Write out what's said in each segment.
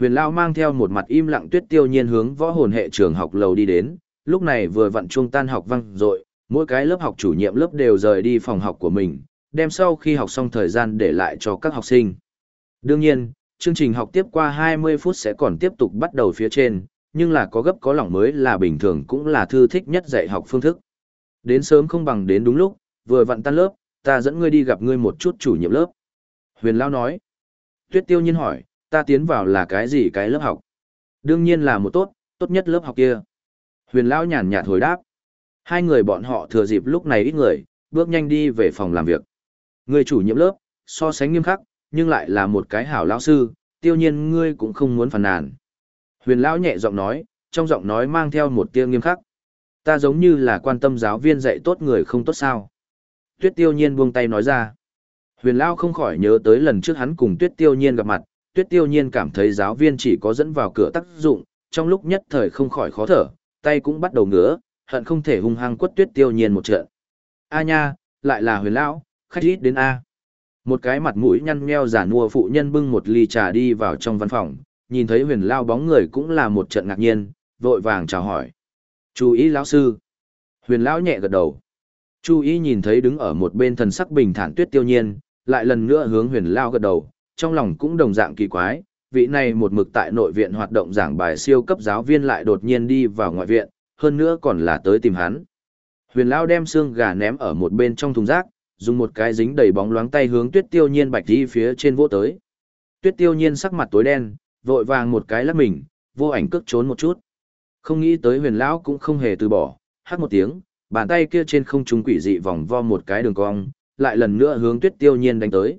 Huyền Lao mang theo một mặt im lặng tuyết tiêu nhiên hướng võ hồn hệ trường học lầu đi đến, lúc này vừa vặn chuông tan học văng rồi, mỗi cái lớp học chủ nhiệm lớp đều rời đi phòng học của mình, đem sau khi học xong thời gian để lại cho các học sinh. Đương nhiên, chương trình học tiếp qua 20 phút sẽ còn tiếp tục bắt đầu phía trên, nhưng là có gấp có lỏng mới là bình thường cũng là thư thích nhất dạy học phương thức. Đến sớm không bằng đến đúng lúc, vừa vặn tan lớp, ta dẫn ngươi đi gặp ngươi một chút chủ nhiệm lớp. Huyền Lao nói. Tuyết tiêu nhiên hỏi, ta tiến vào là cái gì cái lớp học? Đương nhiên là một tốt, tốt nhất lớp học kia. Huyền Lão nhàn nhạt hồi đáp. Hai người bọn họ thừa dịp lúc này ít người, bước nhanh đi về phòng làm việc. Người chủ nhiệm lớp, so sánh nghiêm khắc, nhưng lại là một cái hảo lão sư, tiêu nhiên ngươi cũng không muốn phàn nàn. Huyền Lão nhẹ giọng nói, trong giọng nói mang theo một tia nghiêm khắc. Ta giống như là quan tâm giáo viên dạy tốt người không tốt sao. Tuyết tiêu nhiên buông tay nói ra. Huyền Lão không khỏi nhớ tới lần trước hắn cùng Tuyết tiêu nhiên gặp mặt, Tuyết tiêu nhiên cảm thấy giáo viên chỉ có dẫn vào cửa tác dụng, trong lúc nhất thời không khỏi khó thở, tay cũng bắt đầu ngứa, hận không thể hung hăng quất Tuyết tiêu nhiên một trận. A nha, lại là Huyền Lão, khách ít đến A. Một cái mặt mũi nhăn nheo giả nua phụ nhân bưng một ly trà đi vào trong văn phòng, nhìn thấy huyền lao bóng người cũng là một trận ngạc nhiên, vội vàng chào hỏi. Chú ý lão sư. Huyền lão nhẹ gật đầu. Chú ý nhìn thấy đứng ở một bên thần sắc bình thản tuyết tiêu nhiên, lại lần nữa hướng huyền lao gật đầu, trong lòng cũng đồng dạng kỳ quái, vị này một mực tại nội viện hoạt động giảng bài siêu cấp giáo viên lại đột nhiên đi vào ngoại viện, hơn nữa còn là tới tìm hắn. Huyền lao đem xương gà ném ở một bên trong thùng rác, dùng một cái dính đầy bóng loáng tay hướng tuyết tiêu nhiên bạch đi phía trên vỗ tới. Tuyết tiêu nhiên sắc mặt tối đen, vội vàng một cái lắc mình, vô ảnh cước trốn một chút. Không nghĩ tới huyền lão cũng không hề từ bỏ, hát một tiếng, bàn tay kia trên không trung quỷ dị vòng vo một cái đường cong, lại lần nữa hướng tuyết tiêu nhiên đánh tới.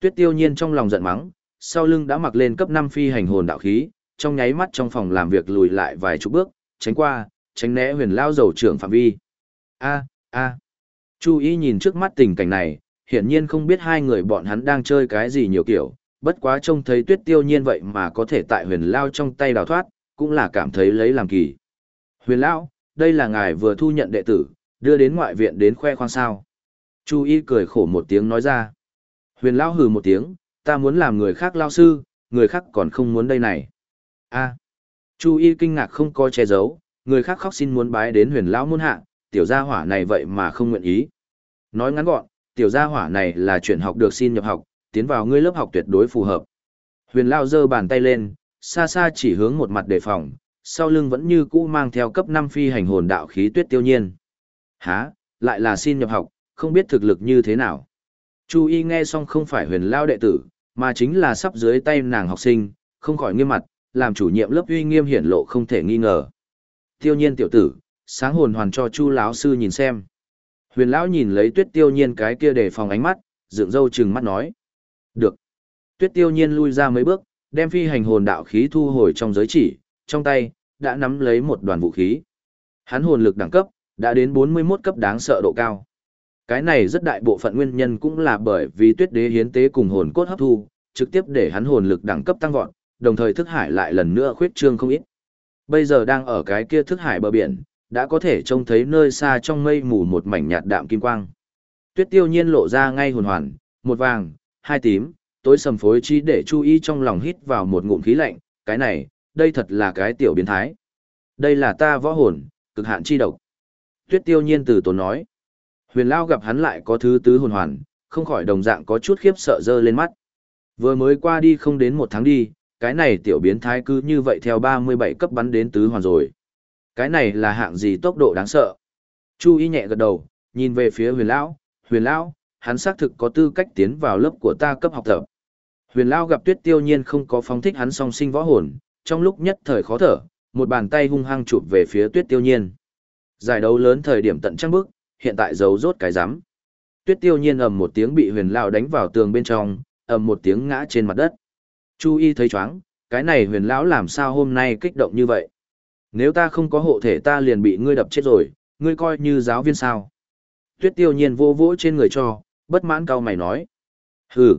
Tuyết tiêu nhiên trong lòng giận mắng, sau lưng đã mặc lên cấp 5 phi hành hồn đạo khí, trong nháy mắt trong phòng làm việc lùi lại vài chục bước, tránh qua, tránh né huyền lao dầu trưởng phạm vi. A, a. Chu ý nhìn trước mắt tình cảnh này, hiển nhiên không biết hai người bọn hắn đang chơi cái gì nhiều kiểu, bất quá trông thấy tuyết tiêu nhiên vậy mà có thể tại huyền lao trong tay đào thoát, cũng là cảm thấy lấy làm kỳ. Huyền Lão, đây là ngài vừa thu nhận đệ tử, đưa đến ngoại viện đến khoe khoang sao. Chu y cười khổ một tiếng nói ra. Huyền lao hừ một tiếng, ta muốn làm người khác lao sư, người khác còn không muốn đây này. a Chu y kinh ngạc không coi che giấu, người khác khóc xin muốn bái đến huyền lão môn hạ, tiểu gia hỏa này vậy mà không nguyện ý. Nói ngắn gọn, tiểu gia hỏa này là chuyển học được xin nhập học, tiến vào ngươi lớp học tuyệt đối phù hợp. Huyền Lão giơ bàn tay lên, xa xa chỉ hướng một mặt đề phòng, sau lưng vẫn như cũ mang theo cấp 5 phi hành hồn đạo khí tuyết tiêu nhiên. Hả, lại là xin nhập học, không biết thực lực như thế nào. Chu Y nghe xong không phải huyền Lao đệ tử, mà chính là sắp dưới tay nàng học sinh, không khỏi nghiêm mặt, làm chủ nhiệm lớp uy nghiêm hiển lộ không thể nghi ngờ. Tiêu nhiên tiểu tử, sáng hồn hoàn cho Chu lão sư nhìn xem. Huyền lão nhìn lấy Tuyết Tiêu Nhiên cái kia để phòng ánh mắt, dựng râu trừng mắt nói: được. Tuyết tiêu nhiên lui ra mấy bước, đem phi hành hồn đạo khí thu hồi trong giới chỉ, trong tay, đã nắm lấy một đoàn vũ khí. Hắn hồn lực đẳng cấp, đã đến 41 cấp đáng sợ độ cao. Cái này rất đại bộ phận nguyên nhân cũng là bởi vì tuyết đế hiến tế cùng hồn cốt hấp thu, trực tiếp để hắn hồn lực đẳng cấp tăng vọt, đồng thời thức hải lại lần nữa khuyết trương không ít. Bây giờ đang ở cái kia thức hải bờ biển, đã có thể trông thấy nơi xa trong mây mù một mảnh nhạt đạm kim quang. Tuyết tiêu nhiên lộ ra ngay hồn hoàn, một vàng, hai tím, tối sầm phối chi để chú ý trong lòng hít vào một ngụm khí lạnh, cái này, đây thật là cái tiểu biến thái. Đây là ta võ hồn, cực hạn chi độc. Tuyết tiêu nhiên từ tốn nói. Huyền Lao gặp hắn lại có thứ tứ hồn hoàn, không khỏi đồng dạng có chút khiếp sợ dơ lên mắt. Vừa mới qua đi không đến một tháng đi, cái này tiểu biến thái cứ như vậy theo 37 cấp bắn đến tứ hoàn rồi. Cái này là hạng gì tốc độ đáng sợ. Chu y nhẹ gật đầu, nhìn về phía huyền lão, huyền lão, hắn xác thực có tư cách tiến vào lớp của ta cấp học tập. Huyền Lão gặp Tuyết Tiêu Nhiên không có phóng thích hắn song sinh võ hồn, trong lúc nhất thời khó thở, một bàn tay hung hăng chụp về phía Tuyết Tiêu Nhiên. Giải đấu lớn thời điểm tận trăng bước, hiện tại giấu rốt cái rắm. Tuyết Tiêu Nhiên ầm một tiếng bị Huyền Lao đánh vào tường bên trong, ầm một tiếng ngã trên mặt đất. Chu Y thấy chóng, cái này Huyền lão làm sao hôm nay kích động như vậy? Nếu ta không có hộ thể ta liền bị ngươi đập chết rồi, ngươi coi như giáo viên sao? Tuyết Tiêu Nhiên vô vỗ trên người cho, bất mãn cau mày nói. Hừ.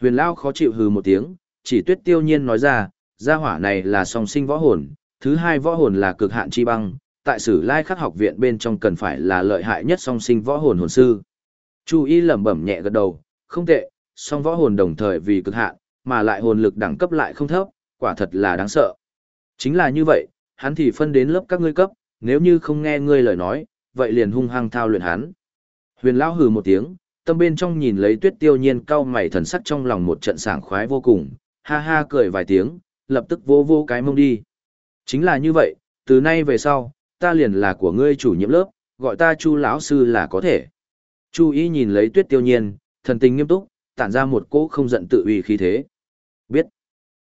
Huyền lão khó chịu hừ một tiếng, chỉ tuyết tiêu nhiên nói ra, gia hỏa này là song sinh võ hồn, thứ hai võ hồn là cực hạn chi băng, tại sử lai khắc học viện bên trong cần phải là lợi hại nhất song sinh võ hồn hồn sư. Chu y lẩm bẩm nhẹ gật đầu, không tệ, song võ hồn đồng thời vì cực hạn, mà lại hồn lực đẳng cấp lại không thấp, quả thật là đáng sợ. Chính là như vậy, hắn thì phân đến lớp các ngươi cấp, nếu như không nghe ngươi lời nói, vậy liền hung hăng thao luyện hắn. Huyền lão hừ một tiếng, tâm bên trong nhìn lấy tuyết tiêu nhiên cau mày thần sắc trong lòng một trận sảng khoái vô cùng, ha ha cười vài tiếng, lập tức vô vô cái mông đi. Chính là như vậy, từ nay về sau, ta liền là của ngươi chủ nhiệm lớp, gọi ta chu lão sư là có thể. Chu ý nhìn lấy tuyết tiêu nhiên, thần tình nghiêm túc, tản ra một cỗ không giận tự uy khí thế. Biết.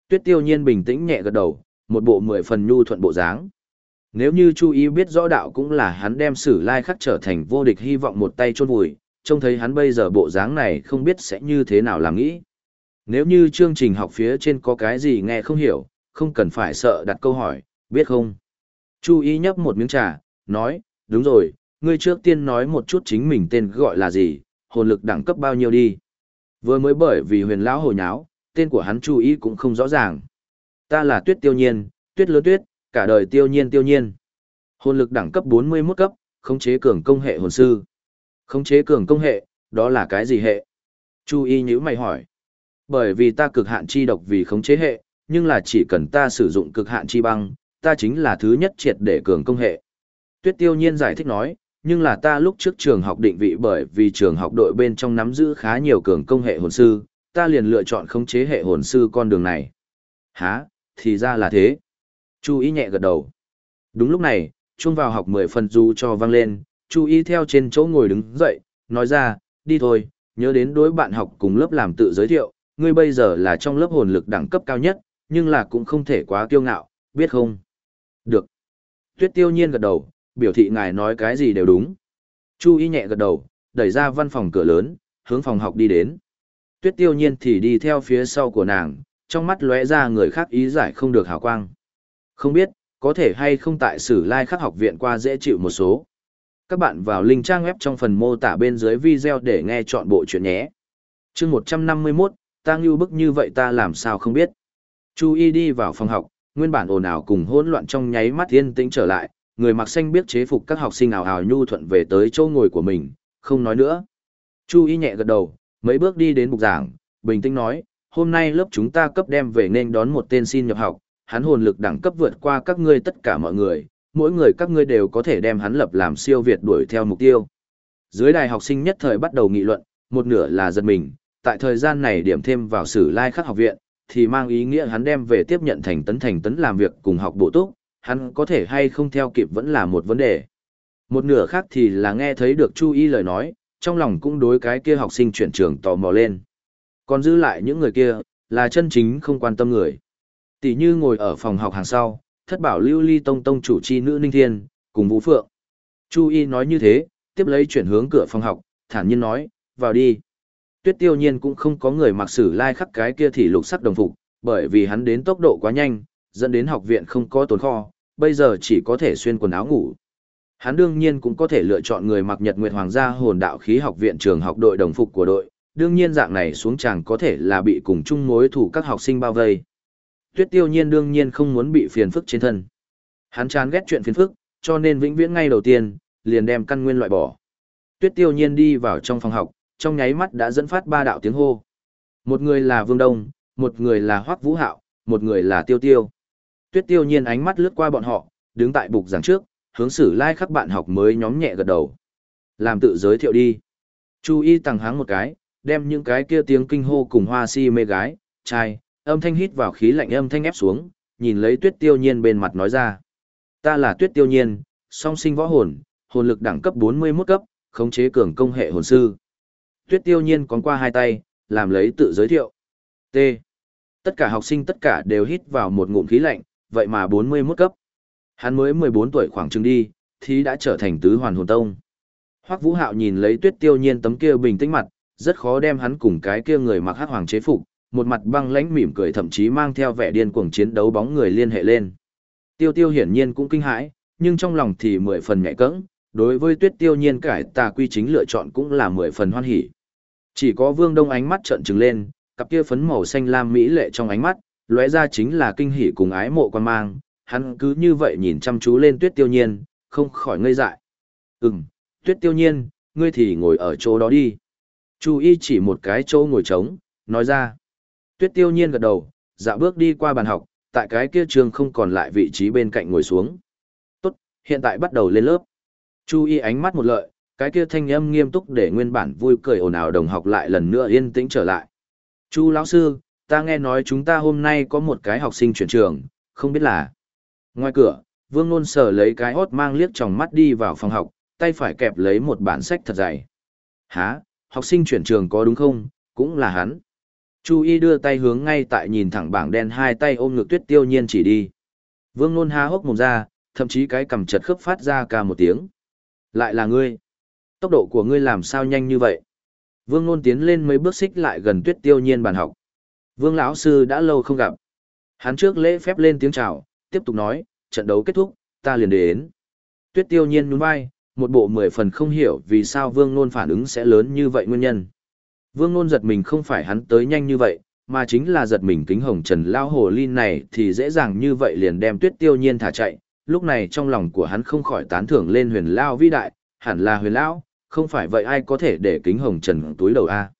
Tuyết tiêu nhiên bình tĩnh nhẹ gật đầu, một bộ mười phần nhu thuận bộ dáng. Nếu như Chu ý biết rõ đạo cũng là hắn đem sử lai khắc trở thành vô địch hy vọng một tay chôn vùi, trông thấy hắn bây giờ bộ dáng này không biết sẽ như thế nào làm nghĩ. Nếu như chương trình học phía trên có cái gì nghe không hiểu, không cần phải sợ đặt câu hỏi, biết không? Chu y nhấp một miếng trà, nói, đúng rồi, ngươi trước tiên nói một chút chính mình tên gọi là gì, hồn lực đẳng cấp bao nhiêu đi. Vừa mới bởi vì huyền lão hồi nháo, tên của hắn Chu y cũng không rõ ràng. Ta là tuyết tiêu nhiên, tuyết lớn tuyết, cả đời tiêu nhiên tiêu nhiên. Hồn lực đẳng cấp 41 cấp, khống chế cường công hệ hồn sư. Khống chế cường công hệ, đó là cái gì hệ? Chu y nhíu mày hỏi. Bởi vì ta cực hạn chi độc vì khống chế hệ, nhưng là chỉ cần ta sử dụng cực hạn chi băng, ta chính là thứ nhất triệt để cường công hệ. Tuyết tiêu nhiên giải thích nói, nhưng là ta lúc trước trường học định vị bởi vì trường học đội bên trong nắm giữ khá nhiều cường công hệ hồn sư, ta liền lựa chọn khống chế hệ hồn sư con đường này. Hả, thì ra là thế. Chu ý nhẹ gật đầu. Đúng lúc này, chuông vào học mười phần du cho vang lên, Chu ý theo trên chỗ ngồi đứng dậy, nói ra, đi thôi, nhớ đến đối bạn học cùng lớp làm tự giới thiệu, ngươi bây giờ là trong lớp hồn lực đẳng cấp cao nhất, nhưng là cũng không thể quá kiêu ngạo, biết không? Được. Tuyết tiêu nhiên gật đầu, biểu thị ngài nói cái gì đều đúng. Chu y nhẹ gật đầu, đẩy ra văn phòng cửa lớn, hướng phòng học đi đến. Tuyết tiêu nhiên thì đi theo phía sau của nàng, trong mắt lóe ra người khác ý giải không được hào quang. Không biết, có thể hay không tại sử lai like khắc học viện qua dễ chịu một số. Các bạn vào link trang web trong phần mô tả bên dưới video để nghe chọn bộ chuyện nhé. chương 151, ta ngưu bức như vậy ta làm sao không biết. Chu y đi vào phòng học, nguyên bản ồn ào cùng hỗn loạn trong nháy mắt yên tĩnh trở lại, người mặc xanh biết chế phục các học sinh ảo ảo nhu thuận về tới chỗ ngồi của mình, không nói nữa. Chu y nhẹ gật đầu, mấy bước đi đến bục giảng, bình tĩnh nói, hôm nay lớp chúng ta cấp đem về nên đón một tên xin nhập học, hắn hồn lực đẳng cấp vượt qua các ngươi tất cả mọi người, mỗi người các ngươi đều có thể đem hắn lập làm siêu việt đuổi theo mục tiêu. Dưới đài học sinh nhất thời bắt đầu nghị luận, một nửa là giật mình, tại thời gian này điểm thêm vào sử lai khắc học viện, thì mang ý nghĩa hắn đem về tiếp nhận thành tấn thành tấn làm việc cùng học bổ túc, hắn có thể hay không theo kịp vẫn là một vấn đề. Một nửa khác thì là nghe thấy được Chu Y lời nói, trong lòng cũng đối cái kia học sinh chuyển trường tò mò lên. Còn giữ lại những người kia, là chân chính không quan tâm người. Tỷ như ngồi ở phòng học hàng sau, thất bảo lưu ly tông tông chủ chi nữ Ninh Thiên, cùng Vũ Phượng. Chu Y nói như thế, tiếp lấy chuyển hướng cửa phòng học, thản nhiên nói, vào đi. Tuyết tiêu nhiên cũng không có người mặc sử lai khắc cái kia thì lục sắc đồng phục, bởi vì hắn đến tốc độ quá nhanh, dẫn đến học viện không có tồn kho, bây giờ chỉ có thể xuyên quần áo ngủ. Hắn đương nhiên cũng có thể lựa chọn người mặc Nhật Nguyệt Hoàng gia hồn đạo khí học viện trường học đội đồng phục của đội, đương nhiên dạng này xuống chàng có thể là bị cùng chung mối thủ các học sinh bao vây. Tuyết tiêu nhiên đương nhiên không muốn bị phiền phức trên thân. Hắn chán ghét chuyện phiền phức, cho nên vĩnh viễn ngay đầu tiên, liền đem căn nguyên loại bỏ. Tuyết tiêu nhiên đi vào trong phòng học, trong nháy mắt đã dẫn phát ba đạo tiếng hô. Một người là Vương Đông, một người là Hoắc Vũ Hạo, một người là Tiêu Tiêu. Tuyết Tiêu nhiên ánh mắt lướt qua bọn họ, đứng tại bục giảng trước, hướng xử lai like khắc bạn học mới nhóm nhẹ gật đầu. Làm tự giới thiệu đi. Chu y tăng háng một cái, đem những cái kia tiếng kinh hô cùng hoa si mê gái, trai, âm thanh hít vào khí lạnh âm thanh ép xuống, nhìn lấy tuyết tiêu nhiên bên mặt nói ra. Ta là tuyết tiêu nhiên, song sinh võ hồn, hồn lực đẳng cấp 41 cấp, khống chế cường công hệ hồn sư. Tuyết tiêu nhiên còn qua hai tay, làm lấy tự giới thiệu. T. Tất cả học sinh tất cả đều hít vào một ngụm khí lạnh, vậy mà 41 cấp. Hắn mới 14 tuổi khoảng chừng đi, thì đã trở thành tứ hoàn hồn tông. Hoắc Vũ Hạo nhìn lấy Tuyết Tiêu Nhiên tấm kia bình tĩnh mặt, rất khó đem hắn cùng cái kia người mặc hắc hoàng chế phục, một mặt băng lãnh mỉm cười thậm chí mang theo vẻ điên cuồng chiến đấu bóng người liên hệ lên. Tiêu Tiêu hiển nhiên cũng kinh hãi, nhưng trong lòng thì mười phần nhẹ cẫng, đối với Tuyết Tiêu Nhiên cải tà quy chính lựa chọn cũng là mười phần hoan hỉ. Chỉ có Vương Đông ánh mắt trợn trừng lên, cặp kia phấn màu xanh lam mỹ lệ trong ánh mắt, lóe ra chính là kinh hỉ cùng ái mộ quan mang, hắn cứ như vậy nhìn chăm chú lên Tuyết Tiêu Nhiên, không khỏi ngây dại. "Ừm, Tuyết Tiêu Nhiên, ngươi thì ngồi ở chỗ đó đi." Chu Y chỉ một cái chỗ ngồi trống, nói ra. Tuyết Tiêu Nhiên gật đầu, dạ bước đi qua bàn học, tại cái kia trường không còn lại vị trí bên cạnh ngồi xuống. Tốt, hiện tại bắt đầu lên lớp. Chu y ánh mắt một lợi, cái kia thanh âm nghiêm túc để nguyên bản vui cười ồn ào đồng học lại lần nữa yên tĩnh trở lại. Chu lão sư, ta nghe nói chúng ta hôm nay có một cái học sinh chuyển trường, không biết là. Ngoài cửa, Vương Nôn sờ lấy cái hốt mang liếc tròng mắt đi vào phòng học, tay phải kẹp lấy một bản sách thật dày. Hả, học sinh chuyển trường có đúng không, cũng là hắn. Chu y đưa tay hướng ngay tại nhìn thẳng bảng đen hai tay ôm ngực tuyết tiêu nhiên chỉ đi. Vương Nôn há hốc mồm ra, thậm chí cái cầm chật khớp phát ra ca một tiếng. Lại là ngươi. Tốc độ của ngươi làm sao nhanh như vậy? Vương Nôn tiến lên mấy bước xích lại gần tuyết tiêu nhiên bàn học. Vương lão sư đã lâu không gặp. Hắn trước lễ phép lên tiếng chào, tiếp tục nói, trận đấu kết thúc, ta liền đến. Tuyết tiêu nhiên nhún vai, một bộ mười phần không hiểu vì sao Vương Nôn phản ứng sẽ lớn như vậy nguyên nhân. Vương Nôn giật mình không phải hắn tới nhanh như vậy, mà chính là giật mình kính hồng trần lao hồ linh này thì dễ dàng như vậy liền đem tuyết tiêu nhiên thả chạy. Lúc này trong lòng của hắn không khỏi tán thưởng lên huyền lao vĩ đại, hẳn là huyền lão, không phải vậy ai có thể để kính hồng trần túi đầu a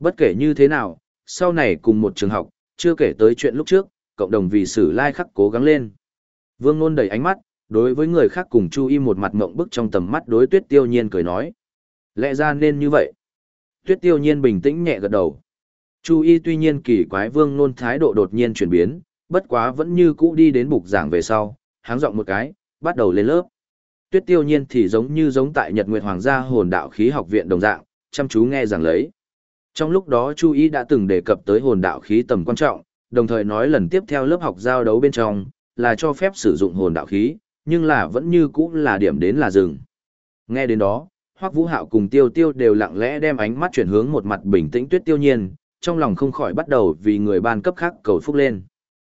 Bất kể như thế nào, sau này cùng một trường học, chưa kể tới chuyện lúc trước, cộng đồng vì sử lai khắc cố gắng lên. Vương Nôn đầy ánh mắt, đối với người khác cùng Chu Y một mặt mộng bức trong tầm mắt đối tuyết tiêu nhiên cười nói. Lẽ ra nên như vậy. Tuyết tiêu nhiên bình tĩnh nhẹ gật đầu. Chu Y tuy nhiên kỳ quái Vương Nôn thái độ đột nhiên chuyển biến, bất quá vẫn như cũ đi đến bục giảng về sau, háng giọng một cái, bắt đầu lên lớp. Tuyết tiêu nhiên thì giống như giống tại Nhật Nguyệt Hoàng gia hồn đạo khí học viện đồng dạng, chăm chú nghe giảng lấy. Trong lúc đó Chu Ý đã từng đề cập tới hồn đạo khí tầm quan trọng, đồng thời nói lần tiếp theo lớp học giao đấu bên trong, là cho phép sử dụng hồn đạo khí, nhưng là vẫn như cũ là điểm đến là dừng. Nghe đến đó, Hoắc Vũ Hạo cùng Tiêu Tiêu đều lặng lẽ đem ánh mắt chuyển hướng một mặt bình tĩnh Tuyết Tiêu Nhiên, trong lòng không khỏi bắt đầu vì người ban cấp khác cầu phúc lên.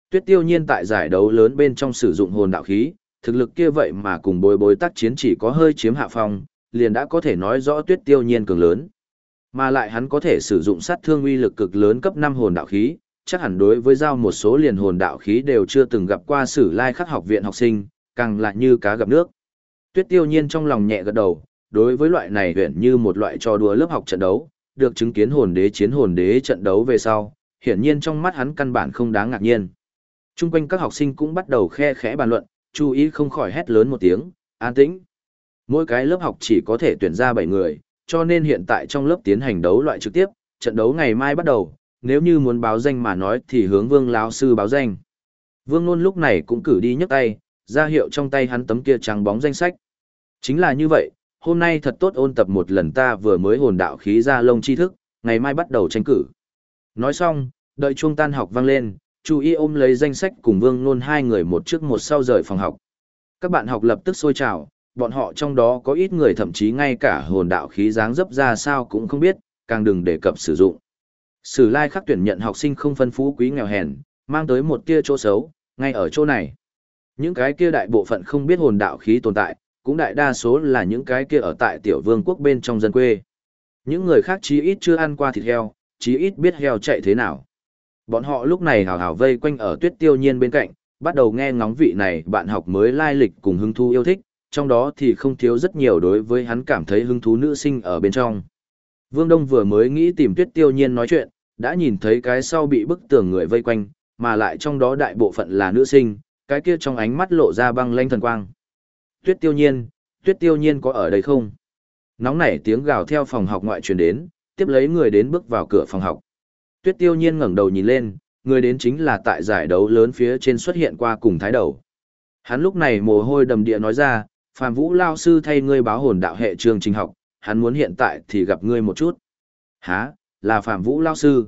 Tuyết Tiêu Nhiên tại giải đấu lớn bên trong sử dụng hồn đạo khí, thực lực kia vậy mà cùng bối bối tác chiến chỉ có hơi chiếm hạ phong, liền đã có thể nói rõ Tuyết Tiêu Nhiên cường lớn. Mà lại hắn có thể sử dụng sát thương uy lực cực lớn cấp 5 hồn đạo khí, chắc hẳn đối với giao một số liền hồn đạo khí đều chưa từng gặp qua sử lai khắc học viện học sinh, càng lại như cá gặp nước. Tuyết tiêu nhiên trong lòng nhẹ gật đầu, đối với loại này huyện như một loại trò đùa lớp học trận đấu, được chứng kiến hồn đế chiến hồn đế trận đấu về sau, hiển nhiên trong mắt hắn căn bản không đáng ngạc nhiên. Trung quanh các học sinh cũng bắt đầu khe khẽ bàn luận, chú ý không khỏi hét lớn một tiếng, an tĩnh. Mỗi cái lớp học chỉ có thể tuyển ra 7 người, cho nên hiện tại trong lớp tiến hành đấu loại trực tiếp, trận đấu ngày mai bắt đầu, nếu như muốn báo danh mà nói thì hướng Vương lão sư báo danh. Vương Nôn lúc này cũng cử đi nhấc tay, ra hiệu trong tay hắn tấm kia trắng bóng danh sách. Chính là như vậy, hôm nay thật tốt ôn tập một lần ta vừa mới hồn đạo khí ra lông tri thức, ngày mai bắt đầu tranh cử. Nói xong, đợi chuông tan học vang lên, Chu ý ôm lấy danh sách cùng Vương Nôn hai người một trước một sau rời phòng học. Các bạn học lập tức sôi trào, bọn họ trong đó có ít người thậm chí ngay cả hồn đạo khí dáng dấp ra sao cũng không biết, càng đừng đề cập sử dụng. Sử lai khắc tuyển nhận học sinh không phân phú quý nghèo hèn, mang tới một tia chỗ xấu, ngay ở chỗ này. Những cái kia đại bộ phận không biết hồn đạo khí tồn tại, cũng đại đa số là những cái kia ở tại tiểu vương quốc bên trong dân quê. Những người khác chí ít chưa ăn qua thịt heo, chí ít biết heo chạy thế nào. Bọn họ lúc này hào hào vây quanh ở tuyết tiêu nhiên bên cạnh, bắt đầu nghe ngóng vị này bạn học mới lai lịch cùng hứng thú yêu thích, trong đó thì không thiếu rất nhiều đối với hắn cảm thấy hứng thú nữ sinh ở bên trong. Vương Đông vừa mới nghĩ tìm tuyết tiêu nhiên nói chuyện, đã nhìn thấy cái sau bị bức tường người vây quanh, mà lại trong đó đại bộ phận là nữ sinh, cái kia trong ánh mắt lộ ra băng lanh thần quang. Tuyết tiêu nhiên, tuyết tiêu nhiên có ở đây không? Nóng nảy tiếng gào theo phòng học ngoại truyền đến, tiếp lấy người đến bước vào cửa phòng học. Tuyết tiêu nhiên ngẩng đầu nhìn lên, người đến chính là tại giải đấu lớn phía trên xuất hiện qua cùng thái đầu. Hắn lúc này mồ hôi đầm địa nói ra, Phạm Vũ Lao Sư thay ngươi báo hồn đạo hệ trường trình học, hắn muốn hiện tại thì gặp ngươi một chút. Hả, là Phạm Vũ Lao Sư.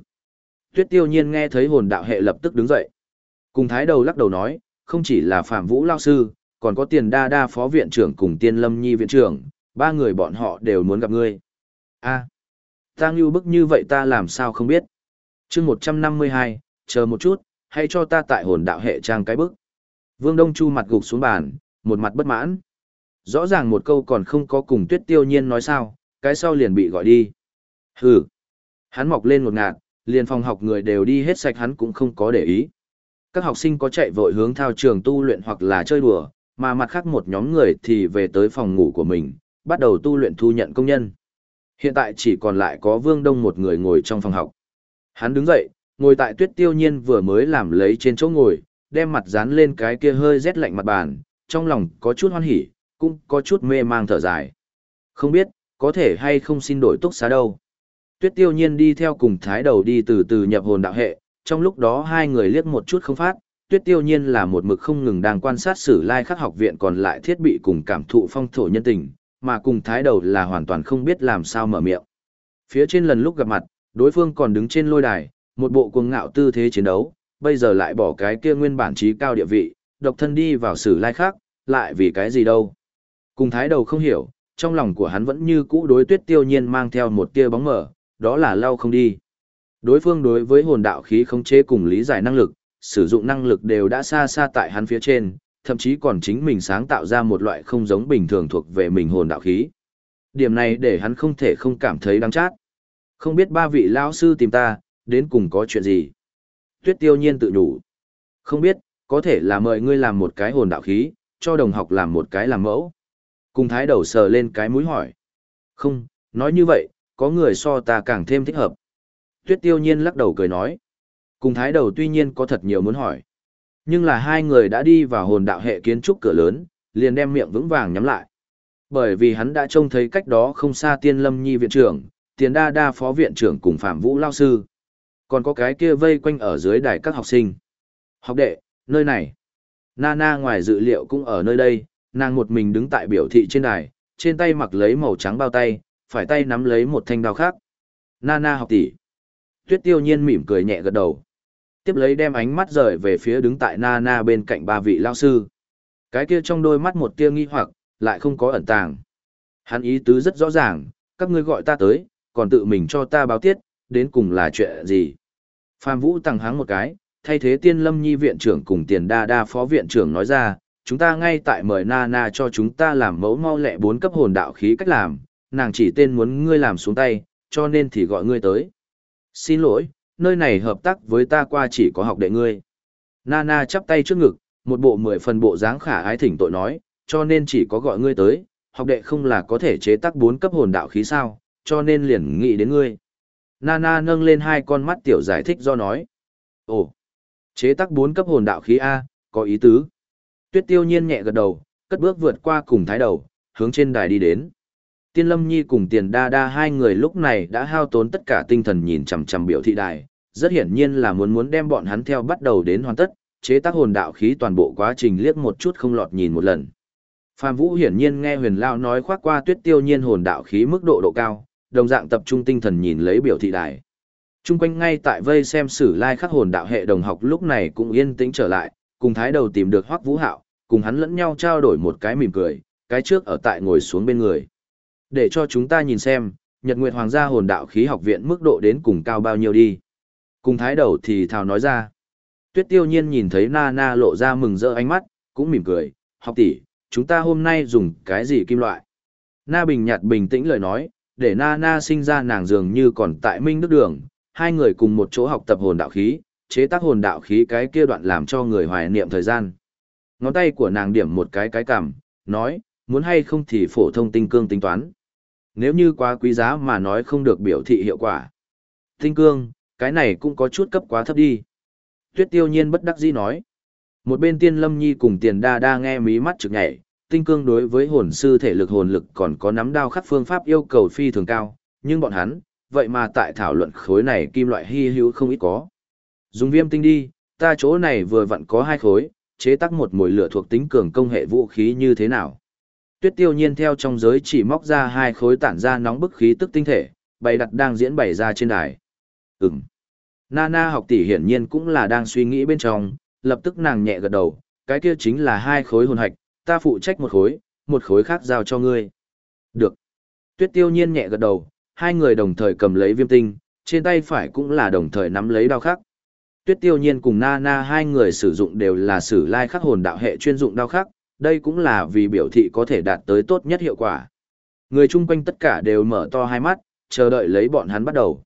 Tuyết tiêu nhiên nghe thấy hồn đạo hệ lập tức đứng dậy. Cùng thái đầu lắc đầu nói, không chỉ là Phạm Vũ Lao Sư, còn có tiền đa đa phó viện trưởng cùng tiên lâm nhi viện trưởng, ba người bọn họ đều muốn gặp ngươi. a à, ta ngưu bức như vậy ta làm sao không biết chương 152, chờ một chút, hãy cho ta tại hồn đạo hệ trang cái bức. Vương Đông Chu mặt gục xuống bàn, một mặt bất mãn. Rõ ràng một câu còn không có cùng tuyết tiêu nhiên nói sao, cái sau liền bị gọi đi. Hừ. Hắn mọc lên một ngạt, liền phòng học người đều đi hết sạch hắn cũng không có để ý. Các học sinh có chạy vội hướng thao trường tu luyện hoặc là chơi đùa, mà mặt khác một nhóm người thì về tới phòng ngủ của mình, bắt đầu tu luyện thu nhận công nhân. Hiện tại chỉ còn lại có Vương Đông một người ngồi trong phòng học. Hắn đứng dậy, ngồi tại tuyết tiêu nhiên vừa mới làm lấy trên chỗ ngồi, đem mặt dán lên cái kia hơi rét lạnh mặt bàn, trong lòng có chút hoan hỉ, cũng có chút mê mang thở dài. Không biết, có thể hay không xin đổi túc xá đâu. Tuyết tiêu nhiên đi theo cùng thái đầu đi từ từ nhập hồn đạo hệ, trong lúc đó hai người liếc một chút không phát, tuyết tiêu nhiên là một mực không ngừng đang quan sát sử lai khắc học viện còn lại thiết bị cùng cảm thụ phong thổ nhân tình, mà cùng thái đầu là hoàn toàn không biết làm sao mở miệng. Phía trên lần lúc gặp mặt, đối phương còn đứng trên lôi đài, một bộ cuồng ngạo tư thế chiến đấu, bây giờ lại bỏ cái kia nguyên bản trí cao địa vị, độc thân đi vào sử lai khác, lại vì cái gì đâu. Cùng thái đầu không hiểu, trong lòng của hắn vẫn như cũ đối tuyết tiêu nhiên mang theo một tia bóng mở, đó là lau không đi. Đối phương đối với hồn đạo khí khống chế cùng lý giải năng lực, sử dụng năng lực đều đã xa xa tại hắn phía trên, thậm chí còn chính mình sáng tạo ra một loại không giống bình thường thuộc về mình hồn đạo khí. Điểm này để hắn không thể không cảm thấy đáng chát. Không biết ba vị lão sư tìm ta, đến cùng có chuyện gì? Tuyết tiêu nhiên tự nhủ. Không biết, có thể là mời ngươi làm một cái hồn đạo khí, cho đồng học làm một cái làm mẫu. Cùng thái đầu sờ lên cái mũi hỏi. Không, nói như vậy, có người so ta càng thêm thích hợp. Tuyết tiêu nhiên lắc đầu cười nói. Cùng thái đầu tuy nhiên có thật nhiều muốn hỏi. Nhưng là hai người đã đi vào hồn đạo hệ kiến trúc cửa lớn, liền đem miệng vững vàng nhắm lại. Bởi vì hắn đã trông thấy cách đó không xa tiên lâm nhi viện trưởng, tiền đa đa phó viện trưởng cùng phạm vũ lao sư. Còn có cái kia vây quanh ở dưới đài các học sinh. Học đệ, nơi này. Nana ngoài dự liệu cũng ở nơi đây, nàng một mình đứng tại biểu thị trên đài, trên tay mặc lấy màu trắng bao tay, phải tay nắm lấy một thanh đao khác. Nana học tỷ. Tuyết tiêu nhiên mỉm cười nhẹ gật đầu. Tiếp lấy đem ánh mắt rời về phía đứng tại Nana bên cạnh ba vị lao sư. Cái kia trong đôi mắt một tia nghi hoặc, lại không có ẩn tàng. Hắn ý tứ rất rõ ràng, các ngươi gọi ta tới, còn tự mình cho ta báo tiết, đến cùng là chuyện gì. Phạm Vũ tăng háng một cái, thay thế tiên lâm nhi viện trưởng cùng tiền đa đa phó viện trưởng nói ra, chúng ta ngay tại mời Nana cho chúng ta làm mẫu mau lẹ bốn cấp hồn đạo khí cách làm, nàng chỉ tên muốn ngươi làm xuống tay, cho nên thì gọi ngươi tới. Xin lỗi, nơi này hợp tác với ta qua chỉ có học đệ ngươi. Nana chắp tay trước ngực, một bộ mười phần bộ dáng khả ái thỉnh tội nói, cho nên chỉ có gọi ngươi tới, học đệ không là có thể chế tác bốn cấp hồn đạo khí sao, cho nên liền nghĩ đến ngươi. Nana nâng lên hai con mắt tiểu giải thích do nói. Ồ, chế tác bốn cấp hồn đạo khí A, có ý tứ. Tuyết tiêu nhiên nhẹ gật đầu, cất bước vượt qua cùng thái đầu, hướng trên đài đi đến. Tiên Lâm Nhi cùng Tiền Đa Đa hai người lúc này đã hao tốn tất cả tinh thần nhìn chằm chằm biểu thị đài, rất hiển nhiên là muốn muốn đem bọn hắn theo bắt đầu đến hoàn tất, chế tác hồn đạo khí toàn bộ quá trình liếc một chút không lọt nhìn một lần. Phạm Vũ hiển nhiên nghe Huyền Lao nói khoác qua Tuyết Tiêu Nhiên hồn đạo khí mức độ độ cao, đồng dạng tập trung tinh thần nhìn lấy biểu thị đài. Trung quanh ngay tại vây xem sử lai khắc hồn đạo hệ đồng học lúc này cũng yên tĩnh trở lại, cùng thái đầu tìm được Hoắc Vũ Hạo, cùng hắn lẫn nhau trao đổi một cái mỉm cười, cái trước ở tại ngồi xuống bên người. Để cho chúng ta nhìn xem, Nhật Nguyệt Hoàng gia hồn đạo khí học viện mức độ đến cùng cao bao nhiêu đi. Cùng thái đầu thì thào nói ra. Tuyết tiêu nhiên nhìn thấy Na Na lộ ra mừng rỡ ánh mắt, cũng mỉm cười, học tỷ, chúng ta hôm nay dùng cái gì kim loại? Na Bình nhạt bình tĩnh lời nói, để Na Na sinh ra nàng dường như còn tại Minh Đức Đường, hai người cùng một chỗ học tập hồn đạo khí, chế tác hồn đạo khí cái kia đoạn làm cho người hoài niệm thời gian. Ngón tay của nàng điểm một cái cái cằm, nói, muốn hay không thì phổ thông tinh cương tính toán. Nếu như quá quý giá mà nói không được biểu thị hiệu quả. Tinh cương, cái này cũng có chút cấp quá thấp đi. Tuyết tiêu nhiên bất đắc dĩ nói. Một bên tiên lâm nhi cùng tiền đa đa nghe mí mắt trực nhảy, tinh cương đối với hồn sư thể lực hồn lực còn có nắm đao khắc phương pháp yêu cầu phi thường cao, nhưng bọn hắn, vậy mà tại thảo luận khối này kim loại hy hữu không ít có. Dùng viêm tinh đi, ta chỗ này vừa vặn có hai khối, chế tác một mùi lửa thuộc tính cường công hệ vũ khí như thế nào. Tuyết tiêu nhiên theo trong giới chỉ móc ra hai khối tản ra nóng bức khí tức tinh thể, bày đặt đang diễn bày ra trên đài. Ừm. Nana học tỷ hiển nhiên cũng là đang suy nghĩ bên trong, lập tức nàng nhẹ gật đầu, cái kia chính là hai khối hồn hạch, ta phụ trách một khối, một khối khác giao cho ngươi. Được. Tuyết tiêu nhiên nhẹ gật đầu, hai người đồng thời cầm lấy viêm tinh, trên tay phải cũng là đồng thời nắm lấy đao khắc. Tuyết tiêu nhiên cùng Na Na hai người sử dụng đều là sử lai khắc hồn đạo hệ chuyên dụng đao khắc, đây cũng là vì biểu thị có thể đạt tới tốt nhất hiệu quả. Người chung quanh tất cả đều mở to hai mắt, chờ đợi lấy bọn hắn bắt đầu.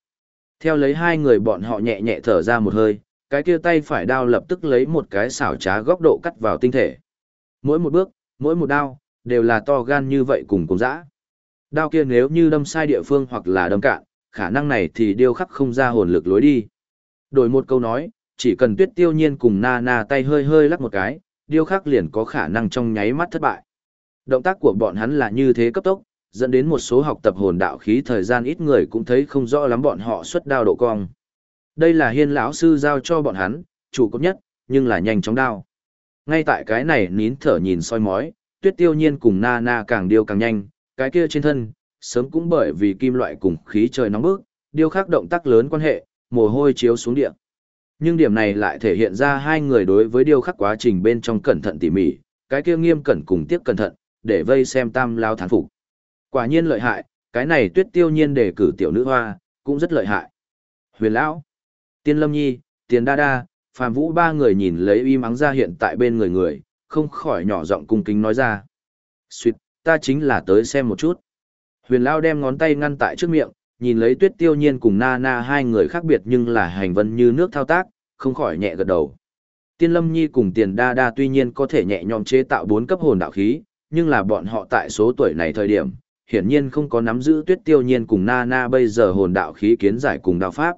Theo lấy hai người bọn họ nhẹ nhẹ thở ra một hơi, cái kia tay phải đao lập tức lấy một cái xảo trá góc độ cắt vào tinh thể. Mỗi một bước, mỗi một đao, đều là to gan như vậy cùng cùng dã. Đao kia nếu như đâm sai địa phương hoặc là đâm cạn, khả năng này thì điêu khắc không ra hồn lực lối đi. Đổi một câu nói, chỉ cần tuyết tiêu nhiên cùng na na tay hơi hơi lắc một cái, điêu khắc liền có khả năng trong nháy mắt thất bại. Động tác của bọn hắn là như thế cấp tốc, dẫn đến một số học tập hồn đạo khí thời gian ít người cũng thấy không rõ lắm bọn họ xuất đao độ cong. Đây là hiên lão sư giao cho bọn hắn, chủ cấp nhất, nhưng là nhanh chóng đao. Ngay tại cái này nín thở nhìn soi mói, tuyết tiêu nhiên cùng na na càng điêu càng nhanh, cái kia trên thân, sớm cũng bởi vì kim loại cùng khí trời nóng bức, điêu khắc động tác lớn quan hệ, mồ hôi chiếu xuống địa. Nhưng điểm này lại thể hiện ra hai người đối với điêu khắc quá trình bên trong cẩn thận tỉ mỉ, cái kia nghiêm cẩn cùng tiếp cẩn thận, để vây xem tam lao thán phục. Quả nhiên lợi hại, cái này tuyết tiêu nhiên để cử tiểu nữ hoa, cũng rất lợi hại. Huyền lão, tiên lâm nhi, tiền đa đa, phàm vũ ba người nhìn lấy y mắng ra hiện tại bên người người, không khỏi nhỏ giọng cung kính nói ra. Xuyệt, ta chính là tới xem một chút. Huyền lão đem ngón tay ngăn tại trước miệng, nhìn lấy tuyết tiêu nhiên cùng na na hai người khác biệt nhưng là hành vân như nước thao tác, không khỏi nhẹ gật đầu. Tiên lâm nhi cùng tiền đa đa tuy nhiên có thể nhẹ nhõm chế tạo bốn cấp hồn đạo khí, nhưng là bọn họ tại số tuổi này thời điểm, hiển nhiên không có nắm giữ tuyết tiêu nhiên cùng na na bây giờ hồn đạo khí kiến giải cùng đạo pháp.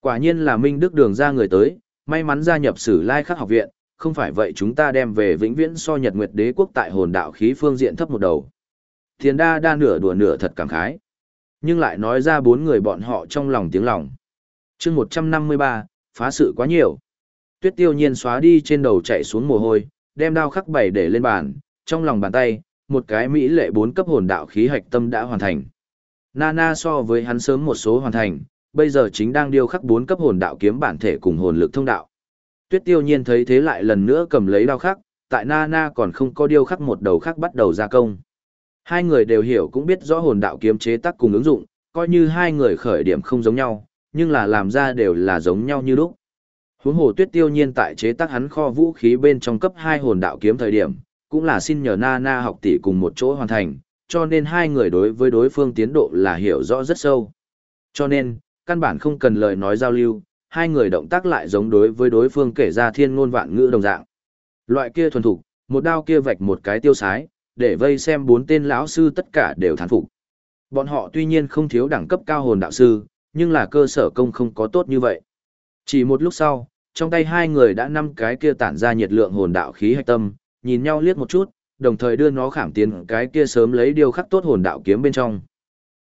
Quả nhiên là Minh Đức đường ra người tới, may mắn gia nhập sử lai khắc học viện, không phải vậy chúng ta đem về vĩnh viễn so nhật nguyệt đế quốc tại hồn đạo khí phương diện thấp một đầu. Thiền đa đa nửa đùa nửa thật cảm khái. Nhưng lại nói ra bốn người bọn họ trong lòng tiếng lòng. chương 153, phá sự quá nhiều. Tuyết tiêu nhiên xóa đi trên đầu chạy xuống mồ hôi, đem đao khắc bảy để lên bàn, trong lòng bàn tay, một cái mỹ lệ bốn cấp hồn đạo khí hạch tâm đã hoàn thành. Nana so với hắn sớm một số hoàn thành, bây giờ chính đang điêu khắc bốn cấp hồn đạo kiếm bản thể cùng hồn lực thông đạo. Tuyết tiêu nhiên thấy thế lại lần nữa cầm lấy đao khắc, tại Nana còn không có điêu khắc một đầu khắc bắt đầu gia công. Hai người đều hiểu cũng biết rõ hồn đạo kiếm chế tác cùng ứng dụng, coi như hai người khởi điểm không giống nhau, nhưng là làm ra đều là giống nhau như lúc. Huống hồ Tuyết Tiêu Nhiên tại chế tác hắn kho vũ khí bên trong cấp hai hồn đạo kiếm thời điểm, cũng là xin nhờ Na Na học tỷ cùng một chỗ hoàn thành, cho nên hai người đối với đối phương tiến độ là hiểu rõ rất sâu. Cho nên, căn bản không cần lời nói giao lưu, hai người động tác lại giống đối với đối phương kể ra thiên ngôn vạn ngữ đồng dạng. Loại kia thuần thục, một đao kia vạch một cái tiêu sái, để vây xem bốn tên lão sư tất cả đều thán phục. Bọn họ tuy nhiên không thiếu đẳng cấp cao hồn đạo sư, nhưng là cơ sở công không có tốt như vậy. Chỉ một lúc sau, trong tay hai người đã năm cái kia tản ra nhiệt lượng hồn đạo khí hạch tâm, nhìn nhau liếc một chút, đồng thời đưa nó khảm tiến cái kia sớm lấy điều khắc tốt hồn đạo kiếm bên trong.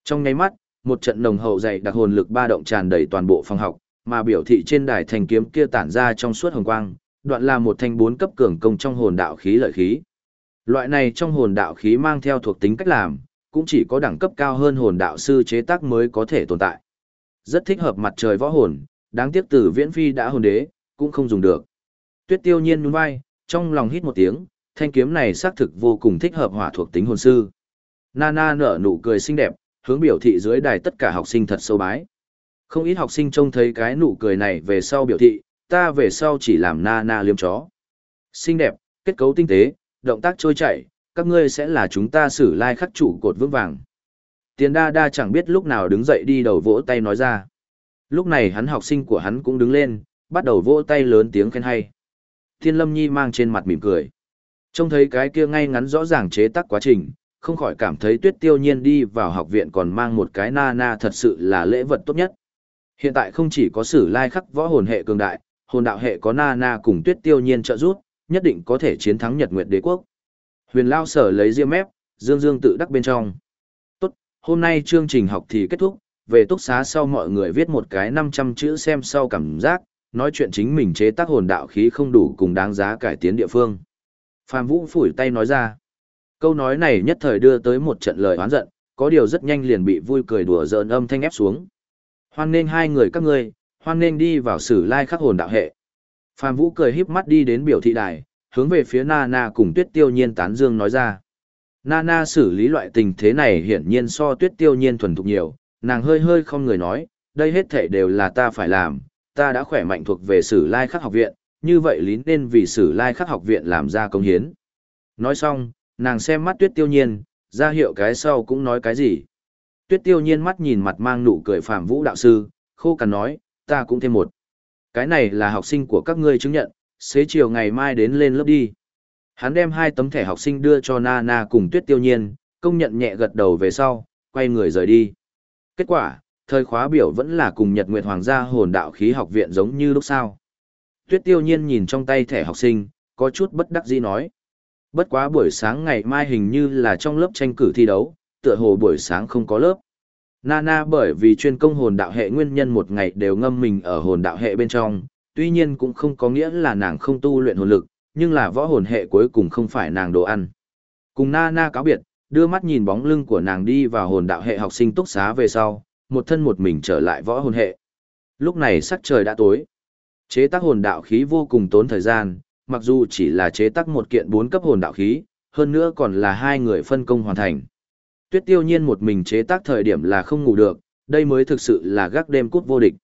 Trong nháy mắt, một trận nồng hậu dày đặc hồn lực ba động tràn đầy toàn bộ phòng học, mà biểu thị trên đài thành kiếm kia tản ra trong suốt hồng quang, đoạn là một thanh bốn cấp cường công trong hồn đạo khí lợi khí. Loại này trong hồn đạo khí mang theo thuộc tính cách làm, cũng chỉ có đẳng cấp cao hơn hồn đạo sư chế tác mới có thể tồn tại. Rất thích hợp mặt trời võ hồn, đáng tiếc tử viễn phi đã hồn đế, cũng không dùng được. Tuyết tiêu nhiên nhún vai, trong lòng hít một tiếng, thanh kiếm này xác thực vô cùng thích hợp hỏa thuộc tính hồn sư. Nana nở nụ cười xinh đẹp, hướng biểu thị dưới đài tất cả học sinh thật sâu bái. Không ít học sinh trông thấy cái nụ cười này về sau biểu thị, ta về sau chỉ làm na na liếm chó. Xinh đẹp, kết cấu tinh tế, động tác trôi chảy, các ngươi sẽ là chúng ta xử lai khắc chủ cột vững vàng. Tiền đa đa chẳng biết lúc nào đứng dậy đi đầu vỗ tay nói ra. Lúc này hắn học sinh của hắn cũng đứng lên, bắt đầu vỗ tay lớn tiếng khen hay. Thiên lâm nhi mang trên mặt mỉm cười. Trông thấy cái kia ngay ngắn rõ ràng chế tác quá trình, không khỏi cảm thấy tuyết tiêu nhiên đi vào học viện còn mang một cái na na thật sự là lễ vật tốt nhất. Hiện tại không chỉ có sử lai khắc võ hồn hệ cường đại, hồn đạo hệ có na na cùng tuyết tiêu nhiên trợ giúp, nhất định có thể chiến thắng Nhật Nguyệt Đế quốc. Huyền Lao sở lấy riêng mép, dương dương tự đắc bên trong. Tốt, hôm nay chương trình học thì kết thúc, về túc xá sau mọi người viết một cái 500 chữ xem sau cảm giác, nói chuyện chính mình chế tác hồn đạo khí không đủ cùng đáng giá cải tiến địa phương. Phạm Vũ phủi tay nói ra. Câu nói này nhất thời đưa tới một trận lời oán giận, có điều rất nhanh liền bị vui cười đùa giỡn âm thanh ép xuống. Hoan nên hai người các ngươi, hoan nên đi vào sử lai khắc hồn đạo hệ. Phạm Vũ cười híp mắt đi đến biểu thị đài, hướng về phía Nana cùng Tuyết Tiêu Nhiên tán dương nói ra. Nana xử lý loại tình thế này hiển nhiên so Tuyết Tiêu Nhiên thuần thục nhiều, nàng hơi hơi không người nói, đây hết thể đều là ta phải làm, ta đã khỏe mạnh thuộc về sử lai khắc học viện, như vậy lý nên vì sử lai khắc học viện làm ra công hiến. Nói xong, nàng xem mắt tuyết tiêu nhiên, ra hiệu cái sau cũng nói cái gì. Tuyết tiêu nhiên mắt nhìn mặt mang nụ cười phạm vũ đạo sư, khô cằn nói, ta cũng thêm một. Cái này là học sinh của các ngươi chứng nhận, xế chiều ngày mai đến lên lớp đi. Hắn đem hai tấm thẻ học sinh đưa cho Nana cùng tuyết tiêu nhiên, công nhận nhẹ gật đầu về sau, quay người rời đi. Kết quả, thời khóa biểu vẫn là cùng Nhật Nguyệt Hoàng gia hồn đạo khí học viện giống như lúc sau. Tuyết tiêu nhiên nhìn trong tay thẻ học sinh, có chút bất đắc dĩ nói. Bất quá buổi sáng ngày mai hình như là trong lớp tranh cử thi đấu, tựa hồ buổi sáng không có lớp. Nana bởi vì chuyên công hồn đạo hệ nguyên nhân một ngày đều ngâm mình ở hồn đạo hệ bên trong, tuy nhiên cũng không có nghĩa là nàng không tu luyện hồn lực, nhưng là võ hồn hệ cuối cùng không phải nàng đồ ăn. Cùng Nana cáo biệt, đưa mắt nhìn bóng lưng của nàng đi vào hồn đạo hệ học sinh túc xá về sau, một thân một mình trở lại võ hồn hệ. Lúc này sắc trời đã tối. Chế tác hồn đạo khí vô cùng tốn thời gian, mặc dù chỉ là chế tác một kiện bốn cấp hồn đạo khí, hơn nữa còn là hai người phân công hoàn thành. Tuyết tiêu nhiên một mình chế tác thời điểm là không ngủ được, đây mới thực sự là gác đêm cút vô địch.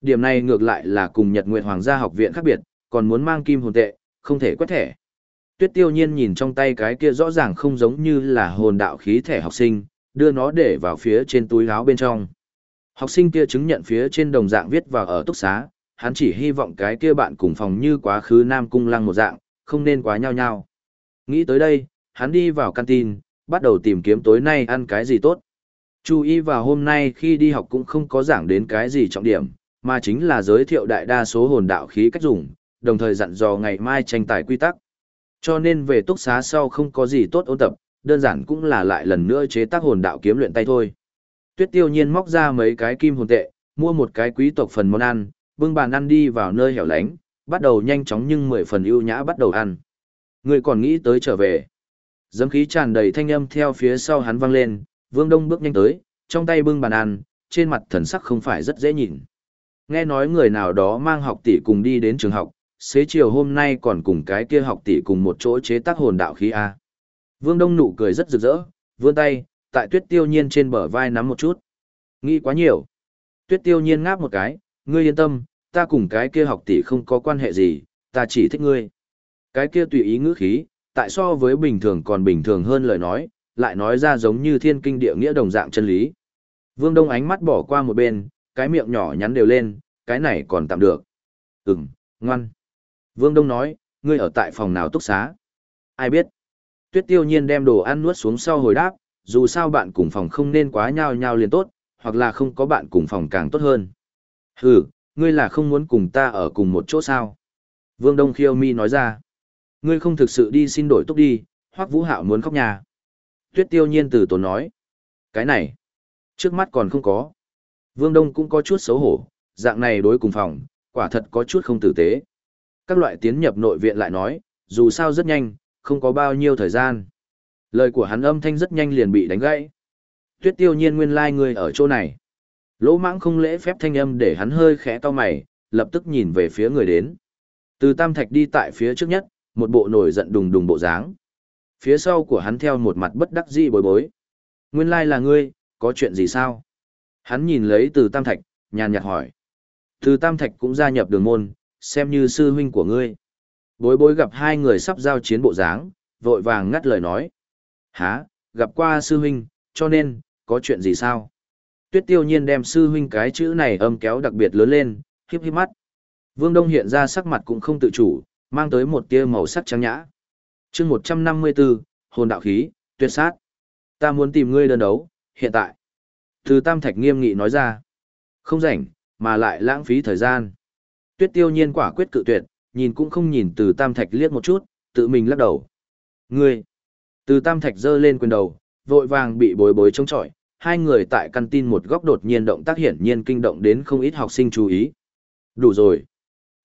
Điểm này ngược lại là cùng Nhật Nguyệt Hoàng gia học viện khác biệt, còn muốn mang kim hồn tệ, không thể quét thẻ. Tuyết tiêu nhiên nhìn trong tay cái kia rõ ràng không giống như là hồn đạo khí thẻ học sinh, đưa nó để vào phía trên túi áo bên trong. Học sinh kia chứng nhận phía trên đồng dạng viết vào ở túc xá, hắn chỉ hy vọng cái kia bạn cùng phòng như quá khứ Nam Cung Lăng một dạng, không nên quá nhau nhau. Nghĩ tới đây, hắn đi vào canteen, bắt đầu tìm kiếm tối nay ăn cái gì tốt. Chú ý vào hôm nay khi đi học cũng không có giảng đến cái gì trọng điểm, mà chính là giới thiệu đại đa số hồn đạo khí cách dùng, đồng thời dặn dò ngày mai tranh tài quy tắc. Cho nên về túc xá sau không có gì tốt ôn tập, đơn giản cũng là lại lần nữa chế tác hồn đạo kiếm luyện tay thôi. Tuyết tiêu nhiên móc ra mấy cái kim hồn tệ, mua một cái quý tộc phần món ăn, bưng bàn ăn đi vào nơi hẻo lánh, bắt đầu nhanh chóng nhưng mười phần ưu nhã bắt đầu ăn. Người còn nghĩ tới trở về. Dấm khí tràn đầy thanh âm theo phía sau hắn vang lên, Vương Đông bước nhanh tới, trong tay bưng bàn ăn, trên mặt thần sắc không phải rất dễ nhìn. Nghe nói người nào đó mang học tỷ cùng đi đến trường học, xế chiều hôm nay còn cùng cái kia học tỷ cùng một chỗ chế tác hồn đạo khí A. Vương Đông nụ cười rất rực rỡ, vươn tay, tại tuyết tiêu nhiên trên bờ vai nắm một chút. Nghĩ quá nhiều. Tuyết tiêu nhiên ngáp một cái, ngươi yên tâm, ta cùng cái kia học tỷ không có quan hệ gì, ta chỉ thích ngươi. Cái kia tùy ý ngữ khí, tại so với bình thường còn bình thường hơn lời nói, lại nói ra giống như thiên kinh địa nghĩa đồng dạng chân lý. Vương Đông ánh mắt bỏ qua một bên, cái miệng nhỏ nhắn đều lên, cái này còn tạm được. Ừm, ngoan. Vương Đông nói, ngươi ở tại phòng nào túc xá? Ai biết? Tuyết tiêu nhiên đem đồ ăn nuốt xuống sau hồi đáp, dù sao bạn cùng phòng không nên quá nhao nhao liền tốt, hoặc là không có bạn cùng phòng càng tốt hơn. Hừ, ngươi là không muốn cùng ta ở cùng một chỗ sao? Vương Đông Khiêu Mi nói ra. Ngươi không thực sự đi xin đổi túc đi, Hoắc Vũ Hạo muốn khóc nhà. Tuyết tiêu nhiên từ tổ nói. Cái này, trước mắt còn không có. Vương Đông cũng có chút xấu hổ, dạng này đối cùng phòng, quả thật có chút không tử tế. Các loại tiến nhập nội viện lại nói, dù sao rất nhanh, không có bao nhiêu thời gian. Lời của hắn âm thanh rất nhanh liền bị đánh gãy. Tuyết tiêu nhiên nguyên lai like người ở chỗ này. Lỗ mãng không lễ phép thanh âm để hắn hơi khẽ to mày, lập tức nhìn về phía người đến. Từ Tam Thạch đi tại phía trước nhất, một bộ nổi giận đùng đùng bộ dáng. Phía sau của hắn theo một mặt bất đắc dĩ bối bối. Nguyên lai là ngươi, có chuyện gì sao? Hắn nhìn lấy từ Tam Thạch, nhàn nhạt hỏi. Từ Tam Thạch cũng gia nhập đường môn, xem như sư huynh của ngươi. Bối bối gặp hai người sắp giao chiến bộ dáng, vội vàng ngắt lời nói. Hả, gặp qua sư huynh, cho nên, có chuyện gì sao? Tuyết tiêu nhiên đem sư huynh cái chữ này âm kéo đặc biệt lớn lên, híp híp mắt. Vương Đông hiện ra sắc mặt cũng không tự chủ, mang tới một tia màu sắc trắng nhã. chương 154, hồn đạo khí, tuyệt sát. Ta muốn tìm ngươi đơn đấu, hiện tại. Từ Tam Thạch nghiêm nghị nói ra. Không rảnh, mà lại lãng phí thời gian. Tuyết tiêu nhiên quả quyết cự tuyệt, nhìn cũng không nhìn từ Tam Thạch liếc một chút, tự mình lắc đầu. Ngươi! Từ Tam Thạch giơ lên quyền đầu, vội vàng bị bối bối chống chọi, hai người tại căn tin một góc đột nhiên động tác hiển nhiên kinh động đến không ít học sinh chú ý. Đủ rồi.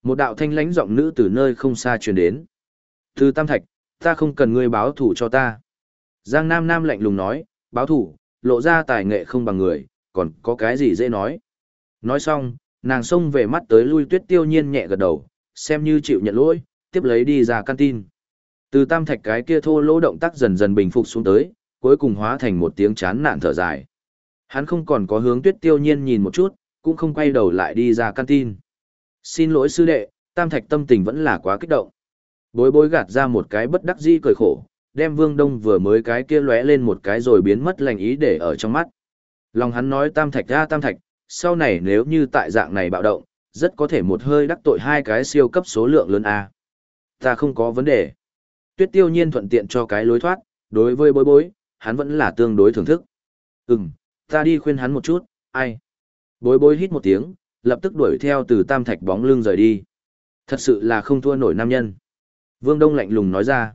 Một đạo thanh lãnh giọng nữ từ nơi không xa truyền đến. Từ Tam Thạch, ta không cần ngươi báo thủ cho ta. Giang Nam Nam lạnh lùng nói, báo thủ, lộ ra tài nghệ không bằng người, còn có cái gì dễ nói. Nói xong, nàng xông về mắt tới lui tuyết tiêu nhiên nhẹ gật đầu, xem như chịu nhận lỗi, tiếp lấy đi ra căn tin. Từ tam thạch cái kia thô lỗ động tác dần dần bình phục xuống tới, cuối cùng hóa thành một tiếng chán nản thở dài. Hắn không còn có hướng tuyết tiêu nhiên nhìn một chút, cũng không quay đầu lại đi ra căn tin. Xin lỗi sư đệ, tam thạch tâm tình vẫn là quá kích động. Bối bối gạt ra một cái bất đắc dĩ cười khổ, đem vương đông vừa mới cái kia lóe lên một cái rồi biến mất lành ý để ở trong mắt. Lòng hắn nói tam thạch ra tam thạch, sau này nếu như tại dạng này bạo động, rất có thể một hơi đắc tội hai cái siêu cấp số lượng lớn A. Ta không có vấn đề. Tuyết tiêu nhiên thuận tiện cho cái lối thoát, đối với bối bối, hắn vẫn là tương đối thưởng thức. Ừm, ta đi khuyên hắn một chút, ai? Bối bối hít một tiếng, lập tức đuổi theo từ tam thạch bóng lưng rời đi. Thật sự là không thua nổi nam nhân. Vương Đông lạnh lùng nói ra.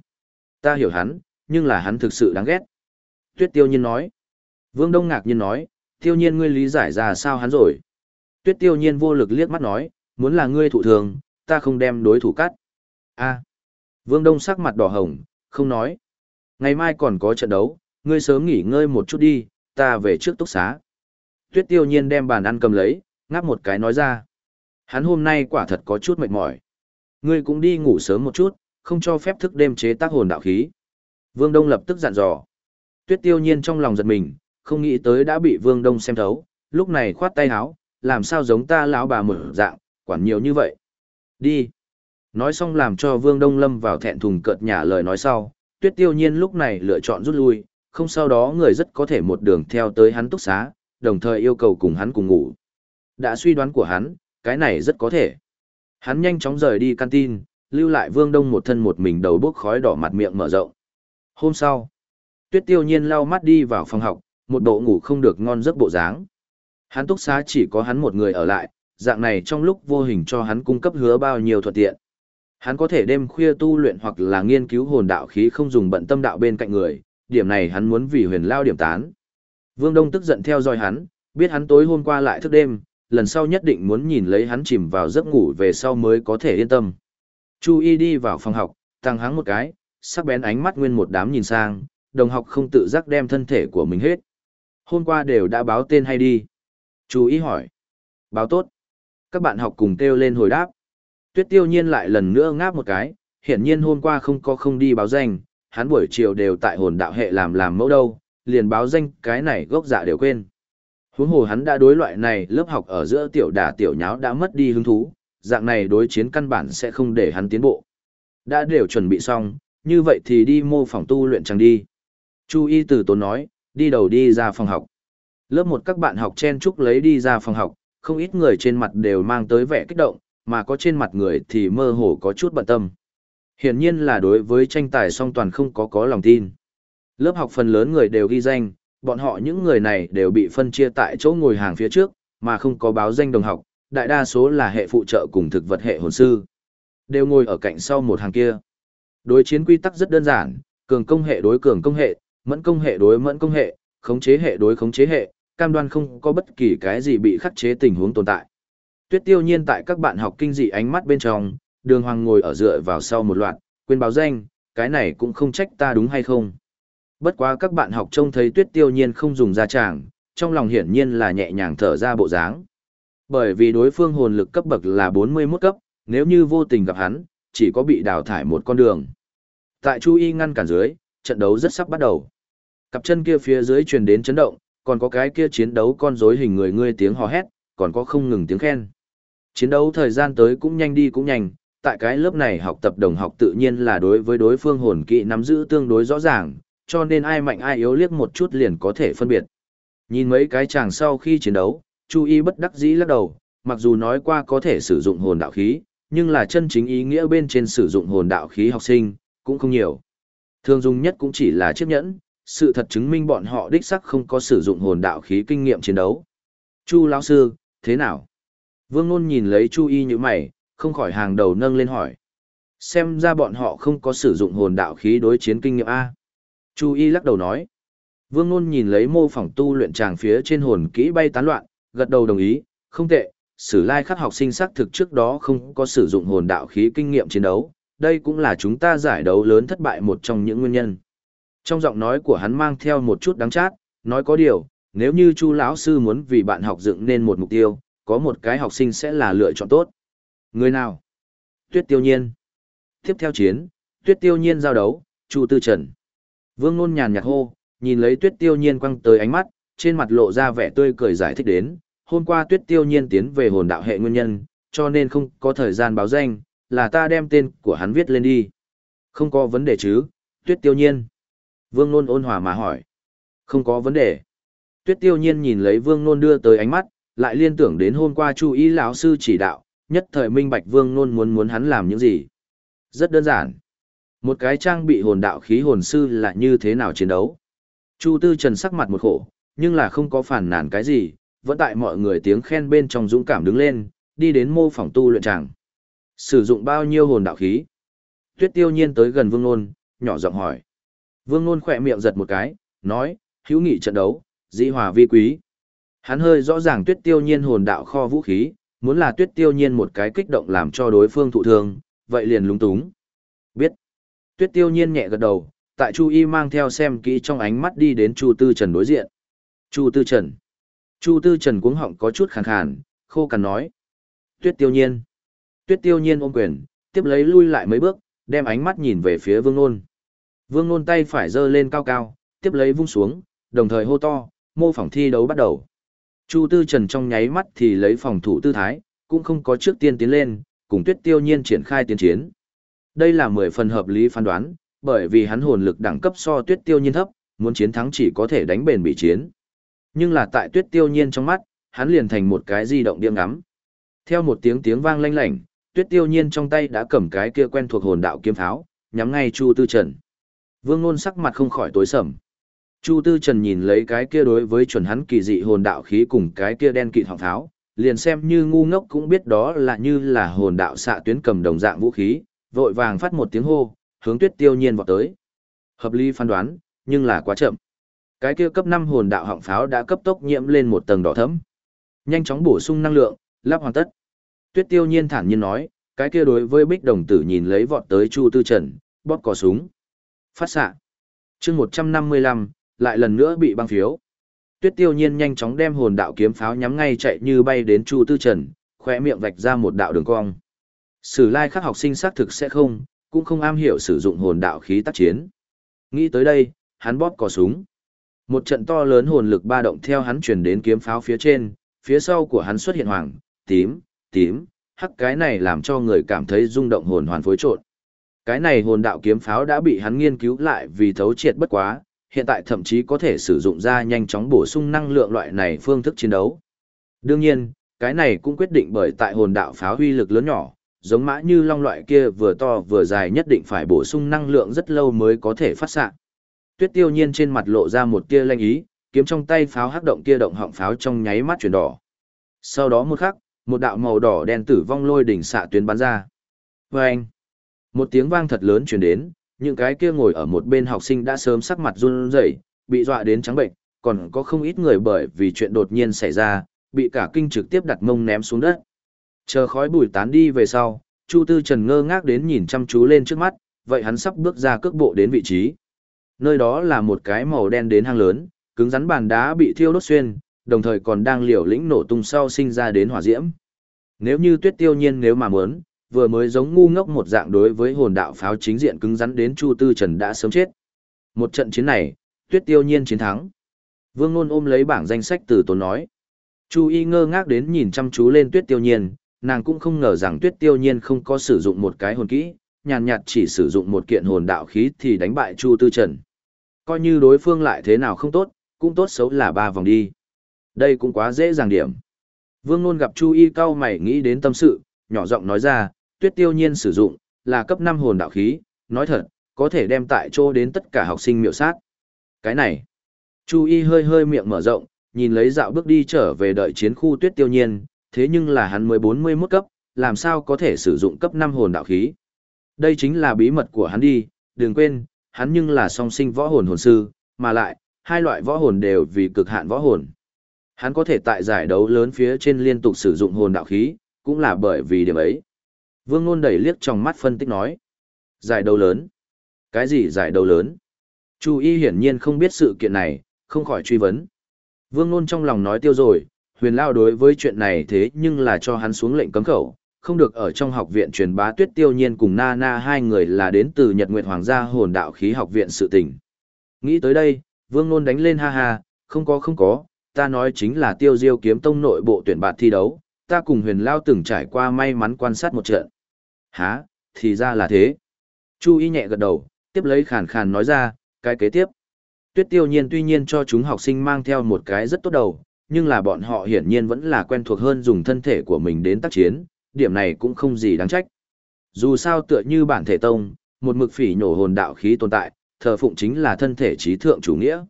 Ta hiểu hắn, nhưng là hắn thực sự đáng ghét. Tuyết tiêu nhiên nói. Vương Đông ngạc nhiên nói, tiêu nhiên ngươi lý giải ra sao hắn rồi. Tuyết tiêu nhiên vô lực liếc mắt nói, muốn là ngươi thủ thường, ta không đem đối thủ cắt. a Vương Đông sắc mặt đỏ hồng, không nói. Ngày mai còn có trận đấu, ngươi sớm nghỉ ngơi một chút đi, ta về trước túc xá. Tuyết tiêu nhiên đem bàn ăn cầm lấy, ngáp một cái nói ra. Hắn hôm nay quả thật có chút mệt mỏi. Ngươi cũng đi ngủ sớm một chút, không cho phép thức đêm chế tác hồn đạo khí. Vương Đông lập tức dặn dò. Tuyết tiêu nhiên trong lòng giật mình, không nghĩ tới đã bị Vương Đông xem thấu, lúc này khoát tay áo, làm sao giống ta lão bà mở dạng, quản nhiều như vậy. Đi. Nói xong làm cho Vương Đông lâm vào thẹn thùng cợt nhả lời nói sau, Tuyết tiêu nhiên lúc này lựa chọn rút lui, không sau đó người rất có thể một đường theo tới hắn túc xá, đồng thời yêu cầu cùng hắn cùng ngủ. Đã suy đoán của hắn, cái này rất có thể. Hắn nhanh chóng rời đi canteen, lưu lại Vương Đông một thân một mình đầu bốc khói đỏ mặt miệng mở rộng. Hôm sau, Tuyết Tiêu Nhiên lau mắt đi vào phòng học, một bộ ngủ không được ngon giấc bộ dáng. Hắn túc xá chỉ có hắn một người ở lại, dạng này trong lúc vô hình cho hắn cung cấp hứa bao nhiêu thuận tiện. Hắn có thể đêm khuya tu luyện hoặc là nghiên cứu hồn đạo khí không dùng bận tâm đạo bên cạnh người, điểm này hắn muốn vì huyền lao điểm tán. Vương Đông tức giận theo dõi hắn, biết hắn tối hôm qua lại thức đêm, lần sau nhất định muốn nhìn lấy hắn chìm vào giấc ngủ về sau mới có thể yên tâm. Chu Y đi vào phòng học, tăng hắng một cái, sắc bén ánh mắt nguyên một đám nhìn sang, đồng học không tự giác đem thân thể của mình hết. Hôm qua đều đã báo tên hay đi. Chu Y hỏi. Báo tốt. Các bạn học cùng kêu lên hồi đáp. Tuyết tiêu nhiên lại lần nữa ngáp một cái, hiển nhiên hôm qua không có không đi báo danh, hắn buổi chiều đều tại hồn đạo hệ làm làm mẫu đâu, liền báo danh cái này gốc dạ đều quên. Huống hồ hắn đã đối loại này lớp học ở giữa tiểu đà tiểu nháo đã mất đi hứng thú, dạng này đối chiến căn bản sẽ không để hắn tiến bộ. Đã đều chuẩn bị xong, như vậy thì đi mô phỏng tu luyện chẳng đi. Chu y từ tốn nói, đi đầu đi ra phòng học. Lớp một các bạn học chen chúc lấy đi ra phòng học, không ít người trên mặt đều mang tới vẻ kích động, mà có trên mặt người thì mơ hồ có chút bận tâm. Hiển nhiên là đối với tranh tài song toàn không có có lòng tin. Lớp học phần lớn người đều ghi danh, bọn họ những người này đều bị phân chia tại chỗ ngồi hàng phía trước, mà không có báo danh đồng học, đại đa số là hệ phụ trợ cùng thực vật hệ hồn sư. Đều ngồi ở cạnh sau một hàng kia. Đối chiến quy tắc rất đơn giản, cường công hệ đối cường công hệ, mẫn công hệ đối mẫn công hệ, khống chế hệ đối khống chế hệ, cam đoan không có bất kỳ cái gì bị khắc chế tình huống tồn tại. Tuyết tiêu nhiên tại các bạn học kinh dị ánh mắt bên trong, đường hoàng ngồi ở dựa vào sau một loạt, quên báo danh, cái này cũng không trách ta đúng hay không. Bất quá các bạn học trông thấy tuyết tiêu nhiên không dùng ra tràng, trong lòng hiển nhiên là nhẹ nhàng thở ra bộ dáng. Bởi vì đối phương hồn lực cấp bậc là 41 cấp, nếu như vô tình gặp hắn, chỉ có bị đào thải một con đường. Tại Chu Y ngăn cản dưới, trận đấu rất sắp bắt đầu. Cặp chân kia phía dưới truyền đến chấn động, còn có cái kia chiến đấu con rối hình người ngươi tiếng hò hét, còn có không ngừng tiếng khen. Chiến đấu thời gian tới cũng nhanh đi cũng nhanh, tại cái lớp này học tập đồng học tự nhiên là đối với đối phương hồn kỹ nắm giữ tương đối rõ ràng, cho nên ai mạnh ai yếu liếc một chút liền có thể phân biệt. Nhìn mấy cái chàng sau khi chiến đấu, Chu Y bất đắc dĩ lắc đầu, mặc dù nói qua có thể sử dụng hồn đạo khí, nhưng là chân chính ý nghĩa bên trên sử dụng hồn đạo khí học sinh, cũng không nhiều. Thường dùng nhất cũng chỉ là chiếc nhẫn, sự thật chứng minh bọn họ đích sắc không có sử dụng hồn đạo khí kinh nghiệm chiến đấu. Chu lão sư, thế nào? Vương Nôn nhìn lấy Chu Y như mày, không khỏi hàng đầu nâng lên hỏi. Xem ra bọn họ không có sử dụng hồn đạo khí đối chiến kinh nghiệm A. Chu Y lắc đầu nói. Vương Nôn nhìn lấy mô phỏng tu luyện tràng phía trên hồn kỹ bay tán loạn, gật đầu đồng ý, không tệ, sử lai khắc học sinh xác thực trước đó không có sử dụng hồn đạo khí kinh nghiệm chiến đấu, đây cũng là chúng ta giải đấu lớn thất bại một trong những nguyên nhân. Trong giọng nói của hắn mang theo một chút đắng chát, nói có điều, nếu như Chu lão sư muốn vì bạn học dựng nên một mục tiêu, có một cái học sinh sẽ là lựa chọn tốt. Người nào? Tuyết Tiêu Nhiên. Tiếp theo chiến, Tuyết Tiêu Nhiên giao đấu, Chu Tư Trần. Vương Nôn nhàn nhạt hô, nhìn lấy Tuyết Tiêu Nhiên quăng tới ánh mắt, trên mặt lộ ra vẻ tươi cười giải thích đến, hôm qua Tuyết Tiêu Nhiên tiến về hồn đạo hệ nguyên nhân, cho nên không có thời gian báo danh, là ta đem tên của hắn viết lên đi. Không có vấn đề chứ, Tuyết Tiêu Nhiên. Vương Nôn ôn hòa mà hỏi. Không có vấn đề. Tuyết Tiêu Nhiên nhìn lấy Vương Nôn đưa tới ánh mắt, lại liên tưởng đến hôm qua Chu ý lão sư chỉ đạo, nhất thời minh bạch Vương Nôn muốn muốn hắn làm những gì. Rất đơn giản. Một cái trang bị hồn đạo khí hồn sư là như thế nào chiến đấu? Chu Tư Trần sắc mặt một khổ, nhưng là không có phản nản cái gì, vẫn tại mọi người tiếng khen bên trong dũng cảm đứng lên, đi đến mô phỏng tu luyện tràng. Sử dụng bao nhiêu hồn đạo khí? Tuyết tiêu nhiên tới gần vương nôn, nhỏ giọng hỏi. Vương nôn khỏe miệng giật một cái, nói, hữu nghị trận đấu, dĩ hòa vi quý. Hắn hơi rõ ràng tuyết tiêu nhiên hồn đạo kho vũ khí, muốn là tuyết tiêu nhiên một cái kích động làm cho đối phương thụ thương, vậy liền lúng túng. Biết. Tuyết tiêu nhiên nhẹ gật đầu, tại Chu Y mang theo xem kỹ trong ánh mắt đi đến Chu Tư Trần đối diện. Chu Tư Trần. Chu Tư Trần cuống họng có chút khàn khàn, khô cằn nói. Tuyết tiêu nhiên. Tuyết tiêu nhiên ôm quyền, tiếp lấy lui lại mấy bước, đem ánh mắt nhìn về phía vương nôn. Vương nôn tay phải giơ lên cao cao, tiếp lấy vung xuống, đồng thời hô to, mô phỏng thi đấu bắt đầu. Chu Tư Trần trong nháy mắt thì lấy phòng thủ tư thái, cũng không có trước tiên tiến lên, cùng tuyết tiêu nhiên triển khai tiến chiến. Đây là mười phần hợp lý phán đoán, bởi vì hắn hồn lực đẳng cấp so tuyết tiêu nhiên thấp, muốn chiến thắng chỉ có thể đánh bền bị chiến. Nhưng là tại tuyết tiêu nhiên trong mắt, hắn liền thành một cái di động điểm ngắm. Theo một tiếng tiếng vang lanh lảnh, tuyết tiêu nhiên trong tay đã cầm cái kia quen thuộc hồn đạo kiếm pháo, nhắm ngay Chu Tư Trần. Vương Nôn sắc mặt không khỏi tối sầm. Chu Tư Trần nhìn lấy cái kia đối với chuẩn hắn kỳ dị hồn đạo khí cùng cái kia đen kịt họng pháo, liền xem như ngu ngốc cũng biết đó là như là hồn đạo xạ tuyến cầm đồng dạng vũ khí, vội vàng phát một tiếng hô, hướng tuyết tiêu nhiên vọt tới. Hợp lý phán đoán, nhưng là quá chậm. Cái kia cấp 5 hồn đạo họng pháo đã cấp tốc nhiễm lên một tầng đỏ thẫm. Nhanh chóng bổ sung năng lượng, lắp hoàn tất. Tuyết tiêu nhiên thản nhiên nói, cái kia đối với bích đồng tử nhìn lấy vọt tới Chu Tư Trần, bóp cò súng. Phát xạ. chương 155, lại lần nữa bị băng phiếu. Tuyết tiêu nhiên nhanh chóng đem hồn đạo kiếm pháo nhắm ngay chạy như bay đến Chu Tư Trần, khỏe miệng vạch ra một đạo đường cong. Sử lai các học sinh xác thực sẽ không, cũng không am hiểu sử dụng hồn đạo khí tác chiến. Nghĩ tới đây, hắn bóp cò súng. Một trận to lớn hồn lực ba động theo hắn chuyển đến kiếm pháo phía trên, phía sau của hắn xuất hiện hoàng, tím, tím, hắc cái này làm cho người cảm thấy rung động hồn hoàn phối trộn. Cái này hồn đạo kiếm pháo đã bị hắn nghiên cứu lại vì thấu triệt bất quá, hiện tại thậm chí có thể sử dụng ra nhanh chóng bổ sung năng lượng loại này phương thức chiến đấu. Đương nhiên, cái này cũng quyết định bởi tại hồn đạo pháo huy lực lớn nhỏ, giống mã như long loại kia vừa to vừa dài nhất định phải bổ sung năng lượng rất lâu mới có thể phát xạ. Tuyết tiêu nhiên trên mặt lộ ra một tia lanh ý, kiếm trong tay pháo hắc động kia động họng pháo trong nháy mắt chuyển đỏ. Sau đó một khắc, một đạo màu đỏ đen tử vong lôi đỉnh xạ tuyến bắn ra. Vâng! Một tiếng vang thật lớn truyền đến, những cái kia ngồi ở một bên học sinh đã sớm sắc mặt run rẩy, bị dọa đến trắng bệnh, còn có không ít người bởi vì chuyện đột nhiên xảy ra, bị cả kinh trực tiếp đặt mông ném xuống đất. Chờ khói bụi tán đi về sau, Chu Tư Trần ngơ ngác đến nhìn chăm chú lên trước mắt, vậy hắn sắp bước ra cước bộ đến vị trí. Nơi đó là một cái màu đen đến hang lớn, cứng rắn bàn đá bị thiêu đốt xuyên, đồng thời còn đang liều lĩnh nổ tung sau sinh ra đến hỏa diễm. Nếu như tuyết tiêu nhiên nếu mà muốn, vừa mới giống ngu ngốc một dạng đối với hồn đạo pháo chính diện cứng rắn đến Chu Tư Trần đã sớm chết. Một trận chiến này, tuyết tiêu nhiên chiến thắng. Vương Nôn ôm lấy bảng danh sách từ tốn nói. Chu Y ngơ ngác đến nhìn chăm chú lên tuyết tiêu nhiên, nàng cũng không ngờ rằng tuyết tiêu nhiên không có sử dụng một cái hồn kỹ, nhàn nhạt chỉ sử dụng một kiện hồn đạo khí thì đánh bại Chu Tư Trần. Coi như đối phương lại thế nào không tốt, cũng tốt xấu là ba vòng đi. Đây cũng quá dễ dàng điểm. Vương Nôn gặp Chu Y cao mày nghĩ đến tâm sự, nhỏ giọng nói ra, tuyết tiêu nhiên sử dụng, là cấp 5 hồn đạo khí, nói thật, có thể đem tại chỗ đến tất cả học sinh miệu sát. Cái này, Chu Y hơi hơi miệng mở rộng, nhìn lấy dạo bước đi trở về đợi chiến khu tuyết tiêu nhiên, thế nhưng là hắn mới 41 cấp, làm sao có thể sử dụng cấp 5 hồn đạo khí. Đây chính là bí mật của hắn đi, đừng quên, hắn nhưng là song sinh võ hồn hồn sư, mà lại, hai loại võ hồn đều vì cực hạn võ hồn. Hắn có thể tại giải đấu lớn phía trên liên tục sử dụng hồn đạo khí, cũng là bởi vì điểm ấy. Vương Nôn đẩy liếc trong mắt phân tích nói. Giải đấu lớn? Cái gì giải đấu lớn? Chu Y hiển nhiên không biết sự kiện này, không khỏi truy vấn. Vương Nôn trong lòng nói tiêu rồi, huyền lao đối với chuyện này thế nhưng là cho hắn xuống lệnh cấm khẩu, không được ở trong học viện truyền bá tuyết tiêu nhiên cùng na na hai người là đến từ Nhật Nguyệt Hoàng gia hồn đạo khí học viện sự tình. Nghĩ tới đây, Vương Nôn đánh lên ha ha, không có không có, ta nói chính là tiêu diêu kiếm tông nội bộ tuyển bạt thi đấu, ta cùng huyền lao từng trải qua may mắn quan sát một trận há thì ra là thế. Chu y nhẹ gật đầu, tiếp lấy khàn khàn nói ra, cái kế tiếp. Tuyết tiêu nhiên tuy nhiên cho chúng học sinh mang theo một cái rất tốt đầu, nhưng là bọn họ hiển nhiên vẫn là quen thuộc hơn dùng thân thể của mình đến tác chiến, điểm này cũng không gì đáng trách. Dù sao tựa như bản thể tông, một mực phỉ nhổ hồn đạo khí tồn tại, thờ phụng chính là thân thể trí thượng chủ nghĩa.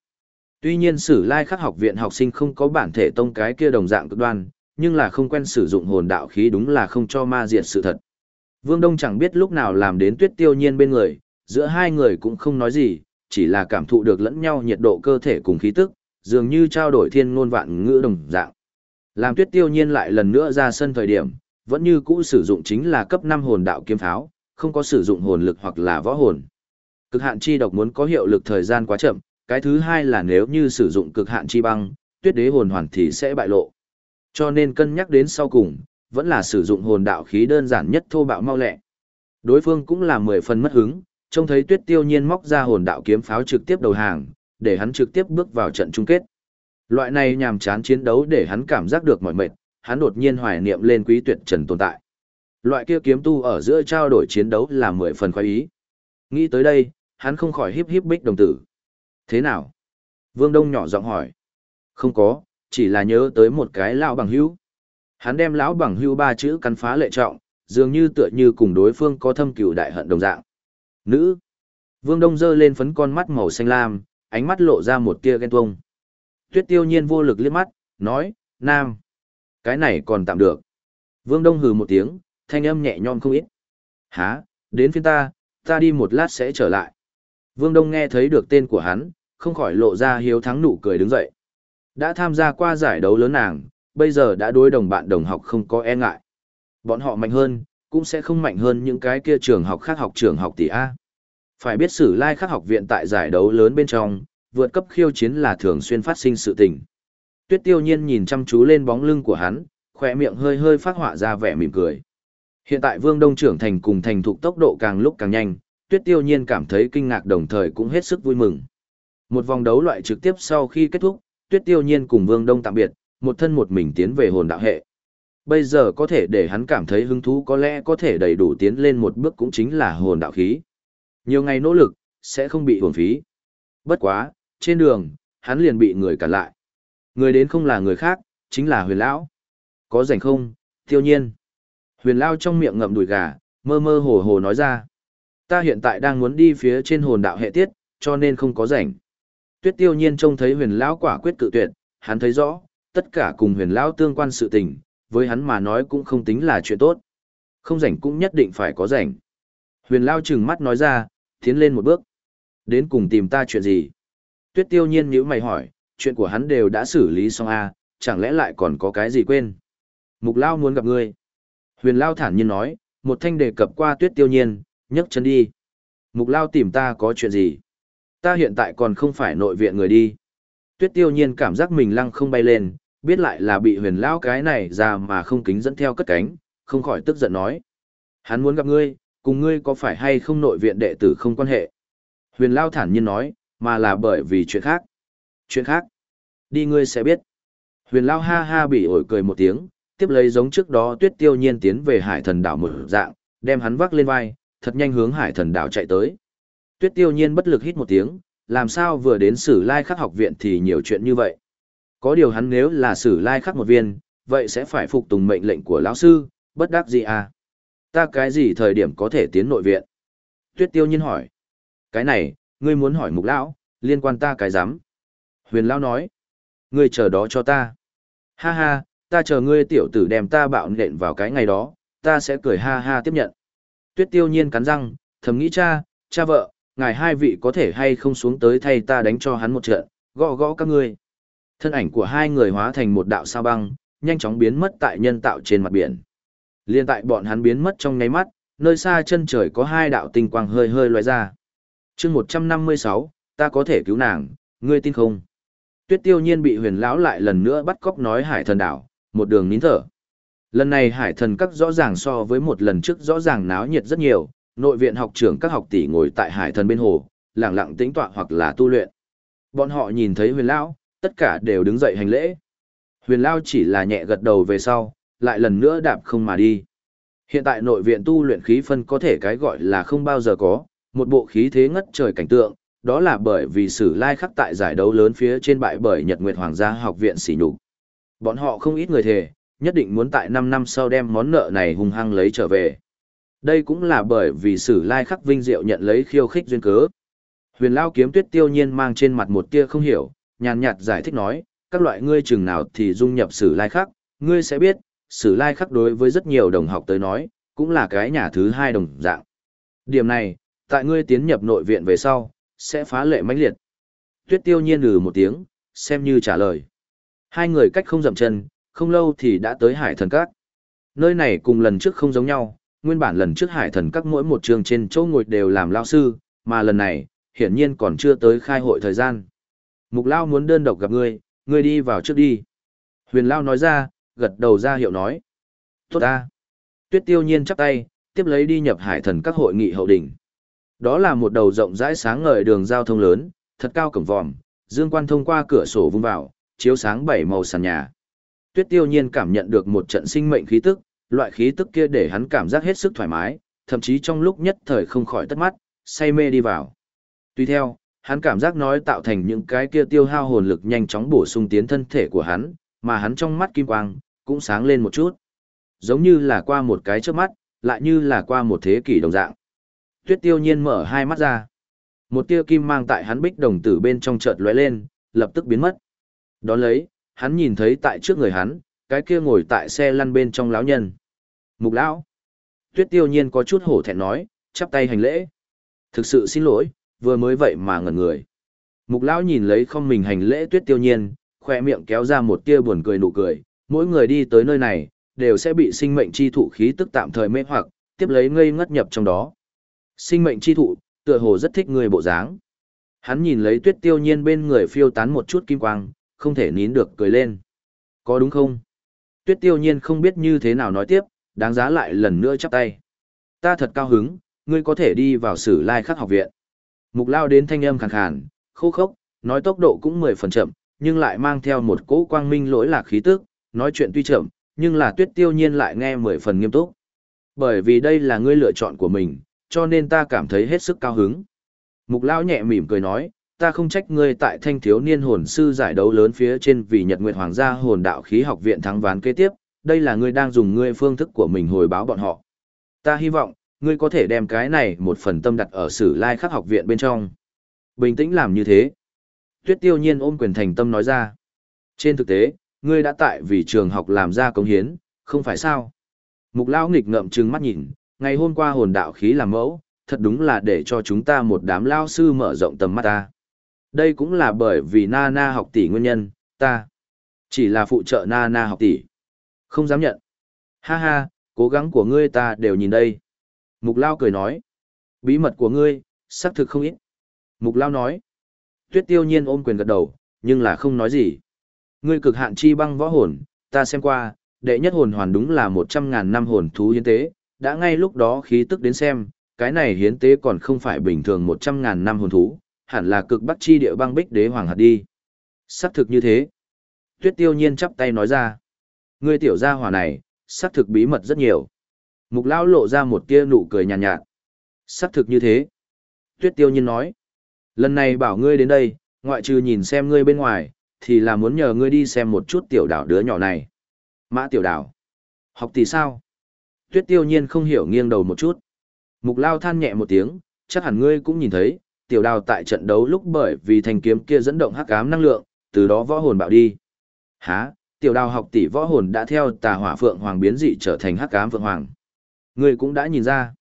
Tuy nhiên sử lai khắc học viện học sinh không có bản thể tông cái kia đồng dạng cực đoan, nhưng là không quen sử dụng hồn đạo khí đúng là không cho ma diệt sự thật. Vương Đông chẳng biết lúc nào làm đến tuyết tiêu nhiên bên người, giữa hai người cũng không nói gì, chỉ là cảm thụ được lẫn nhau nhiệt độ cơ thể cùng khí tức, dường như trao đổi thiên ngôn vạn ngữ đồng dạng. Làm tuyết tiêu nhiên lại lần nữa ra sân thời điểm, vẫn như cũ sử dụng chính là cấp 5 hồn đạo kiếm pháo, không có sử dụng hồn lực hoặc là võ hồn. Cực hạn chi độc muốn có hiệu lực thời gian quá chậm, cái thứ hai là nếu như sử dụng cực hạn chi băng, tuyết đế hồn hoàn thì sẽ bại lộ. Cho nên cân nhắc đến sau cùng, vẫn là sử dụng hồn đạo khí đơn giản nhất thô bạo mau lẹ. Đối phương cũng là mười phần mất hứng, trông thấy tuyết tiêu nhiên móc ra hồn đạo kiếm pháo trực tiếp đầu hàng, để hắn trực tiếp bước vào trận chung kết. Loại này nhàm chán chiến đấu để hắn cảm giác được mỏi mệt, hắn đột nhiên hoài niệm lên quý tuyệt trần tồn tại. Loại kia kiếm tu ở giữa trao đổi chiến đấu là mười phần khoái ý. Nghĩ tới đây, hắn không khỏi híp híp bích đồng tử. Thế nào? Vương Đông nhỏ giọng hỏi. Không có, chỉ là nhớ tới một cái lão bằng hữu. Hắn đem lão bằng hưu ba chữ cắn phá lệ trọng, dường như tựa như cùng đối phương có thâm cừu đại hận đồng dạng. Nữ. Vương Đông giơ lên phấn con mắt màu xanh lam, ánh mắt lộ ra một tia ghen tuông. Tuyết tiêu nhiên vô lực liếc mắt, nói, nam. Cái này còn tạm được. Vương Đông hừ một tiếng, thanh âm nhẹ nhõm không ít. Hả, đến phiên ta, ta đi một lát sẽ trở lại. Vương Đông nghe thấy được tên của hắn, không khỏi lộ ra hiếu thắng nụ cười đứng dậy. Đã tham gia qua giải đấu lớn nàng, bây giờ đã đối đồng bạn đồng học không có e ngại. Bọn họ mạnh hơn, cũng sẽ không mạnh hơn những cái kia trường học khác học trường học tỷ A. Phải biết sử lai khác học viện tại giải đấu lớn bên trong, vượt cấp khiêu chiến là thường xuyên phát sinh sự tình. Tuyết tiêu nhiên nhìn chăm chú lên bóng lưng của hắn, khỏe miệng hơi hơi phát họa ra vẻ mỉm cười. Hiện tại vương đông trưởng thành cùng thành thục tốc độ càng lúc càng nhanh, tuyết tiêu nhiên cảm thấy kinh ngạc đồng thời cũng hết sức vui mừng. Một vòng đấu loại trực tiếp sau khi kết thúc, tuyết tiêu nhiên cùng vương đông tạm biệt, một thân một mình tiến về hồn đạo hệ. Bây giờ có thể để hắn cảm thấy hứng thú có lẽ có thể đầy đủ tiến lên một bước cũng chính là hồn đạo khí. Nhiều ngày nỗ lực, sẽ không bị hồn phí. Bất quá, trên đường, hắn liền bị người cản lại. Người đến không là người khác, chính là huyền lão. Có rảnh không, tiêu nhiên. Huyền lão trong miệng ngậm đùi gà, mơ mơ hồ hồ nói ra. Ta hiện tại đang muốn đi phía trên hồn đạo hệ tiết, cho nên không có rảnh. Tuyết tiêu nhiên trông thấy huyền lão quả quyết cự tuyệt, hắn thấy rõ, tất cả cùng huyền lão tương quan sự tình, với hắn mà nói cũng không tính là chuyện tốt. Không rảnh cũng nhất định phải có rảnh. Huyền lão trừng mắt nói ra, tiến lên một bước. Đến cùng tìm ta chuyện gì? Tuyết tiêu nhiên nhữ mày hỏi, chuyện của hắn đều đã xử lý xong à, chẳng lẽ lại còn có cái gì quên? Mục Lao muốn gặp ngươi. Huyền Lao thản nhiên nói, một thanh đề cập qua tuyết tiêu nhiên, nhấc chân đi. Mục Lao tìm ta có chuyện gì? Ta hiện tại còn không phải nội viện người đi. Tuyết tiêu nhiên cảm giác mình lăng không bay lên, biết lại là bị huyền Lao cái này ra mà không kính dẫn theo cất cánh, không khỏi tức giận nói. Hắn muốn gặp ngươi, cùng ngươi có phải hay không nội viện đệ tử không quan hệ? Huyền Lao thản nhiên nói, mà là bởi vì chuyện khác. Chuyện khác? Đi ngươi sẽ biết. Huyền Lao ha ha bị ổi cười một tiếng, tiếp lấy giống trước đó tuyết tiêu nhiên tiến về hải thần đảo một dạng, đem hắn vác lên vai, thật nhanh hướng hải thần đảo chạy tới. Tuyết tiêu nhiên bất lực hít một tiếng, làm sao vừa đến sử lai khắc học viện thì nhiều chuyện như vậy. Có điều hắn nếu là sử lai khắc một viên, vậy sẽ phải phục tùng mệnh lệnh của lão sư, bất đắc gì à? Ta cái gì thời điểm có thể tiến nội viện? Tuyết tiêu nhiên hỏi. Cái này, ngươi muốn hỏi mục lão, liên quan ta cái giám. Huyền lão nói. Ngươi chờ đó cho ta. Ha ha, ta chờ ngươi tiểu tử đem ta bạo nện vào cái ngày đó, ta sẽ cười ha ha tiếp nhận. Tuyết tiêu nhiên cắn răng, thầm nghĩ cha, cha vợ, ngài hai vị có thể hay không xuống tới thay ta đánh cho hắn một trận, gõ gõ các ngươi. Thân ảnh của hai người hóa thành một đạo sao băng, nhanh chóng biến mất tại nhân tạo trên mặt biển. Liên tại bọn hắn biến mất trong nháy mắt, nơi xa chân trời có hai đạo tinh quang hơi hơi loại ra. chương 156, ta có thể cứu nàng, ngươi tin không? Tuyết tiêu nhiên bị huyền lão lại lần nữa bắt cóc nói hải thần đảo, một đường nín thở. Lần này hải thần các rõ ràng so với một lần trước rõ ràng náo nhiệt rất nhiều, nội viện học trưởng các học tỷ ngồi tại hải thần bên hồ, lặng lặng tĩnh tọa hoặc là tu luyện. Bọn họ nhìn thấy huyền lão, tất cả đều đứng dậy hành lễ. Huyền lão chỉ là nhẹ gật đầu về sau, lại lần nữa đạp không mà đi. Hiện tại nội viện tu luyện khí phân có thể cái gọi là không bao giờ có, một bộ khí thế ngất trời cảnh tượng, đó là bởi vì sử lai khắc tại giải đấu lớn phía trên bại bởi Nhật Nguyệt Hoàng gia học viện xỉ nhục. Bọn họ không ít người thề, nhất định muốn tại 5 năm sau đem món nợ này hung hăng lấy trở về. Đây cũng là bởi vì sử lai khắc vinh diệu nhận lấy khiêu khích duyên cớ. Huyền Lao kiếm tuyết tiêu nhiên mang trên mặt một tia không hiểu, nhàn nhạt giải thích nói, các loại ngươi chừng nào thì dung nhập sử lai khắc, ngươi sẽ biết, sử lai khắc đối với rất nhiều đồng học tới nói, cũng là cái nhà thứ hai đồng dạng. Điểm này, tại ngươi tiến nhập nội viện về sau, sẽ phá lệ mãnh liệt. Tuyết tiêu nhiên lừ một tiếng, xem như trả lời. Hai người cách không dậm chân, không lâu thì đã tới hải thần các. Nơi này cùng lần trước không giống nhau, nguyên bản lần trước hải thần các mỗi một trường trên chỗ ngồi đều làm lao sư, mà lần này, hiển nhiên còn chưa tới khai hội thời gian. Mục Lao muốn đơn độc gặp ngươi, ngươi đi vào trước đi. Huyền Lao nói ra, gật đầu ra hiệu nói. Tốt ta. Tuyết tiêu nhiên chắp tay, tiếp lấy đi nhập hải thần các hội nghị hậu đỉnh. Đó là một đầu rộng rãi sáng ngời đường giao thông lớn, thật cao cổng vòm, dương quan thông qua cửa sổ vung vào, chiếu sáng bảy màu sàn nhà. Tuyết tiêu nhiên cảm nhận được một trận sinh mệnh khí tức, loại khí tức kia để hắn cảm giác hết sức thoải mái, thậm chí trong lúc nhất thời không khỏi tất mắt, say mê đi vào. Tuy theo, hắn cảm giác nói tạo thành những cái kia tiêu hao hồn lực nhanh chóng bổ sung tiến thân thể của hắn, mà hắn trong mắt kim quang, cũng sáng lên một chút. Giống như là qua một cái chớp mắt, lại như là qua một thế kỷ đồng dạng. Tuyết tiêu nhiên mở hai mắt ra. Một tia kim mang tại hắn bích đồng tử bên trong chợt lóe lên, lập tức biến mất. Đón lấy, hắn nhìn thấy tại trước người hắn, cái kia ngồi tại xe lăn bên trong lão nhân. Mục lão. Tuyết tiêu nhiên có chút hổ thẹn nói, chắp tay hành lễ. Thực sự xin lỗi, vừa mới vậy mà ngẩn người. Mục lão nhìn lấy không mình hành lễ tuyết tiêu nhiên, khoe miệng kéo ra một tia buồn cười nụ cười, mỗi người đi tới nơi này, đều sẽ bị sinh mệnh chi thụ khí tức tạm thời mê hoặc, tiếp lấy ngây ngất nhập trong đó. Sinh mệnh chi thụ, tựa hồ rất thích người bộ dáng. Hắn nhìn lấy tuyết tiêu nhiên bên người phiêu tán một chút kim quang, không thể nín được cười lên. Có đúng không? Tuyết tiêu nhiên không biết như thế nào nói tiếp, đáng giá lại lần nữa chắp tay. Ta thật cao hứng, ngươi có thể đi vào sử lai khắc học viện. Mục lao đến thanh âm khàn khàn, khô khốc, nói tốc độ cũng mười phần chậm, nhưng lại mang theo một cỗ quang minh lỗi lạc khí tức, nói chuyện tuy chậm, nhưng là tuyết tiêu nhiên lại nghe mười phần nghiêm túc. Bởi vì đây là ngươi lựa chọn của mình, cho nên ta cảm thấy hết sức cao hứng. Mục lao nhẹ mỉm cười nói, ta không trách ngươi tại thanh thiếu niên hồn sư giải đấu lớn phía trên vì Nhật Nguyệt Hoàng gia hồn đạo khí học viện thắng ván kế tiếp, đây là ngươi đang dùng ngươi phương thức của mình hồi báo bọn họ. Ta hy vọng, ngươi có thể đem cái này một phần tâm đặt ở sử lai khắc học viện bên trong. Bình tĩnh làm như thế. Tuyết tiêu nhiên ôm quyền thành tâm nói ra. Trên thực tế, ngươi đã tại vì trường học làm ra công hiến, không phải sao? Mục lão nghịch ngậm trừng mắt nhìn, ngày hôm qua hồn đạo khí làm mẫu, thật đúng là để cho chúng ta một đám lao sư mở rộng tầm mắt ta. Đây cũng là bởi vì na na học tỷ nguyên nhân, ta chỉ là phụ trợ na na học tỷ. Không dám nhận. Ha ha, cố gắng của ngươi ta đều nhìn đây. Mục Lao cười nói. Bí mật của ngươi, xác thực không ít. Mục Lao nói. Tuyết tiêu nhiên ôm quyền gật đầu, nhưng là không nói gì. Ngươi cực hạn chi băng võ hồn, ta xem qua, đệ nhất hồn hoàn đúng là một trăm ngàn năm hồn thú hiến tế, đã ngay lúc đó khí tức đến xem, cái này hiến tế còn không phải bình thường một trăm ngàn năm hồn thú, hẳn là cực bắc chi địa băng bích đế hoàng hạt đi. Xác thực như thế. Tuyết tiêu nhiên chắp tay nói ra. Ngươi tiểu gia hỏa này, xác thực bí mật rất nhiều. Mục lão lộ ra một tia nụ cười nhàn nhạt, nhạt. Xác thực như thế. Tuyết tiêu nhiên nói. Lần này bảo ngươi đến đây, ngoại trừ nhìn xem ngươi bên ngoài, thì là muốn nhờ ngươi đi xem một chút tiểu đảo đứa nhỏ này. Mã tiểu đảo. Học tỷ sao? Tuyết tiêu nhiên không hiểu nghiêng đầu một chút. Mục lao than nhẹ một tiếng, chắc hẳn ngươi cũng nhìn thấy, tiểu đào tại trận đấu lúc bởi vì thanh kiếm kia dẫn động hắc ám năng lượng, từ đó võ hồn bạo đi. Hả, tiểu đào học tỷ võ hồn đã theo tà hỏa phượng hoàng biến dị trở thành hắc ám phượng hoàng. Ngươi cũng đã nhìn ra.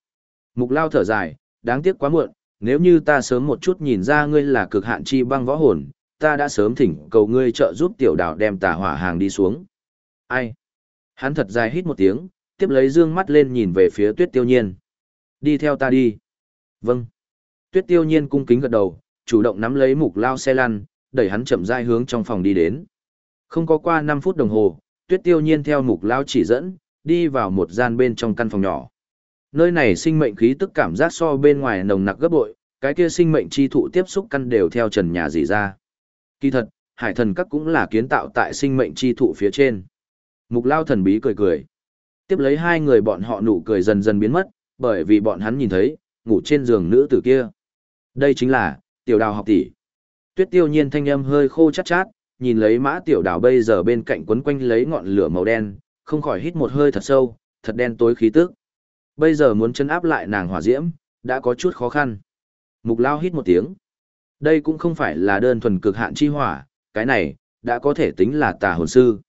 Mục lao thở dài, đáng tiếc quá muộn, nếu như ta sớm một chút nhìn ra ngươi là cực hạn chi băng võ hồn, ta đã sớm thỉnh cầu ngươi trợ giúp tiểu đảo đem tà hỏa hàng đi xuống. Ai? Hắn thật dài hít một tiếng, tiếp lấy dương mắt lên nhìn về phía tuyết tiêu nhiên. Đi theo ta đi. Vâng. Tuyết tiêu nhiên cung kính gật đầu, chủ động nắm lấy mục lao xe lăn, đẩy hắn chậm rãi hướng trong phòng đi đến. Không có qua 5 phút đồng hồ, tuyết tiêu nhiên theo mục lao chỉ dẫn, đi vào một gian bên trong căn phòng nhỏ. Nơi này sinh mệnh khí tức cảm giác so bên ngoài nồng nặc gấp bội, cái kia sinh mệnh chi thụ tiếp xúc căn đều theo trần nhà dì ra. Kỳ thật, hải thần các cũng là kiến tạo tại sinh mệnh chi thụ phía trên. Mục lao thần bí cười cười. Tiếp lấy hai người bọn họ nụ cười dần dần biến mất, bởi vì bọn hắn nhìn thấy, ngủ trên giường nữ tử kia. Đây chính là, tiểu đào học tỷ. Tuyết tiêu nhiên thanh âm hơi khô chát chát, nhìn lấy mã tiểu đào bây giờ bên cạnh quấn quanh lấy ngọn lửa màu đen, không khỏi hít một hơi thật sâu, thật đen tối khí tức. Bây giờ muốn chân áp lại nàng hỏa diễm, đã có chút khó khăn. Mục lao hít một tiếng. Đây cũng không phải là đơn thuần cực hạn chi hỏa, cái này, đã có thể tính là tà hồn sư.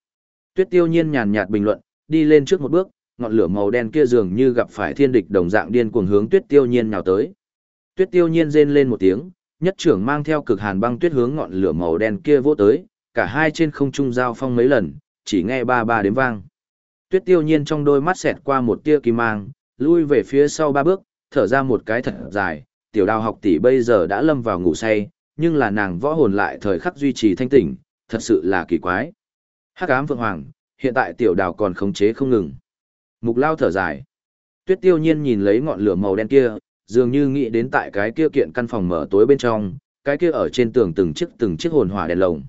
Tuyết tiêu nhiên nhàn nhạt bình luận, đi lên trước một bước, ngọn lửa màu đen kia dường như gặp phải thiên địch đồng dạng điên cuồng hướng Tuyết Tiêu Nhiên nhào tới. Tuyết Tiêu Nhiên rên lên một tiếng, nhất trưởng mang theo cực hàn băng tuyết hướng ngọn lửa màu đen kia vỗ tới, cả hai trên không trung giao phong mấy lần, chỉ nghe ba ba đếm vang. Tuyết Tiêu Nhiên trong đôi mắt xẹt qua một tia kim mang, lui về phía sau ba bước, thở ra một cái thật dài, tiểu đào học tỷ bây giờ đã lâm vào ngủ say, nhưng là nàng võ hồn lại thời khắc duy trì thanh tỉnh, thật sự là kỳ quái. Hắc ám Vượng Hoàng, hiện tại tiểu đào còn khống chế không ngừng. Mục lao thở dài. Tuyết tiêu nhiên nhìn lấy ngọn lửa màu đen kia, dường như nghĩ đến tại cái kia kiện căn phòng mở tối bên trong, cái kia ở trên tường từng chiếc từng chiếc hồn hỏa đèn lồng.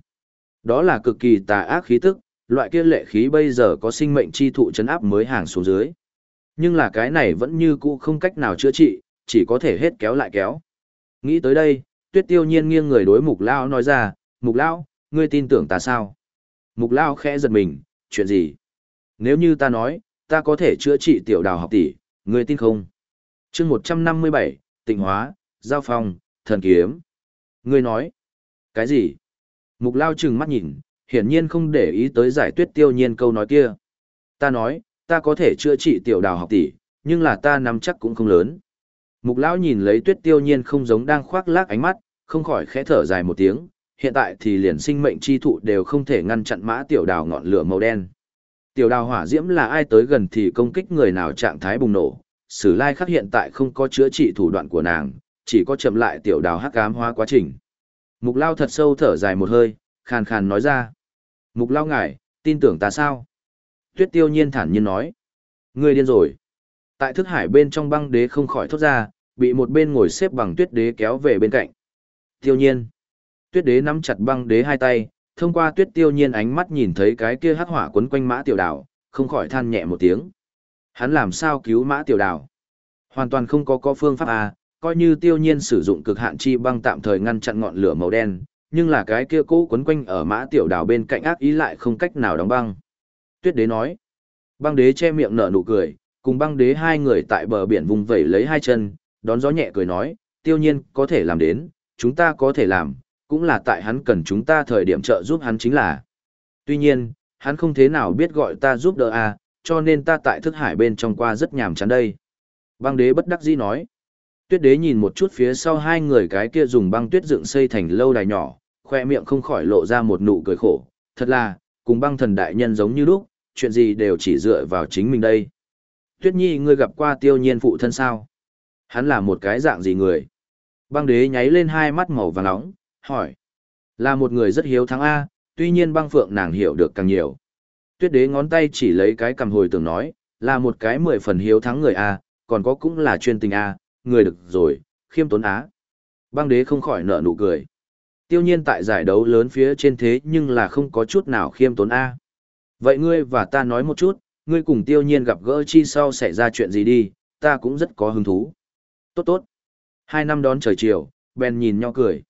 Đó là cực kỳ tà ác khí tức, loại kia lệ khí bây giờ có sinh mệnh chi thụ chấn áp mới hàng xuống dưới. Nhưng là cái này vẫn như cũ không cách nào chữa trị, chỉ có thể hết kéo lại kéo. Nghĩ tới đây, tuyết tiêu nhiên nghiêng người đối mục lao nói ra, mục lao, ngươi tin tưởng ta sao? Mục lao khẽ giật mình, chuyện gì? Nếu như ta nói, ta có thể chữa trị tiểu đào học tỷ, ngươi tin không? chương 157, tịnh hóa, giao phong, thần kiếm. Ngươi nói, cái gì? Mục lao chừng mắt nhìn, hiển nhiên không để ý tới giải tuyết tiêu nhiên câu nói kia. Ta nói, ta có thể chữa trị tiểu đào học tỷ, nhưng là ta nắm chắc cũng không lớn. Mục lão nhìn lấy tuyết tiêu nhiên không giống đang khoác lác ánh mắt, không khỏi khẽ thở dài một tiếng, hiện tại thì liền sinh mệnh chi thụ đều không thể ngăn chặn mã tiểu đào ngọn lửa màu đen. Tiểu đào hỏa diễm là ai tới gần thì công kích người nào trạng thái bùng nổ, sử lai khắc hiện tại không có chữa trị thủ đoạn của nàng, chỉ có chậm lại tiểu đào hắc ám hóa quá trình. Mục lao thật sâu thở dài một hơi, khàn khàn nói ra. Mục lao ngài, tin tưởng ta sao? Tuyết tiêu nhiên thản nhiên nói. Ngươi điên rồi. Tại thức hải bên trong băng đế không khỏi thốt ra, bị một bên ngồi xếp bằng tuyết đế kéo về bên cạnh. Tiêu nhiên. Tuyết đế nắm chặt băng đế hai tay, thông qua tuyết tiêu nhiên ánh mắt nhìn thấy cái kia hắc hỏa quấn quanh mã tiểu đảo, không khỏi than nhẹ một tiếng. Hắn làm sao cứu mã tiểu đảo? Hoàn toàn không có có phương pháp à, coi như tiêu nhiên sử dụng cực hạn chi băng tạm thời ngăn chặn ngọn lửa màu đen, nhưng là cái kia cũ quấn quanh ở mã tiểu đảo bên cạnh ác ý lại không cách nào đóng băng. Tuyết đế nói. Băng đế che miệng nở nụ cười, cùng băng đế hai người tại bờ biển vùng vẩy lấy hai chân, đón gió nhẹ cười nói, tiêu nhiên có thể làm đến, chúng ta có thể làm, cũng là tại hắn cần chúng ta thời điểm trợ giúp hắn chính là. Tuy nhiên, hắn không thế nào biết gọi ta giúp đỡ à, cho nên ta tại thức hải bên trong qua rất nhàm chán đây. Băng đế bất đắc dĩ nói. Tuyết đế nhìn một chút phía sau hai người cái kia dùng băng tuyết dựng xây thành lâu đài nhỏ, khoe miệng không khỏi lộ ra một nụ cười khổ. Thật là, cùng băng thần đại nhân giống như lúc, chuyện gì đều chỉ dựa vào chính mình đây. Tuyết nhi ngươi gặp qua tiêu nhiên phụ thân sao? Hắn là một cái dạng gì người? Băng đế nháy lên hai mắt màu vàng nóng, hỏi. Là một người rất hiếu thắng A, tuy nhiên băng phượng nàng hiểu được càng nhiều. Tuyết đế ngón tay chỉ lấy cái cầm hồi tưởng nói, là một cái mười phần hiếu thắng người A, còn có cũng là chuyên tình A, người được rồi, khiêm tốn á. Băng đế không khỏi nở nụ cười. Tiêu nhiên tại giải đấu lớn phía trên thế nhưng là không có chút nào khiêm tốn A. Vậy ngươi và ta nói một chút, ngươi cùng tiêu nhiên gặp gỡ chi sau xảy ra chuyện gì đi, ta cũng rất có hứng thú. Tốt tốt. Hai năm đón trời chiều, Ben nhìn nhau cười.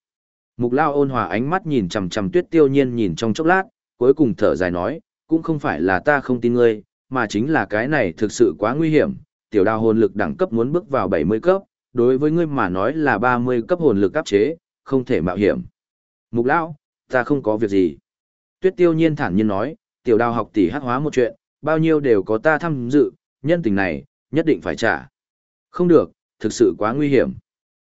Mục lao ôn hòa ánh mắt nhìn chằm chằm tuyết tiêu nhiên nhìn trong chốc lát, cuối cùng thở dài nói, cũng không phải là ta không tin ngươi, mà chính là cái này thực sự quá nguy hiểm, tiểu đào hồn lực đẳng cấp muốn bước vào 70 cấp, đối với ngươi mà nói là 30 cấp hồn lực áp chế, không thể mạo hiểm. Mục Lão, ta không có việc gì. Tuyết tiêu nhiên thản nhiên nói, tiểu đào học tỷ hát hóa một chuyện, bao nhiêu đều có ta tham dự, nhân tình này, nhất định phải trả. Không được, thực sự quá nguy hiểm.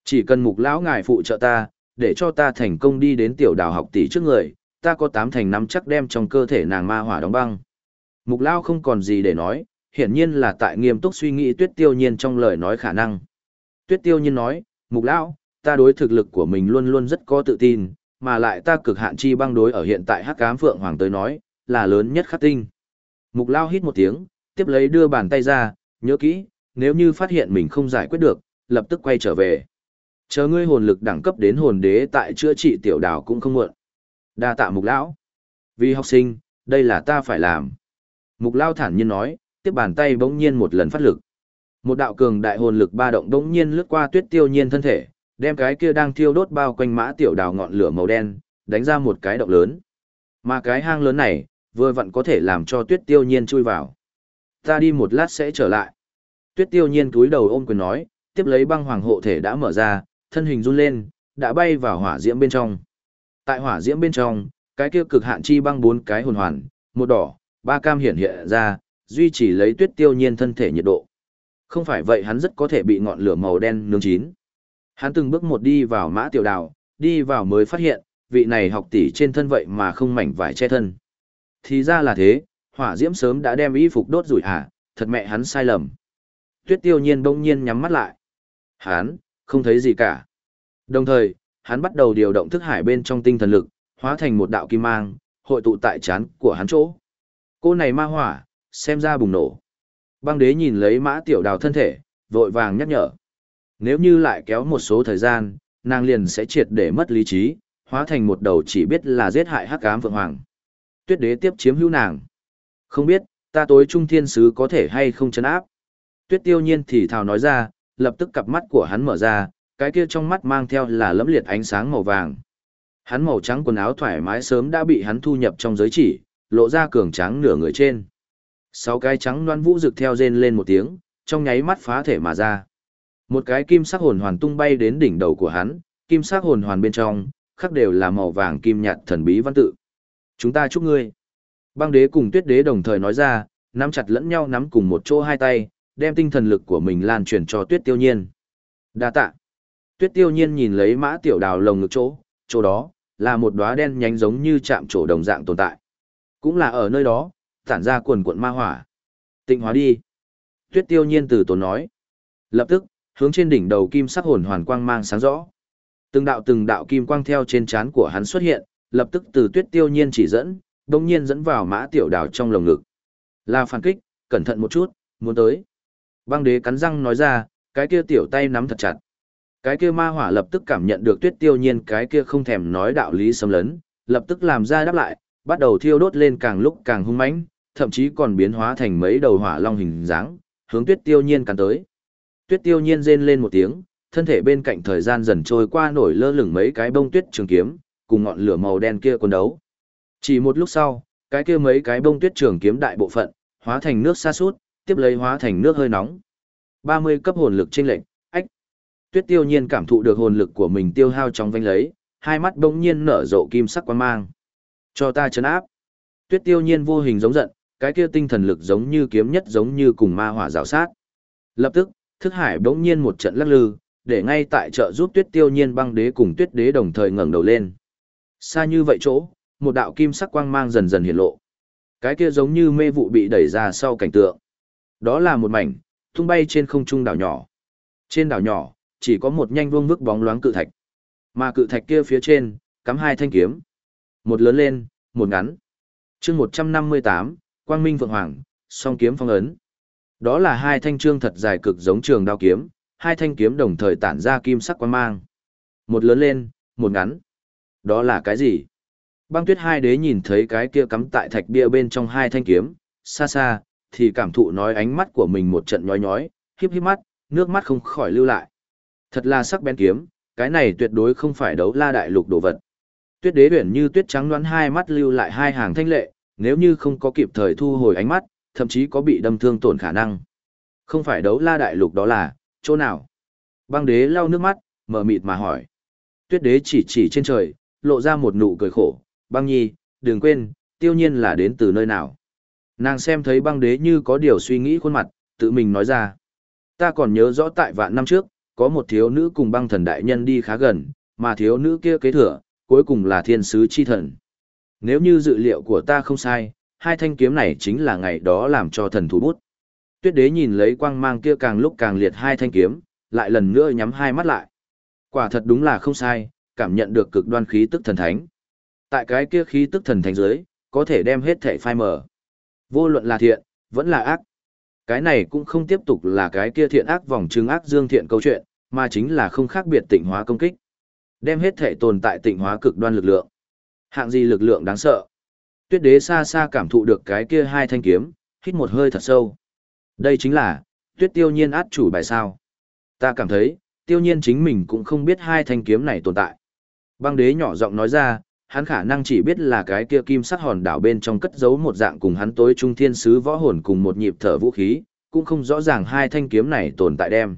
Chỉ cần mục lão ngài phụ trợ ta, để cho ta thành công đi đến tiểu đào học tỷ trước người, ta có tám thành năm chắc đem trong cơ thể nàng ma hỏa đóng băng. Mục lão không còn gì để nói, hiển nhiên là tại nghiêm túc suy nghĩ tuyết tiêu nhiên trong lời nói khả năng. Tuyết tiêu nhiên nói, mục lão, ta đối thực lực của mình luôn luôn rất có tự tin, mà lại ta cực hạn chi băng đối ở hiện tại hắc ám phượng hoàng tới nói, là lớn nhất khắc tinh. Mục lao hít một tiếng, tiếp lấy đưa bàn tay ra, nhớ kỹ, nếu như phát hiện mình không giải quyết được, lập tức quay trở về. Chờ ngươi hồn lực đẳng cấp đến hồn đế tại chữa trị tiểu đảo cũng không muộn. Đa tạ mục lão. Vì học sinh, đây là ta phải làm. Mục lao thản nhiên nói, tiếp bàn tay bỗng nhiên một lần phát lực. Một đạo cường đại hồn lực ba động bỗng nhiên lướt qua tuyết tiêu nhiên thân thể, đem cái kia đang thiêu đốt bao quanh mã tiểu đào ngọn lửa màu đen, đánh ra một cái động lớn. Mà cái hang lớn này, vừa vặn có thể làm cho tuyết tiêu nhiên chui vào. Ta đi một lát sẽ trở lại. Tuyết tiêu nhiên túi đầu ôm quyền nói, tiếp lấy băng hoàng hộ thể đã mở ra, thân hình run lên, đã bay vào hỏa diễm bên trong. Tại hỏa diễm bên trong, cái kia cực hạn chi băng bốn cái hồn hoàn, một đỏ, ba cam hiển hiện ra, duy trì lấy tuyết tiêu nhiên thân thể nhiệt độ. Không phải vậy hắn rất có thể bị ngọn lửa màu đen nướng chín. Hắn từng bước một đi vào mã tiểu đào, đi vào mới phát hiện, vị này học tỷ trên thân vậy mà không mảnh vải che thân. Thì ra là thế, hỏa diễm sớm đã đem y phục đốt rủi hả, thật mẹ hắn sai lầm. Tuyết tiêu nhiên bỗng nhiên nhắm mắt lại. Hắn, không thấy gì cả. Đồng thời, hắn bắt đầu điều động thức hải bên trong tinh thần lực, hóa thành một đạo kim mang, hội tụ tại chán của hắn chỗ. Cô này ma hỏa, xem ra bùng nổ. Băng đế nhìn lấy mã tiểu đào thân thể, vội vàng nhắc nhở. Nếu như lại kéo một số thời gian, nàng liền sẽ triệt để mất lý trí, hóa thành một đầu chỉ biết là giết hại hắc ám vượng hoàng. Tuyết đế tiếp chiếm hữu nàng. Không biết, ta tối trung thiên sứ có thể hay không chấn áp. Tuyết tiêu nhiên thì thào nói ra, lập tức cặp mắt của hắn mở ra, cái kia trong mắt mang theo là lẫm liệt ánh sáng màu vàng. Hắn màu trắng quần áo thoải mái sớm đã bị hắn thu nhập trong giới chỉ, lộ ra cường trắng nửa người trên. Sáu cái trắng loan vũ rực theo rên lên một tiếng, trong nháy mắt phá thể mà ra. Một cái kim sắc hồn hoàn tung bay đến đỉnh đầu của hắn, kim sắc hồn hoàn bên trong, khắc đều là màu vàng kim nhạt thần bí văn tự. Chúng ta chúc ngươi. Băng đế cùng tuyết đế đồng thời nói ra, nắm chặt lẫn nhau nắm cùng một chỗ hai tay, đem tinh thần lực của mình lan truyền cho tuyết tiêu nhiên. Đa tạ. Tuyết tiêu nhiên nhìn lấy mã tiểu đào lồng ngực chỗ, chỗ đó, là một đóa đen nhánh giống như chạm trổ đồng dạng tồn tại. Cũng là ở nơi đó, tản ra quần cuộn ma hỏa. Tịnh hóa đi. Tuyết tiêu nhiên từ tốn nói. Lập tức, hướng trên đỉnh đầu kim sắc hồn hoàn quang mang sáng rõ. Từng đạo từng đạo kim quang theo trên trán của hắn xuất hiện, lập tức từ tuyết tiêu nhiên chỉ dẫn, đồng nhiên dẫn vào mã tiểu đào trong lồng ngực. Là phản kích, cẩn thận một chút, muốn tới. Băng đế cắn răng nói ra, cái kia tiểu tay nắm thật chặt. Cái kia ma hỏa lập tức cảm nhận được tuyết tiêu nhiên cái kia không thèm nói đạo lý xâm lấn, lập tức làm ra đáp lại, bắt đầu thiêu đốt lên càng lúc càng hung mãnh, thậm chí còn biến hóa thành mấy đầu hỏa long hình dáng, hướng tuyết tiêu nhiên cắn tới. Tuyết tiêu nhiên rên lên một tiếng, thân thể bên cạnh thời gian dần trôi qua nổi lơ lửng mấy cái bông tuyết trường kiếm, cùng ngọn lửa màu đen kia quân đấu. Chỉ một lúc sau, cái kia mấy cái bông tuyết trường kiếm đại bộ phận, hóa thành nước xa sút tiếp lấy hóa thành nước hơi nóng. 30 cấp hồn lực chênh lệnh, ách. Tuyết tiêu nhiên cảm thụ được hồn lực của mình tiêu hao trong vanh lấy, hai mắt bỗng nhiên nở rộ kim sắc quang mang. Cho ta chấn áp. Tuyết tiêu nhiên vô hình giống giận, cái kia tinh thần lực giống như kiếm nhất giống như cùng ma hỏa rào sát. Lập tức, thức hải bỗng nhiên một trận lắc lư, để ngay tại chợ giúp tuyết tiêu nhiên băng đế cùng tuyết đế đồng thời ngẩng đầu lên. Xa như vậy chỗ, một đạo kim sắc quang mang dần dần hiện lộ. Cái kia giống như mê vụ bị đẩy ra sau cảnh tượng. Đó là một mảnh, tung bay trên không trung đảo nhỏ. Trên đảo nhỏ, chỉ có một nhanh vuông vức bóng loáng cự thạch. Mà cự thạch kia phía trên, cắm hai thanh kiếm. Một lớn lên, một ngắn. chương 158, Quang Minh Vượng Hoàng, song kiếm phong ấn. Đó là hai thanh trương thật dài cực giống trường đao kiếm, hai thanh kiếm đồng thời tản ra kim sắc quang mang. Một lớn lên, một ngắn. Đó là cái gì? Băng tuyết hai đế nhìn thấy cái kia cắm tại thạch bia bên trong hai thanh kiếm, xa xa, thì cảm thụ nói ánh mắt của mình một trận nhói nhói, híp híp mắt, nước mắt không khỏi lưu lại. Thật là sắc bén kiếm, cái này tuyệt đối không phải đấu la đại lục đồ vật. Tuyết đế uyển như tuyết trắng đoán hai mắt lưu lại hai hàng thanh lệ, nếu như không có kịp thời thu hồi ánh mắt, thậm chí có bị đâm thương tổn khả năng. Không phải đấu la đại lục đó là, chỗ nào? Băng đế lau nước mắt, mở mịt mà hỏi. Tuyết đế chỉ chỉ trên trời, lộ ra một nụ cười khổ. Băng nhi, đừng quên, tiêu nhiên là đến từ nơi nào. Nàng xem thấy băng đế như có điều suy nghĩ khuôn mặt, tự mình nói ra. Ta còn nhớ rõ tại vạn năm trước, có một thiếu nữ cùng băng thần đại nhân đi khá gần, mà thiếu nữ kia kế thừa, cuối cùng là thiên sứ chi thần. Nếu như dự liệu của ta không sai, hai thanh kiếm này chính là ngày đó làm cho thần thú bút. Tuyết đế nhìn lấy quang mang kia càng lúc càng liệt hai thanh kiếm, lại lần nữa nhắm hai mắt lại. Quả thật đúng là không sai, cảm nhận được cực đoan khí tức thần thánh. Tại cái kia khí tức thần thánh dưới, có thể đem hết thể phai mở. Vô luận là thiện, vẫn là ác. Cái này cũng không tiếp tục là cái kia thiện ác vòng trừng ác dương thiện câu chuyện, mà chính là không khác biệt tịnh hóa công kích. Đem hết thể tồn tại tịnh hóa cực đoan lực lượng. Hạng gì lực lượng đáng sợ. Tuyết đế xa xa cảm thụ được cái kia hai thanh kiếm, hít một hơi thật sâu. Đây chính là, tuyết tiêu nhiên át chủ bài sao. Ta cảm thấy, tiêu nhiên chính mình cũng không biết hai thanh kiếm này tồn tại. Băng đế nhỏ giọng nói ra, hắn khả năng chỉ biết là cái kia kim sắc hòn đảo bên trong cất giấu một dạng cùng hắn tối trung thiên sứ võ hồn cùng một nhịp thở vũ khí, cũng không rõ ràng hai thanh kiếm này tồn tại đem.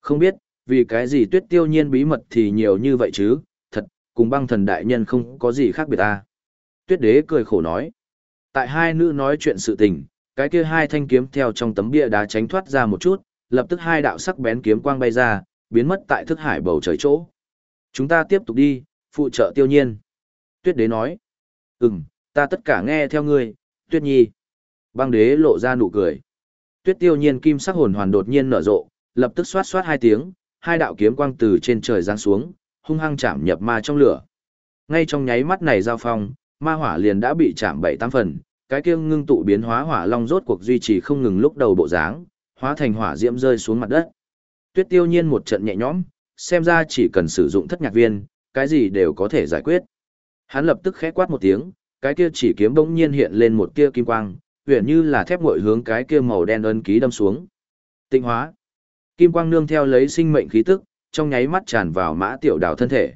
Không biết, vì cái gì tuyết tiêu nhiên bí mật thì nhiều như vậy chứ, thật, cùng băng thần đại nhân không có gì khác biệt ta. Tuyết đế cười khổ nói. Tại hai nữ nói chuyện sự tình, cái kia hai thanh kiếm theo trong tấm bia đá tránh thoát ra một chút, lập tức hai đạo sắc bén kiếm quang bay ra, biến mất tại thức hải bầu trời chỗ. Chúng ta tiếp tục đi, phụ trợ tiêu nhiên. Tuyết đế nói. Ừm, ta tất cả nghe theo ngươi, tuyết nhi. Băng đế lộ ra nụ cười. Tuyết tiêu nhiên kim sắc hồn hoàn đột nhiên nở rộ, lập tức xoát xoát hai tiếng, hai đạo kiếm quang từ trên trời giáng xuống, hung hăng chạm nhập ma trong lửa. Ngay trong nháy mắt này giao phong, ma hỏa liền đã bị chạm bảy tám phần, cái kia ngưng tụ biến hóa hỏa long rốt cuộc duy trì không ngừng lúc đầu bộ dáng, hóa thành hỏa diễm rơi xuống mặt đất. Tuyết Tiêu Nhiên một trận nhẹ nhõm, xem ra chỉ cần sử dụng thất nhạc viên, cái gì đều có thể giải quyết. Hắn lập tức khẽ quát một tiếng, cái kia chỉ kiếm bỗng nhiên hiện lên một tia kim quang, huyền như là thép ngội hướng cái kia màu đen ấn ký đâm xuống. Tinh hóa. Kim quang nương theo lấy sinh mệnh khí tức, trong nháy mắt tràn vào mã tiểu đào thân thể.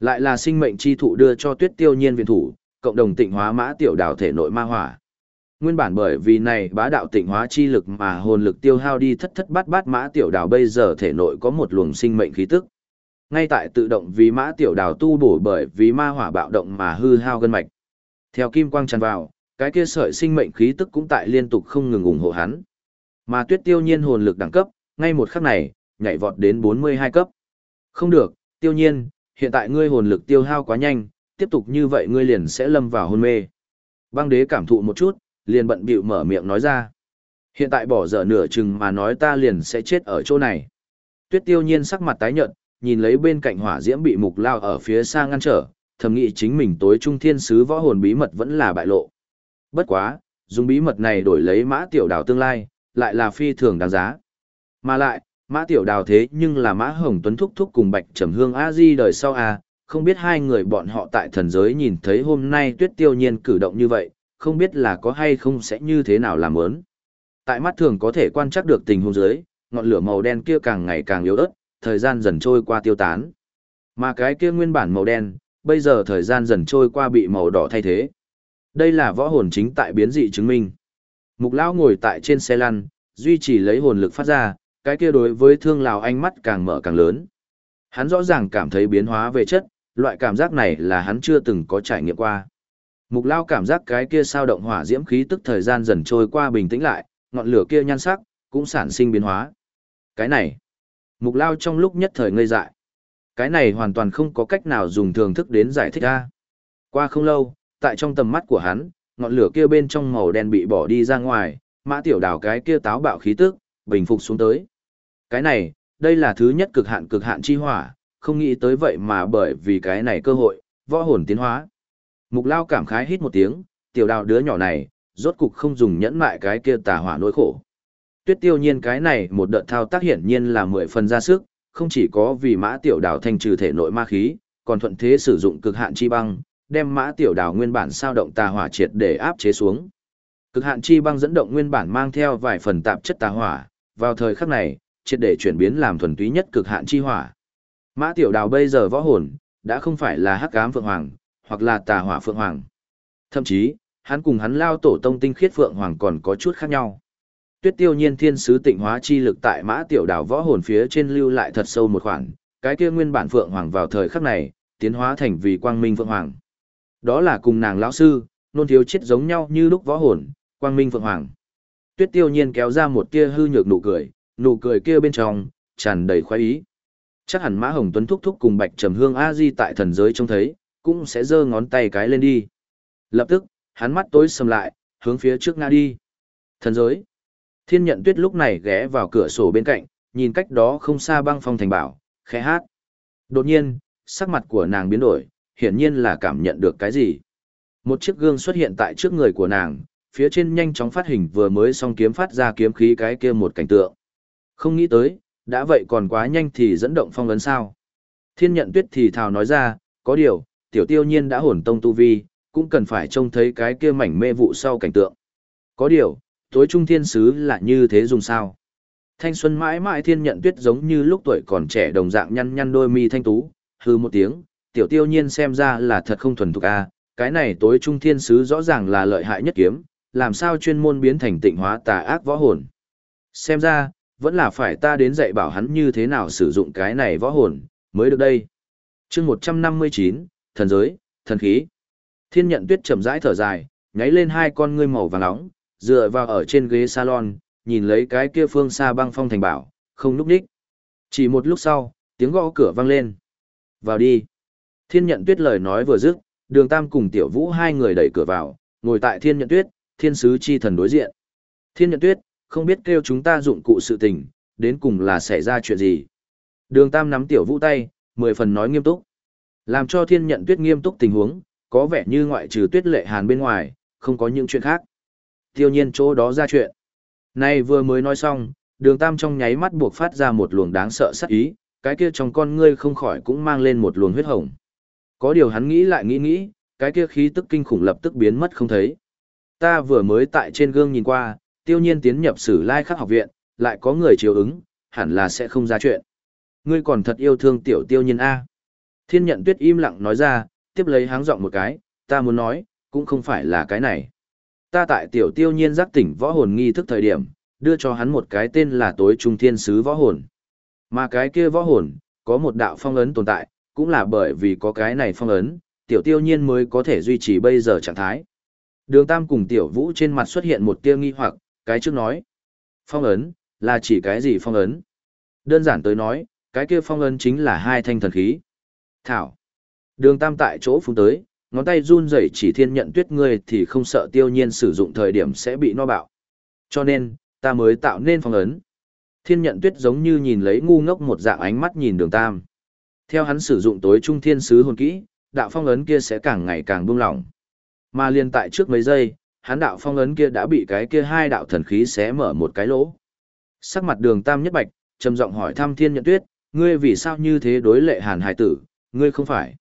Lại là sinh mệnh chi thụ đưa cho tuyết tiêu nhiên viện thủ, cộng đồng tịnh hóa mã tiểu đảo thể nội ma hỏa. Nguyên bản bởi vì này bá đạo tịnh hóa chi lực mà hồn lực tiêu hao đi thất thất bát bát mã tiểu đảo bây giờ thể nội có một luồng sinh mệnh khí tức. Ngay tại tự động vì mã tiểu đảo tu bổ bởi vì ma hỏa bạo động mà hư hao gân mạch. Theo kim quang tràn vào, cái kia sợi sinh mệnh khí tức cũng tại liên tục không ngừng ủng hộ hắn. Mà tuyết tiêu nhiên hồn lực đẳng cấp, ngay một khắc này, nhảy vọt đến 42 cấp. Không được, tiêu nhiên, hiện tại ngươi hồn lực tiêu hao quá nhanh, tiếp tục như vậy ngươi liền sẽ lâm vào hôn mê. Băng đế cảm thụ một chút, liền bận bịu mở miệng nói ra. Hiện tại bỏ dở nửa chừng mà nói ta liền sẽ chết ở chỗ này. Tuyết tiêu nhiên sắc mặt tái nhợt, nhìn lấy bên cạnh hỏa diễm bị mục lao ở phía xa ngăn trở, thầm nghĩ chính mình tối trung thiên sứ võ hồn bí mật vẫn là bại lộ. Bất quá, dùng bí mật này đổi lấy mã tiểu đào tương lai, lại là phi thường đáng giá. Mà lại, mã tiểu đào thế nhưng là mã hồng tuấn thúc thúc cùng bạch trầm hương a di đời sau a không biết hai người bọn họ tại thần giới nhìn thấy hôm nay tuyết tiêu nhiên cử động như vậy, không biết là có hay không sẽ như thế nào làm ớn. Tại mắt thường có thể quan trắc được tình huống dưới, ngọn lửa màu đen kia càng ngày càng yếu ớt, thời gian dần trôi qua tiêu tán. Mà cái kia nguyên bản màu đen, bây giờ thời gian dần trôi qua bị màu đỏ thay thế. Đây là võ hồn chính tại biến dị chứng minh. Mục lão ngồi tại trên xe lăn, duy trì lấy hồn lực phát ra, cái kia đối với thương lào ánh mắt càng mở càng lớn. Hắn rõ ràng cảm thấy biến hóa về chất, loại cảm giác này là hắn chưa từng có trải nghiệm qua. Mục lao cảm giác cái kia sao động hỏa diễm khí tức thời gian dần trôi qua bình tĩnh lại, ngọn lửa kia nhan sắc, cũng sản sinh biến hóa. Cái này, mục lao trong lúc nhất thời ngây dại. Cái này hoàn toàn không có cách nào dùng thường thức đến giải thích ra. Qua không lâu, tại trong tầm mắt của hắn, ngọn lửa kia bên trong màu đen bị bỏ đi ra ngoài, mã tiểu đào cái kia táo bạo khí tức, bình phục xuống tới. Cái này, đây là thứ nhất cực hạn cực hạn chi hỏa, không nghĩ tới vậy mà bởi vì cái này cơ hội, võ hồn tiến hóa. Mục lao cảm khái hít một tiếng, tiểu đào đứa nhỏ này, rốt cục không dùng nhẫn mại cái kia tà hỏa nỗi khổ. Tuyết tiêu nhiên cái này một đợt thao tác hiển nhiên là mười phần ra sức, không chỉ có vì mã tiểu đào thanh trừ thể nội ma khí, còn thuận thế sử dụng cực hạn chi băng, đem mã tiểu đào nguyên bản sao động tà hỏa triệt để áp chế xuống. Cực hạn chi băng dẫn động nguyên bản mang theo vài phần tạp chất tà hỏa, vào thời khắc này, triệt để chuyển biến làm thuần túy nhất cực hạn chi hỏa. Mã tiểu đào bây giờ võ hồn, đã không phải là hắc ám phượng hoàng, hoặc là tà hỏa phượng hoàng. Thậm chí, hắn cùng hắn lao tổ tông tinh khiết phượng hoàng còn có chút khác nhau. Tuyết tiêu nhiên thiên sứ tịnh hóa chi lực tại mã tiểu đảo võ hồn phía trên lưu lại thật sâu một khoảng, cái kia nguyên bản phượng hoàng vào thời khắc này, tiến hóa thành vì quang minh phượng hoàng. Đó là cùng nàng lão sư, nôn thiếu chết giống nhau như lúc võ hồn, quang minh phượng hoàng. Tuyết tiêu nhiên kéo ra một tia hư nhược nụ cười, nụ cười kia bên trong, tràn đầy khoái ý. Chắc hẳn Mã Hồng Tuấn thúc thúc cùng Bạch Trầm Hương A Di tại thần giới trông thấy, cũng sẽ giơ ngón tay cái lên đi. Lập tức, hắn mắt tối sầm lại, hướng phía trước ngã đi. Thần giới. Thiên nhận tuyết lúc này ghé vào cửa sổ bên cạnh, nhìn cách đó không xa băng phong thành bảo, khẽ hát. Đột nhiên, sắc mặt của nàng biến đổi, hiển nhiên là cảm nhận được cái gì. Một chiếc gương xuất hiện tại trước người của nàng, phía trên nhanh chóng phát hình vừa mới xong kiếm phát ra kiếm khí cái kia một cảnh tượng. Không nghĩ tới, đã vậy còn quá nhanh thì dẫn động phong ấn sao. Thiên nhận tuyết thì thào nói ra, có điều, tiểu tiêu nhiên đã hồn tông tu vi, cũng cần phải trông thấy cái kia mảnh mê vụ sau cảnh tượng. Có điều, tối trung thiên sứ là như thế dùng sao. Thanh xuân mãi mãi thiên nhận tuyết giống như lúc tuổi còn trẻ đồng dạng nhăn nhăn đôi mi thanh tú, hư một tiếng, tiểu tiêu nhiên xem ra là thật không thuần thục a cái này tối trung thiên sứ rõ ràng là lợi hại nhất kiếm, làm sao chuyên môn biến thành tịnh hóa tà ác võ hồn. Xem ra, vẫn là phải ta đến dạy bảo hắn như thế nào sử dụng cái này võ hồn, mới được đây. chương 159, thần giới, thần khí. Thiên nhận tuyết chậm rãi thở dài, nháy lên hai con ngươi màu vàng nóng, dựa vào ở trên ghế salon, nhìn lấy cái kia phương xa băng phong thành bảo, không núp đích. Chỉ một lúc sau, tiếng gõ cửa vang lên. Vào đi. Thiên nhận tuyết lời nói vừa dứt, đường tam cùng tiểu vũ hai người đẩy cửa vào, ngồi tại thiên nhận tuyết, thiên sứ chi thần đối diện. Thiên nhận tuyết, không biết kêu chúng ta dụng cụ sự tình, đến cùng là xảy ra chuyện gì. Đường tam nắm tiểu vũ tay, mười phần nói nghiêm túc. Làm cho thiên nhận tuyết nghiêm túc tình huống, có vẻ như ngoại trừ tuyết lệ hàn bên ngoài, không có những chuyện khác. Tiêu nhiên chỗ đó ra chuyện. Nay vừa mới nói xong, đường tam trong nháy mắt buộc phát ra một luồng đáng sợ sắc ý, cái kia trong con ngươi không khỏi cũng mang lên một luồng huyết hồng. Có điều hắn nghĩ lại nghĩ nghĩ, cái kia khí tức kinh khủng lập tức biến mất không thấy. Ta vừa mới tại trên gương nhìn qua, tiêu nhiên tiến nhập sử lai khắc học viện, lại có người chiếu ứng, hẳn là sẽ không ra chuyện. Ngươi còn thật yêu thương tiểu tiêu nhiên A. Thiên nhận tuyết im lặng nói ra, tiếp lấy háng giọng một cái, ta muốn nói, cũng không phải là cái này. Ta tại tiểu tiêu nhiên giác tỉnh võ hồn nghi thức thời điểm, đưa cho hắn một cái tên là tối trung thiên sứ võ hồn. Mà cái kia võ hồn, có một đạo phong ấn tồn tại, cũng là bởi vì có cái này phong ấn, tiểu tiêu nhiên mới có thể duy trì bây giờ trạng thái. Đường Tam cùng tiểu vũ trên mặt xuất hiện một tia nghi hoặc, cái trước nói. Phong ấn, là chỉ cái gì phong ấn? Đơn giản tới nói, cái kia phong ấn chính là hai thanh thần khí. Thảo. Đường Tam tại chỗ phun tới, ngón tay run rẩy chỉ thiên nhận tuyết ngươi thì không sợ tiêu nhiên sử dụng thời điểm sẽ bị no bạo. Cho nên, ta mới tạo nên phong ấn. Thiên nhận tuyết giống như nhìn lấy ngu ngốc một dạng ánh mắt nhìn đường Tam. Theo hắn sử dụng tối trung thiên sứ hồn kỹ, đạo phong ấn kia sẽ càng ngày càng buông lỏng. Mà liên tại trước mấy giây, hắn đạo phong ấn kia đã bị cái kia hai đạo thần khí xé mở một cái lỗ. Sắc mặt đường tam nhất bạch, trầm giọng hỏi thăm thiên nhận tuyết, ngươi vì sao như thế đối lệ hàn hải tử, ngươi không phải.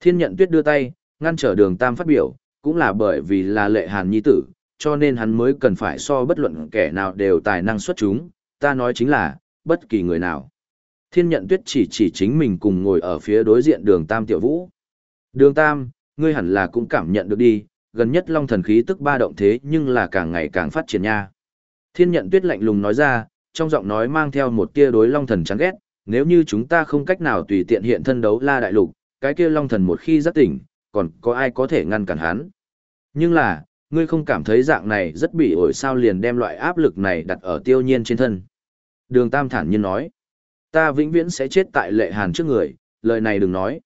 Thiên nhận tuyết đưa tay, ngăn trở đường tam phát biểu, cũng là bởi vì là lệ hàn nhi tử, cho nên hắn mới cần phải so bất luận kẻ nào đều tài năng xuất chúng, ta nói chính là, bất kỳ người nào. Thiên nhận tuyết chỉ chỉ chính mình cùng ngồi ở phía đối diện đường tam tiểu vũ. Đường tam, ngươi hẳn là cũng cảm nhận được đi, gần nhất long thần khí tức ba động thế nhưng là càng ngày càng phát triển nha. Thiên nhận tuyết lạnh lùng nói ra, trong giọng nói mang theo một tia đối long thần chán ghét, nếu như chúng ta không cách nào tùy tiện hiện thân đấu la đại lục, cái kia long thần một khi giác tỉnh, còn có ai có thể ngăn cản hắn. Nhưng là, ngươi không cảm thấy dạng này rất bị ổi sao liền đem loại áp lực này đặt ở tiêu nhiên trên thân. Đường Tam thản nhiên nói, ta vĩnh viễn sẽ chết tại lệ hàn trước người, lời này đừng nói.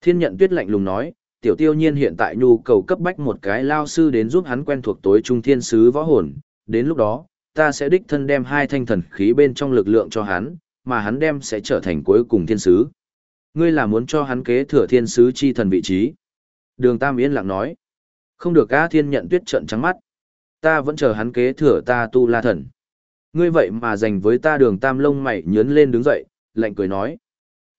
Thiên nhận tuyết lạnh lùng nói, tiểu tiêu nhiên hiện tại nhu cầu cấp bách một cái lao sư đến giúp hắn quen thuộc tối trung thiên sứ võ hồn, đến lúc đó, ta sẽ đích thân đem hai thanh thần khí bên trong lực lượng cho hắn, mà hắn đem sẽ trở thành cuối cùng thiên sứ. Ngươi là muốn cho hắn kế thừa thiên sứ chi thần vị trí. Đường Tam yên lặng nói. Không được A Thiên nhận tuyết trận trắng mắt. Ta vẫn chờ hắn kế thừa ta tu la thần. Ngươi vậy mà dành với ta đường Tam lông mày nhớn lên đứng dậy, lạnh cười nói.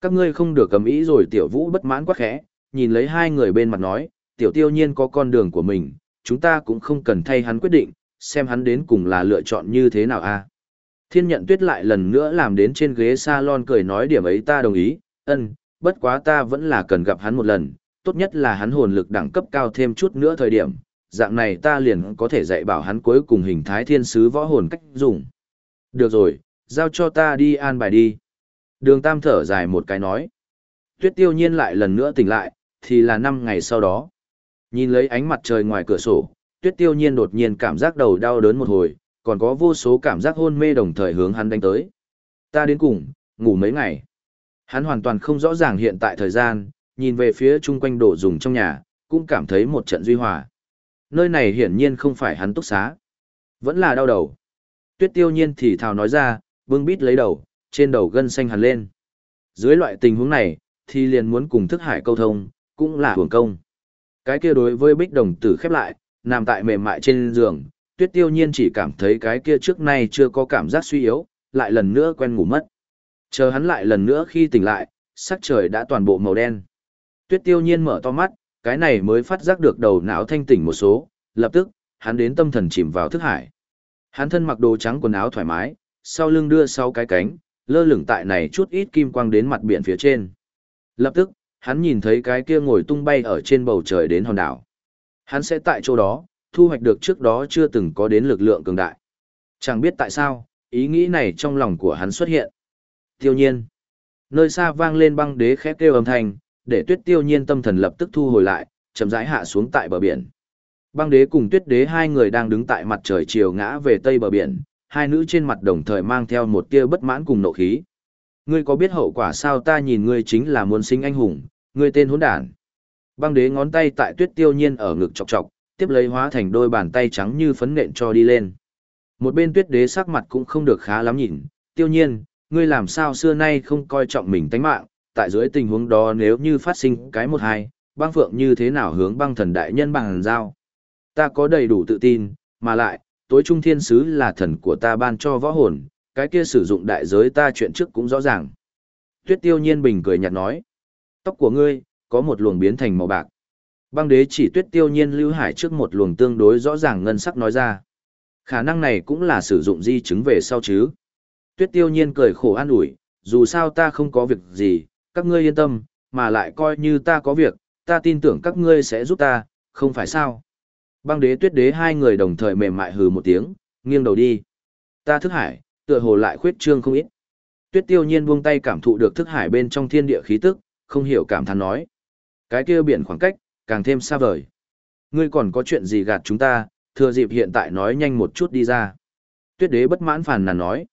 Các ngươi không được cầm ý rồi tiểu vũ bất mãn quá khẽ, nhìn lấy hai người bên mặt nói, tiểu tiêu nhiên có con đường của mình, chúng ta cũng không cần thay hắn quyết định, xem hắn đến cùng là lựa chọn như thế nào a. Thiên nhận tuyết lại lần nữa làm đến trên ghế salon cười nói điểm ấy ta đồng ý, ân, bất quá ta vẫn là cần gặp hắn một lần, tốt nhất là hắn hồn lực đẳng cấp cao thêm chút nữa thời điểm, dạng này ta liền có thể dạy bảo hắn cuối cùng hình thái thiên sứ võ hồn cách dùng. Được rồi, giao cho ta đi an bài đi. Đường Tam thở dài một cái nói. Tuyết tiêu nhiên lại lần nữa tỉnh lại, thì là năm ngày sau đó. Nhìn lấy ánh mặt trời ngoài cửa sổ, tuyết tiêu nhiên đột nhiên cảm giác đầu đau đớn một hồi, còn có vô số cảm giác hôn mê đồng thời hướng hắn đánh tới. Ta đến cùng, ngủ mấy ngày. Hắn hoàn toàn không rõ ràng hiện tại thời gian, nhìn về phía chung quanh đồ dùng trong nhà, cũng cảm thấy một trận duy hòa. Nơi này hiển nhiên không phải hắn túc xá. Vẫn là đau đầu. Tuyết tiêu nhiên thì thào nói ra, bưng bít lấy đầu, trên đầu gân xanh hẳn lên. Dưới loại tình huống này, thì liền muốn cùng thức hải câu thông, cũng là hưởng công. Cái kia đối với bích đồng tử khép lại, nằm tại mềm mại trên giường, tuyết tiêu nhiên chỉ cảm thấy cái kia trước nay chưa có cảm giác suy yếu, lại lần nữa quen ngủ mất. Chờ hắn lại lần nữa khi tỉnh lại, sắc trời đã toàn bộ màu đen. Tuyết tiêu nhiên mở to mắt, cái này mới phát giác được đầu não thanh tỉnh một số, lập tức, hắn đến tâm thần chìm vào thức hải. Hắn thân mặc đồ trắng quần áo thoải mái, sau lưng đưa sau cái cánh, lơ lửng tại này chút ít kim quang đến mặt biển phía trên. Lập tức, hắn nhìn thấy cái kia ngồi tung bay ở trên bầu trời đến hòn đảo. Hắn sẽ tại chỗ đó, thu hoạch được trước đó chưa từng có đến lực lượng cường đại. Chẳng biết tại sao, ý nghĩ này trong lòng của hắn xuất hiện. Tiêu nhiên. Nơi xa vang lên băng đế khép kêu âm thanh, để tuyết tiêu nhiên tâm thần lập tức thu hồi lại, chậm rãi hạ xuống tại bờ biển. Băng đế cùng tuyết đế hai người đang đứng tại mặt trời chiều ngã về tây bờ biển, hai nữ trên mặt đồng thời mang theo một tia bất mãn cùng nộ khí. Ngươi có biết hậu quả sao ta nhìn ngươi chính là muốn sinh anh hùng, ngươi tên hỗn đản. Băng đế ngón tay tại tuyết tiêu nhiên ở ngực chọc chọc, tiếp lấy hóa thành đôi bàn tay trắng như phấn nện cho đi lên. Một bên tuyết đế sắc mặt cũng không được khá lắm nhìn, tiêu nhiên, ngươi làm sao xưa nay không coi trọng mình tánh mạng, tại dưới tình huống đó nếu như phát sinh cái một hai, băng phượng như thế nào hướng băng thần đại nhân bằng giao. Ta có đầy đủ tự tin, mà lại, tối trung thiên sứ là thần của ta ban cho võ hồn, cái kia sử dụng đại giới ta chuyện trước cũng rõ ràng. Tuyết tiêu nhiên bình cười nhạt nói, tóc của ngươi, có một luồng biến thành màu bạc. Băng đế chỉ tuyết tiêu nhiên lưu hải trước một luồng tương đối rõ ràng ngân sắc nói ra. Khả năng này cũng là sử dụng di chứng về sau chứ. Tuyết tiêu nhiên cười khổ an ủi, dù sao ta không có việc gì, các ngươi yên tâm, mà lại coi như ta có việc, ta tin tưởng các ngươi sẽ giúp ta, không phải sao. Băng đế tuyết đế hai người đồng thời mềm mại hừ một tiếng, nghiêng đầu đi. Ta thức hải, tựa hồ lại khuyết trương không ít. Tuyết tiêu nhiên buông tay cảm thụ được thức hải bên trong thiên địa khí tức, không hiểu cảm thán nói. Cái kia biển khoảng cách, càng thêm xa vời. Ngươi còn có chuyện gì gạt chúng ta, thừa dịp hiện tại nói nhanh một chút đi ra. Tuyết đế bất mãn phàn nàn nói.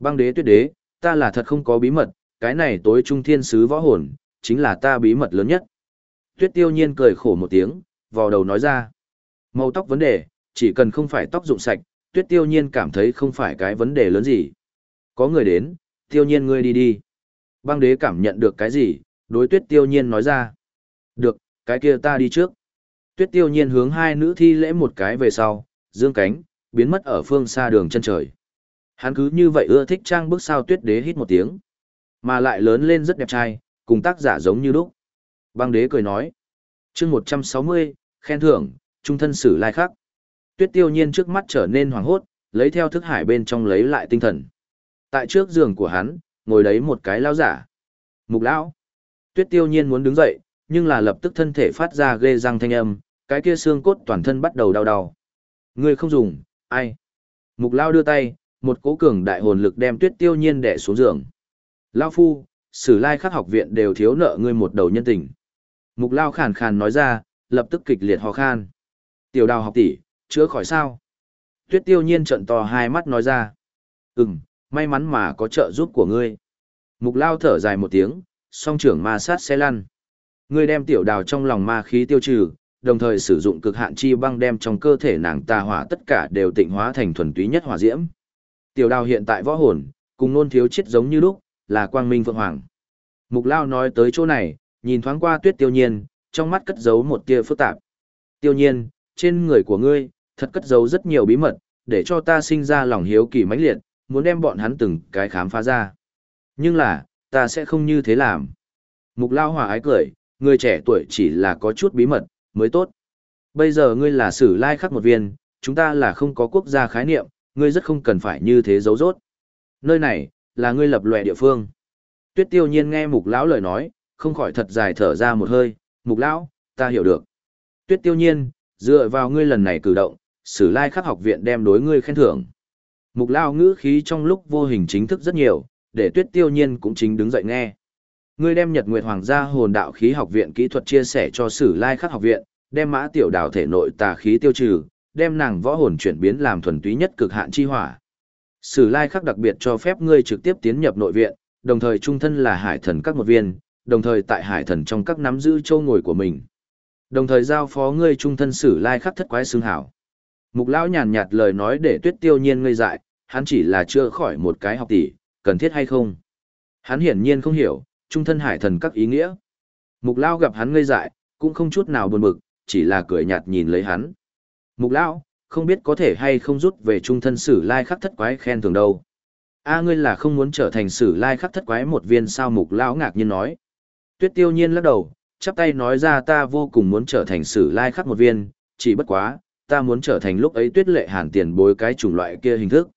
Băng đế tuyết đế, ta là thật không có bí mật, cái này tối trung thiên sứ võ hồn, chính là ta bí mật lớn nhất. Tuyết tiêu nhiên cười khổ một tiếng, vào đầu nói ra. Màu tóc vấn đề, chỉ cần không phải tóc rụng sạch, tuyết tiêu nhiên cảm thấy không phải cái vấn đề lớn gì. Có người đến, tiêu nhiên ngươi đi đi. Băng đế cảm nhận được cái gì, đối tuyết tiêu nhiên nói ra. Được, cái kia ta đi trước. Tuyết tiêu nhiên hướng hai nữ thi lễ một cái về sau, dương cánh, biến mất ở phương xa đường chân trời. Hắn cứ như vậy ưa thích trang bức sao tuyết đế hít một tiếng. Mà lại lớn lên rất đẹp trai, cùng tác giả giống như lúc. Băng đế cười nói. chương 160, khen thưởng, trung thân sử lai khắc. Tuyết tiêu nhiên trước mắt trở nên hoảng hốt, lấy theo thức hải bên trong lấy lại tinh thần. Tại trước giường của hắn, ngồi đấy một cái lao giả. Mục lão. Tuyết tiêu nhiên muốn đứng dậy, nhưng là lập tức thân thể phát ra ghê răng thanh âm, cái kia xương cốt toàn thân bắt đầu đau đau. Người không dùng, ai? Mục lao đưa tay, một cố cường đại hồn lực đem tuyết tiêu nhiên đẻ xuống giường. Lao phu, sử lai khắc học viện đều thiếu nợ ngươi một đầu nhân tình. Mục lao khàn khàn nói ra, lập tức kịch liệt ho khan. Tiểu đào học tỷ, chữa khỏi sao? Tuyết tiêu nhiên trận to hai mắt nói ra. Ừm, may mắn mà có trợ giúp của ngươi. Mục lao thở dài một tiếng, song trưởng ma sát xe lăn. Ngươi đem tiểu đào trong lòng ma khí tiêu trừ, đồng thời sử dụng cực hạn chi băng đem trong cơ thể nàng tà hỏa tất cả đều tịnh hóa thành thuần túy nhất hỏa diễm. Tiểu đào hiện tại võ hồn, cùng nôn thiếu chết giống như lúc, là quang minh phượng hoàng. Mục lao nói tới chỗ này, nhìn thoáng qua tuyết tiêu nhiên, trong mắt cất giấu một tia phức tạp. Tiêu nhiên, trên người của ngươi, thật cất giấu rất nhiều bí mật, để cho ta sinh ra lòng hiếu kỳ mãnh liệt, muốn đem bọn hắn từng cái khám phá ra. Nhưng là, ta sẽ không như thế làm. Mục lao hòa ái cười, người trẻ tuổi chỉ là có chút bí mật, mới tốt. Bây giờ ngươi là sử lai khắc một viên, chúng ta là không có quốc gia khái niệm, ngươi rất không cần phải như thế giấu rốt. Nơi này, là ngươi lập lòe địa phương. Tuyết tiêu nhiên nghe mục lão lời nói, không khỏi thật dài thở ra một hơi, mục lão, ta hiểu được. Tuyết tiêu nhiên, dựa vào ngươi lần này cử động, sử lai khắc học viện đem đối ngươi khen thưởng. Mục lao ngữ khí trong lúc vô hình chính thức rất nhiều, để tuyết tiêu nhiên cũng chính đứng dậy nghe. Ngươi đem Nhật Nguyệt Hoàng gia hồn đạo khí học viện kỹ thuật chia sẻ cho Sử Lai Khắc học viện, đem Mã Tiểu Đào thể nội tà khí tiêu trừ, đem nàng võ hồn chuyển biến làm thuần túy nhất cực hạn chi hỏa. Sử Lai Khắc đặc biệt cho phép ngươi trực tiếp tiến nhập nội viện, đồng thời trung thân là hải thần các một viên, đồng thời tại hải thần trong các nắm giữ châu ngồi của mình. Đồng thời giao phó ngươi trung thân Sử Lai Khắc thất quái xương hảo. Mục lão nhàn nhạt lời nói để Tuyết Tiêu Nhiên ngây dại, hắn chỉ là chưa khỏi một cái học tỷ, cần thiết hay không? Hắn hiển nhiên không hiểu, trung thân hải thần các ý nghĩa. Mục Lão gặp hắn ngây dại, cũng không chút nào buồn bực, chỉ là cười nhạt nhìn lấy hắn. Mục Lão không biết có thể hay không rút về trung thân sử lai khắc thất quái khen thường đâu. A ngươi là không muốn trở thành sử lai khắc thất quái một viên sao Mục Lão ngạc nhiên nói. Tuyết tiêu nhiên lắc đầu, chắp tay nói ra ta vô cùng muốn trở thành sử lai khắc một viên, chỉ bất quá, ta muốn trở thành lúc ấy tuyết lệ hàn tiền bối cái chủng loại kia hình thức.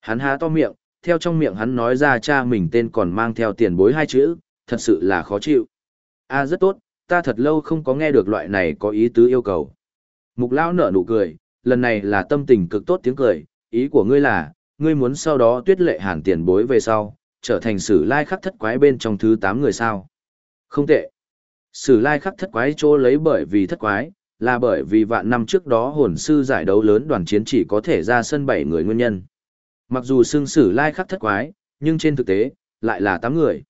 Hắn há to miệng, theo trong miệng hắn nói ra cha mình tên còn mang theo tiền bối hai chữ, thật sự là khó chịu. A rất tốt, ta thật lâu không có nghe được loại này có ý tứ yêu cầu. Mục lão nở nụ cười, lần này là tâm tình cực tốt tiếng cười, ý của ngươi là, ngươi muốn sau đó tuyết lệ hàn tiền bối về sau, trở thành sử lai khắc thất quái bên trong thứ 8 người sao. Không tệ. Sử lai khắc thất quái chỗ lấy bởi vì thất quái, là bởi vì vạn năm trước đó hồn sư giải đấu lớn đoàn chiến chỉ có thể ra sân 7 người nguyên nhân. Mặc dù xương sử lai khắc thất quái, nhưng trên thực tế, lại là 8 người.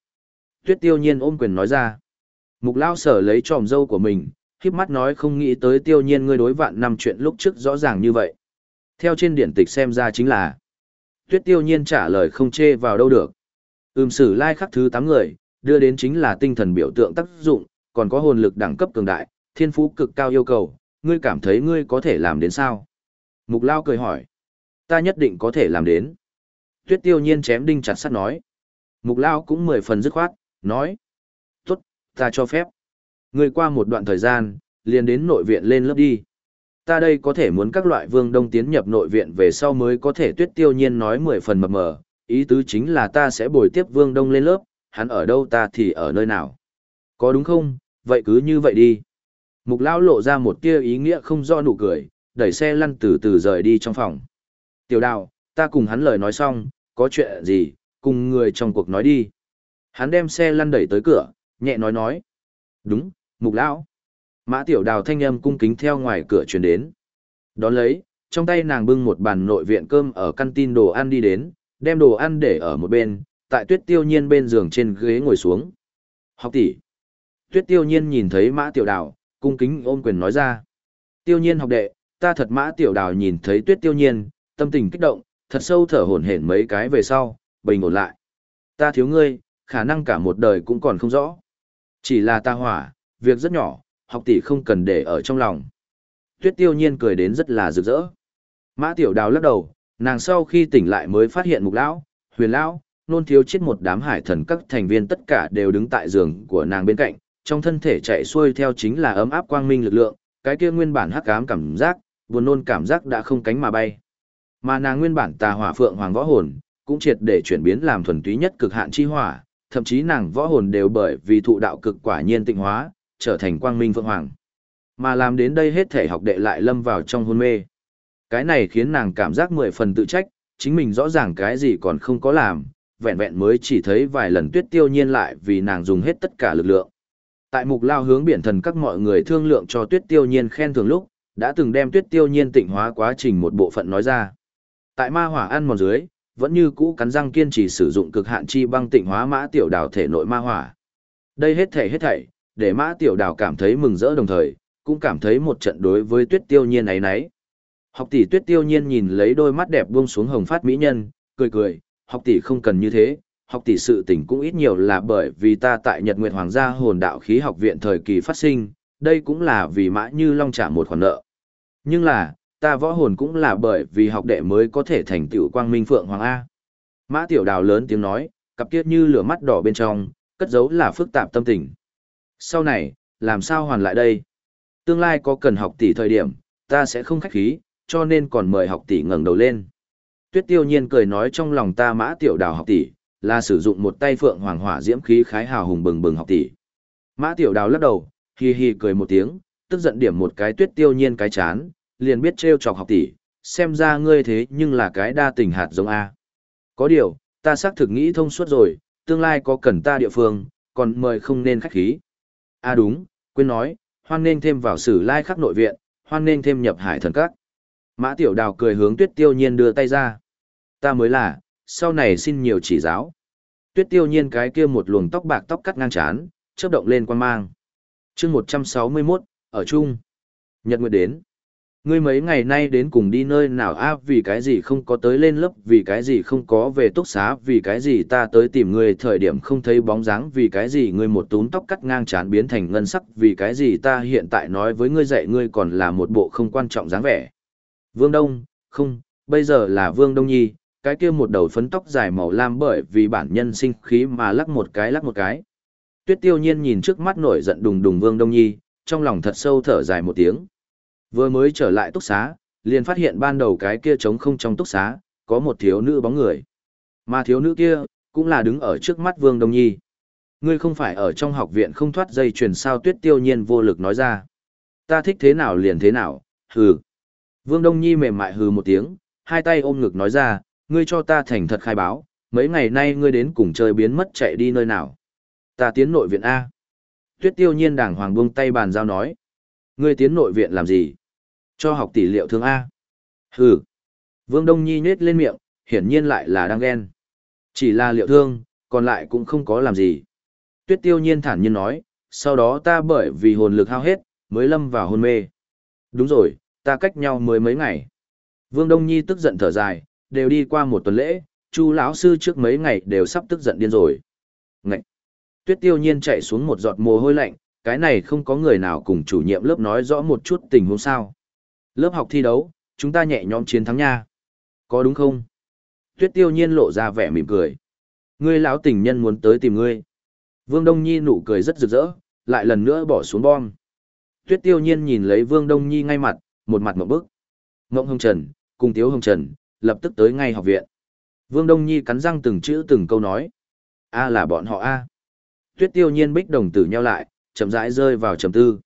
Tuyết tiêu nhiên ôm quyền nói ra. Mục lao sở lấy tròm dâu của mình, khiếp mắt nói không nghĩ tới tiêu nhiên ngươi đối vạn năm chuyện lúc trước rõ ràng như vậy. Theo trên điển tịch xem ra chính là, tuyết tiêu nhiên trả lời không chê vào đâu được. Ừm sử lai khắc thứ 8 người, đưa đến chính là tinh thần biểu tượng tác dụng, còn có hồn lực đẳng cấp cường đại, thiên phú cực cao yêu cầu, ngươi cảm thấy ngươi có thể làm đến sao? Mục lao cười hỏi, ta nhất định có thể làm đến. Tuyết tiêu nhiên chém đinh chặt sắt nói. Mục lao cũng mười phần dứt khoát, nói. Tốt, ta cho phép. Ngươi qua một đoạn thời gian, liền đến nội viện lên lớp đi. Ta đây có thể muốn các loại vương đông tiến nhập nội viện về sau mới có thể tuyết tiêu nhiên nói mười phần mập mờ, ý tứ chính là ta sẽ bồi tiếp vương đông lên lớp, hắn ở đâu ta thì ở nơi nào. Có đúng không, vậy cứ như vậy đi. Mục lão lộ ra một tia ý nghĩa không do nụ cười, đẩy xe lăn từ từ rời đi trong phòng. Tiểu đào, ta cùng hắn lời nói xong, có chuyện gì, cùng người trong cuộc nói đi. Hắn đem xe lăn đẩy tới cửa, nhẹ nói nói. Đúng, mục lão. Mã tiểu đào thanh âm cung kính theo ngoài cửa truyền đến. Đón lấy, trong tay nàng bưng một bàn nội viện cơm ở căn tin đồ ăn đi đến, đem đồ ăn để ở một bên, tại tuyết tiêu nhiên bên giường trên ghế ngồi xuống. Học tỷ. Tuyết tiêu nhiên nhìn thấy mã tiểu đào, cung kính ôm quyền nói ra. Tiêu nhiên học đệ, ta thật mã tiểu đào nhìn thấy tuyết tiêu nhiên, tâm tình kích động, thật sâu thở hổn hển mấy cái về sau, bình ổn lại. Ta thiếu ngươi, khả năng cả một đời cũng còn không rõ. Chỉ là ta hỏa, việc rất nhỏ, học tỷ không cần để ở trong lòng. Tuyết tiêu nhiên cười đến rất là rực rỡ. Mã tiểu đào lắc đầu, nàng sau khi tỉnh lại mới phát hiện mục lão, huyền lão, nôn thiếu chết một đám hải thần các thành viên tất cả đều đứng tại giường của nàng bên cạnh, trong thân thể chạy xuôi theo chính là ấm áp quang minh lực lượng, cái kia nguyên bản hắc ám cảm giác, buồn nôn cảm giác đã không cánh mà bay. Mà nàng nguyên bản tà hỏa phượng hoàng võ hồn, cũng triệt để chuyển biến làm thuần túy nhất cực hạn chi hỏa, thậm chí nàng võ hồn đều bởi vì thụ đạo cực quả nhiên tịnh hóa, trở thành quang minh phượng hoàng. Mà làm đến đây hết thể học đệ lại lâm vào trong hôn mê. Cái này khiến nàng cảm giác mười phần tự trách, chính mình rõ ràng cái gì còn không có làm, vẹn vẹn mới chỉ thấy vài lần tuyết tiêu nhiên lại vì nàng dùng hết tất cả lực lượng. Tại mục lao hướng biển thần các mọi người thương lượng cho tuyết tiêu nhiên khen thường lúc, đã từng đem tuyết tiêu nhiên tịnh hóa quá trình một bộ phận nói ra. Tại ma hỏa ăn mòn dưới, vẫn như cũ cắn răng kiên trì sử dụng cực hạn chi băng tịnh hóa mã tiểu đào thể nội ma hỏa. Đây hết thảy hết thảy, để mã tiểu đào cảm thấy mừng rỡ đồng thời, cũng cảm thấy một trận đối với tuyết tiêu nhiên ấy nấy. Học tỷ tuyết tiêu nhiên nhìn lấy đôi mắt đẹp buông xuống hồng phát mỹ nhân, cười cười, học tỷ không cần như thế, học tỷ sự tình cũng ít nhiều là bởi vì ta tại Nhật Nguyệt Hoàng gia hồn đạo khí học viện thời kỳ phát sinh, đây cũng là vì mã như long trả một khoản nợ. Nhưng là, ta võ hồn cũng là bởi vì học đệ mới có thể thành tựu quang minh phượng hoàng A. Mã tiểu đào lớn tiếng nói, cặp kiết như lửa mắt đỏ bên trong, cất giấu là phức tạp tâm tình. Sau này, làm sao hoàn lại đây? Tương lai có cần học tỷ thời điểm, ta sẽ không khách khí, cho nên còn mời học tỷ ngẩng đầu lên. Tuyết tiêu nhiên cười nói trong lòng ta mã tiểu đào học tỷ, là sử dụng một tay phượng hoàng hỏa diễm khí khái hào hùng bừng bừng học tỷ. Mã tiểu đào lắc đầu, hi hi cười một tiếng, tức giận điểm một cái tuyết tiêu nhiên cái chán, liền biết trêu chọc học tỷ, xem ra ngươi thế nhưng là cái đa tình hạt giống A. Có điều, ta xác thực nghĩ thông suốt rồi, tương lai có cần ta địa phương, còn mời không nên khách khí. A đúng, quên nói, hoan nên thêm vào sử lai khắc nội viện, hoan nên thêm nhập hải thần các. Mã tiểu đào cười hướng tuyết tiêu nhiên đưa tay ra. Ta mới là, sau này xin nhiều chỉ giáo. Tuyết tiêu nhiên cái kia một luồng tóc bạc tóc cắt ngang chán, chớp động lên quan mang. chương 161, ở chung. Nhật Nguyệt đến. Ngươi mấy ngày nay đến cùng đi nơi nào a vì cái gì không có tới lên lớp, vì cái gì không có về túc xá, vì cái gì ta tới tìm ngươi thời điểm không thấy bóng dáng, vì cái gì ngươi một túm tóc cắt ngang chán biến thành ngân sắc, vì cái gì ta hiện tại nói với ngươi dạy ngươi còn là một bộ không quan trọng dáng vẻ. Vương Đông, không, bây giờ là Vương Đông Nhi, cái kia một đầu phấn tóc dài màu lam bởi vì bản nhân sinh khí mà lắc một cái lắc một cái. Tuyết tiêu nhiên nhìn trước mắt nổi giận đùng đùng Vương Đông Nhi, trong lòng thật sâu thở dài một tiếng. Vừa mới trở lại túc xá, liền phát hiện ban đầu cái kia trống không trong túc xá, có một thiếu nữ bóng người. Mà thiếu nữ kia, cũng là đứng ở trước mắt Vương Đông Nhi. Ngươi không phải ở trong học viện không thoát dây truyền sao tuyết tiêu nhiên vô lực nói ra. Ta thích thế nào liền thế nào, hừ. Vương Đông Nhi mềm mại hừ một tiếng, hai tay ôm ngực nói ra, ngươi cho ta thành thật khai báo, mấy ngày nay ngươi đến cùng chơi biến mất chạy đi nơi nào. Ta tiến nội viện A. Tuyết tiêu nhiên đàng hoàng buông tay bàn giao nói. Ngươi tiến nội viện làm gì? Cho học tỷ liệu thương A. Hừ. Vương Đông Nhi nhết lên miệng, hiển nhiên lại là đang ghen. Chỉ là liệu thương, còn lại cũng không có làm gì. Tuyết tiêu nhiên thản nhiên nói, sau đó ta bởi vì hồn lực hao hết, mới lâm vào hôn mê. Đúng rồi, ta cách nhau mới mấy ngày. Vương Đông Nhi tức giận thở dài, đều đi qua một tuần lễ, Chu lão sư trước mấy ngày đều sắp tức giận điên rồi. Ngậy! Tuyết tiêu nhiên chạy xuống một giọt mồ hôi lạnh, cái này không có người nào cùng chủ nhiệm lớp nói rõ một chút tình huống sao. Lớp học thi đấu, chúng ta nhẹ nhõm chiến thắng nha. Có đúng không? Tuyết tiêu nhiên lộ ra vẻ mỉm cười. Ngươi lão tình nhân muốn tới tìm ngươi. Vương Đông Nhi nụ cười rất rực rỡ, lại lần nữa bỏ xuống bom. Tuyết tiêu nhiên nhìn lấy Vương Đông Nhi ngay mặt, một mặt một bức. Ngộng Hồng Trần, cùng Tiếu Hồng Trần, lập tức tới ngay học viện. Vương Đông Nhi cắn răng từng chữ từng câu nói. A là bọn họ A. Tuyết tiêu nhiên bích đồng tử nhau lại, chậm rãi rơi vào trầm tư.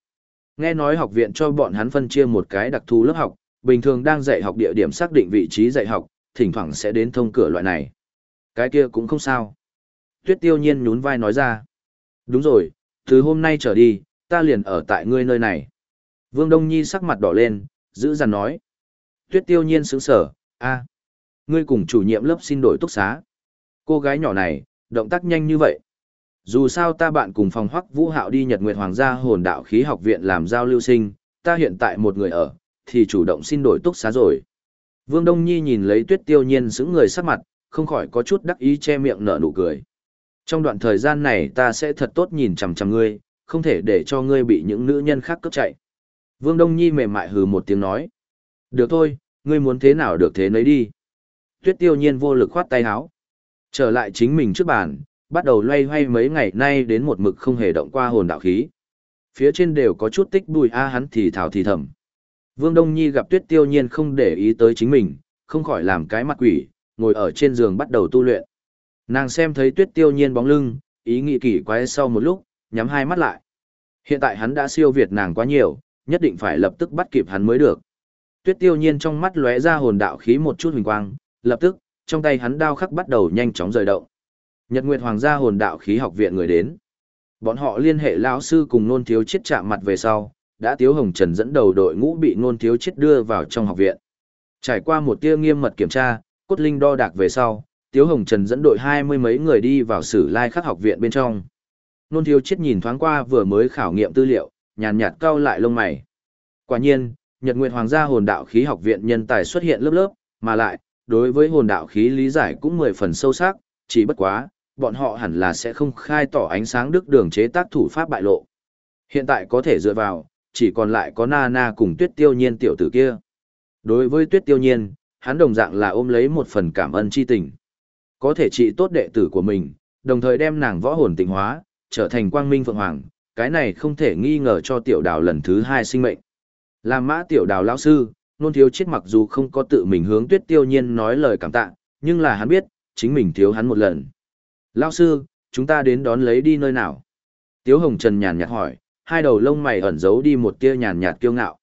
Nghe nói học viện cho bọn hắn phân chia một cái đặc thù lớp học, bình thường đang dạy học địa điểm xác định vị trí dạy học, thỉnh thoảng sẽ đến thông cửa loại này. Cái kia cũng không sao. Tuyết tiêu nhiên nhún vai nói ra. Đúng rồi, từ hôm nay trở đi, ta liền ở tại ngươi nơi này. Vương Đông Nhi sắc mặt đỏ lên, giữ dằn nói. Tuyết tiêu nhiên sướng sở, a, ngươi cùng chủ nhiệm lớp xin đổi túc xá. Cô gái nhỏ này, động tác nhanh như vậy. Dù sao ta bạn cùng phòng hoắc vũ hạo đi Nhật Nguyệt Hoàng gia hồn đạo khí học viện làm giao lưu sinh, ta hiện tại một người ở, thì chủ động xin đổi túc xá rồi. Vương Đông Nhi nhìn lấy tuyết tiêu nhiên sững người sắc mặt, không khỏi có chút đắc ý che miệng nở nụ cười. Trong đoạn thời gian này ta sẽ thật tốt nhìn chằm chằm ngươi, không thể để cho ngươi bị những nữ nhân khác cướp chạy. Vương Đông Nhi mềm mại hừ một tiếng nói. Được thôi, ngươi muốn thế nào được thế nấy đi. Tuyết tiêu nhiên vô lực khoát tay áo. Trở lại chính mình trước bàn, bắt đầu loay hoay mấy ngày nay đến một mực không hề động qua hồn đạo khí. Phía trên đều có chút tích bùi a hắn thì thảo thì thầm. Vương Đông Nhi gặp Tuyết Tiêu Nhiên không để ý tới chính mình, không khỏi làm cái mặt quỷ, ngồi ở trên giường bắt đầu tu luyện. Nàng xem thấy Tuyết Tiêu Nhiên bóng lưng, ý nghĩ kỳ quái sau một lúc, nhắm hai mắt lại. Hiện tại hắn đã siêu việt nàng quá nhiều, nhất định phải lập tức bắt kịp hắn mới được. Tuyết Tiêu Nhiên trong mắt lóe ra hồn đạo khí một chút huỳnh quang, lập tức, trong tay hắn đao khắc bắt đầu nhanh chóng rời động. Nhật Nguyệt Hoàng gia hồn đạo khí học viện người đến. Bọn họ liên hệ lão sư cùng nôn thiếu chết chạm mặt về sau, đã Tiếu Hồng Trần dẫn đầu đội ngũ bị nôn thiếu chết đưa vào trong học viện. Trải qua một tia nghiêm mật kiểm tra, cốt linh đo đạc về sau, Tiếu Hồng Trần dẫn đội hai mươi mấy người đi vào sử lai khắc học viện bên trong. Nôn thiếu chết nhìn thoáng qua vừa mới khảo nghiệm tư liệu, nhàn nhạt cau lại lông mày. Quả nhiên, Nhật Nguyệt Hoàng gia hồn đạo khí học viện nhân tài xuất hiện lớp lớp, mà lại, đối với hồn đạo khí lý giải cũng mười phần sâu sắc, chỉ bất quá, bọn họ hẳn là sẽ không khai tỏ ánh sáng đức đường chế tác thủ pháp bại lộ. Hiện tại có thể dựa vào, chỉ còn lại có na na cùng tuyết tiêu nhiên tiểu tử kia. Đối với tuyết tiêu nhiên, hắn đồng dạng là ôm lấy một phần cảm ơn chi tình. Có thể trị tốt đệ tử của mình, đồng thời đem nàng võ hồn tịnh hóa, trở thành quang minh phượng hoàng, cái này không thể nghi ngờ cho tiểu đào lần thứ hai sinh mệnh. Làm mã tiểu đào lão sư, nôn thiếu chết mặc dù không có tự mình hướng tuyết tiêu nhiên nói lời cảm tạ, nhưng là hắn biết, chính mình thiếu hắn một lần. Lão sư, chúng ta đến đón lấy đi nơi nào? Tiếu Hồng Trần nhàn nhạt hỏi, hai đầu lông mày ẩn giấu đi một tia nhàn nhạt kiêu ngạo.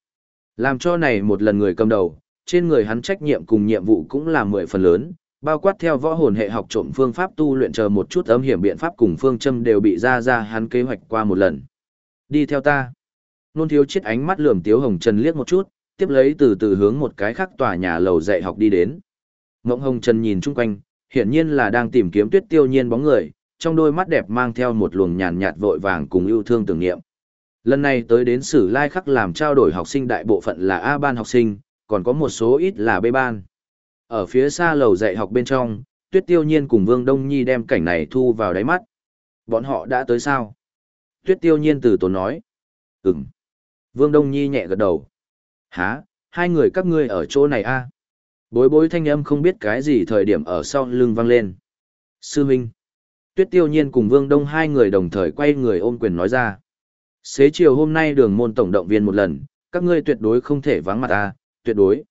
Làm cho này một lần người cầm đầu, trên người hắn trách nhiệm cùng nhiệm vụ cũng là mười phần lớn, bao quát theo võ hồn hệ học trộm phương pháp tu luyện chờ một chút âm hiểm biện pháp cùng phương châm đều bị ra ra hắn kế hoạch qua một lần. Đi theo ta. Nôn thiếu chết ánh mắt lườm Tiếu Hồng Trần liếc một chút, tiếp lấy từ từ hướng một cái khác tòa nhà lầu dạy học đi đến. Ngộng Hồng Trần nhìn chung quanh, hiển nhiên là đang tìm kiếm tuyết tiêu nhiên bóng người, trong đôi mắt đẹp mang theo một luồng nhàn nhạt vội vàng cùng yêu thương tưởng niệm. Lần này tới đến Sử Lai Khắc làm trao đổi học sinh đại bộ phận là A ban học sinh, còn có một số ít là B ban. Ở phía xa lầu dạy học bên trong, Tuyết Tiêu Nhiên cùng Vương Đông Nhi đem cảnh này thu vào đáy mắt. Bọn họ đã tới sao? Tuyết Tiêu Nhiên từ tốn nói. ừng Vương Đông Nhi nhẹ gật đầu. Hả, hai người các ngươi ở chỗ này a? À? Bối bối thanh âm không biết cái gì thời điểm ở sau lưng vang lên. Sư Minh. Tuyết Tiêu Nhiên cùng Vương Đông hai người đồng thời quay người ôm quyền nói ra. Xế chiều hôm nay đường môn tổng động viên một lần, các ngươi tuyệt đối không thể vắng mặt ta, tuyệt đối.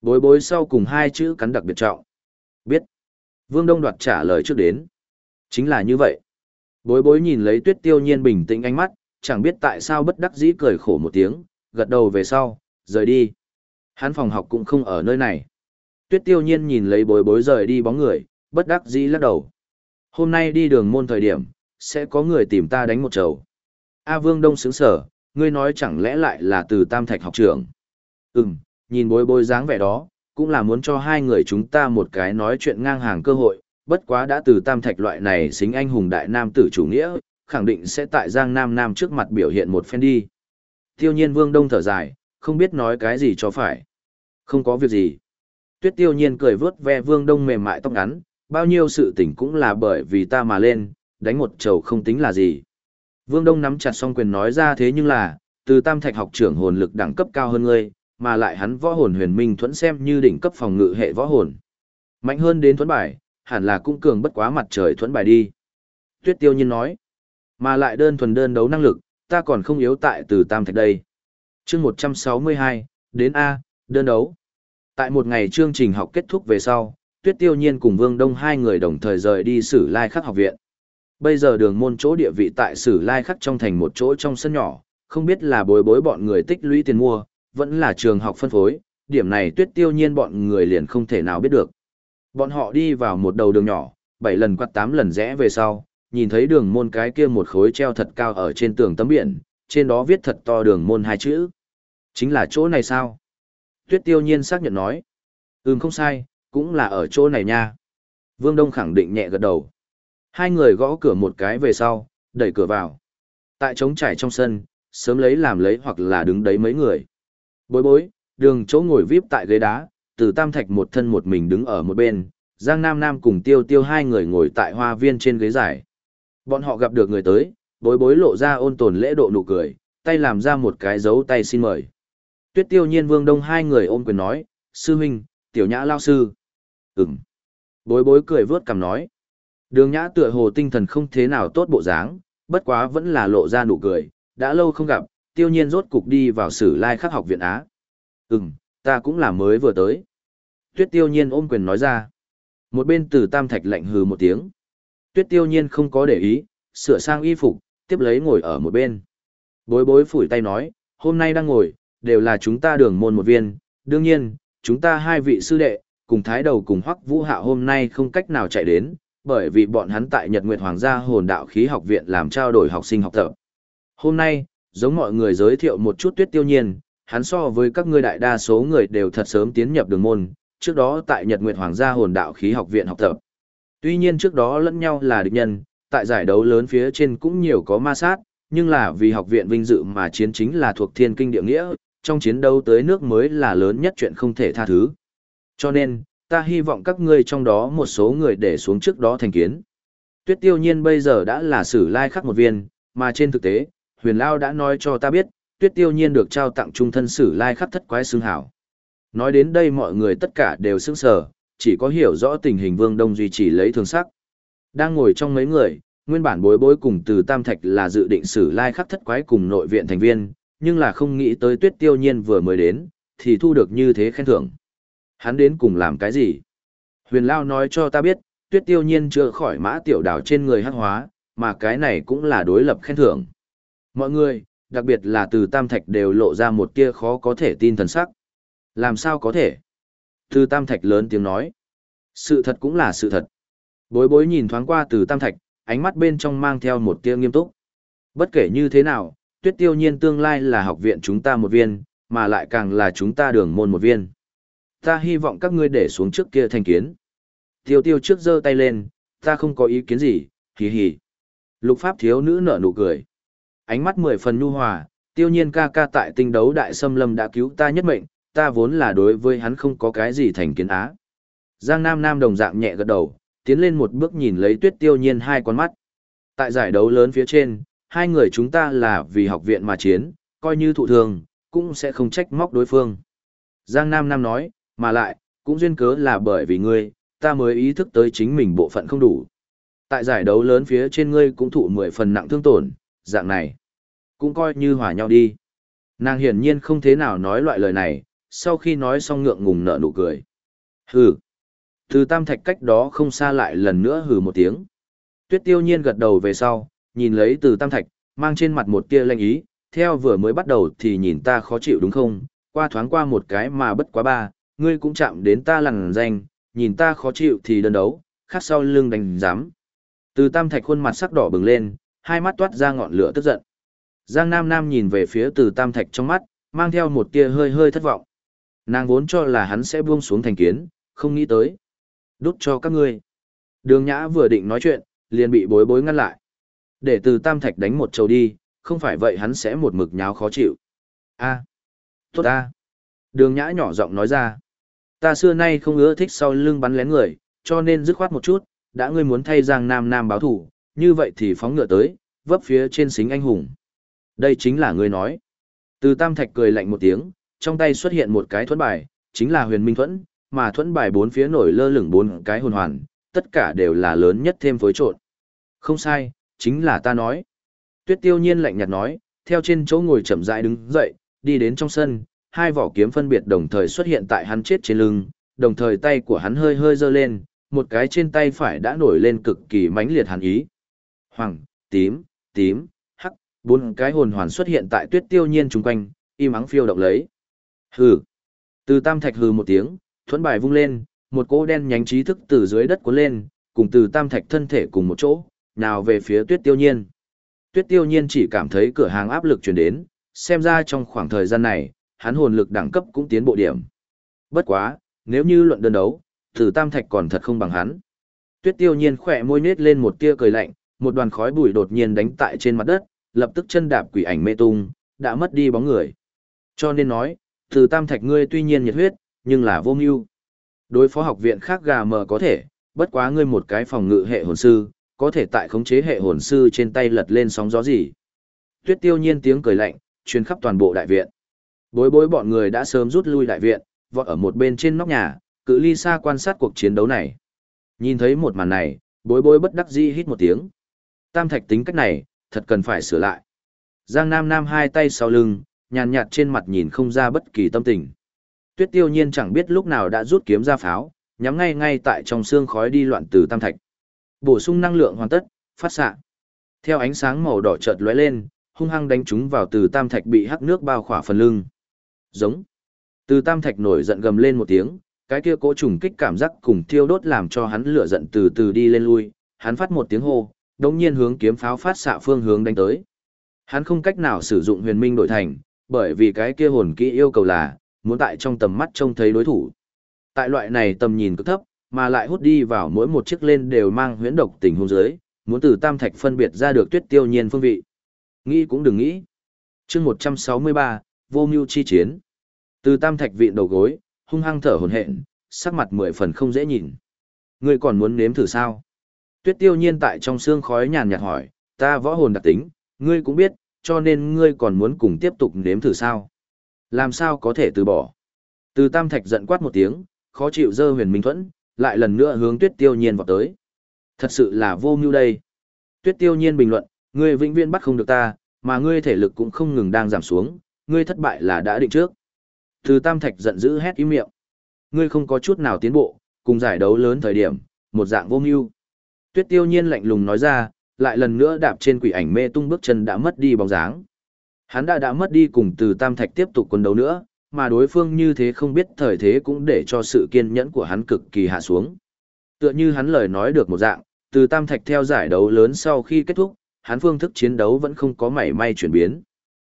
Bối bối sau cùng hai chữ cắn đặc biệt trọng. Biết. Vương Đông đoạt trả lời trước đến. Chính là như vậy. Bối bối nhìn lấy tuyết tiêu nhiên bình tĩnh ánh mắt, chẳng biết tại sao bất đắc dĩ cười khổ một tiếng, gật đầu về sau, rời đi. Hắn phòng học cũng không ở nơi này. Tuyết tiêu nhiên nhìn lấy bối bối rời đi bóng người, bất đắc dĩ lắc đầu. Hôm nay đi đường môn thời điểm, sẽ có người tìm ta đánh một trầu. A Vương Đông sướng sở, ngươi nói chẳng lẽ lại là từ tam thạch học trưởng. Ừm, nhìn bối bối dáng vẻ đó, cũng là muốn cho hai người chúng ta một cái nói chuyện ngang hàng cơ hội, bất quá đã từ tam thạch loại này xính anh hùng đại nam tử chủ nghĩa, khẳng định sẽ tại Giang Nam Nam trước mặt biểu hiện một phen đi. Tiêu nhiên vương đông thở dài, không biết nói cái gì cho phải. Không có việc gì. Tuyết tiêu nhiên cười vớt ve vương đông mềm mại tóc ngắn, bao nhiêu sự tình cũng là bởi vì ta mà lên, đánh một trầu không tính là gì. Vương Đông nắm chặt song quyền nói ra thế nhưng là, từ tam thạch học trưởng hồn lực đẳng cấp cao hơn ngươi, mà lại hắn võ hồn huyền minh thuẫn xem như đỉnh cấp phòng ngự hệ võ hồn. Mạnh hơn đến thuẫn bài, hẳn là cũng cường bất quá mặt trời thuẫn bài đi. Tuyết tiêu nhiên nói, mà lại đơn thuần đơn đấu năng lực, ta còn không yếu tại từ tam thạch đây. chương 162, đến A, đơn đấu. Tại một ngày chương trình học kết thúc về sau, Tuyết Tiêu Nhiên cùng Vương Đông hai người đồng thời rời đi Sử Lai Khắc học viện. Bây giờ đường môn chỗ địa vị tại Sử Lai Khắc trong thành một chỗ trong sân nhỏ, không biết là bối bối bọn người tích lũy tiền mua, vẫn là trường học phân phối, điểm này Tuyết Tiêu Nhiên bọn người liền không thể nào biết được. Bọn họ đi vào một đầu đường nhỏ, bảy lần quạt tám lần rẽ về sau, nhìn thấy đường môn cái kia một khối treo thật cao ở trên tường tấm biển, trên đó viết thật to đường môn hai chữ. Chính là chỗ này sao? Tuyết tiêu nhiên xác nhận nói. Ừm không sai, cũng là ở chỗ này nha. Vương Đông khẳng định nhẹ gật đầu. Hai người gõ cửa một cái về sau, đẩy cửa vào. Tại trống trải trong sân, sớm lấy làm lấy hoặc là đứng đấy mấy người. Bối bối, đường chỗ ngồi vip tại ghế đá, từ tam thạch một thân một mình đứng ở một bên, Giang Nam Nam cùng tiêu tiêu hai người ngồi tại hoa viên trên ghế dài. Bọn họ gặp được người tới, bối bối lộ ra ôn tồn lễ độ nụ cười, tay làm ra một cái dấu tay xin mời. Tuyết tiêu nhiên vương đông hai người ôm quyền nói, sư huynh, tiểu nhã lao sư. Ừm. Bối bối cười vớt cằm nói. Đường nhã tựa hồ tinh thần không thế nào tốt bộ dáng, bất quá vẫn là lộ ra nụ cười, đã lâu không gặp, tiêu nhiên rốt cục đi vào sử lai khắc học viện Á. Ừm, ta cũng là mới vừa tới. Tuyết tiêu nhiên ôm quyền nói ra. Một bên từ tam thạch lạnh hừ một tiếng. Tuyết tiêu nhiên không có để ý, sửa sang y phục, tiếp lấy ngồi ở một bên. Bối bối phủi tay nói, hôm nay đang ngồi, đều là chúng ta đường môn một viên, đương nhiên, chúng ta hai vị sư đệ, cùng thái đầu cùng hoắc vũ hạ hôm nay không cách nào chạy đến, bởi vì bọn hắn tại Nhật Nguyệt Hoàng gia hồn đạo khí học viện làm trao đổi học sinh học tập. Hôm nay, giống mọi người giới thiệu một chút tuyết tiêu nhiên, hắn so với các ngươi đại đa số người đều thật sớm tiến nhập đường môn, trước đó tại Nhật Nguyệt Hoàng gia hồn đạo khí học viện học tập. Tuy nhiên trước đó lẫn nhau là địch nhân, tại giải đấu lớn phía trên cũng nhiều có ma sát, nhưng là vì học viện vinh dự mà chiến chính là thuộc thiên kinh địa nghĩa, trong chiến đấu tới nước mới là lớn nhất chuyện không thể tha thứ. Cho nên, ta hy vọng các ngươi trong đó một số người để xuống trước đó thành kiến. Tuyết tiêu nhiên bây giờ đã là sử lai khắc một viên, mà trên thực tế, huyền lao đã nói cho ta biết, tuyết tiêu nhiên được trao tặng trung thân sử lai khắc thất quái xương hảo. Nói đến đây mọi người tất cả đều sững sờ, chỉ có hiểu rõ tình hình vương đông duy trì lấy thương sắc. Đang ngồi trong mấy người, nguyên bản bối bối cùng từ Tam Thạch là dự định xử lai khắc thất quái cùng nội viện thành viên, nhưng là không nghĩ tới tuyết tiêu nhiên vừa mới đến, thì thu được như thế khen thưởng. Hắn đến cùng làm cái gì? Huyền Lao nói cho ta biết, tuyết tiêu nhiên chưa khỏi mã tiểu đảo trên người hắc hóa, mà cái này cũng là đối lập khen thưởng. Mọi người, đặc biệt là từ Tam Thạch đều lộ ra một tia khó có thể tin thần sắc. Làm sao có thể? Từ Tam Thạch lớn tiếng nói. Sự thật cũng là sự thật. Bối bối nhìn thoáng qua từ Tam Thạch, ánh mắt bên trong mang theo một tia nghiêm túc. Bất kể như thế nào, tuyết tiêu nhiên tương lai là học viện chúng ta một viên, mà lại càng là chúng ta đường môn một viên. Ta hy vọng các ngươi để xuống trước kia thành kiến. Tiêu tiêu trước giơ tay lên, ta không có ý kiến gì, hì hì. Lục pháp thiếu nữ nở nụ cười. Ánh mắt mười phần nhu hòa, tiêu nhiên ca ca tại tinh đấu đại xâm lâm đã cứu ta nhất mệnh, ta vốn là đối với hắn không có cái gì thành kiến á. Giang Nam Nam đồng dạng nhẹ gật đầu, tiến lên một bước nhìn lấy tuyết tiêu nhiên hai con mắt. Tại giải đấu lớn phía trên, hai người chúng ta là vì học viện mà chiến, coi như thụ thường, cũng sẽ không trách móc đối phương. Giang Nam Nam nói, mà lại, cũng duyên cớ là bởi vì ngươi, ta mới ý thức tới chính mình bộ phận không đủ. Tại giải đấu lớn phía trên ngươi cũng thụ mười phần nặng thương tổn, dạng này, cũng coi như hòa nhau đi. Nàng hiển nhiên không thế nào nói loại lời này, sau khi nói xong ngượng ngùng nở nụ cười. Hừ. Từ tam thạch cách đó không xa lại lần nữa hừ một tiếng. Tuyết tiêu nhiên gật đầu về sau, nhìn lấy từ tam thạch, mang trên mặt một tia lanh ý, theo vừa mới bắt đầu thì nhìn ta khó chịu đúng không, qua thoáng qua một cái mà bất quá ba, ngươi cũng chạm đến ta lằn danh, nhìn ta khó chịu thì đơn đấu, khác sau lưng đánh giám. Từ tam thạch khuôn mặt sắc đỏ bừng lên, hai mắt toát ra ngọn lửa tức giận. Giang Nam Nam nhìn về phía từ tam thạch trong mắt, mang theo một tia hơi hơi thất vọng. Nàng vốn cho là hắn sẽ buông xuống thành kiến, không nghĩ tới. Đút cho các ngươi. Đường nhã vừa định nói chuyện, liền bị bối bối ngăn lại. Để từ tam thạch đánh một trầu đi, không phải vậy hắn sẽ một mực nháo khó chịu. a tốt a Đường nhã nhỏ giọng nói ra. Ta xưa nay không ưa thích sau lưng bắn lén người, cho nên dứt khoát một chút, đã ngươi muốn thay Giang Nam Nam báo thủ, như vậy thì phóng ngựa tới, vấp phía trên xính anh hùng. Đây chính là ngươi nói. Từ Tam Thạch cười lạnh một tiếng, trong tay xuất hiện một cái thuẫn bài, chính là huyền minh thuẫn, mà thuẫn bài bốn phía nổi lơ lửng bốn cái hồn hoàn, tất cả đều là lớn nhất thêm phối trộn. Không sai, chính là ta nói. Tuyết tiêu nhiên lạnh nhạt nói, theo trên chỗ ngồi chậm rãi đứng dậy, đi đến trong sân, hai vỏ kiếm phân biệt đồng thời xuất hiện tại hắn chết trên lưng, đồng thời tay của hắn hơi hơi giơ lên, một cái trên tay phải đã nổi lên cực kỳ mãnh liệt hàn ý. Hoàng, tím, tím, hắc, bốn cái hồn hoàn xuất hiện tại tuyết tiêu nhiên chung quanh, im ắng phiêu động lấy. Hừ. Từ tam thạch hừ một tiếng, thuẫn bài vung lên, một cỗ đen nhánh trí thức từ dưới đất cuốn lên, cùng từ tam thạch thân thể cùng một chỗ, nào về phía tuyết tiêu nhiên. Tuyết tiêu nhiên chỉ cảm thấy cửa hàng áp lực truyền đến, xem ra trong khoảng thời gian này, hắn hồn lực đẳng cấp cũng tiến bộ điểm. Bất quá, nếu như luận đơn đấu, từ Tam Thạch còn thật không bằng hắn. Tuyết Tiêu Nhiên khỏe môi nết lên một tia cười lạnh, một đoàn khói bụi đột nhiên đánh tại trên mặt đất, lập tức chân đạp quỷ ảnh mê tung, đã mất đi bóng người. Cho nên nói, từ Tam Thạch ngươi tuy nhiên nhiệt huyết, nhưng là vô mưu. Đối phó học viện khác gà mờ có thể, bất quá ngươi một cái phòng ngự hệ hồn sư, có thể tại khống chế hệ hồn sư trên tay lật lên sóng gió gì. Tuyết Tiêu Nhiên tiếng cười lạnh, truyền khắp toàn bộ đại viện. Bối bối bọn người đã sớm rút lui đại viện, vọt ở một bên trên nóc nhà, cự ly xa quan sát cuộc chiến đấu này. Nhìn thấy một màn này, bối bối bất đắc dĩ hít một tiếng. Tam thạch tính cách này, thật cần phải sửa lại. Giang Nam Nam hai tay sau lưng, nhàn nhạt trên mặt nhìn không ra bất kỳ tâm tình. Tuyết tiêu nhiên chẳng biết lúc nào đã rút kiếm ra pháo, nhắm ngay ngay tại trong xương khói đi loạn từ tam thạch. Bổ sung năng lượng hoàn tất, phát xạ. Theo ánh sáng màu đỏ chợt lóe lên, hung hăng đánh chúng vào từ tam thạch bị hắc nước bao khỏa phần lưng. Giống. Từ tam thạch nổi giận gầm lên một tiếng, cái kia cố trùng kích cảm giác cùng thiêu đốt làm cho hắn lửa giận từ từ đi lên lui, hắn phát một tiếng hô, đồng nhiên hướng kiếm pháo phát xạ phương hướng đánh tới. Hắn không cách nào sử dụng huyền minh đổi thành, bởi vì cái kia hồn kỹ yêu cầu là, muốn tại trong tầm mắt trông thấy đối thủ. Tại loại này tầm nhìn cực thấp, mà lại hút đi vào mỗi một chiếc lên đều mang huyễn độc tình hôn giới, muốn từ tam thạch phân biệt ra được tuyết tiêu nhiên phương vị. Nghĩ cũng đừng nghĩ. chương 163, vô mưu chi chiến. Từ tam thạch vịn đầu gối, hung hăng thở hồn hện sắc mặt mười phần không dễ nhìn. Ngươi còn muốn nếm thử sao? Tuyết tiêu nhiên tại trong xương khói nhàn nhạt hỏi, ta võ hồn đặc tính, ngươi cũng biết, cho nên ngươi còn muốn cùng tiếp tục nếm thử sao? Làm sao có thể từ bỏ? Từ tam thạch giận quát một tiếng, khó chịu dơ huyền minh thuẫn, lại lần nữa hướng tuyết tiêu nhiên vào tới. Thật sự là vô mưu đây. Tuyết tiêu nhiên bình luận, ngươi vĩnh viễn bắt không được ta, mà ngươi thể lực cũng không ngừng đang giảm xuống, ngươi thất bại là đã định trước. Từ Tam Thạch giận dữ hét im miệng. Ngươi không có chút nào tiến bộ, cùng giải đấu lớn thời điểm, một dạng vô mưu. Tuyết Tiêu Nhiên lạnh lùng nói ra, lại lần nữa đạp trên quỷ ảnh mê tung bước chân đã mất đi bóng dáng. Hắn đã đã mất đi cùng Từ Tam Thạch tiếp tục quân đấu nữa, mà đối phương như thế không biết thời thế cũng để cho sự kiên nhẫn của hắn cực kỳ hạ xuống. Tựa như hắn lời nói được một dạng, Từ Tam Thạch theo giải đấu lớn sau khi kết thúc, hắn phương thức chiến đấu vẫn không có mảy may chuyển biến.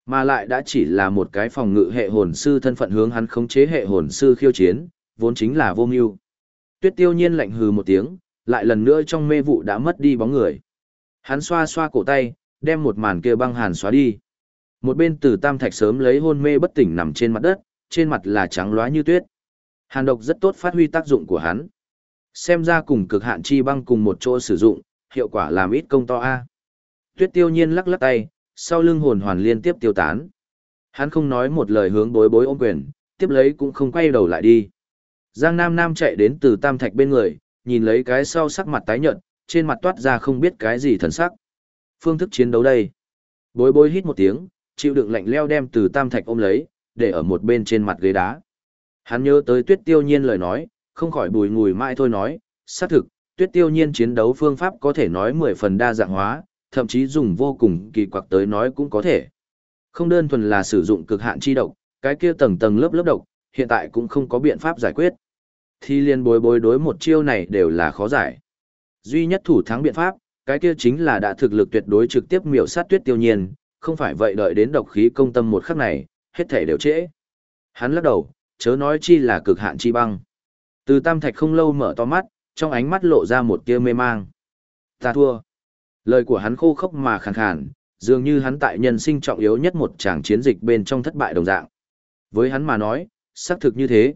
Mà lại đã chỉ là một cái phòng ngự hệ hồn sư thân phận hướng hắn khống chế hệ hồn sư khiêu chiến, vốn chính là vô mưu. Tuyết tiêu nhiên lạnh hừ một tiếng, lại lần nữa trong mê vụ đã mất đi bóng người. Hắn xoa xoa cổ tay, đem một màn kia băng hàn xóa đi. Một bên từ tam thạch sớm lấy hôn mê bất tỉnh nằm trên mặt đất, trên mặt là trắng loá như tuyết. Hàn độc rất tốt phát huy tác dụng của hắn. Xem ra cùng cực hạn chi băng cùng một chỗ sử dụng, hiệu quả làm ít công to a. Tuyết tiêu nhiên lắc lắc tay, sau lưng hồn hoàn liên tiếp tiêu tán. Hắn không nói một lời hướng bối bối ôm quyền, tiếp lấy cũng không quay đầu lại đi. Giang Nam Nam chạy đến từ Tam Thạch bên người, nhìn lấy cái sau sắc mặt tái nhợt, trên mặt toát ra không biết cái gì thần sắc. Phương thức chiến đấu đây. Bối bối hít một tiếng, chịu đựng lạnh leo đem từ Tam Thạch ôm lấy, để ở một bên trên mặt ghế đá. Hắn nhớ tới tuyết tiêu nhiên lời nói, không khỏi bùi ngùi mãi thôi nói, xác thực, tuyết tiêu nhiên chiến đấu phương pháp có thể nói mười phần đa dạng hóa, thậm chí dùng vô cùng kỳ quặc tới nói cũng có thể. Không đơn thuần là sử dụng cực hạn chi độc, cái kia tầng tầng lớp lớp độc, hiện tại cũng không có biện pháp giải quyết. Thì liên bối bối đối một chiêu này đều là khó giải. Duy nhất thủ thắng biện pháp, cái kia chính là đã thực lực tuyệt đối trực tiếp miểu sát tuyết tiêu nhiên, không phải vậy đợi đến độc khí công tâm một khắc này, hết thể đều trễ. Hắn lắc đầu, chớ nói chi là cực hạn chi băng. Từ tam thạch không lâu mở to mắt, trong ánh mắt lộ ra một tia mê mang. Ta thua. Lời của hắn khô khốc mà khàn khàn, dường như hắn tại nhân sinh trọng yếu nhất một tràng chiến dịch bên trong thất bại đồng dạng. Với hắn mà nói, xác thực như thế.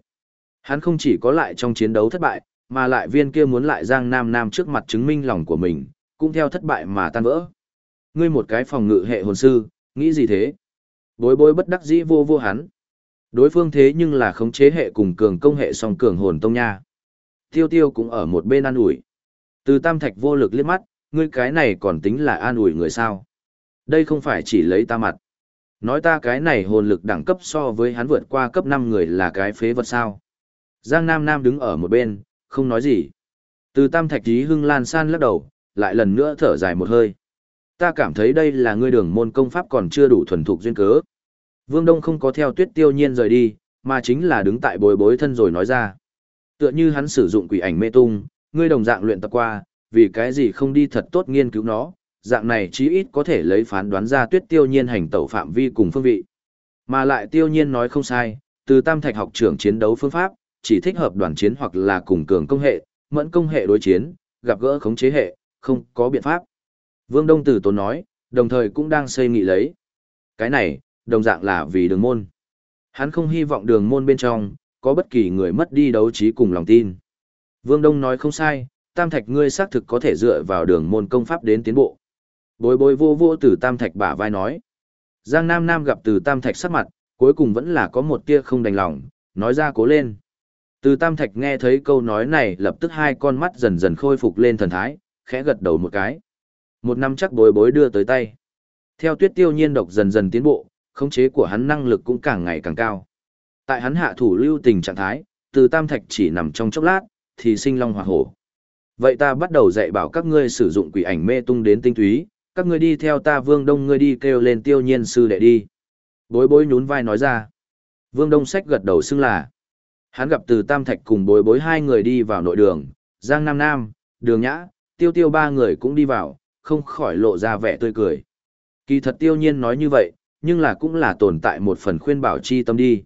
Hắn không chỉ có lại trong chiến đấu thất bại, mà lại viên kia muốn lại Giang Nam Nam trước mặt chứng minh lòng của mình, cũng theo thất bại mà tan vỡ. Ngươi một cái phòng ngự hệ hồn sư, nghĩ gì thế? Bối bối bất đắc dĩ vô vô hắn. Đối phương thế nhưng là khống chế hệ cùng cường công hệ song cường hồn tông nha. Tiêu tiêu cũng ở một bên an ủi. Từ tam thạch vô lực liếc mắt, ngươi cái này còn tính là an ủi người sao. Đây không phải chỉ lấy ta mặt. Nói ta cái này hồn lực đẳng cấp so với hắn vượt qua cấp 5 người là cái phế vật sao. Giang Nam Nam đứng ở một bên, không nói gì. Từ tam thạch tí hưng lan san lắc đầu, lại lần nữa thở dài một hơi. Ta cảm thấy đây là ngươi đường môn công pháp còn chưa đủ thuần thục duyên cớ. Vương Đông không có theo tuyết tiêu nhiên rời đi, mà chính là đứng tại bối bối thân rồi nói ra. Tựa như hắn sử dụng quỷ ảnh mê tung, ngươi đồng dạng luyện tập qua, vì cái gì không đi thật tốt nghiên cứu nó, dạng này chí ít có thể lấy phán đoán ra tuyết tiêu nhiên hành tẩu phạm vi cùng phương vị. Mà lại tiêu nhiên nói không sai, từ tam thạch học trưởng chiến đấu phương pháp, chỉ thích hợp đoàn chiến hoặc là cùng cường công hệ, mẫn công hệ đối chiến, gặp gỡ khống chế hệ, không có biện pháp. Vương Đông Tử Tốn nói, đồng thời cũng đang xây nghị lấy. Cái này, đồng dạng là vì đường môn. Hắn không hy vọng đường môn bên trong, có bất kỳ người mất đi đấu trí cùng lòng tin. Vương Đông nói không sai, tam thạch ngươi xác thực có thể dựa vào đường môn công pháp đến tiến bộ. Bối bối vô vô từ tam thạch bả vai nói. Giang Nam Nam gặp từ tam thạch sắc mặt, cuối cùng vẫn là có một tia không đành lòng, nói ra cố lên. Từ tam thạch nghe thấy câu nói này lập tức hai con mắt dần dần khôi phục lên thần thái, khẽ gật đầu một cái. Một năm chắc bối bối đưa tới tay. Theo tuyết tiêu nhiên độc dần dần tiến bộ, khống chế của hắn năng lực cũng càng ngày càng cao. Tại hắn hạ thủ lưu tình trạng thái, từ tam thạch chỉ nằm trong chốc lát, thì sinh long hỏa hổ. Vậy ta bắt đầu dạy bảo các ngươi sử dụng quỷ ảnh mê tung đến tinh túy, các ngươi đi theo ta vương đông ngươi đi kêu lên tiêu nhiên sư đệ đi. Bối bối nhún vai nói ra. Vương đông sách gật đầu xưng là. Hắn gặp từ tam thạch cùng bối bối hai người đi vào nội đường, Giang Nam Nam, đường nhã, tiêu tiêu ba người cũng đi vào, không khỏi lộ ra vẻ tươi cười. Kỳ thật tiêu nhiên nói như vậy, nhưng là cũng là tồn tại một phần khuyên bảo chi tâm đi.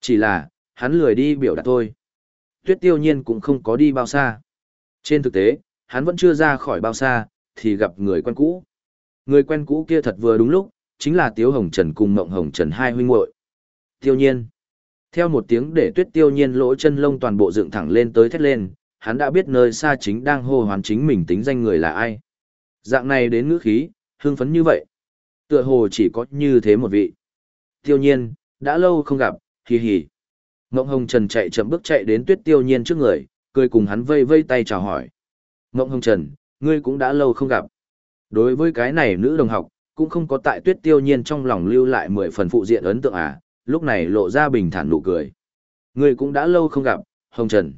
Chỉ là, hắn lười đi biểu đạt thôi. Tuyết tiêu nhiên cũng không có đi bao xa. Trên thực tế, hắn vẫn chưa ra khỏi bao xa, thì gặp người quen cũ. Người quen cũ kia thật vừa đúng lúc, chính là Tiếu Hồng Trần cùng Mộng Hồng Trần hai huynh muội. Tiêu nhiên. Theo một tiếng để tuyết tiêu nhiên lỗ chân lông toàn bộ dựng thẳng lên tới thét lên, hắn đã biết nơi xa chính đang hô hoán chính mình tính danh người là ai. Dạng này đến ngữ khí, hưng phấn như vậy. Tựa hồ chỉ có như thế một vị. Tiêu nhiên, đã lâu không gặp, hì hì. Ngộng Hồng Trần chạy chậm bước chạy đến tuyết tiêu nhiên trước người, cười cùng hắn vây vây tay chào hỏi. Ngộng Hồng Trần, ngươi cũng đã lâu không gặp. Đối với cái này nữ đồng học, cũng không có tại tuyết tiêu nhiên trong lòng lưu lại mười phần phụ diện ấn tượng à, lúc này lộ ra bình thản nụ cười. người cũng đã lâu không gặp, Hồng Trần.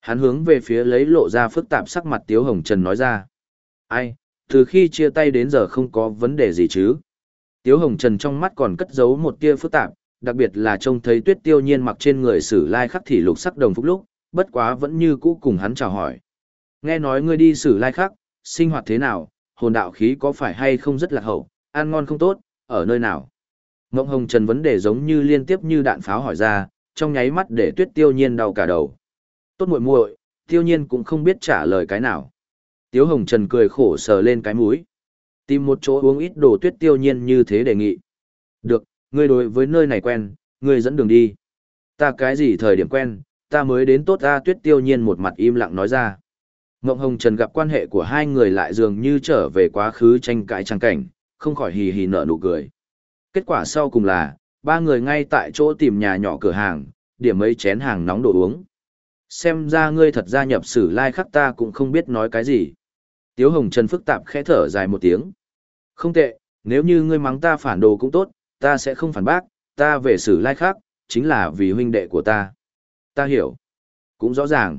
Hắn hướng về phía lấy lộ ra phức tạp sắc mặt Tiếu Hồng Trần nói ra. Ai, từ khi chia tay đến giờ không có vấn đề gì chứ. Tiếu Hồng Trần trong mắt còn cất giấu một tia phức tạp, đặc biệt là trông thấy tuyết tiêu nhiên mặc trên người sử lai khắc thì lục sắc đồng phúc lúc, bất quá vẫn như cũ cùng hắn chào hỏi. Nghe nói ngươi đi sử lai khắc, sinh hoạt thế nào, hồn đạo khí có phải hay không rất là hậu, ăn ngon không tốt, ở nơi nào. Ngộng Hồng Trần vấn đề giống như liên tiếp như đạn pháo hỏi ra, trong nháy mắt để tuyết tiêu nhiên đau cả đầu. Tốt muội muội, tiêu nhiên cũng không biết trả lời cái nào. Tiếu Hồng Trần cười khổ sờ lên cái mũi. Tìm một chỗ uống ít đồ tuyết tiêu nhiên như thế đề nghị. Được, ngươi đối với nơi này quen, ngươi dẫn đường đi. Ta cái gì thời điểm quen, ta mới đến tốt ra tuyết tiêu nhiên một mặt im lặng nói ra. Ngộng Hồng Trần gặp quan hệ của hai người lại dường như trở về quá khứ tranh cãi trang cảnh, không khỏi hì hì nở nụ cười. Kết quả sau cùng là, ba người ngay tại chỗ tìm nhà nhỏ cửa hàng, điểm mấy chén hàng nóng đồ uống. Xem ra ngươi thật gia nhập sử lai like khắc ta cũng không biết nói cái gì. Tiếu Hồng Trần phức tạp khẽ thở dài một tiếng. Không tệ, nếu như ngươi mắng ta phản đồ cũng tốt, ta sẽ không phản bác, ta về sử lai like khác, chính là vì huynh đệ của ta. Ta hiểu. Cũng rõ ràng.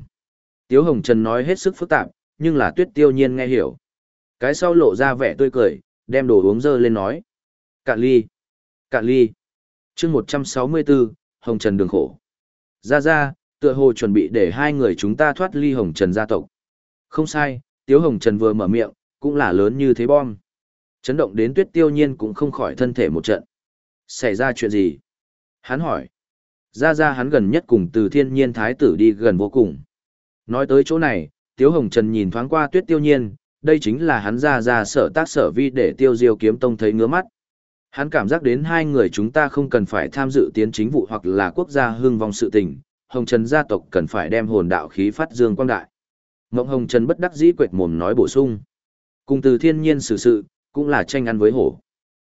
Tiếu Hồng Trần nói hết sức phức tạp, nhưng là tuyết tiêu nhiên nghe hiểu. Cái sau lộ ra vẻ tươi cười, đem đồ uống dơ lên nói. Cạn ly. Cạn ly. chương 164, Hồng Trần đường khổ. Ra ra, tựa hồ chuẩn bị để hai người chúng ta thoát ly Hồng Trần gia tộc. Không sai, Tiếu Hồng Trần vừa mở miệng, cũng là lớn như thế bom. Chấn động đến tuyết tiêu nhiên cũng không khỏi thân thể một trận. Xảy ra chuyện gì? Hắn hỏi. Ra ra hắn gần nhất cùng từ thiên nhiên thái tử đi gần vô cùng. Nói tới chỗ này, Tiếu Hồng Trần nhìn thoáng qua tuyết tiêu nhiên, đây chính là hắn ra ra sở tác sở vi để tiêu diêu kiếm tông thấy ngứa mắt. Hắn cảm giác đến hai người chúng ta không cần phải tham dự tiến chính vụ hoặc là quốc gia hương vong sự tình, Hồng Trần gia tộc cần phải đem hồn đạo khí phát dương quang đại. Ngộng Hồng Trần bất đắc dĩ quệt mồm nói bổ sung. Cùng từ thiên nhiên xử sự, cũng là tranh ăn với hổ.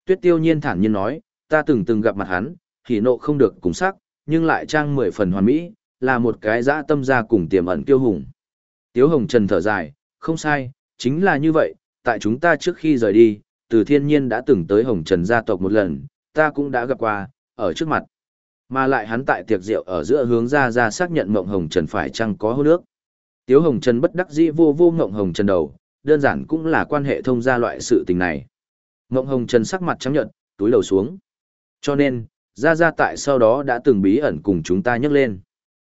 Tuyết tiêu nhiên thản nhiên nói, ta từng từng gặp mặt hắn, thì nộ không được cùng sắc, nhưng lại trang mười phần hoàn mỹ, là một cái dã tâm gia cùng tiềm ẩn kiêu hùng. Tiếu Hồng Trần thở dài, không sai, chính là như vậy, tại chúng ta trước khi rời đi, từ thiên nhiên đã từng tới Hồng Trần gia tộc một lần, ta cũng đã gặp qua, ở trước mặt. Mà lại hắn tại tiệc rượu ở giữa hướng ra ra xác nhận Mộng Hồng Trần phải chăng có hôn nước. Tiếu Hồng Trần bất đắc dĩ vô vô Mộng Hồng Trần đầu, đơn giản cũng là quan hệ thông gia loại sự tình này. Mộng Hồng Trần sắc mặt trắng nhợt, túi đầu xuống. Cho nên, Gia Gia tại sau đó đã từng bí ẩn cùng chúng ta nhắc lên.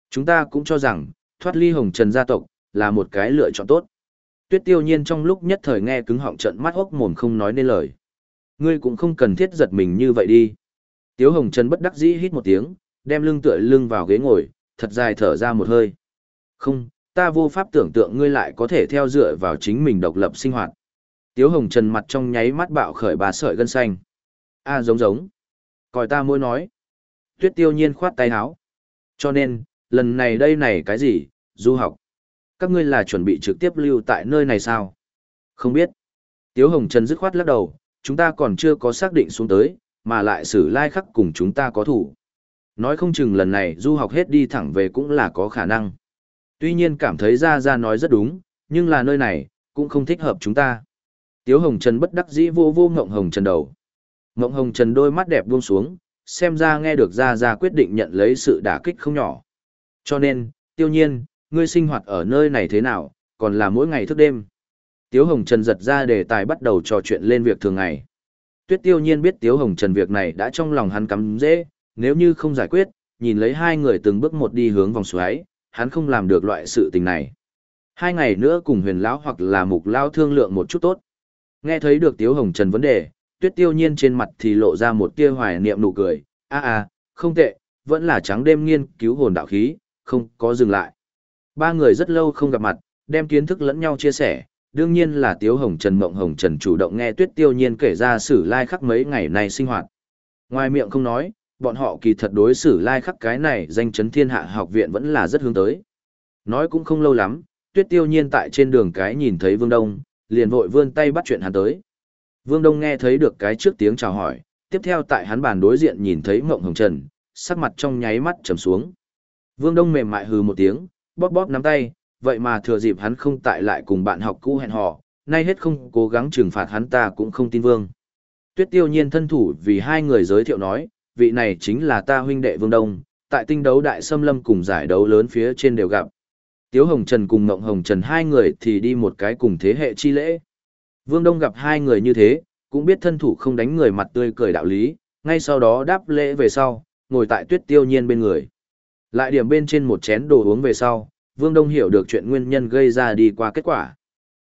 Chúng ta cũng cho rằng, thoát ly Hồng Trần gia tộc, là một cái lựa chọn tốt. Tuyết tiêu nhiên trong lúc nhất thời nghe cứng họng trận mắt hốc mồm không nói nên lời. Ngươi cũng không cần thiết giật mình như vậy đi. Tiếu Hồng Trần bất đắc dĩ hít một tiếng, đem lưng tựa lưng vào ghế ngồi, thật dài thở ra một hơi. Không, ta vô pháp tưởng tượng ngươi lại có thể theo dựa vào chính mình độc lập sinh hoạt. Tiếu Hồng Trần mặt trong nháy mắt bạo khởi bà sợi gân xanh. A giống giống. Còi ta môi nói. Tuyết tiêu nhiên khoát tay áo. Cho nên, lần này đây này cái gì, du học. Các ngươi là chuẩn bị trực tiếp lưu tại nơi này sao? Không biết. Tiếu Hồng Trần dứt khoát lắc đầu, chúng ta còn chưa có xác định xuống tới, mà lại xử lai like khắc cùng chúng ta có thủ. Nói không chừng lần này du học hết đi thẳng về cũng là có khả năng. Tuy nhiên cảm thấy ra ra nói rất đúng, nhưng là nơi này, cũng không thích hợp chúng ta. Tiếu Hồng Trần bất đắc dĩ vô vô Ngộng Hồng Trần đầu. Ngộng Hồng Trần đôi mắt đẹp buông xuống, xem ra nghe được ra ra quyết định nhận lấy sự đả kích không nhỏ. Cho nên, tiêu nhiên, ngươi sinh hoạt ở nơi này thế nào, còn là mỗi ngày thức đêm. Tiếu Hồng Trần giật ra đề tài bắt đầu trò chuyện lên việc thường ngày. Tuyết tiêu nhiên biết Tiếu Hồng Trần việc này đã trong lòng hắn cắm dễ, nếu như không giải quyết, nhìn lấy hai người từng bước một đi hướng vòng xoáy, hắn không làm được loại sự tình này. Hai ngày nữa cùng huyền lão hoặc là mục lão thương lượng một chút tốt. Nghe thấy được Tiếu Hồng Trần vấn đề, tuyết tiêu nhiên trên mặt thì lộ ra một tia hoài niệm nụ cười, a a, không tệ, vẫn là trắng đêm nghiên cứu hồn đạo khí, không có dừng lại. Ba người rất lâu không gặp mặt, đem kiến thức lẫn nhau chia sẻ, đương nhiên là Tiếu Hồng Trần Mộng Hồng Trần chủ động nghe tuyết tiêu nhiên kể ra sử lai khắc mấy ngày này sinh hoạt. Ngoài miệng không nói, bọn họ kỳ thật đối xử lai khắc cái này danh chấn thiên hạ học viện vẫn là rất hướng tới. Nói cũng không lâu lắm, tuyết tiêu nhiên tại trên đường cái nhìn thấy Vương Đông, liền vội vươn tay bắt chuyện hắn tới. Vương Đông nghe thấy được cái trước tiếng chào hỏi, tiếp theo tại hắn bàn đối diện nhìn thấy Ngộng Hồng Trần, sắc mặt trong nháy mắt trầm xuống. Vương Đông mềm mại hừ một tiếng, bóp bóp nắm tay, vậy mà thừa dịp hắn không tại lại cùng bạn học cũ hẹn hò, nay hết không cố gắng trừng phạt hắn ta cũng không tin Vương. Tuyết Tiêu Nhiên thân thủ vì hai người giới thiệu nói, vị này chính là ta huynh đệ Vương Đông, tại tinh đấu đại xâm lâm cùng giải đấu lớn phía trên đều gặp. Tiếu Hồng Trần cùng Ngộng Hồng Trần hai người thì đi một cái cùng thế hệ chi lễ. Vương Đông gặp hai người như thế, cũng biết thân thủ không đánh người mặt tươi cười đạo lý, ngay sau đó đáp lễ về sau, ngồi tại tuyết tiêu nhiên bên người. Lại điểm bên trên một chén đồ uống về sau, Vương Đông hiểu được chuyện nguyên nhân gây ra đi qua kết quả.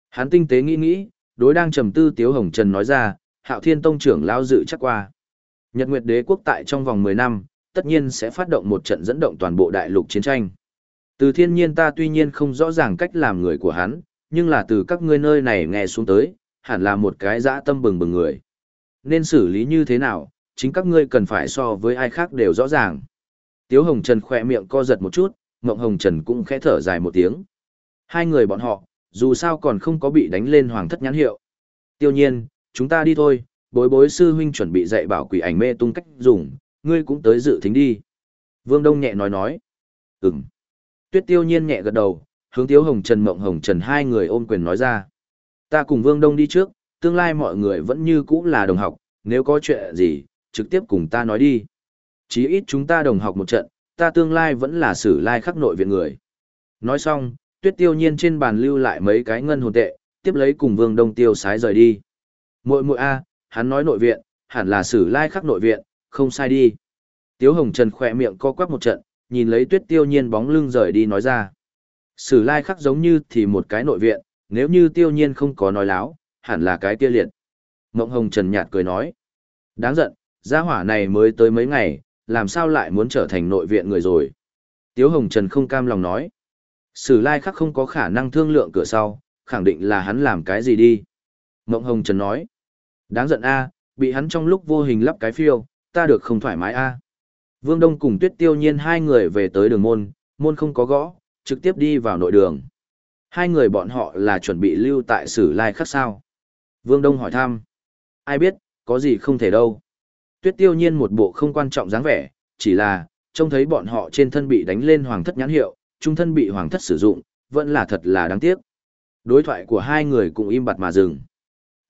Hắn tinh tế nghĩ nghĩ, đối đang trầm tư Tiếu Hồng Trần nói ra, Hạo Thiên Tông trưởng lao dự chắc qua. Nhật Nguyệt Đế quốc tại trong vòng 10 năm, tất nhiên sẽ phát động một trận dẫn động toàn bộ đại lục chiến tranh. Từ thiên nhiên ta tuy nhiên không rõ ràng cách làm người của hắn, nhưng là từ các ngươi nơi này nghe xuống tới, hẳn là một cái dã tâm bừng bừng người. Nên xử lý như thế nào, chính các ngươi cần phải so với ai khác đều rõ ràng. Tiếu Hồng Trần khỏe miệng co giật một chút, Mộng Hồng Trần cũng khẽ thở dài một tiếng. Hai người bọn họ, dù sao còn không có bị đánh lên hoàng thất nhãn hiệu. Tiêu nhiên, chúng ta đi thôi, bối bối sư huynh chuẩn bị dạy bảo quỷ ảnh mê tung cách dùng, ngươi cũng tới dự thính đi. Vương Đông nhẹ nói nói. Ừm. Tuyết tiêu nhiên nhẹ gật đầu, hướng Tiếu Hồng Trần Mộng Hồng Trần hai người ôm quyền nói ra. Ta cùng Vương Đông đi trước, tương lai mọi người vẫn như cũ là đồng học, nếu có chuyện gì, trực tiếp cùng ta nói đi. Chí ít chúng ta đồng học một trận, ta tương lai vẫn là sử lai khắc nội viện người. Nói xong, tuyết tiêu nhiên trên bàn lưu lại mấy cái ngân hồn tệ, tiếp lấy cùng Vương Đông tiêu sái rời đi. Muội muội a, hắn nói nội viện, hẳn là sử lai khắc nội viện, không sai đi. Tiếu Hồng Trần khỏe miệng co quắp một trận, nhìn lấy tuyết tiêu nhiên bóng lưng rời đi nói ra. Sử lai khắc giống như thì một cái nội viện, nếu như tiêu nhiên không có nói láo, hẳn là cái kia liệt. mộng Hồng Trần nhạt cười nói. Đáng giận, gia hỏa này mới tới mấy ngày, làm sao lại muốn trở thành nội viện người rồi. Tiếu Hồng Trần không cam lòng nói. Sử lai khắc không có khả năng thương lượng cửa sau, khẳng định là hắn làm cái gì đi. Mộng Hồng Trần nói. Đáng giận a, bị hắn trong lúc vô hình lắp cái phiêu, ta được không thoải mái a. Vương Đông cùng Tuyết Tiêu Nhiên hai người về tới đường môn, môn không có gõ, trực tiếp đi vào nội đường. Hai người bọn họ là chuẩn bị lưu tại Sử Lai khắc sao. Vương Đông hỏi thăm. Ai biết, có gì không thể đâu. Tuyết Tiêu Nhiên một bộ không quan trọng dáng vẻ, chỉ là, trông thấy bọn họ trên thân bị đánh lên hoàng thất nhãn hiệu, trung thân bị hoàng thất sử dụng, vẫn là thật là đáng tiếc. Đối thoại của hai người cũng im bặt mà dừng.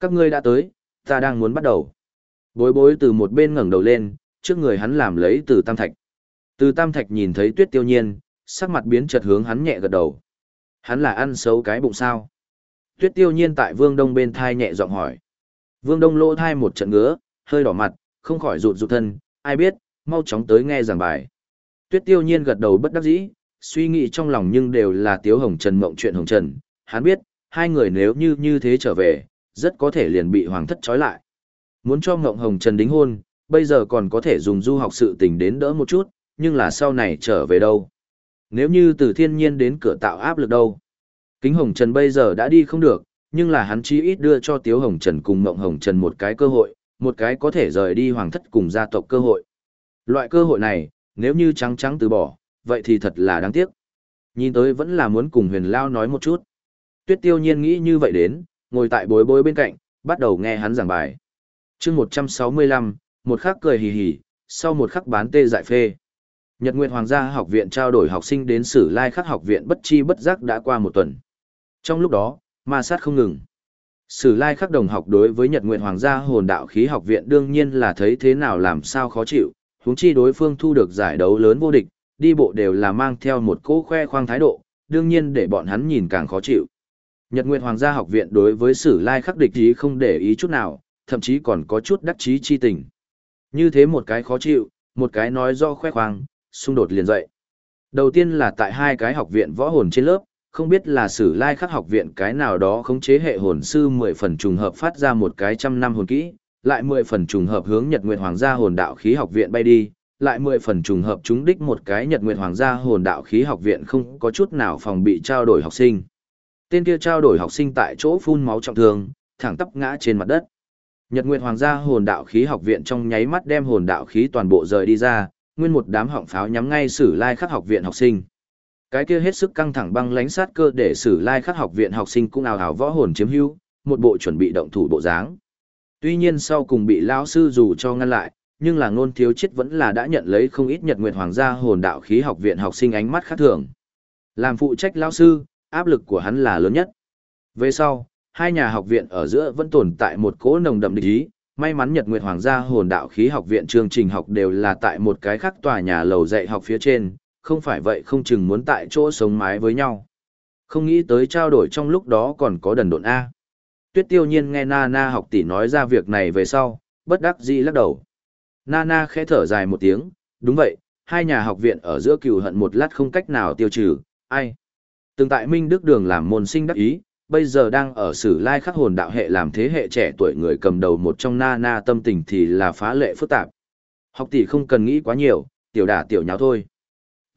Các ngươi đã tới, ta đang muốn bắt đầu. Bối bối từ một bên ngẩng đầu lên, trước người hắn làm lấy từ tam thạch. Từ tam thạch nhìn thấy tuyết tiêu nhiên, sắc mặt biến chợt hướng hắn nhẹ gật đầu. Hắn là ăn xấu cái bụng sao. Tuyết tiêu nhiên tại vương đông bên thai nhẹ giọng hỏi. Vương đông lỗ thai một trận ngứa, hơi đỏ mặt, không khỏi rụt rụt thân, ai biết, mau chóng tới nghe giảng bài. Tuyết tiêu nhiên gật đầu bất đắc dĩ, suy nghĩ trong lòng nhưng đều là tiếu hồng trần mộng chuyện hồng trần. Hắn biết, hai người nếu như như thế trở về, rất có thể liền bị hoàng thất trói lại. Muốn cho Ngộng Hồng Trần đính hôn, bây giờ còn có thể dùng du học sự tình đến đỡ một chút, nhưng là sau này trở về đâu. Nếu như từ thiên nhiên đến cửa tạo áp lực đâu. Kính Hồng Trần bây giờ đã đi không được, nhưng là hắn chí ít đưa cho Tiếu Hồng Trần cùng Ngộng Hồng Trần một cái cơ hội, một cái có thể rời đi hoàng thất cùng gia tộc cơ hội. Loại cơ hội này, nếu như trắng trắng từ bỏ, vậy thì thật là đáng tiếc. Nhìn tới vẫn là muốn cùng huyền lao nói một chút. Tuyết tiêu nhiên nghĩ như vậy đến, ngồi tại bối bối bên cạnh, bắt đầu nghe hắn giảng bài. chương 165, một khắc cười hì hì, sau một khắc bán tê dại phê. Nhật Nguyệt Hoàng gia học viện trao đổi học sinh đến Sử Lai Khắc học viện bất chi bất giác đã qua một tuần. Trong lúc đó, ma sát không ngừng. Sử Lai Khắc đồng học đối với Nhật Nguyệt Hoàng gia hồn đạo khí học viện đương nhiên là thấy thế nào làm sao khó chịu, huống chi đối phương thu được giải đấu lớn vô địch, đi bộ đều là mang theo một cỗ khoe khoang thái độ, đương nhiên để bọn hắn nhìn càng khó chịu. Nhật Nguyệt Hoàng gia học viện đối với Sử Lai khắc địch ý không để ý chút nào, thậm chí còn có chút đắc chí chi tình. Như thế một cái khó chịu, một cái nói do khoe khoang, xung đột liền dậy. Đầu tiên là tại hai cái học viện võ hồn trên lớp, không biết là Sử Lai khắc học viện cái nào đó khống chế hệ hồn sư 10 phần trùng hợp phát ra một cái trăm năm hồn kỹ, lại 10 phần trùng hợp hướng Nhật Nguyệt Hoàng gia hồn đạo khí học viện bay đi, lại 10 phần trùng hợp chúng đích một cái Nhật Nguyệt Hoàng gia hồn đạo khí học viện không có chút nào phòng bị trao đổi học sinh. Tên kia trao đổi học sinh tại chỗ phun máu trọng thương, thẳng tắp ngã trên mặt đất. Nhật Nguyệt Hoàng gia hồn đạo khí học viện trong nháy mắt đem hồn đạo khí toàn bộ rời đi ra, nguyên một đám họng pháo nhắm ngay Sử Lai Khắc học viện học sinh. Cái kia hết sức căng thẳng băng lãnh sát cơ để Sử Lai Khắc học viện học sinh cũng ào ào võ hồn chiếm hữu, một bộ chuẩn bị động thủ bộ dáng. Tuy nhiên sau cùng bị lão sư dù cho ngăn lại, nhưng là ngôn thiếu chết vẫn là đã nhận lấy không ít Nhật Nguyệt Hoàng gia hồn đạo khí học viện học sinh ánh mắt khác thường. Làm phụ trách lão sư, áp lực của hắn là lớn nhất. Về sau, hai nhà học viện ở giữa vẫn tồn tại một cỗ nồng đậm địch ý, may mắn Nhật Nguyệt Hoàng gia hồn đạo khí học viện chương trình học đều là tại một cái khác tòa nhà lầu dạy học phía trên, không phải vậy không chừng muốn tại chỗ sống mái với nhau. Không nghĩ tới trao đổi trong lúc đó còn có đần độn A. Tuyết tiêu nhiên nghe Nana học tỷ nói ra việc này về sau, bất đắc dĩ lắc đầu. Nana khẽ thở dài một tiếng, đúng vậy, hai nhà học viện ở giữa cừu hận một lát không cách nào tiêu trừ, ai. Từng tại Minh Đức Đường làm môn sinh đắc ý, bây giờ đang ở sử lai khắc hồn đạo hệ làm thế hệ trẻ tuổi người cầm đầu một trong nana na tâm tình thì là phá lệ phức tạp. Học tỷ không cần nghĩ quá nhiều, tiểu đả tiểu nháo thôi.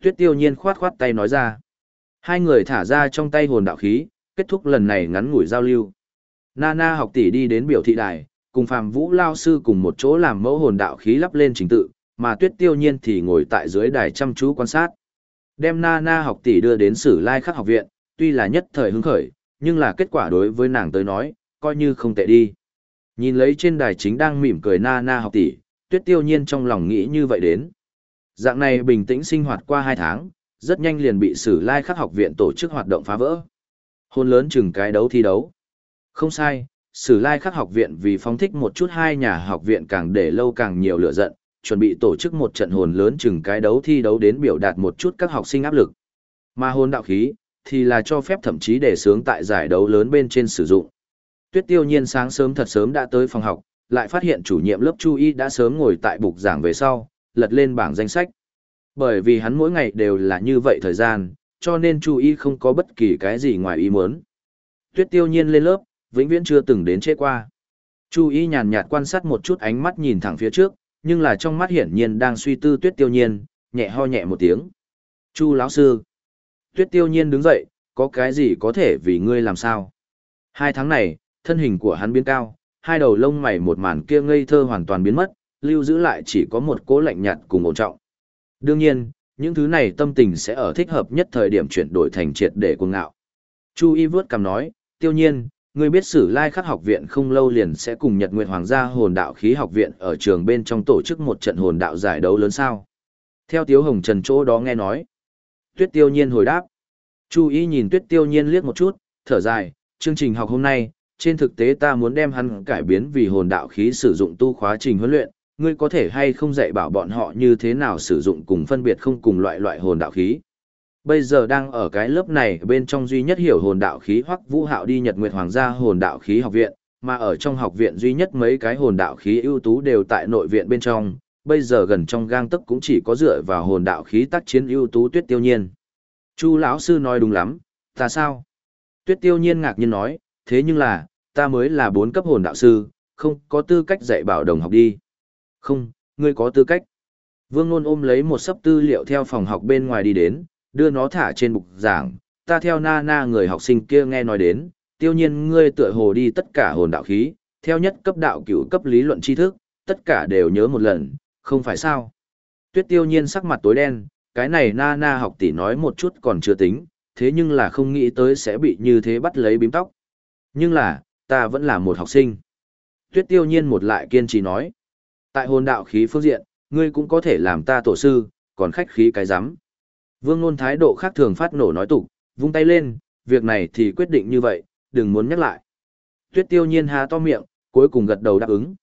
Tuyết tiêu nhiên khoát khoát tay nói ra. Hai người thả ra trong tay hồn đạo khí, kết thúc lần này ngắn ngủi giao lưu. Nana học tỷ đi đến biểu thị đài, cùng Phạm Vũ Lao Sư cùng một chỗ làm mẫu hồn đạo khí lắp lên trình tự, mà Tuyết Tiêu Nhiên thì ngồi tại dưới đài chăm chú quan sát. Đem Nana học tỷ đưa đến sử lai khắc học viện, tuy là nhất thời hứng khởi, nhưng là kết quả đối với nàng tới nói, coi như không tệ đi. Nhìn lấy trên đài chính đang mỉm cười Nana học tỷ, tuyết tiêu nhiên trong lòng nghĩ như vậy đến. Dạng này bình tĩnh sinh hoạt qua hai tháng, rất nhanh liền bị sử lai khắc học viện tổ chức hoạt động phá vỡ. Hôn lớn chừng cái đấu thi đấu. Không sai, sử lai khắc học viện vì phóng thích một chút hai nhà học viện càng để lâu càng nhiều lửa giận, chuẩn bị tổ chức một trận hồn lớn chừng cái đấu thi đấu đến biểu đạt một chút các học sinh áp lực. Mà hồn đạo khí, thì là cho phép thậm chí để sướng tại giải đấu lớn bên trên sử dụng. Tuyết tiêu nhiên sáng sớm thật sớm đã tới phòng học, lại phát hiện chủ nhiệm lớp Chu Y đã sớm ngồi tại bục giảng về sau, lật lên bảng danh sách. Bởi vì hắn mỗi ngày đều là như vậy thời gian, cho nên Chu Y không có bất kỳ cái gì ngoài ý muốn. Tuyết tiêu nhiên lên lớp, vĩnh viễn chưa từng đến chế qua. Chu y nhàn nhạt quan sát một chút ánh mắt nhìn thẳng phía trước, nhưng là trong mắt hiển nhiên đang suy tư tuyết tiêu nhiên, nhẹ ho nhẹ một tiếng. Chu lão sư. Tuyết tiêu nhiên đứng dậy, có cái gì có thể vì ngươi làm sao? Hai tháng này, thân hình của hắn biến cao, hai đầu lông mày một màn kia ngây thơ hoàn toàn biến mất, lưu giữ lại chỉ có một cố lạnh nhạt cùng ổn trọng. Đương nhiên, những thứ này tâm tình sẽ ở thích hợp nhất thời điểm chuyển đổi thành triệt để cuồng ngạo. Chu Y vớt cằm nói, tiêu nhiên, ngươi biết sử lai khắc học viện không lâu liền sẽ cùng Nhật Nguyệt Hoàng gia hồn đạo khí học viện ở trường bên trong tổ chức một trận hồn đạo giải đấu lớn sao. Theo Tiếu Hồng Trần chỗ đó nghe nói. Tuyết tiêu nhiên hồi đáp. Chu Y nhìn tuyết tiêu nhiên liếc một chút, thở dài, chương trình học hôm nay, trên thực tế ta muốn đem hắn cải biến vì hồn đạo khí sử dụng tu khóa trình huấn luyện, ngươi có thể hay không dạy bảo bọn họ như thế nào sử dụng cùng phân biệt không cùng loại loại hồn đạo khí. Bây giờ đang ở cái lớp này bên trong duy nhất hiểu hồn đạo khí hoặc vũ hạo đi Nhật Nguyệt Hoàng gia hồn đạo khí học viện, mà ở trong học viện duy nhất mấy cái hồn đạo khí ưu tú đều tại nội viện bên trong, bây giờ gần trong gang tấc cũng chỉ có dựa vào hồn đạo khí tác chiến ưu tú tuyết tiêu nhiên. Chu lão sư nói đúng lắm, ta sao? Tuyết tiêu nhiên ngạc nhiên nói, thế nhưng là, ta mới là bốn cấp hồn đạo sư, không có tư cách dạy bảo đồng học đi. Không, ngươi có tư cách. Vương Nôn ôm lấy một sấp tư liệu theo phòng học bên ngoài đi đến, đưa nó thả trên bục giảng, ta theo na na người học sinh kia nghe nói đến, tiêu nhiên ngươi tựa hồ đi tất cả hồn đạo khí, theo nhất cấp đạo cửu cấp lý luận tri thức, tất cả đều nhớ một lần, không phải sao. Tuyết tiêu nhiên sắc mặt tối đen, cái này na na học tỷ nói một chút còn chưa tính, thế nhưng là không nghĩ tới sẽ bị như thế bắt lấy bím tóc. Nhưng là, ta vẫn là một học sinh. Tuyết tiêu nhiên một lại kiên trì nói. Tại hồn đạo khí phương diện, ngươi cũng có thể làm ta tổ sư, còn khách khí cái rắm Vương Nôn thái độ khác thường phát nổ nói tục, vung tay lên, việc này thì quyết định như vậy, đừng muốn nhắc lại. Tuyết tiêu nhiên há to miệng, cuối cùng gật đầu đáp ứng.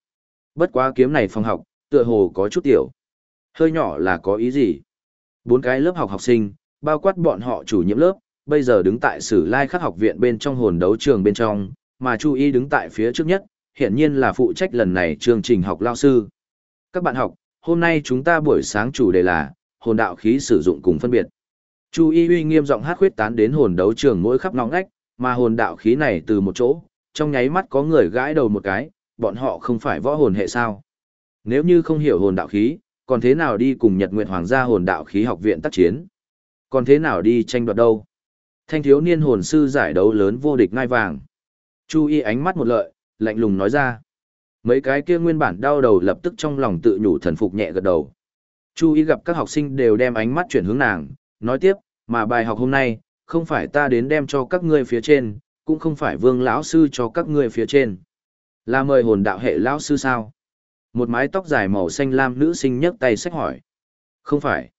Bất quá kiếm này phòng học, tựa hồ có chút tiểu. Hơi nhỏ là có ý gì? Bốn cái lớp học học sinh, bao quát bọn họ chủ nhiệm lớp, bây giờ đứng tại sử lai khắc học viện bên trong hồn đấu trường bên trong, mà Chu Y đứng tại phía trước nhất, hiện nhiên là phụ trách lần này chương trình học lao sư. Các bạn học, hôm nay chúng ta buổi sáng chủ đề là hồn đạo khí sử dụng cùng phân biệt. Chu Y uy nghiêm giọng hát khuyết tán đến hồn đấu trường mỗi khắp ngõ ngách, mà hồn đạo khí này từ một chỗ, trong nháy mắt có người gãi đầu một cái, bọn họ không phải võ hồn hệ sao? Nếu như không hiểu hồn đạo khí, còn thế nào đi cùng Nhật Nguyệt Hoàng gia hồn đạo khí học viện tác chiến? Còn thế nào đi tranh đoạt đâu? Thanh thiếu niên hồn sư giải đấu lớn vô địch ngai vàng. Chu y ánh mắt một lợi, lạnh lùng nói ra. Mấy cái kia nguyên bản đau đầu lập tức trong lòng tự nhủ thần phục nhẹ gật đầu. Chu y gặp các học sinh đều đem ánh mắt chuyển hướng nàng, nói tiếp, mà bài học hôm nay, không phải ta đến đem cho các ngươi phía trên, cũng không phải vương lão sư cho các ngươi phía trên. Là mời hồn đạo hệ lão sư sao? Một mái tóc dài màu xanh lam nữ sinh nhấc tay sách hỏi. Không phải.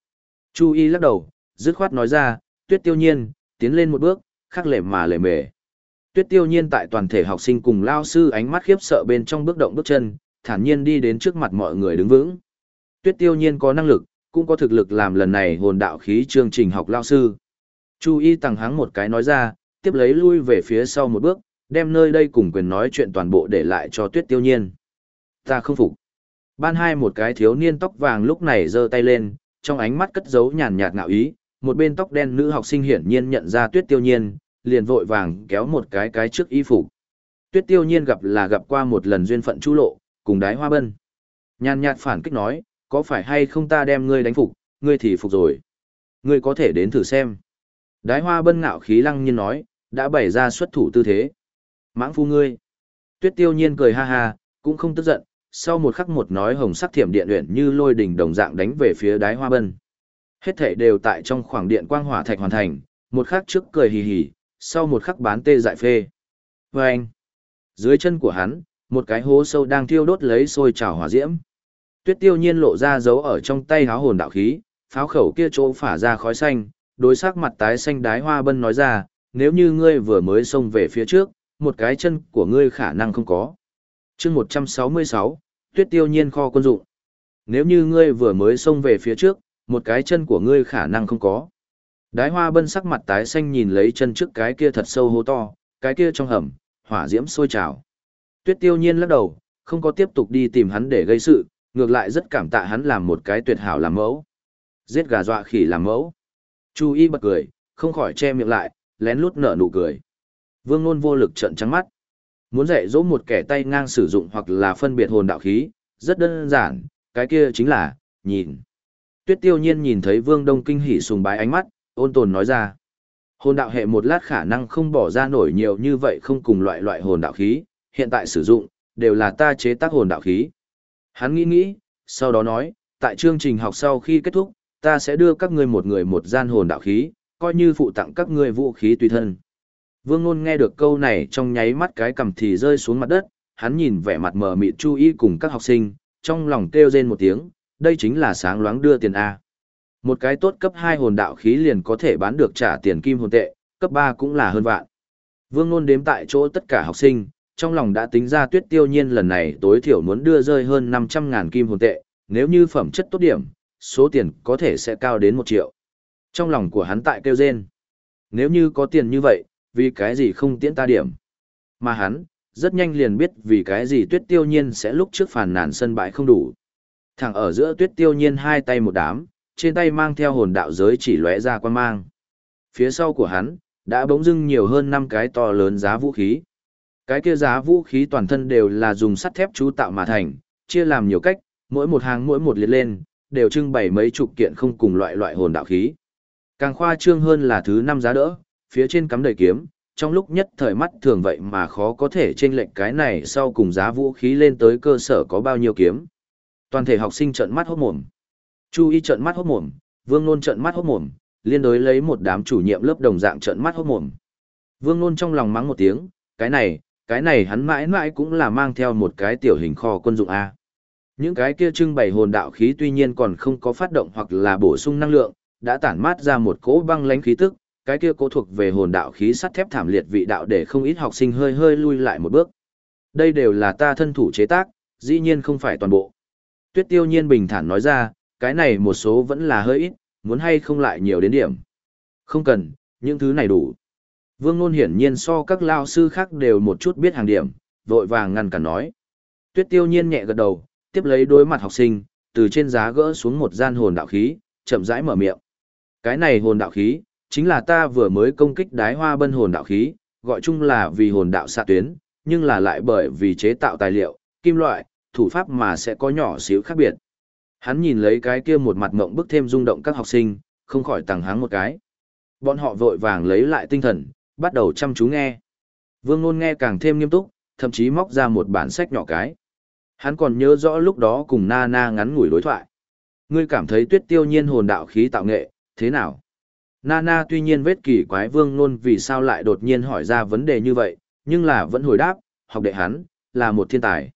Chu y lắc đầu, dứt khoát nói ra, tuyết tiêu nhiên, tiến lên một bước, khắc lệ mà lệ mề. Tuyết tiêu nhiên tại toàn thể học sinh cùng lao sư ánh mắt khiếp sợ bên trong bước động bước chân, thản nhiên đi đến trước mặt mọi người đứng vững. Tuyết tiêu nhiên có năng lực, cũng có thực lực làm lần này hồn đạo khí chương trình học lao sư. Chu y tăng hắng một cái nói ra, tiếp lấy lui về phía sau một bước, đem nơi đây cùng quyền nói chuyện toàn bộ để lại cho tuyết tiêu nhiên. Ta không phục. Ban hai một cái thiếu niên tóc vàng lúc này giơ tay lên, trong ánh mắt cất giấu nhàn nhạt ngạo ý, một bên tóc đen nữ học sinh hiển nhiên nhận ra tuyết tiêu nhiên, liền vội vàng kéo một cái cái trước y phục. Tuyết tiêu nhiên gặp là gặp qua một lần duyên phận chu lộ, cùng đái hoa bân. Nhàn nhạt phản kích nói, có phải hay không ta đem ngươi đánh phục, ngươi thì phục rồi. Ngươi có thể đến thử xem. Đái hoa bân ngạo khí lăng nhiên nói, đã bày ra xuất thủ tư thế. Mãng phu ngươi. Tuyết tiêu nhiên cười ha ha, cũng không tức giận, sau một khắc một nói hồng sắc thiểm điện luyện như lôi đỉnh đồng dạng đánh về phía đái hoa bân. Hết thể đều tại trong khoảng điện quang hỏa thạch hoàn thành, một khắc trước cười hì hì, sau một khắc bán tê dại phê. Và anh, dưới chân của hắn, một cái hố sâu đang thiêu đốt lấy sôi trào hỏa diễm. Tuyết tiêu nhiên lộ ra dấu ở trong tay háo hồn đạo khí, pháo khẩu kia chỗ phả ra khói xanh, đối sắc mặt tái xanh đái hoa bân nói ra, nếu như ngươi vừa mới xông về phía trước, một cái chân của ngươi khả năng không có. chương 166, tuyết tiêu nhiên kho quân dụng. Nếu như ngươi vừa mới xông về phía trước, một cái chân của ngươi khả năng không có. Đái hoa bân sắc mặt tái xanh nhìn lấy chân trước cái kia thật sâu hố to, cái kia trong hầm, hỏa diễm sôi trào. Tuyết tiêu nhiên lắc đầu, không có tiếp tục đi tìm hắn để gây sự, ngược lại rất cảm tạ hắn làm một cái tuyệt hảo làm mẫu. Giết gà dọa khỉ làm mẫu. Chu y bật cười, không khỏi che miệng lại, lén lút nở nụ cười. Vương Nôn vô lực trợn trắng mắt. Muốn dạy dỗ một kẻ tay ngang sử dụng hoặc là phân biệt hồn đạo khí, rất đơn giản, cái kia chính là, nhìn. Tuyết tiêu nhiên nhìn thấy vương đông kinh hỉ sùng bái ánh mắt, ôn tồn nói ra. Hồn đạo hệ một lát khả năng không bỏ ra nổi nhiều như vậy không cùng loại loại hồn đạo khí, hiện tại sử dụng, đều là ta chế tác hồn đạo khí. Hắn nghĩ nghĩ, sau đó nói, tại chương trình học sau khi kết thúc, ta sẽ đưa các ngươi một người một gian hồn đạo khí, coi như phụ tặng các ngươi vũ khí tùy thân. Vương Nôn nghe được câu này trong nháy mắt cái cầm thì rơi xuống mặt đất, hắn nhìn vẻ mặt mờ mịt chú ý cùng các học sinh, trong lòng kêu rên một tiếng, đây chính là sáng loáng đưa tiền A. Một cái tốt cấp 2 hồn đạo khí liền có thể bán được trả tiền kim hồn tệ, cấp 3 cũng là hơn vạn. Vương Nôn đếm tại chỗ tất cả học sinh, trong lòng đã tính ra tuyết tiêu nhiên lần này tối thiểu muốn đưa rơi hơn 500.000 kim hồn tệ, nếu như phẩm chất tốt điểm, số tiền có thể sẽ cao đến 1 triệu. Trong lòng của hắn tại kêu rên. Nếu như có tiền như vậy, vì cái gì không tiễn ta điểm. Mà hắn, rất nhanh liền biết vì cái gì tuyết tiêu nhiên sẽ lúc trước phản nàn sân bãi không đủ. Thẳng ở giữa tuyết tiêu nhiên hai tay một đám, trên tay mang theo hồn đạo giới chỉ lóe ra quan mang. Phía sau của hắn, đã bỗng dưng nhiều hơn năm cái to lớn giá vũ khí. Cái kia giá vũ khí toàn thân đều là dùng sắt thép chú tạo mà thành, chia làm nhiều cách, mỗi một hàng mỗi một liệt lên, đều trưng bày mấy chục kiện không cùng loại loại hồn đạo khí. Càng khoa trương hơn là thứ năm giá đỡ, phía trên cắm đầy kiếm, trong lúc nhất thời mắt thường vậy mà khó có thể chênh lệnh cái này sau cùng giá vũ khí lên tới cơ sở có bao nhiêu kiếm. Toàn thể học sinh trợn mắt hốt mồm. Chu y trợn mắt hốt mồm, Vương Nôn trợn mắt hốt mồm, liên đối lấy một đám chủ nhiệm lớp đồng dạng trợn mắt hốt mồm. Vương Nôn trong lòng mắng một tiếng, cái này, cái này hắn mãi mãi cũng là mang theo một cái tiểu hình kho quân dụng A. Những cái kia trưng bày hồn đạo khí tuy nhiên còn không có phát động hoặc là bổ sung năng lượng, đã tản mát ra một cỗ băng lãnh khí tức, cái kia cố thuộc về hồn đạo khí sắt thép thảm liệt vị đạo để không ít học sinh hơi hơi lui lại một bước. Đây đều là ta thân thủ chế tác, dĩ nhiên không phải toàn bộ. Tuyết tiêu nhiên bình thản nói ra, cái này một số vẫn là hơi ít, muốn hay không lại nhiều đến điểm. Không cần, những thứ này đủ. Vương Nôn hiển nhiên so các lao sư khác đều một chút biết hàng điểm, vội vàng ngăn cản nói. Tuyết tiêu nhiên nhẹ gật đầu, tiếp lấy đối mặt học sinh, từ trên giá gỡ xuống một gian hồn đạo khí, chậm rãi mở miệng. Cái này hồn đạo khí, chính là ta vừa mới công kích đái hoa bân hồn đạo khí, gọi chung là vì hồn đạo xạ tuyến, nhưng là lại bởi vì chế tạo tài liệu, kim loại, thủ pháp mà sẽ có nhỏ xíu khác biệt. Hắn nhìn lấy cái kia một mặt mộng bức thêm rung động các học sinh, không khỏi tàng háng một cái. Bọn họ vội vàng lấy lại tinh thần, bắt đầu chăm chú nghe. Vương Nôn nghe càng thêm nghiêm túc, thậm chí móc ra một bản sách nhỏ cái. Hắn còn nhớ rõ lúc đó cùng Na Na ngắn ngủi đối thoại. Ngươi cảm thấy tuyết tiêu nhiên hồn đạo khí tạo nghệ, thế nào? Nana tuy nhiên vết kỳ quái vương nôn vì sao lại đột nhiên hỏi ra vấn đề như vậy, nhưng là vẫn hồi đáp, học đệ hắn, là một thiên tài.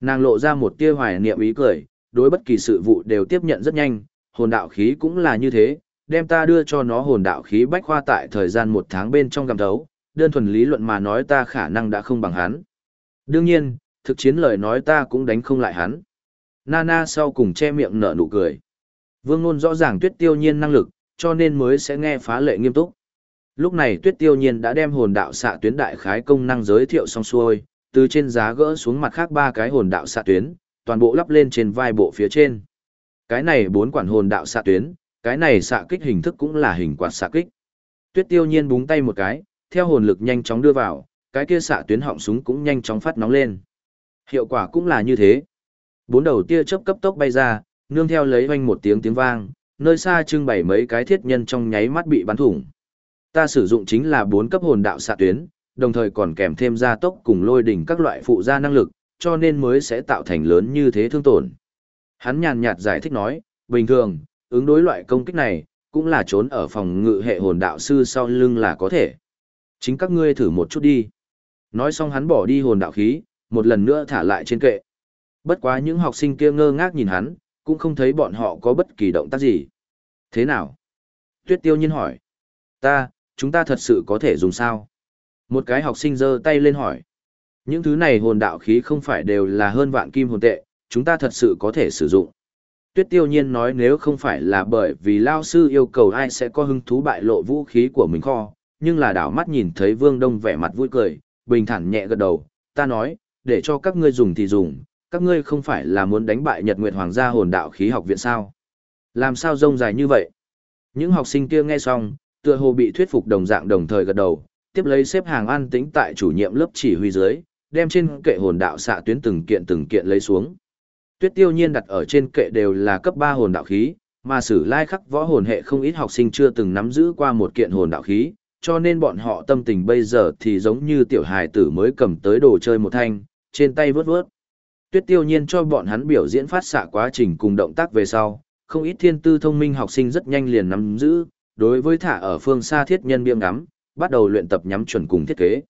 Nàng lộ ra một tia hoài niệm ý cười, đối bất kỳ sự vụ đều tiếp nhận rất nhanh, hồn đạo khí cũng là như thế, đem ta đưa cho nó hồn đạo khí bách khoa tại thời gian một tháng bên trong gầm thấu, đơn thuần lý luận mà nói ta khả năng đã không bằng hắn. Đương nhiên, thực chiến lời nói ta cũng đánh không lại hắn. Nana sau cùng che miệng nở nụ cười. Vương Nôn rõ ràng tuyết tiêu nhiên năng lực, cho nên mới sẽ nghe phá lệ nghiêm túc. Lúc này tuyết tiêu nhiên đã đem hồn đạo xạ tuyến đại khái công năng giới thiệu xong xuôi, từ trên giá gỡ xuống mặt khác ba cái hồn đạo xạ tuyến, toàn bộ lắp lên trên vai bộ phía trên. Cái này bốn quản hồn đạo xạ tuyến, cái này xạ kích hình thức cũng là hình quạt xạ kích. Tuyết tiêu nhiên búng tay một cái, theo hồn lực nhanh chóng đưa vào, cái kia xạ tuyến họng súng cũng nhanh chóng phát nóng lên. Hiệu quả cũng là như thế. Bốn đầu tia chớp cấp tốc bay ra, nương theo lấy vang một tiếng tiếng vang, nơi xa trưng bày mấy cái thiết nhân trong nháy mắt bị bắn thủng. Ta sử dụng chính là bốn cấp hồn đạo xạ tuyến, đồng thời còn kèm thêm gia tốc cùng lôi đỉnh các loại phụ gia năng lực, cho nên mới sẽ tạo thành lớn như thế thương tổn. Hắn nhàn nhạt giải thích nói, bình thường, ứng đối loại công kích này, cũng là trốn ở phòng ngự hệ hồn đạo sư sau lưng là có thể. Chính các ngươi thử một chút đi. Nói xong hắn bỏ đi hồn đạo khí, một lần nữa thả lại trên kệ. Bất quá những học sinh kia ngơ ngác nhìn hắn, cũng không thấy bọn họ có bất kỳ động tác gì. Thế nào? Tuyết tiêu nhiên hỏi. Ta, chúng ta thật sự có thể dùng sao? Một cái học sinh giơ tay lên hỏi. Những thứ này hồn đạo khí không phải đều là hơn vạn kim hồn tệ, chúng ta thật sự có thể sử dụng. Tuyết tiêu nhiên nói nếu không phải là bởi vì lao sư yêu cầu ai sẽ có hứng thú bại lộ vũ khí của mình kho, nhưng là đảo mắt nhìn thấy vương đông vẻ mặt vui cười, bình thản nhẹ gật đầu, ta nói, để cho các ngươi dùng thì dùng, các ngươi không phải là muốn đánh bại Nhật Nguyệt Hoàng gia hồn đạo khí học viện sao? Làm sao rông dài như vậy? Những học sinh kia nghe xong, tựa hồ bị thuyết phục đồng dạng đồng thời gật đầu, tiếp lấy xếp hàng an tĩnh tại chủ nhiệm lớp chỉ huy dưới, đem trên kệ hồn đạo xạ tuyến từng kiện từng kiện lấy xuống. Tuyết tiêu nhiên đặt ở trên kệ đều là cấp 3 hồn đạo khí, mà sử lai khắc võ hồn hệ không ít học sinh chưa từng nắm giữ qua một kiện hồn đạo khí, cho nên bọn họ tâm tình bây giờ thì giống như tiểu hài tử mới cầm tới đồ chơi một thanh, trên tay vớt vớt. Tuyết tiêu nhiên cho bọn hắn biểu diễn phát xạ quá trình cùng động tác về sau, không ít thiên tư thông minh học sinh rất nhanh liền nắm giữ, đối với thả ở phương xa thiết nhân biêm ngắm, bắt đầu luyện tập nhắm chuẩn cùng thiết kế.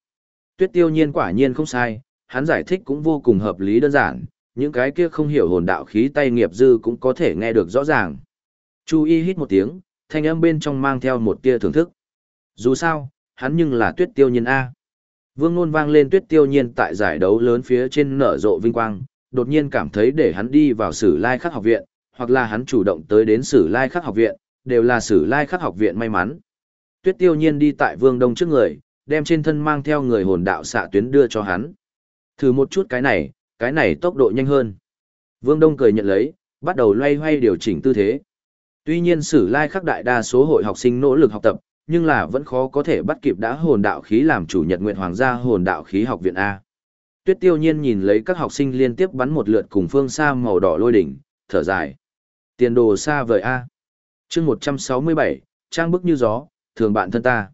Tuyết tiêu nhiên quả nhiên không sai, hắn giải thích cũng vô cùng hợp lý đơn giản, những cái kia không hiểu hồn đạo khí tay nghiệp dư cũng có thể nghe được rõ ràng. Chu y hít một tiếng, thanh âm bên trong mang theo một tia thưởng thức. Dù sao, hắn nhưng là tuyết tiêu nhiên A. Vương Nôn vang lên tuyết tiêu nhiên tại giải đấu lớn phía trên nở rộ vinh quang, đột nhiên cảm thấy để hắn đi vào sử lai khắc học viện, hoặc là hắn chủ động tới đến sử lai khắc học viện, đều là sử lai khắc học viện may mắn. Tuyết tiêu nhiên đi tại vương đông trước người, đem trên thân mang theo người hồn đạo xạ tuyến đưa cho hắn. Thử một chút cái này, cái này tốc độ nhanh hơn. Vương Đông cười nhận lấy, bắt đầu loay hoay điều chỉnh tư thế. Tuy nhiên sử lai khắc đại đa số hội học sinh nỗ lực học tập, nhưng là vẫn khó có thể bắt kịp đã hồn đạo khí làm chủ nhật nguyện hoàng gia hồn đạo khí học viện A. Tuyết tiêu nhiên nhìn lấy các học sinh liên tiếp bắn một lượt cùng phương xa màu đỏ lôi đỉnh, thở dài. Tiền đồ xa vời A. chương 167, trang bức như gió, thường bạn thân ta.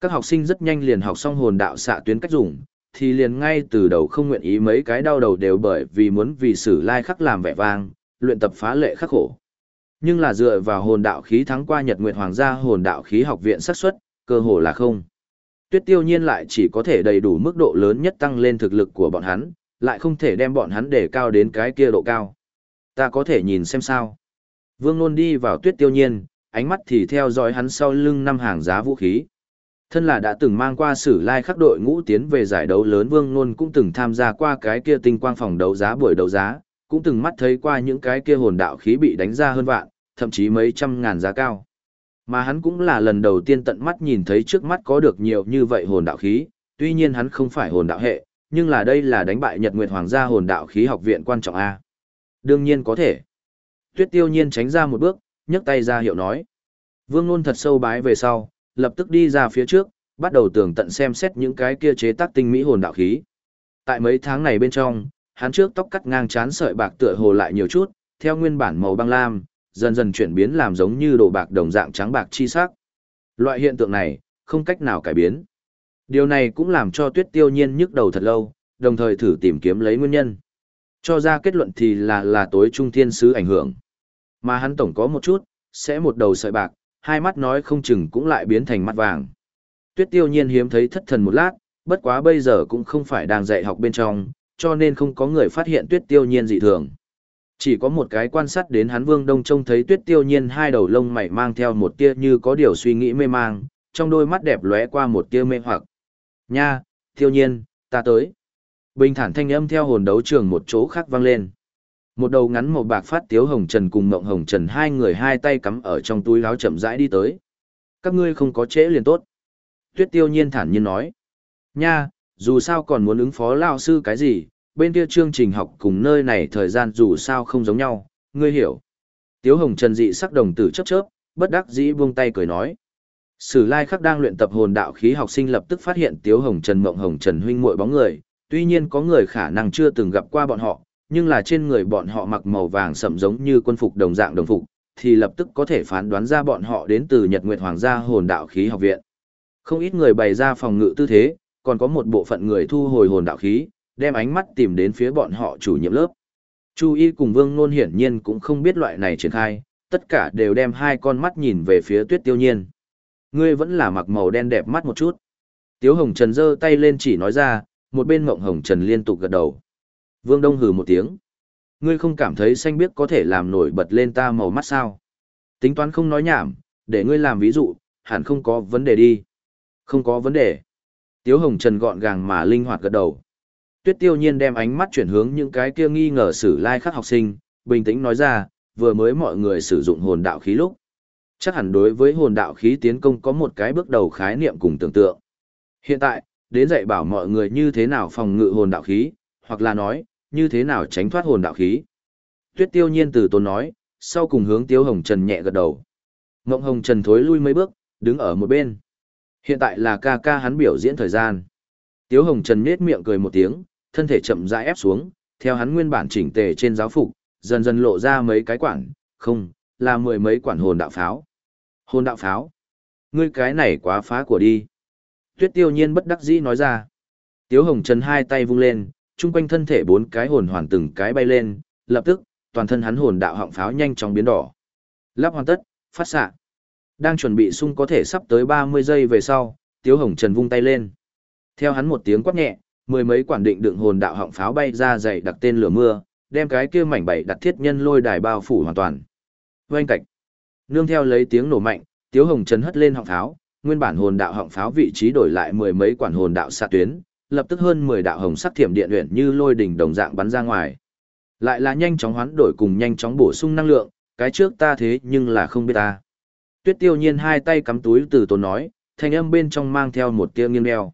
Các học sinh rất nhanh liền học xong hồn đạo xạ tuyến cách dùng, thì liền ngay từ đầu không nguyện ý mấy cái đau đầu đều bởi vì muốn vì sử lai khắc làm vẻ vang, luyện tập phá lệ khắc khổ. Nhưng là dựa vào hồn đạo khí thắng qua Nhật Nguyệt Hoàng gia hồn đạo khí học viện xác suất, cơ hồ là không. Tuyết Tiêu Nhiên lại chỉ có thể đầy đủ mức độ lớn nhất tăng lên thực lực của bọn hắn, lại không thể đem bọn hắn để cao đến cái kia độ cao. Ta có thể nhìn xem sao. Vương Nôn đi vào Tuyết Tiêu Nhiên, ánh mắt thì theo dõi hắn sau lưng năm hàng giá vũ khí. Thân là đã từng mang qua sử lai khắc đội ngũ tiến về giải đấu lớn Vương Nôn cũng từng tham gia qua cái kia tinh quang phòng đấu giá buổi đấu giá, cũng từng mắt thấy qua những cái kia hồn đạo khí bị đánh ra hơn vạn, thậm chí mấy trăm ngàn giá cao. Mà hắn cũng là lần đầu tiên tận mắt nhìn thấy trước mắt có được nhiều như vậy hồn đạo khí, tuy nhiên hắn không phải hồn đạo hệ, nhưng là đây là đánh bại Nhật Nguyệt Hoàng gia hồn đạo khí học viện quan trọng A. Đương nhiên có thể. Tuyết tiêu nhiên tránh ra một bước, nhấc tay ra hiệu nói. Vương Nôn thật sâu bái về sau, lập tức đi ra phía trước, bắt đầu tường tận xem xét những cái kia chế tác tinh mỹ hồn đạo khí. Tại mấy tháng này bên trong, hắn trước tóc cắt ngang chán sợi bạc tựa hồ lại nhiều chút, theo nguyên bản màu băng lam, dần dần chuyển biến làm giống như đồ bạc đồng dạng trắng bạc chi sắc. Loại hiện tượng này, không cách nào cải biến. Điều này cũng làm cho tuyết tiêu nhiên nhức đầu thật lâu, đồng thời thử tìm kiếm lấy nguyên nhân. Cho ra kết luận thì là là tối trung thiên sứ ảnh hưởng. Mà hắn tổng có một chút, sẽ một đầu sợi bạc, hai mắt nói không chừng cũng lại biến thành mắt vàng. Tuyết tiêu nhiên hiếm thấy thất thần một lát, bất quá bây giờ cũng không phải đang dạy học bên trong, cho nên không có người phát hiện tuyết tiêu nhiên dị thường. Chỉ có một cái quan sát đến hắn vương đông trông thấy tuyết tiêu nhiên hai đầu lông mày mang theo một tia như có điều suy nghĩ mê mang, trong đôi mắt đẹp lóe qua một tia mê hoặc. Nha, tiêu nhiên, ta tới. Bình thản thanh âm theo hồn đấu trường một chỗ khác vang lên. Một đầu ngắn màu bạc phát tiếu hồng trần cùng mộng hồng trần hai người hai tay cắm ở trong túi áo chậm rãi đi tới. Các ngươi không có trễ liền tốt. Tuyết tiêu nhiên thản nhiên nói. Nha, dù sao còn muốn ứng phó lao sư cái gì, bên kia chương trình học cùng nơi này thời gian dù sao không giống nhau, ngươi hiểu. Tiếu hồng trần dị sắc đồng tử chớp chớp, bất đắc dĩ buông tay cười nói. Sử lai khắc đang luyện tập hồn đạo khí học sinh lập tức phát hiện Tiếu hồng trần mộng hồng trần huynh muội bóng người, tuy nhiên có người khả năng chưa từng gặp qua bọn họ, nhưng là trên người bọn họ mặc màu vàng sậm giống như quân phục đồng dạng đồng phục, thì lập tức có thể phán đoán ra bọn họ đến từ Nhật Nguyệt Hoàng gia hồn đạo khí học viện. Không ít người bày ra phòng ngự tư thế, còn có một bộ phận người thu hồi hồn đạo khí, đem ánh mắt tìm đến phía bọn họ chủ nhiệm lớp. Chu Y cùng Vương Nôn hiển nhiên cũng không biết loại này triển khai, tất cả đều đem hai con mắt nhìn về phía Tuyết Tiêu Nhiên. Ngươi vẫn là mặc màu đen đẹp mắt một chút. Tiếu Hồng Trần giơ tay lên chỉ nói ra, một bên Mộng Hồng Trần liên tục gật đầu. Vương Đông hừ một tiếng. Ngươi không cảm thấy xanh biếc có thể làm nổi bật lên ta màu mắt sao? Tính toán không nói nhảm, để ngươi làm ví dụ, hẳn không có vấn đề đi. Không có vấn đề. Tiếu Hồng Trần gọn gàng mà linh hoạt gật đầu. Tuyết Tiêu Nhiên đem ánh mắt chuyển hướng những cái kia nghi ngờ sử lai khắc học sinh, bình tĩnh nói ra, vừa mới mọi người sử dụng hồn đạo khí lúc. Chắc hẳn đối với hồn đạo khí tiến công có một cái bước đầu khái niệm cùng tưởng tượng. Hiện tại, đến dạy bảo mọi người như thế nào phòng ngự hồn đạo khí, hoặc là nói, như thế nào tránh thoát hồn đạo khí. Tuyết Tiêu Nhiên từ tốn nói, sau cùng hướng Tiêu Hồng Trần nhẹ gật đầu. Ngộng Hồng Trần thối lui mấy bước, đứng ở một bên. Hiện tại là ca ca hắn biểu diễn thời gian. Tiếu Hồng Trần nết miệng cười một tiếng, thân thể chậm rãi ép xuống, theo hắn nguyên bản chỉnh tề trên giáo phục, dần dần lộ ra mấy cái quản, không, là mười mấy quản hồn đạo pháo. Hồn đạo pháo? Ngươi cái này quá phá của đi. Tuyết tiêu nhiên bất đắc dĩ nói ra. Tiếu hồng trần hai tay vung lên, chung quanh thân thể bốn cái hồn hoàn từng cái bay lên, lập tức, toàn thân hắn hồn đạo họng pháo nhanh chóng biến đỏ. Lắp hoàn tất, phát xạ. Đang chuẩn bị sung có thể sắp tới 30 giây về sau, Tiếu Hồng Trần vung tay lên. Theo hắn một tiếng quát nhẹ, mười mấy quản định đựng hồn đạo họng pháo bay ra dày đặc tên lửa mưa, đem cái kia mảnh bảy đặt thiết nhân lôi đài bao phủ hoàn toàn. Oanh cạch. Nương theo lấy tiếng nổ mạnh, Tiếu Hồng Trần hất lên họng pháo, nguyên bản hồn đạo họng pháo vị trí đổi lại mười mấy quản hồn đạo xạ tuyến, lập tức hơn 10 đạo hồng sắc thiểm điện luyện như lôi đỉnh đồng dạng bắn ra ngoài. Lại là nhanh chóng hoán đổi cùng nhanh chóng bổ sung năng lượng, cái trước ta thế nhưng là không biết ta. Tuyết tiêu nhiên hai tay cắm túi từ tốn nói, thanh âm bên trong mang theo một tia nghiêng đeo.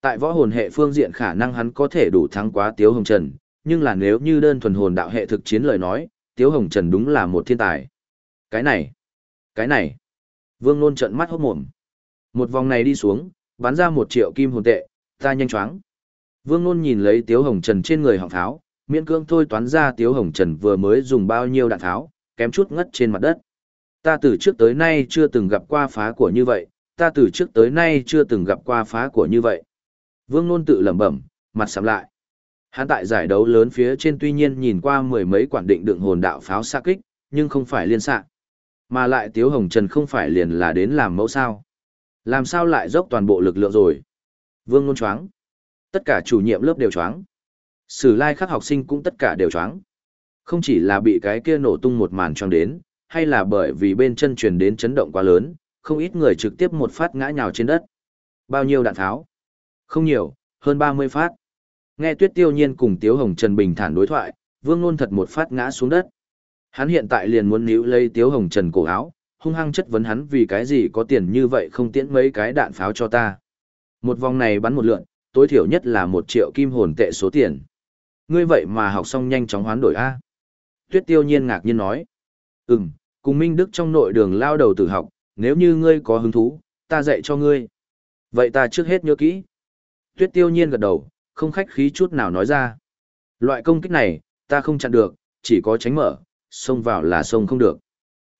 Tại võ hồn hệ phương diện khả năng hắn có thể đủ thắng quá Tiếu Hồng Trần, nhưng là nếu như đơn thuần hồn đạo hệ thực chiến lời nói, Tiếu Hồng Trần đúng là một thiên tài. Cái này, cái này, Vương Nôn trận mắt hốt mồm. Một vòng này đi xuống, bắn ra một triệu kim hồn tệ, ta nhanh chóng. Vương Nôn nhìn lấy Tiếu Hồng Trần trên người họng pháo, miễn cương thôi toán ra Tiếu Hồng Trần vừa mới dùng bao nhiêu đạn tháo, kém chút ngất trên mặt đất. Ta từ trước tới nay chưa từng gặp qua phá của như vậy, ta từ trước tới nay chưa từng gặp qua phá của như vậy. Vương Nôn tự lẩm bẩm, mặt sầm lại. Hắn tại giải đấu lớn phía trên tuy nhiên nhìn qua mười mấy quản định đựng hồn đạo pháo xa kích, nhưng không phải liên xạ. Mà lại Tiếu Hồng Trần không phải liền là đến làm mẫu sao. Làm sao lại dốc toàn bộ lực lượng rồi. Vương Nôn choáng. Tất cả chủ nhiệm lớp đều choáng. Sử lai khắc học sinh cũng tất cả đều choáng. Không chỉ là bị cái kia nổ tung một màn choáng đến, hay là bởi vì bên chân truyền đến chấn động quá lớn, không ít người trực tiếp một phát ngã nhào trên đất. Bao nhiêu đạn tháo? Không nhiều, hơn 30 phát. Nghe Tuyết Tiêu Nhiên cùng Tiếu Hồng Trần bình thản đối thoại, Vương Nôn thật một phát ngã xuống đất. Hắn hiện tại liền muốn níu lấy Tiếu Hồng Trần cổ áo, hung hăng chất vấn hắn vì cái gì có tiền như vậy không tiễn mấy cái đạn pháo cho ta. Một vòng này bắn một lượn, tối thiểu nhất là một triệu kim hồn tệ số tiền. Ngươi vậy mà học xong nhanh chóng hoán đổi A. Tuyết tiêu nhiên ngạc nhiên nói. Ừm, cùng Minh Đức trong nội đường lao đầu tử học, nếu như ngươi có hứng thú, ta dạy cho ngươi. Vậy ta trước hết nhớ kỹ. Tuyết tiêu nhiên gật đầu, không khách khí chút nào nói ra. Loại công kích này, ta không chặn được, chỉ có tránh mở, xông vào là xông không được.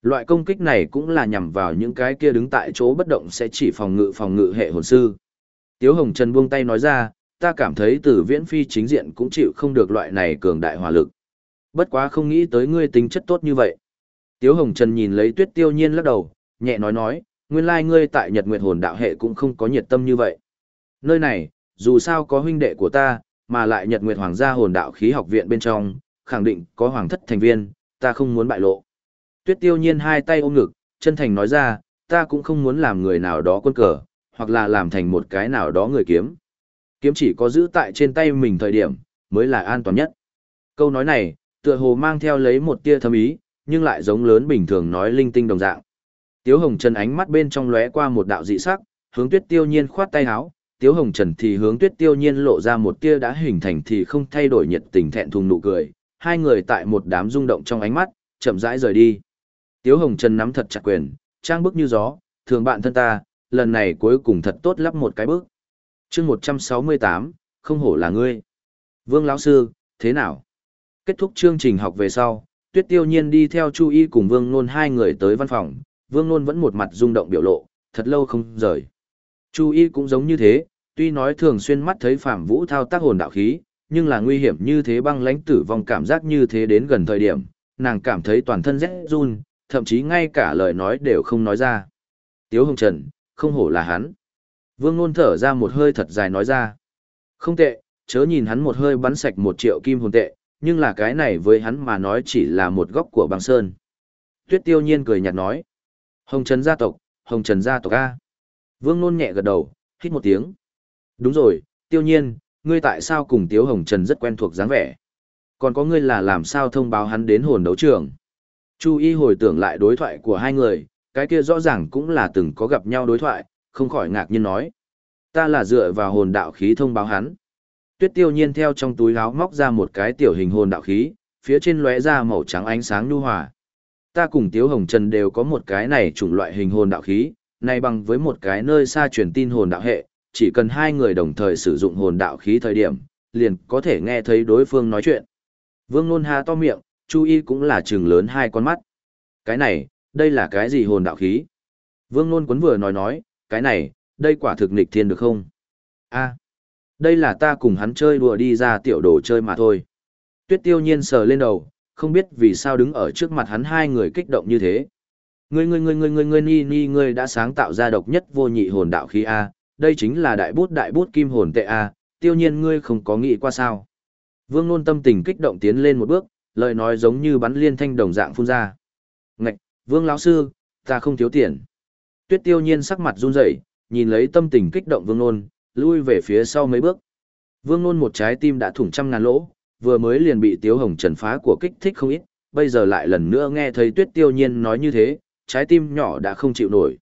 Loại công kích này cũng là nhằm vào những cái kia đứng tại chỗ bất động sẽ chỉ phòng ngự phòng ngự hệ hồn sư. Tiếu Hồng Trần buông tay nói ra, ta cảm thấy Tử viễn phi chính diện cũng chịu không được loại này cường đại hỏa lực. Bất quá không nghĩ tới ngươi tính chất tốt như vậy. Tiếu Hồng Trần nhìn lấy tuyết tiêu nhiên lắc đầu, nhẹ nói nói, nguyên lai ngươi tại Nhật Nguyệt hồn đạo hệ cũng không có nhiệt tâm như vậy. Nơi này, dù sao có huynh đệ của ta, mà lại Nhật Nguyệt Hoàng gia hồn đạo khí học viện bên trong, khẳng định có hoàng thất thành viên, ta không muốn bại lộ. Tuyết tiêu nhiên hai tay ôm ngực, chân thành nói ra, ta cũng không muốn làm người nào đó quân cờ, hoặc là làm thành một cái nào đó người kiếm. Kiếm chỉ có giữ tại trên tay mình thời điểm, mới là an toàn nhất. Câu nói này, tựa hồ mang theo lấy một tia thâm ý, nhưng lại giống lớn bình thường nói linh tinh đồng dạng. Tiếu Hồng Trần ánh mắt bên trong lóe qua một đạo dị sắc, hướng Tuyết Tiêu Nhiên khoát tay áo, Tiếu Hồng Trần thì hướng Tuyết Tiêu Nhiên lộ ra một tia đã hình thành thì không thay đổi nhiệt tình thẹn thùng nụ cười, hai người tại một đám rung động trong ánh mắt, chậm rãi rời đi. Tiếu Hồng Trần nắm thật chặt quyền, trang bức như gió, thường bạn thân ta, lần này cuối cùng thật tốt lắp một cái bước. chương 168, không hổ là ngươi. Vương lão sư, thế nào? Kết thúc chương trình học về sau, Tuyết Tiêu Nhiên đi theo Chu Y cùng Vương Nôn hai người tới văn phòng, Vương Nôn vẫn một mặt rung động biểu lộ, thật lâu không rời. Chu Y cũng giống như thế, tuy nói thường xuyên mắt thấy Phạm Vũ thao tác hồn đạo khí, nhưng là nguy hiểm như thế băng lãnh tử vong cảm giác như thế đến gần thời điểm, nàng cảm thấy toàn thân rét run, thậm chí ngay cả lời nói đều không nói ra. Tiếu Hồng Trần, không hổ là hắn. Vương Nôn thở ra một hơi thật dài nói ra. Không tệ, chớ nhìn hắn một hơi bắn sạch một triệu kim hồn tệ, nhưng là cái này với hắn mà nói chỉ là một góc của băng sơn. Tuyết tiêu nhiên cười nhạt nói. Hồng Trần gia tộc, Hồng Trần gia tộc A. Vương Nôn nhẹ gật đầu, hít một tiếng. Đúng rồi, tiêu nhiên, ngươi tại sao cùng Tiếu Hồng Trần rất quen thuộc dáng vẻ? Còn có ngươi là làm sao thông báo hắn đến hồn đấu trường? Chu y hồi tưởng lại đối thoại của hai người, cái kia rõ ràng cũng là từng có gặp nhau đối thoại, không khỏi ngạc nhiên nói. Ta là dựa vào hồn đạo khí thông báo hắn. Tuyết tiêu nhiên theo trong túi áo móc ra một cái tiểu hình hồn đạo khí, phía trên lóe ra màu trắng ánh sáng nhu hòa. Ta cùng Tiếu Hồng Trần đều có một cái này chủng loại hình hồn đạo khí, này bằng với một cái nơi xa truyền tin hồn đạo hệ, chỉ cần hai người đồng thời sử dụng hồn đạo khí thời điểm, liền có thể nghe thấy đối phương nói chuyện. Vương Nôn há to miệng, Chu Y cũng là trừng lớn hai con mắt. Cái này, đây là cái gì hồn đạo khí? Vương Nôn quấn vừa nói nói, cái này, đây quả thực nghịch thiên được không? a đây là ta cùng hắn chơi đùa đi ra tiểu đồ chơi mà thôi. Tuyết tiêu nhiên sờ lên đầu, không biết vì sao đứng ở trước mặt hắn hai người kích động như thế. Ngươi ngươi ngươi ngươi ngươi ngươi ni ni ngươi đã sáng tạo ra độc nhất vô nhị hồn đạo khí A, đây chính là đại bút đại bút kim hồn tệ A, tiêu nhiên ngươi không có nghĩ qua sao. Vương nôn tâm tình kích động tiến lên một bước, lời nói giống như bắn liên thanh đồng dạng phun ra. Ngạch, vương lão sư, ta không thiếu tiền. Tuyết tiêu nhiên sắc mặt run rẩy, nhìn lấy tâm tình kích động vương nôn, lui về phía sau mấy bước. Vương nôn một trái tim đã thủng trăm ngàn lỗ, vừa mới liền bị tiếu hồng trần phá của kích thích không ít, bây giờ lại lần nữa nghe thấy tuyết tiêu nhiên nói như thế, trái tim nhỏ đã không chịu nổi.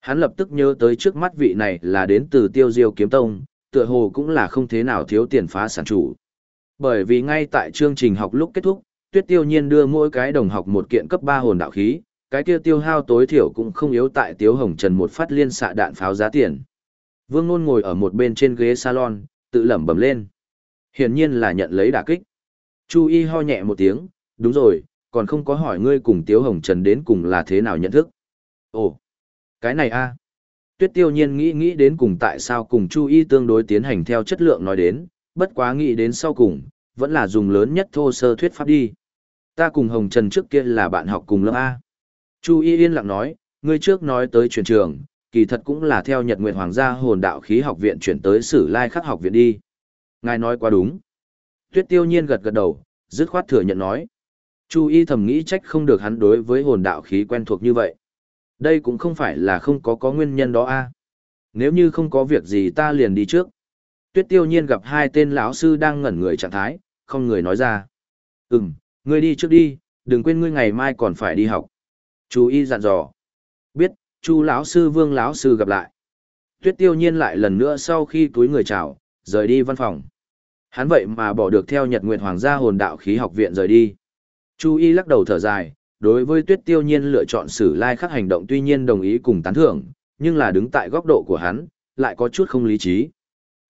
Hắn lập tức nhớ tới trước mắt vị này là đến từ tiêu diêu kiếm tông, tựa hồ cũng là không thế nào thiếu tiền phá sản chủ. Bởi vì ngay tại chương trình học lúc kết thúc, tuyết tiêu nhiên đưa mỗi cái đồng học một kiện cấp ba hồn đạo khí, cái kia tiêu hao tối thiểu cũng không yếu tại tiếu hồng trần một phát liên xạ đạn pháo giá tiền. Vương Nôn ngồi ở một bên trên ghế salon, tự lẩm bẩm lên. Hiển nhiên là nhận lấy đả kích. Chu Y ho nhẹ một tiếng, đúng rồi, còn không có hỏi ngươi cùng Tiếu Hồng Trần đến cùng là thế nào nhận thức. Ồ, cái này a Tuyết tiêu nhiên nghĩ nghĩ đến cùng tại sao cùng Chu Y tương đối tiến hành theo chất lượng nói đến, bất quá nghĩ đến sau cùng, vẫn là dùng lớn nhất thô sơ thuyết pháp đi. Ta cùng Hồng Trần trước kia là bạn học cùng lớp A. Chu Y yên lặng nói, ngươi trước nói tới truyền trường, kỳ thật cũng là theo Nhật Nguyệt Hoàng gia hồn đạo khí học viện chuyển tới Sử Lai Khắc học viện đi. Ngài nói quá đúng. Tuyết tiêu nhiên gật gật đầu, dứt khoát thừa nhận nói. Chu y thầm nghĩ trách không được hắn đối với hồn đạo khí quen thuộc như vậy. Đây cũng không phải là không có có nguyên nhân đó a. Nếu như không có việc gì ta liền đi trước. Tuyết tiêu nhiên gặp hai tên lão sư đang ngẩn người trạng thái, không người nói ra. Ừm, ngươi đi trước đi, đừng quên ngươi ngày mai còn phải đi học. Chú y dặn dò. Biết, chu lão sư vương lão sư gặp lại. Tuyết tiêu nhiên lại lần nữa sau khi túi người chào, rời đi văn phòng. Hắn vậy mà bỏ được theo Nhật Nguyệt Hoàng gia hồn đạo khí học viện rời đi. Chu Y lắc đầu thở dài, đối với Tuyết Tiêu Nhiên lựa chọn xử lai khắc hành động tuy nhiên đồng ý cùng tán thưởng, nhưng là đứng tại góc độ của hắn, lại có chút không lý trí.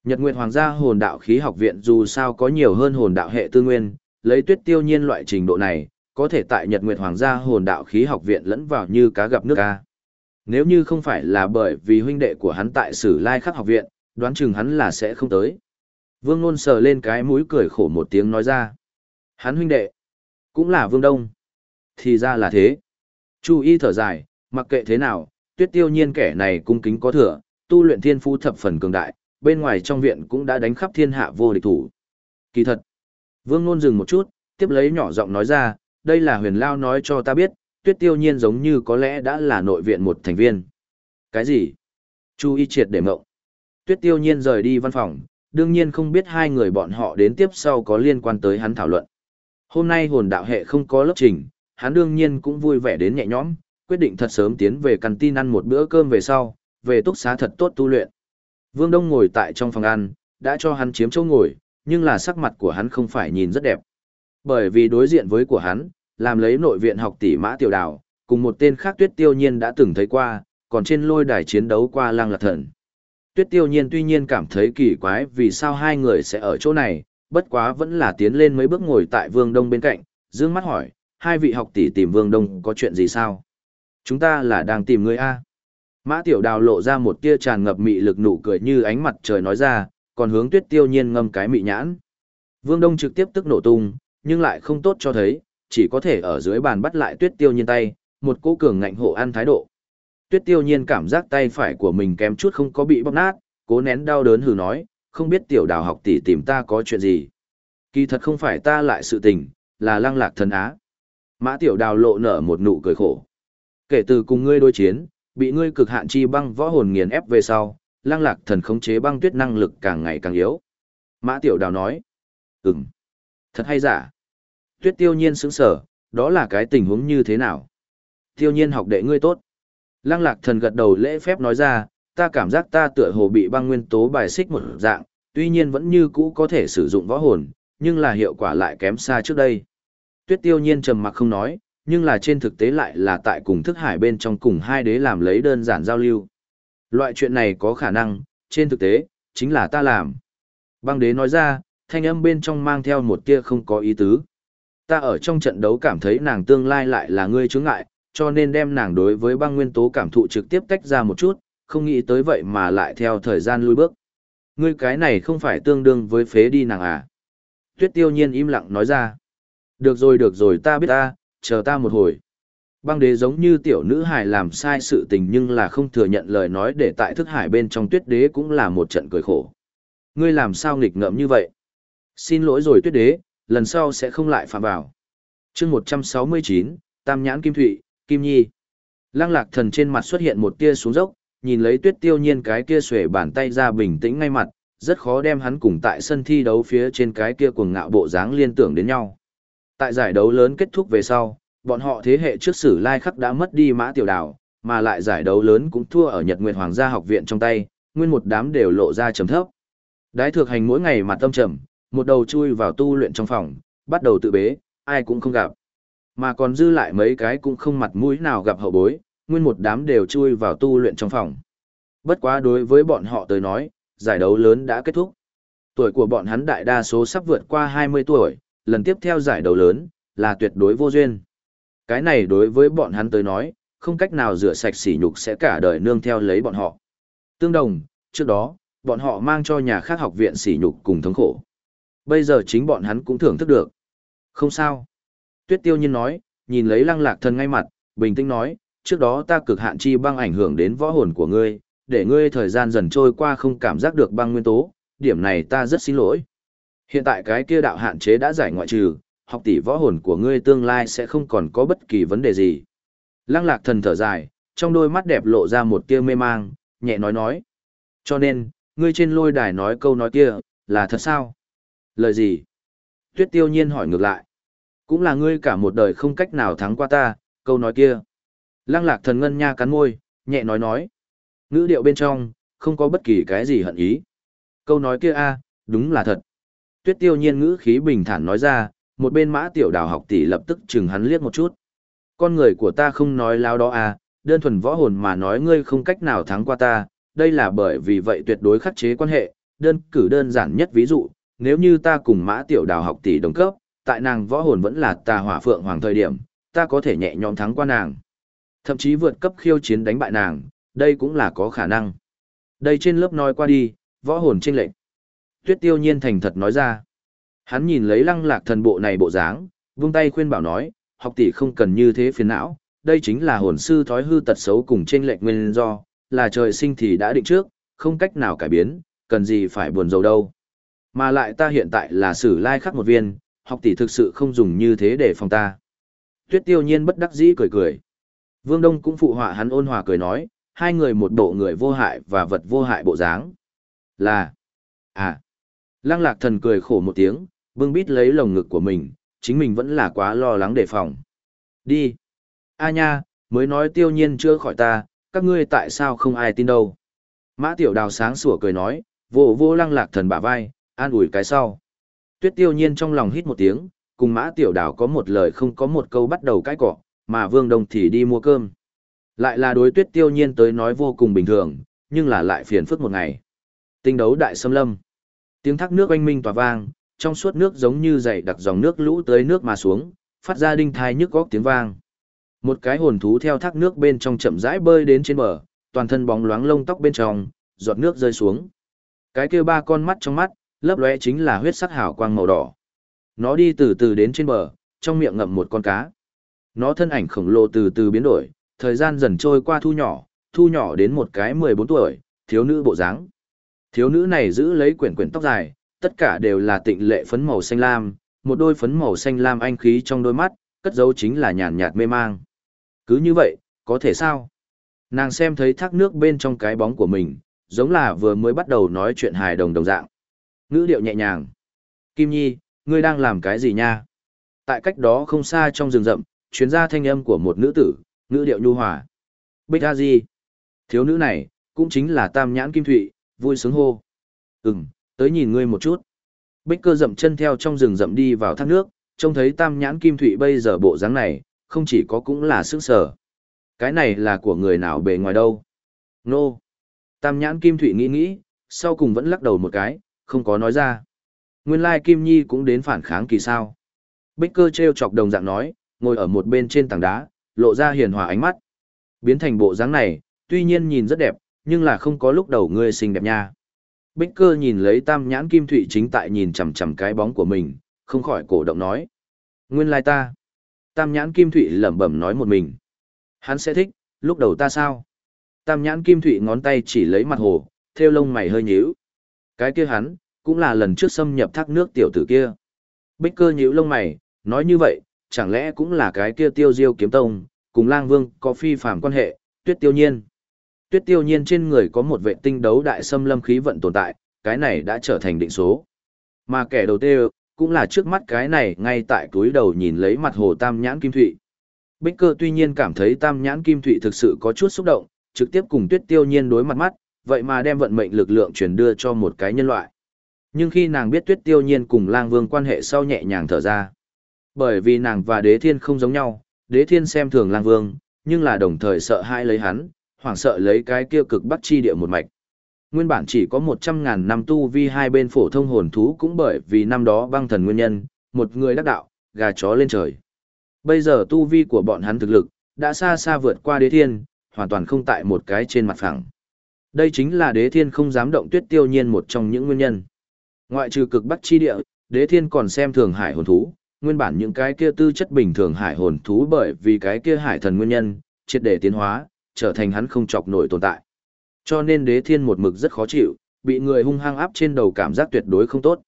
Nhật Nguyệt Hoàng gia hồn đạo khí học viện dù sao có nhiều hơn hồn đạo hệ tư nguyên, lấy Tuyết Tiêu Nhiên loại trình độ này, có thể tại Nhật Nguyệt Hoàng gia hồn đạo khí học viện lẫn vào như cá gặp nước ca. Nếu như không phải là bởi vì huynh đệ của hắn tại Sử Lai Khắc học viện, đoán chừng hắn là sẽ không tới. Vương Nôn sờ lên cái mũi cười khổ một tiếng nói ra. Hắn huynh đệ, cũng là Vương Đông. Thì ra là thế. Chu y thở dài, mặc kệ thế nào, tuyết tiêu nhiên kẻ này cung kính có thừa, tu luyện thiên phú thập phần cường đại, bên ngoài trong viện cũng đã đánh khắp thiên hạ vô địch thủ. Kỳ thật. Vương Nôn dừng một chút, tiếp lấy nhỏ giọng nói ra, đây là huyền lao nói cho ta biết, tuyết tiêu nhiên giống như có lẽ đã là nội viện một thành viên. Cái gì? Chu y triệt để mộng tuyết tiêu nhiên rời đi văn phòng, đương nhiên không biết hai người bọn họ đến tiếp sau có liên quan tới hắn thảo luận. Hôm nay hồn đạo hệ không có lớp trình, hắn đương nhiên cũng vui vẻ đến nhẹ nhõm, quyết định thật sớm tiến về căn tin ăn một bữa cơm về sau, về túc xá thật tốt tu luyện. Vương Đông ngồi tại trong phòng ăn, đã cho hắn chiếm chỗ ngồi, nhưng là sắc mặt của hắn không phải nhìn rất đẹp. Bởi vì đối diện với của hắn, làm lấy nội viện học tỷ mã tiểu đào, cùng một tên khác tuyết tiêu nhiên đã từng thấy qua, còn trên lôi đài chiến đấu qua lang lạc thần tuyết tiêu nhiên tuy nhiên cảm thấy kỳ quái vì sao hai người sẽ ở chỗ này, bất quá vẫn là tiến lên mấy bước ngồi tại vương đông bên cạnh, dương mắt hỏi, hai vị học tỷ tìm vương đông có chuyện gì sao? Chúng ta là đang tìm người A. Mã tiểu đào lộ ra một tia tràn ngập mị lực nụ cười như ánh mặt trời nói ra, còn hướng tuyết tiêu nhiên ngâm cái mị nhãn. Vương đông trực tiếp tức nổ tung, nhưng lại không tốt cho thấy, chỉ có thể ở dưới bàn bắt lại tuyết tiêu nhiên tay, một cỗ cường ngạnh hộ ăn thái độ. Tuyết tiêu nhiên cảm giác tay phải của mình kém chút không có bị bóp nát, cố nén đau đớn hừ nói, không biết tiểu đào học tỷ tìm ta có chuyện gì. Kỳ thật không phải ta lại sự tình, là lăng lạc thần á. Mã tiểu đào lộ nở một nụ cười khổ. Kể từ cùng ngươi đối chiến, bị ngươi cực hạn chi băng võ hồn nghiền ép về sau, lăng lạc thần khống chế băng tuyết năng lực càng ngày càng yếu. Mã tiểu đào nói, ừm, thật hay giả. Tuyết tiêu nhiên sững sở, đó là cái tình huống như thế nào? Tiêu nhiên học đệ ngươi tốt. Lăng lạc thần gật đầu lễ phép nói ra, ta cảm giác ta tựa hồ bị băng nguyên tố bài xích một dạng, tuy nhiên vẫn như cũ có thể sử dụng võ hồn, nhưng là hiệu quả lại kém xa trước đây. Tuyết tiêu nhiên trầm mặc không nói, nhưng là trên thực tế lại là tại cùng thức hải bên trong cùng hai đế làm lấy đơn giản giao lưu. Loại chuyện này có khả năng, trên thực tế, chính là ta làm. Băng đế nói ra, thanh âm bên trong mang theo một tia không có ý tứ. Ta ở trong trận đấu cảm thấy nàng tương lai lại là ngươi chướng ngại, cho nên đem nàng đối với băng nguyên tố cảm thụ trực tiếp tách ra một chút, không nghĩ tới vậy mà lại theo thời gian lui bước. Ngươi cái này không phải tương đương với phế đi nàng à? Tuyết tiêu nhiên im lặng nói ra. Được rồi được rồi ta biết ta, chờ ta một hồi. Băng đế giống như tiểu nữ hải làm sai sự tình nhưng là không thừa nhận lời nói để tại thức hải bên trong tuyết đế cũng là một trận cười khổ. Ngươi làm sao nghịch ngợm như vậy? Xin lỗi rồi tuyết đế, lần sau sẽ không lại phạm vào. chương 169, Tam Nhãn Kim Thụy, Kim Nhi. Lăng lạc thần trên mặt xuất hiện một tia xuống dốc, nhìn lấy tuyết tiêu nhiên cái kia xuể bàn tay ra bình tĩnh ngay mặt, rất khó đem hắn cùng tại sân thi đấu phía trên cái kia cuồng ngạo bộ dáng liên tưởng đến nhau. Tại giải đấu lớn kết thúc về sau, bọn họ thế hệ trước sử lai khắc đã mất đi mã tiểu đảo, mà lại giải đấu lớn cũng thua ở Nhật Nguyệt Hoàng gia học viện trong tay, nguyên một đám đều lộ ra trầm thấp. Đái thược hành mỗi ngày mặt tâm trầm, một đầu chui vào tu luyện trong phòng, bắt đầu tự bế, ai cũng không gặp. Mà còn dư lại mấy cái cũng không mặt mũi nào gặp hậu bối, nguyên một đám đều chui vào tu luyện trong phòng. Bất quá đối với bọn họ tới nói, giải đấu lớn đã kết thúc. Tuổi của bọn hắn đại đa số sắp vượt qua 20 tuổi, lần tiếp theo giải đấu lớn, là tuyệt đối vô duyên. Cái này đối với bọn hắn tới nói, không cách nào rửa sạch sỉ nhục sẽ cả đời nương theo lấy bọn họ. Tương đồng, trước đó, bọn họ mang cho nhà khác học viện sỉ nhục cùng thống khổ. Bây giờ chính bọn hắn cũng thưởng thức được. Không sao. Tuyết tiêu nhiên nói, nhìn lấy lăng lạc thần ngay mặt, bình tĩnh nói, trước đó ta cực hạn chi băng ảnh hưởng đến võ hồn của ngươi, để ngươi thời gian dần trôi qua không cảm giác được băng nguyên tố, điểm này ta rất xin lỗi. Hiện tại cái kia đạo hạn chế đã giải ngoại trừ, học tỷ võ hồn của ngươi tương lai sẽ không còn có bất kỳ vấn đề gì. Lăng lạc thần thở dài, trong đôi mắt đẹp lộ ra một tia mê mang, nhẹ nói nói. Cho nên, ngươi trên lôi đài nói câu nói kia, là thật sao? Lời gì? Tuyết tiêu nhiên hỏi ngược lại. Cũng là ngươi cả một đời không cách nào thắng qua ta, câu nói kia. Lăng lạc thần ngân nha cắn môi, nhẹ nói nói. Ngữ điệu bên trong, không có bất kỳ cái gì hận ý. Câu nói kia a đúng là thật. Tuyết tiêu nhiên ngữ khí bình thản nói ra, một bên mã tiểu đào học tỷ lập tức chừng hắn liếc một chút. Con người của ta không nói lao đó à, đơn thuần võ hồn mà nói ngươi không cách nào thắng qua ta, đây là bởi vì vậy tuyệt đối khắc chế quan hệ, đơn cử đơn giản nhất ví dụ, nếu như ta cùng mã tiểu đào học tỷ đồng cấp, tại nàng võ hồn vẫn là tà hỏa phượng hoàng thời điểm, ta có thể nhẹ nhõm thắng qua nàng. Thậm chí vượt cấp khiêu chiến đánh bại nàng, đây cũng là có khả năng. Đây trên lớp nói qua đi, võ hồn trên lệnh. Tuyết tiêu nhiên thành thật nói ra. Hắn nhìn lấy lăng lạc thần bộ này bộ dáng, vung tay khuyên bảo nói, học tỷ không cần như thế phiền não, đây chính là hồn sư thói hư tật xấu cùng trên lệnh nguyên do, là trời sinh thì đã định trước, không cách nào cải biến, cần gì phải buồn rầu đâu. Mà lại ta hiện tại là sử lai khắc một viên, học tỷ thực sự không dùng như thế để phòng ta. Tuyết tiêu nhiên bất đắc dĩ cười cười. Vương Đông cũng phụ họa hắn ôn hòa cười nói, hai người một bộ người vô hại và vật vô hại bộ dáng. Là, à, lăng lạc thần cười khổ một tiếng, bưng bít lấy lồng ngực của mình, chính mình vẫn là quá lo lắng đề phòng. Đi. A nha, mới nói tiêu nhiên chưa khỏi ta, các ngươi tại sao không ai tin đâu. Mã tiểu đào sáng sủa cười nói, vô vô lăng lạc thần bả vai, an ủi cái sau. Tuyết tiêu nhiên trong lòng hít một tiếng, cùng mã tiểu đào có một lời không có một câu bắt đầu cãi cọ, mà vương đồng thì đi mua cơm. Lại là đối tuyết tiêu nhiên tới nói vô cùng bình thường, nhưng là lại phiền phức một ngày. Tinh đấu đại xâm lâm. Tiếng thác nước oanh minh tỏa vang, trong suốt nước giống như dày đặc dòng nước lũ tới nước mà xuống, phát ra đinh thai nhức góc tiếng vang. Một cái hồn thú theo thác nước bên trong chậm rãi bơi đến trên bờ, toàn thân bóng loáng lông tóc bên trong, giọt nước rơi xuống. Cái kia ba con mắt trong mắt, lấp lóe chính là huyết sắc hào quang màu đỏ. Nó đi từ từ đến trên bờ, trong miệng ngậm một con cá. Nó thân ảnh khổng lồ từ từ biến đổi, thời gian dần trôi qua thu nhỏ, thu nhỏ đến một cái 14 tuổi, thiếu nữ bộ dáng. Thiếu nữ này giữ lấy quyển quyển tóc dài, tất cả đều là tịnh lệ phấn màu xanh lam, một đôi phấn màu xanh lam anh khí trong đôi mắt, cất dấu chính là nhàn nhạt mê mang. Cứ như vậy, có thể sao? Nàng xem thấy thác nước bên trong cái bóng của mình, giống là vừa mới bắt đầu nói chuyện hài đồng đồng dạng. Ngữ điệu nhẹ nhàng. Kim Nhi, ngươi đang làm cái gì nha? Tại cách đó không xa trong rừng rậm, chuyến ra thanh âm của một nữ tử, ngữ điệu nhu hòa. Bích A Di. Thiếu nữ này, cũng chính là Tam Nhãn Kim Thụy, vui sướng hô. Ừm, tới nhìn ngươi một chút. Bích cơ dậm chân theo trong rừng rậm đi vào thác nước, trông thấy Tam Nhãn Kim Thụy bây giờ bộ dáng này, không chỉ có cũng là sức sở. Cái này là của người nào bề ngoài đâu? Nô. Tam Nhãn Kim Thụy nghĩ nghĩ, sau cùng vẫn lắc đầu một cái, không có nói ra. Nguyên lai Kim Nhi cũng đến phản kháng kỳ sao. Bích cơ treo chọc đồng dạng nói, ngồi ở một bên trên tảng đá, lộ ra hiền hòa ánh mắt. Biến thành bộ dáng này, tuy nhiên nhìn rất đẹp, nhưng là không có lúc đầu ngươi xinh đẹp nha. Bích cơ nhìn lấy tam nhãn kim thụy chính tại nhìn chằm chằm cái bóng của mình, không khỏi cổ động nói. Nguyên lai ta. Tam nhãn kim thụy lẩm bẩm nói một mình. Hắn sẽ thích, lúc đầu ta sao? Tam nhãn kim thụy ngón tay chỉ lấy mặt hồ, theo lông mày hơi nhíu. Cái kia hắn, cũng là lần trước xâm nhập thác nước tiểu tử kia. Bích cơ nhíu lông mày, nói như vậy, chẳng lẽ cũng là cái kia tiêu diêu kiếm tông, cùng lang vương có phi phạm quan hệ, tuyết tiêu nhiên. Tuyết tiêu nhiên trên người có một vệ tinh đấu đại xâm lâm khí vận tồn tại, cái này đã trở thành định số. Mà kẻ đầu tiên, cũng là trước mắt cái này ngay tại túi đầu nhìn lấy mặt hồ tam nhãn kim thụy. Bích cơ tuy nhiên cảm thấy tam nhãn kim thụy thực sự có chút xúc động, trực tiếp cùng tuyết tiêu nhiên đối mặt mắt, vậy mà đem vận mệnh lực lượng truyền đưa cho một cái nhân loại. Nhưng khi nàng biết tuyết tiêu nhiên cùng lang vương quan hệ sau nhẹ nhàng thở ra. Bởi vì nàng và đế thiên không giống nhau, đế thiên xem thường lang vương, nhưng là đồng thời sợ hãi lấy hắn, hoảng sợ lấy cái kia cực bắc chi địa một mạch. Nguyên bản chỉ có 100.000 năm tu vi hai bên phổ thông hồn thú cũng bởi vì năm đó băng thần nguyên nhân, một người đắc đạo, gà chó lên trời. Bây giờ tu vi của bọn hắn thực lực, đã xa xa vượt qua đế thiên, hoàn toàn không tại một cái trên mặt phẳng. Đây chính là đế thiên không dám động tuyết tiêu nhiên một trong những nguyên nhân. Ngoại trừ cực bắc chi địa, đế thiên còn xem thường hải hồn thú, nguyên bản những cái kia tư chất bình thường hải hồn thú bởi vì cái kia hải thần nguyên nhân, triệt để tiến hóa, trở thành hắn không chọc nổi tồn tại. Cho nên đế thiên một mực rất khó chịu, bị người hung hăng áp trên đầu cảm giác tuyệt đối không tốt.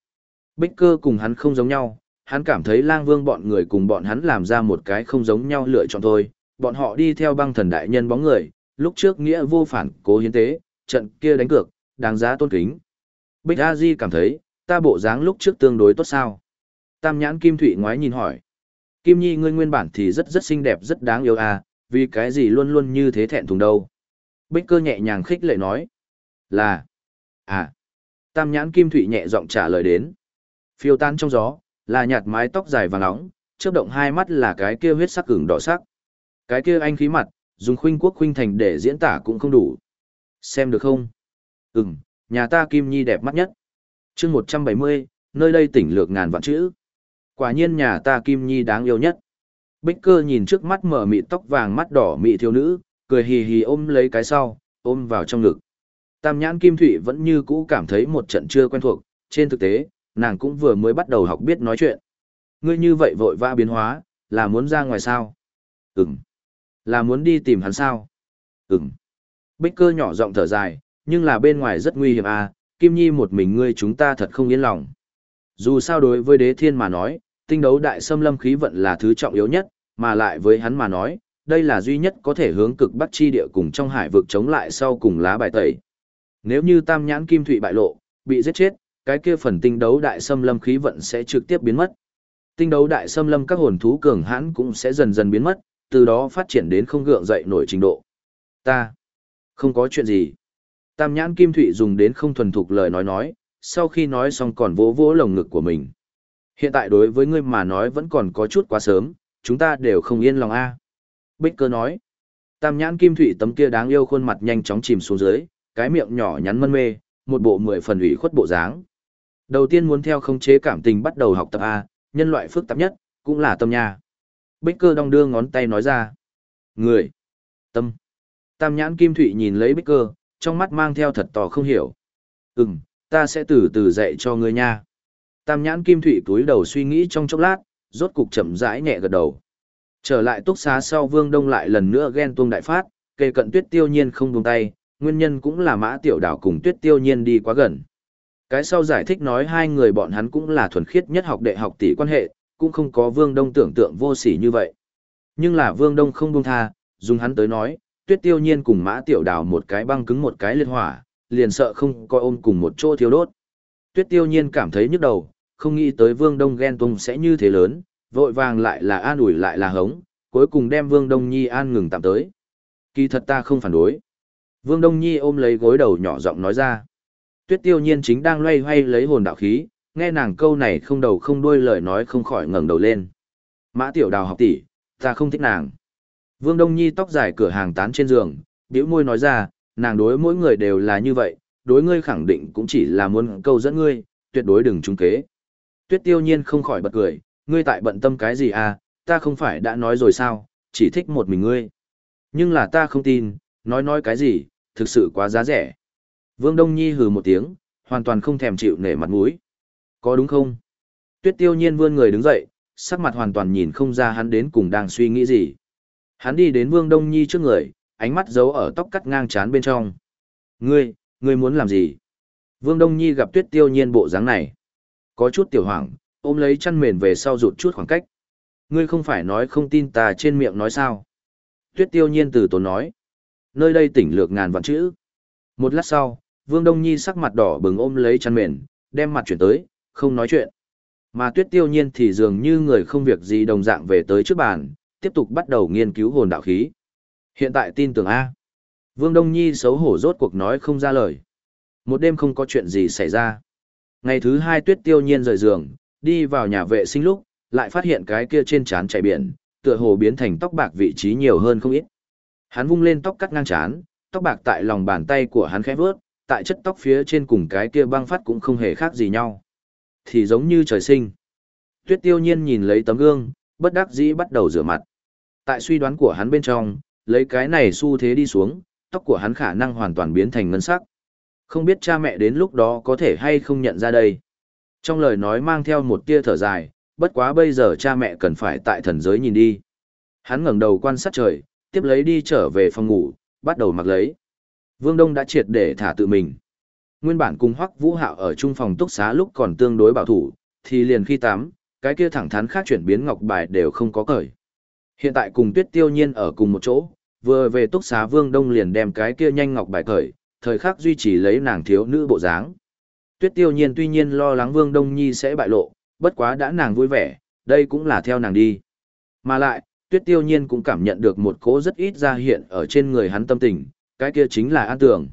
Bích cơ cùng hắn không giống nhau, hắn cảm thấy lang vương bọn người cùng bọn hắn làm ra một cái không giống nhau lựa chọn thôi. Bọn họ đi theo băng thần đại nhân bóng người, lúc trước nghĩa vô phản cố hiến tế, trận kia đánh cược, đáng giá tôn kính. Bích A Di cảm thấy, ta bộ dáng lúc trước tương đối tốt sao. Tam nhãn Kim Thụy ngoái nhìn hỏi. Kim Nhi ngươi nguyên bản thì rất rất xinh đẹp rất đáng yêu à, vì cái gì luôn luôn như thế thẹn thùng đâu. Bích cơ nhẹ nhàng khích lệ nói. Là. À. Tam nhãn Kim Thụy nhẹ giọng trả lời đến. Phiêu tan trong gió, là nhạt mái tóc dài vàng nóng, chớp động hai mắt là cái kia huyết sắc cứng đỏ sắc. Cái kia anh khí mặt, dùng khuynh quốc khuynh thành để diễn tả cũng không đủ. Xem được không? Ừm, nhà ta Kim Nhi đẹp mắt nhất. chương 170, nơi đây tỉnh lược ngàn vạn chữ. Quả nhiên nhà ta Kim Nhi đáng yêu nhất. Bích cơ nhìn trước mắt mở mị tóc vàng mắt đỏ mị thiếu nữ, cười hì hì ôm lấy cái sau, ôm vào trong ngực. Tam nhãn Kim Thụy vẫn như cũ cảm thấy một trận chưa quen thuộc, trên thực tế, nàng cũng vừa mới bắt đầu học biết nói chuyện. Ngươi như vậy vội vã biến hóa, là muốn ra ngoài sao? Ừm. Là muốn đi tìm hắn sao? Ừm. Bích cơ nhỏ giọng thở dài, nhưng là bên ngoài rất nguy hiểm à, Kim Nhi một mình ngươi chúng ta thật không yên lòng. Dù sao đối với đế thiên mà nói, tinh đấu đại xâm lâm khí vận là thứ trọng yếu nhất, mà lại với hắn mà nói, đây là duy nhất có thể hướng cực bắc chi địa cùng trong hải vực chống lại sau cùng lá bài tẩy. Nếu như tam nhãn kim thụy bại lộ, bị giết chết, cái kia phần tinh đấu đại xâm lâm khí vận sẽ trực tiếp biến mất. Tinh đấu đại xâm lâm các hồn thú cường hãn cũng sẽ dần dần biến mất, từ đó phát triển đến không gượng dậy nổi trình độ. Ta, không có chuyện gì. Tam nhãn kim thụy dùng đến không thuần thục lời nói nói, sau khi nói xong còn vỗ vỗ lồng ngực của mình. Hiện tại đối với ngươi mà nói vẫn còn có chút quá sớm, chúng ta đều không yên lòng a. Bích cơ nói. Tam nhãn kim thụy tấm kia đáng yêu khuôn mặt nhanh chóng chìm xuống dưới, cái miệng nhỏ nhắn mân mê, một bộ mười phần ủy khuất bộ dáng. Đầu tiên muốn theo không chế cảm tình bắt đầu học tập A, nhân loại phức tạp nhất, cũng là tâm nha. Bích cơ đong đưa ngón tay nói ra. Người. Tâm. Tam nhãn kim thụy nhìn lấy bích cơ, trong mắt mang theo thật tò không hiểu. Ừm, ta sẽ từ từ dạy cho ngươi nha. Tam nhãn kim thụy túi đầu suy nghĩ trong chốc lát, rốt cục chậm rãi nhẹ gật đầu. Trở lại túc xá sau vương đông lại lần nữa ghen tuông đại phát, kề cận tuyết tiêu nhiên không buông tay, nguyên nhân cũng là mã tiểu đảo cùng tuyết tiêu nhiên đi quá gần. Cái sau giải thích nói hai người bọn hắn cũng là thuần khiết nhất học đệ học tỷ quan hệ, cũng không có vương đông tưởng tượng vô sỉ như vậy. Nhưng là vương đông không buông tha, dùng hắn tới nói, tuyết tiêu nhiên cùng mã tiểu đào một cái băng cứng một cái liệt hỏa, liền sợ không coi ôm cùng một chỗ thiếu đốt. Tuyết tiêu nhiên cảm thấy nhức đầu, không nghĩ tới vương đông ghen tung sẽ như thế lớn, vội vàng lại là an ủi lại là hống, cuối cùng đem vương đông nhi an ngừng tạm tới. Kỳ thật ta không phản đối. Vương Đông Nhi ôm lấy gối đầu nhỏ giọng nói ra. Tuyết tiêu nhiên chính đang loay hoay lấy hồn đạo khí, nghe nàng câu này không đầu không đuôi lời nói không khỏi ngẩng đầu lên. Mã tiểu đào học tỷ, ta không thích nàng. Vương Đông Nhi tóc dài cửa hàng tán trên giường, bĩu môi nói ra, nàng đối mỗi người đều là như vậy, đối ngươi khẳng định cũng chỉ là muốn câu dẫn ngươi, tuyệt đối đừng trung kế. Tuyết tiêu nhiên không khỏi bật cười, ngươi tại bận tâm cái gì à, ta không phải đã nói rồi sao, chỉ thích một mình ngươi. Nhưng là ta không tin, nói nói cái gì, thực sự quá giá rẻ. Vương Đông Nhi hừ một tiếng, hoàn toàn không thèm chịu nể mặt mũi. Có đúng không? Tuyết tiêu nhiên vươn người đứng dậy, sắc mặt hoàn toàn nhìn không ra hắn đến cùng đang suy nghĩ gì. Hắn đi đến Vương Đông Nhi trước người, ánh mắt giấu ở tóc cắt ngang chán bên trong. Ngươi, ngươi muốn làm gì? Vương Đông Nhi gặp tuyết tiêu nhiên bộ dáng này. Có chút tiểu hoảng, ôm lấy chăn mền về sau rụt chút khoảng cách. Ngươi không phải nói không tin ta trên miệng nói sao? Tuyết tiêu nhiên từ tốn nói. Nơi đây tỉnh lược ngàn vạn chữ. Một lát sau, Vương Đông Nhi sắc mặt đỏ bừng ôm lấy chăn mền, đem mặt chuyển tới, không nói chuyện. Mà tuyết tiêu nhiên thì dường như người không việc gì đồng dạng về tới trước bàn, tiếp tục bắt đầu nghiên cứu hồn đạo khí. Hiện tại tin tưởng A. Vương Đông Nhi xấu hổ rốt cuộc nói không ra lời. Một đêm không có chuyện gì xảy ra. Ngày thứ hai tuyết tiêu nhiên rời giường, đi vào nhà vệ sinh lúc, lại phát hiện cái kia trên trán chảy biển, tựa hồ biến thành tóc bạc vị trí nhiều hơn không ít. Hắn vung lên tóc cắt ngang trán, tóc bạc tại lòng bàn tay của hắn khẽ vướt, tại chất tóc phía trên cùng cái kia băng phát cũng không hề khác gì nhau. Thì giống như trời sinh. Tuyết tiêu nhiên nhìn lấy tấm gương, bất đắc dĩ bắt đầu rửa mặt. Tại suy đoán của hắn bên trong, lấy cái này xu thế đi xuống, tóc của hắn khả năng hoàn toàn biến thành ngân sắc. Không biết cha mẹ đến lúc đó có thể hay không nhận ra đây. Trong lời nói mang theo một tia thở dài, bất quá bây giờ cha mẹ cần phải tại thần giới nhìn đi. Hắn ngẩng đầu quan sát trời, tiếp lấy đi trở về phòng ngủ, bắt đầu mặc lấy. Vương Đông đã triệt để thả tự mình. Nguyên bản cùng Hoắc Vũ Hạo ở chung phòng túc xá lúc còn tương đối bảo thủ, thì liền khi tắm, cái kia thẳng thắn khác chuyển biến ngọc bài đều không có cởi. Hiện tại cùng Tuyết Tiêu Nhiên ở cùng một chỗ, vừa về túc xá Vương Đông liền đem cái kia nhanh ngọc bài cởi, thời khắc duy trì lấy nàng thiếu nữ bộ dáng. Tuyết Tiêu Nhiên tuy nhiên lo lắng Vương Đông Nhi sẽ bại lộ, bất quá đã nàng vui vẻ, đây cũng là theo nàng đi. Mà lại, Tuyết Tiêu Nhiên cũng cảm nhận được một cố rất ít ra hiện ở trên người hắn tâm tình, cái kia chính là an tưởng.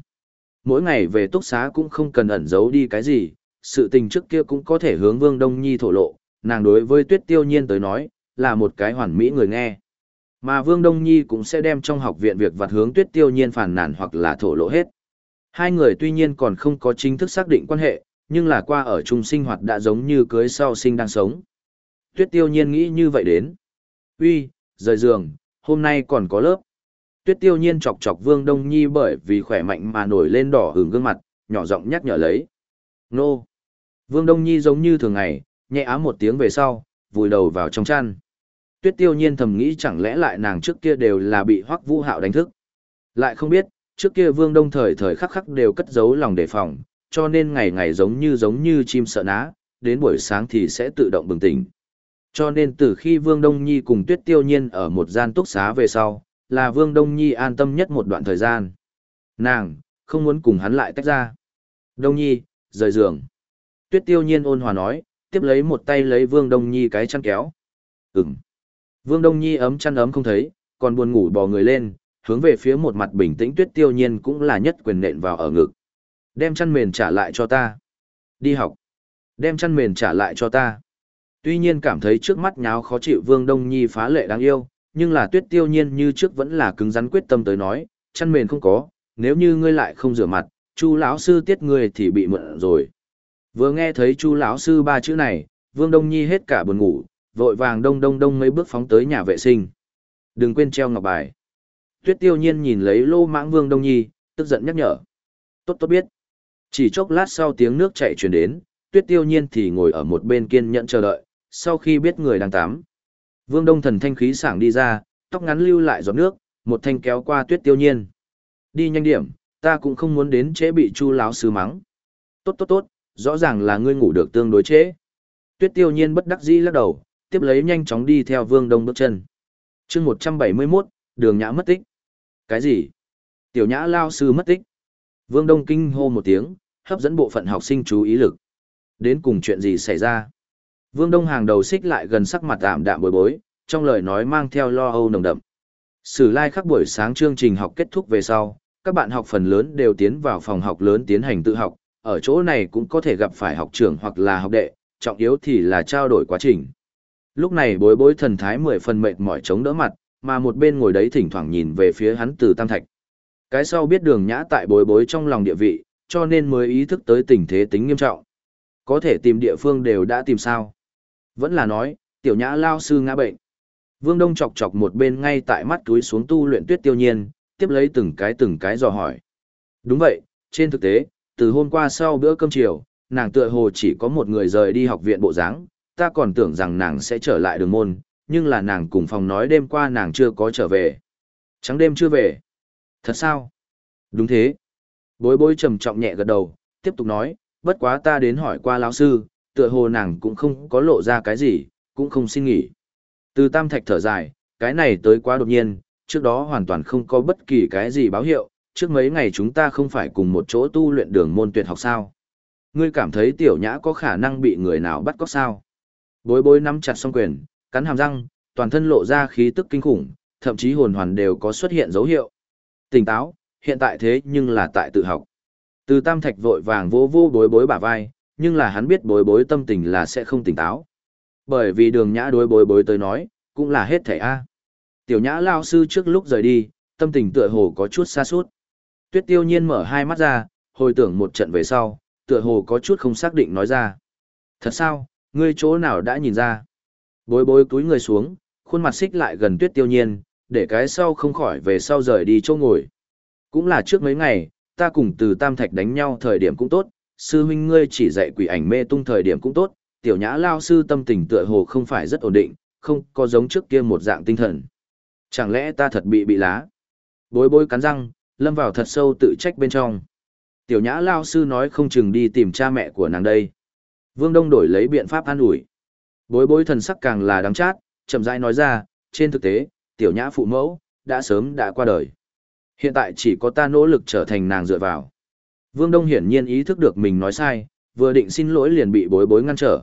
Mỗi ngày về túc xá cũng không cần ẩn giấu đi cái gì, sự tình trước kia cũng có thể hướng Vương Đông Nhi thổ lộ, nàng đối với Tuyết Tiêu Nhiên tới nói, là một cái hoàn mỹ người nghe. Mà Vương Đông Nhi cũng sẽ đem trong học viện việc vặt hướng Tuyết Tiêu Nhiên phản nàn hoặc là thổ lộ hết. Hai người tuy nhiên còn không có chính thức xác định quan hệ, nhưng là qua ở chung sinh hoạt đã giống như cưới sau sinh đang sống. Tuyết Tiêu Nhiên nghĩ như vậy đến. Uy, rời giường, hôm nay còn có lớp. Tuyết Tiêu Nhiên chọc chọc Vương Đông Nhi bởi vì khỏe mạnh mà nổi lên đỏ hừng gương mặt, nhỏ giọng nhắc nhở lấy. Nô. Vương Đông Nhi giống như thường ngày, nhẹ ám một tiếng về sau, vùi đầu vào trong chăn. Tuyết tiêu nhiên thầm nghĩ chẳng lẽ lại nàng trước kia đều là bị hoắc vũ hạo đánh thức. Lại không biết, trước kia vương đông thời thời khắc khắc đều cất giấu lòng đề phòng, cho nên ngày ngày giống như giống như chim sợ ná, đến buổi sáng thì sẽ tự động bừng tỉnh. Cho nên từ khi Vương Đông Nhi cùng Tuyết Tiêu Nhiên ở một gian túc xá về sau, là Vương Đông Nhi an tâm nhất một đoạn thời gian. Nàng, không muốn cùng hắn lại tách ra. Đông Nhi, rời giường. Tuyết Tiêu Nhiên ôn hòa nói, tiếp lấy một tay lấy Vương Đông Nhi cái chăn kéo. Ừm. Vương Đông Nhi ấm chăn ấm không thấy, còn buồn ngủ bò người lên, hướng về phía một mặt bình tĩnh tuyết tiêu nhiên cũng là nhất quyền nện vào ở ngực. Đem chăn mền trả lại cho ta. Đi học. Đem chăn mền trả lại cho ta. Tuy nhiên cảm thấy trước mắt nháo khó chịu Vương Đông Nhi phá lệ đáng yêu, nhưng là tuyết tiêu nhiên như trước vẫn là cứng rắn quyết tâm tới nói, chăn mền không có, nếu như ngươi lại không rửa mặt, chu lão sư tiết ngươi thì bị mượn rồi. Vừa nghe thấy chu lão sư ba chữ này, Vương Đông Nhi hết cả buồn ngủ, vội vàng đông đông đông mấy bước phóng tới nhà vệ sinh. Đừng quên treo ngọc bài. Tuyết tiêu nhiên nhìn lấy lô mãng Vương Đông Nhi, tức giận nhắc nhở. Tốt tốt biết. Chỉ chốc lát sau tiếng nước chảy truyền đến, tuyết tiêu nhiên thì ngồi ở một bên kiên nhẫn chờ đợi, sau khi biết người đang tắm. Vương Đông thần thanh khí sảng đi ra, tóc ngắn lưu lại giọt nước, một thanh kéo qua tuyết tiêu nhiên. Đi nhanh điểm, ta cũng không muốn đến trễ bị chu láo sư mắng. Tốt tốt tốt, rõ ràng là ngươi ngủ được tương đối trễ. Tuyết tiêu nhiên bất đắc dĩ lắc đầu, tiếp lấy nhanh chóng đi theo Vương Đông bước chân. chương 171, đường nhã mất tích. Cái gì? Tiểu nhã lao sư mất tích. Vương Đông kinh hô một tiếng, hấp dẫn bộ phận học sinh chú ý lực. Đến cùng chuyện gì xảy ra? Vương Đông hàng đầu xích lại gần sắc mặt ảm đạm bối bối, trong lời nói mang theo lo âu nồng đậm. Sử lai khắc buổi sáng chương trình học kết thúc về sau, các bạn học phần lớn đều tiến vào phòng học lớn tiến hành tự học, ở chỗ này cũng có thể gặp phải học trưởng hoặc là học đệ, trọng yếu thì là trao đổi quá trình. Lúc này bối bối thần thái mười phần mệt mỏi chống đỡ mặt, mà một bên ngồi đấy thỉnh thoảng nhìn về phía hắn từ tam thạch. Cái sau biết đường nhã tại bối bối trong lòng địa vị, cho nên mới ý thức tới tình thế tính nghiêm trọng. Có thể tìm địa phương đều đã tìm sao. Vẫn là nói, tiểu nhã lao sư ngã bệnh. Vương Đông chọc chọc một bên ngay tại mắt túi xuống tu luyện tuyết tiêu nhiên, tiếp lấy từng cái từng cái dò hỏi. Đúng vậy, trên thực tế, từ hôm qua sau bữa cơm chiều, nàng tựa hồ chỉ có một người rời đi học viện bộ dáng, ta còn tưởng rằng nàng sẽ trở lại đường môn, nhưng là nàng cùng phòng nói đêm qua nàng chưa có trở về. Trắng đêm chưa về. Thật sao? Đúng thế. Bối bối trầm trọng nhẹ gật đầu, tiếp tục nói, bất quá ta đến hỏi qua lão sư, tựa hồ nàng cũng không có lộ ra cái gì, cũng không xin nghỉ. Từ tam thạch thở dài, cái này tới quá đột nhiên, trước đó hoàn toàn không có bất kỳ cái gì báo hiệu, trước mấy ngày chúng ta không phải cùng một chỗ tu luyện đường môn tuyệt học sao. Ngươi cảm thấy tiểu nhã có khả năng bị người nào bắt cóc sao? Bối bối nắm chặt song quyền, cắn hàm răng, toàn thân lộ ra khí tức kinh khủng, thậm chí hồn hoàn đều có xuất hiện dấu hiệu. Tỉnh táo, hiện tại thế nhưng là tại tự học. Từ tam thạch vội vàng vô vô bối bối bả vai, nhưng là hắn biết bối bối tâm tình là sẽ không tỉnh táo. Bởi vì đường nhã đối bối bối tới nói, cũng là hết thẻ A. Tiểu nhã lao sư trước lúc rời đi, tâm tình tựa hồ có chút xa suốt. Tuyết tiêu nhiên mở hai mắt ra, hồi tưởng một trận về sau, tựa hồ có chút không xác định nói ra. Thật sao, ngươi chỗ nào đã nhìn ra? Bối bối túi người xuống, khuôn mặt xích lại gần tuyết tiêu nhiên, để cái sau không khỏi về sau rời đi chỗ ngồi. Cũng là trước mấy ngày, ta cùng từ tam thạch đánh nhau thời điểm cũng tốt, sư huynh ngươi chỉ dạy quỷ ảnh mê tung thời điểm cũng tốt, tiểu nhã lao sư tâm tình tựa hồ không phải rất ổn định, không có giống trước kia một dạng tinh thần. Chẳng lẽ ta thật bị bị lá? Bối bối cắn răng, lâm vào thật sâu tự trách bên trong. Tiểu nhã lao sư nói không chừng đi tìm cha mẹ của nàng đây. Vương Đông đổi lấy biện pháp an ủi. Bối bối thần sắc càng là đáng chát, chậm rãi nói ra, trên thực tế, tiểu nhã phụ mẫu, đã sớm đã qua đời. Hiện tại chỉ có ta nỗ lực trở thành nàng dựa vào. Vương Đông hiển nhiên ý thức được mình nói sai, vừa định xin lỗi liền bị bối bối ngăn trở.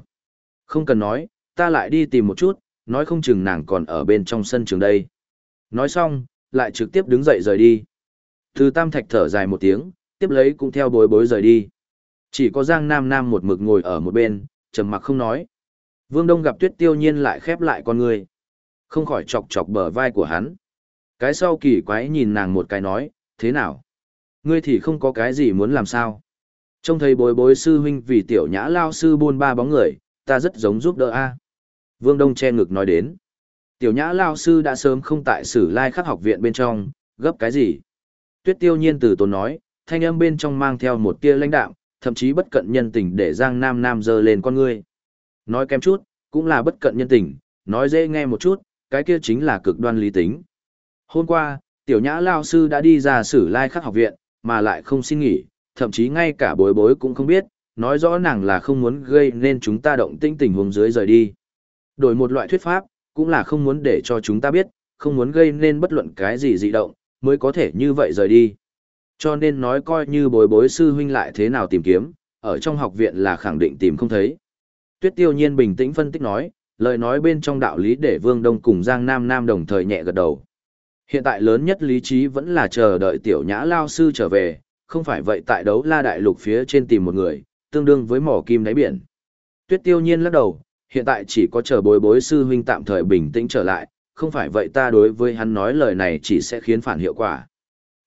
Không cần nói, ta lại đi tìm một chút, nói không chừng nàng còn ở bên trong sân trường đây. Nói xong, lại trực tiếp đứng dậy rời đi. Từ tam thạch thở dài một tiếng, tiếp lấy cũng theo bối bối rời đi. Chỉ có Giang Nam Nam một mực ngồi ở một bên, trầm mặc không nói. Vương Đông gặp Tuyết Tiêu Nhiên lại khép lại con người. Không khỏi chọc chọc bờ vai của hắn. Cái sau kỳ quái nhìn nàng một cái nói, thế nào? Ngươi thì không có cái gì muốn làm sao? Trông thấy bối bối sư huynh vì tiểu nhã lao sư buôn ba bóng người, ta rất giống giúp đỡ a. Vương Đông che ngực nói đến. Tiểu nhã lao sư đã sớm không tại sử lai khắc học viện bên trong, gấp cái gì? Tuyết tiêu nhiên từ tốn nói, thanh âm bên trong mang theo một tia lãnh đạo, thậm chí bất cận nhân tình để Giang Nam Nam dơ lên con ngươi. Nói kém chút, cũng là bất cận nhân tình, nói dễ nghe một chút, cái kia chính là cực đoan lý tính. Hôm qua, tiểu nhã lao sư đã đi ra sử lai khắc học viện, mà lại không xin nghỉ, thậm chí ngay cả bối bối cũng không biết, nói rõ nàng là không muốn gây nên chúng ta động tinh tình huống dưới rời đi. Đổi một loại thuyết pháp, cũng là không muốn để cho chúng ta biết, không muốn gây nên bất luận cái gì dị động, mới có thể như vậy rời đi. Cho nên nói coi như bối bối sư huynh lại thế nào tìm kiếm, ở trong học viện là khẳng định tìm không thấy. Tuyết tiêu nhiên bình tĩnh phân tích nói, lời nói bên trong đạo lý để Vương Đông cùng Giang Nam Nam đồng thời nhẹ gật đầu. Hiện tại lớn nhất lý trí vẫn là chờ đợi tiểu nhã lao sư trở về, không phải vậy tại đấu la đại lục phía trên tìm một người, tương đương với mỏ kim đáy biển. Tuyết tiêu nhiên lắc đầu, hiện tại chỉ có chờ bối bối sư huynh tạm thời bình tĩnh trở lại, không phải vậy ta đối với hắn nói lời này chỉ sẽ khiến phản hiệu quả.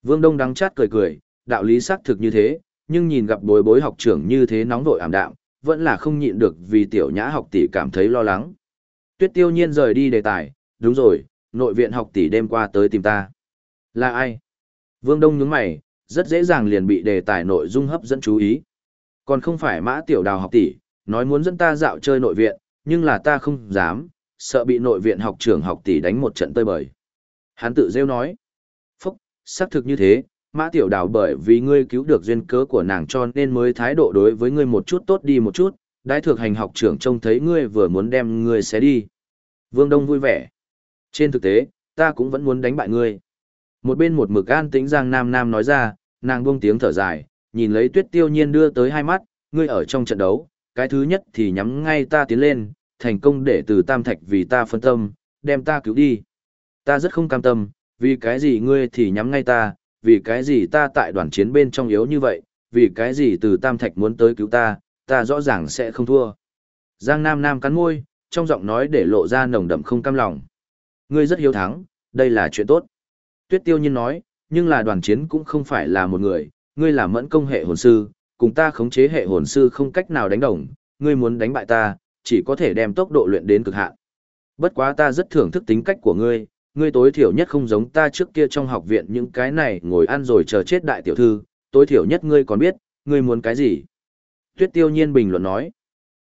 Vương Đông đắng chát cười cười, đạo lý xác thực như thế, nhưng nhìn gặp bối bối học trưởng như thế nóng vội ảm đạm, vẫn là không nhịn được vì tiểu nhã học tỷ cảm thấy lo lắng. Tuyết tiêu nhiên rời đi đề tài, đúng rồi, nội viện học tỷ đêm qua tới tìm ta. Là ai? Vương Đông nhướng mày, rất dễ dàng liền bị đề tài nội dung hấp dẫn chú ý. Còn không phải mã tiểu đào học tỷ, nói muốn dẫn ta dạo chơi nội viện, nhưng là ta không dám, sợ bị nội viện học trưởng học tỷ đánh một trận tơi bời. Hắn tự rêu nói. Phúc, xác thực như thế, mã tiểu đào bởi vì ngươi cứu được duyên cớ của nàng cho nên mới thái độ đối với ngươi một chút tốt đi một chút, Đại thực hành học trưởng trông thấy ngươi vừa muốn đem ngươi xé đi. Vương Đông vui vẻ. Trên thực tế, ta cũng vẫn muốn đánh bại ngươi. Một bên một mực an tĩnh Giang Nam Nam nói ra, nàng buông tiếng thở dài, nhìn lấy tuyết tiêu nhiên đưa tới hai mắt, ngươi ở trong trận đấu, cái thứ nhất thì nhắm ngay ta tiến lên, thành công để từ tam thạch vì ta phân tâm, đem ta cứu đi. Ta rất không cam tâm, vì cái gì ngươi thì nhắm ngay ta, vì cái gì ta tại đoàn chiến bên trong yếu như vậy, vì cái gì từ tam thạch muốn tới cứu ta, ta rõ ràng sẽ không thua. Giang Nam Nam cắn môi, trong giọng nói để lộ ra nồng đậm không cam lòng. Ngươi rất hiếu thắng, đây là chuyện tốt. Tuyết tiêu nhiên nói, nhưng là đoàn chiến cũng không phải là một người, ngươi là mẫn công hệ hồn sư, cùng ta khống chế hệ hồn sư không cách nào đánh đồng, ngươi muốn đánh bại ta, chỉ có thể đem tốc độ luyện đến cực hạn. Bất quá ta rất thưởng thức tính cách của ngươi, ngươi tối thiểu nhất không giống ta trước kia trong học viện những cái này ngồi ăn rồi chờ chết đại tiểu thư, tối thiểu nhất ngươi còn biết, ngươi muốn cái gì. Tuyết tiêu nhiên bình luận nói.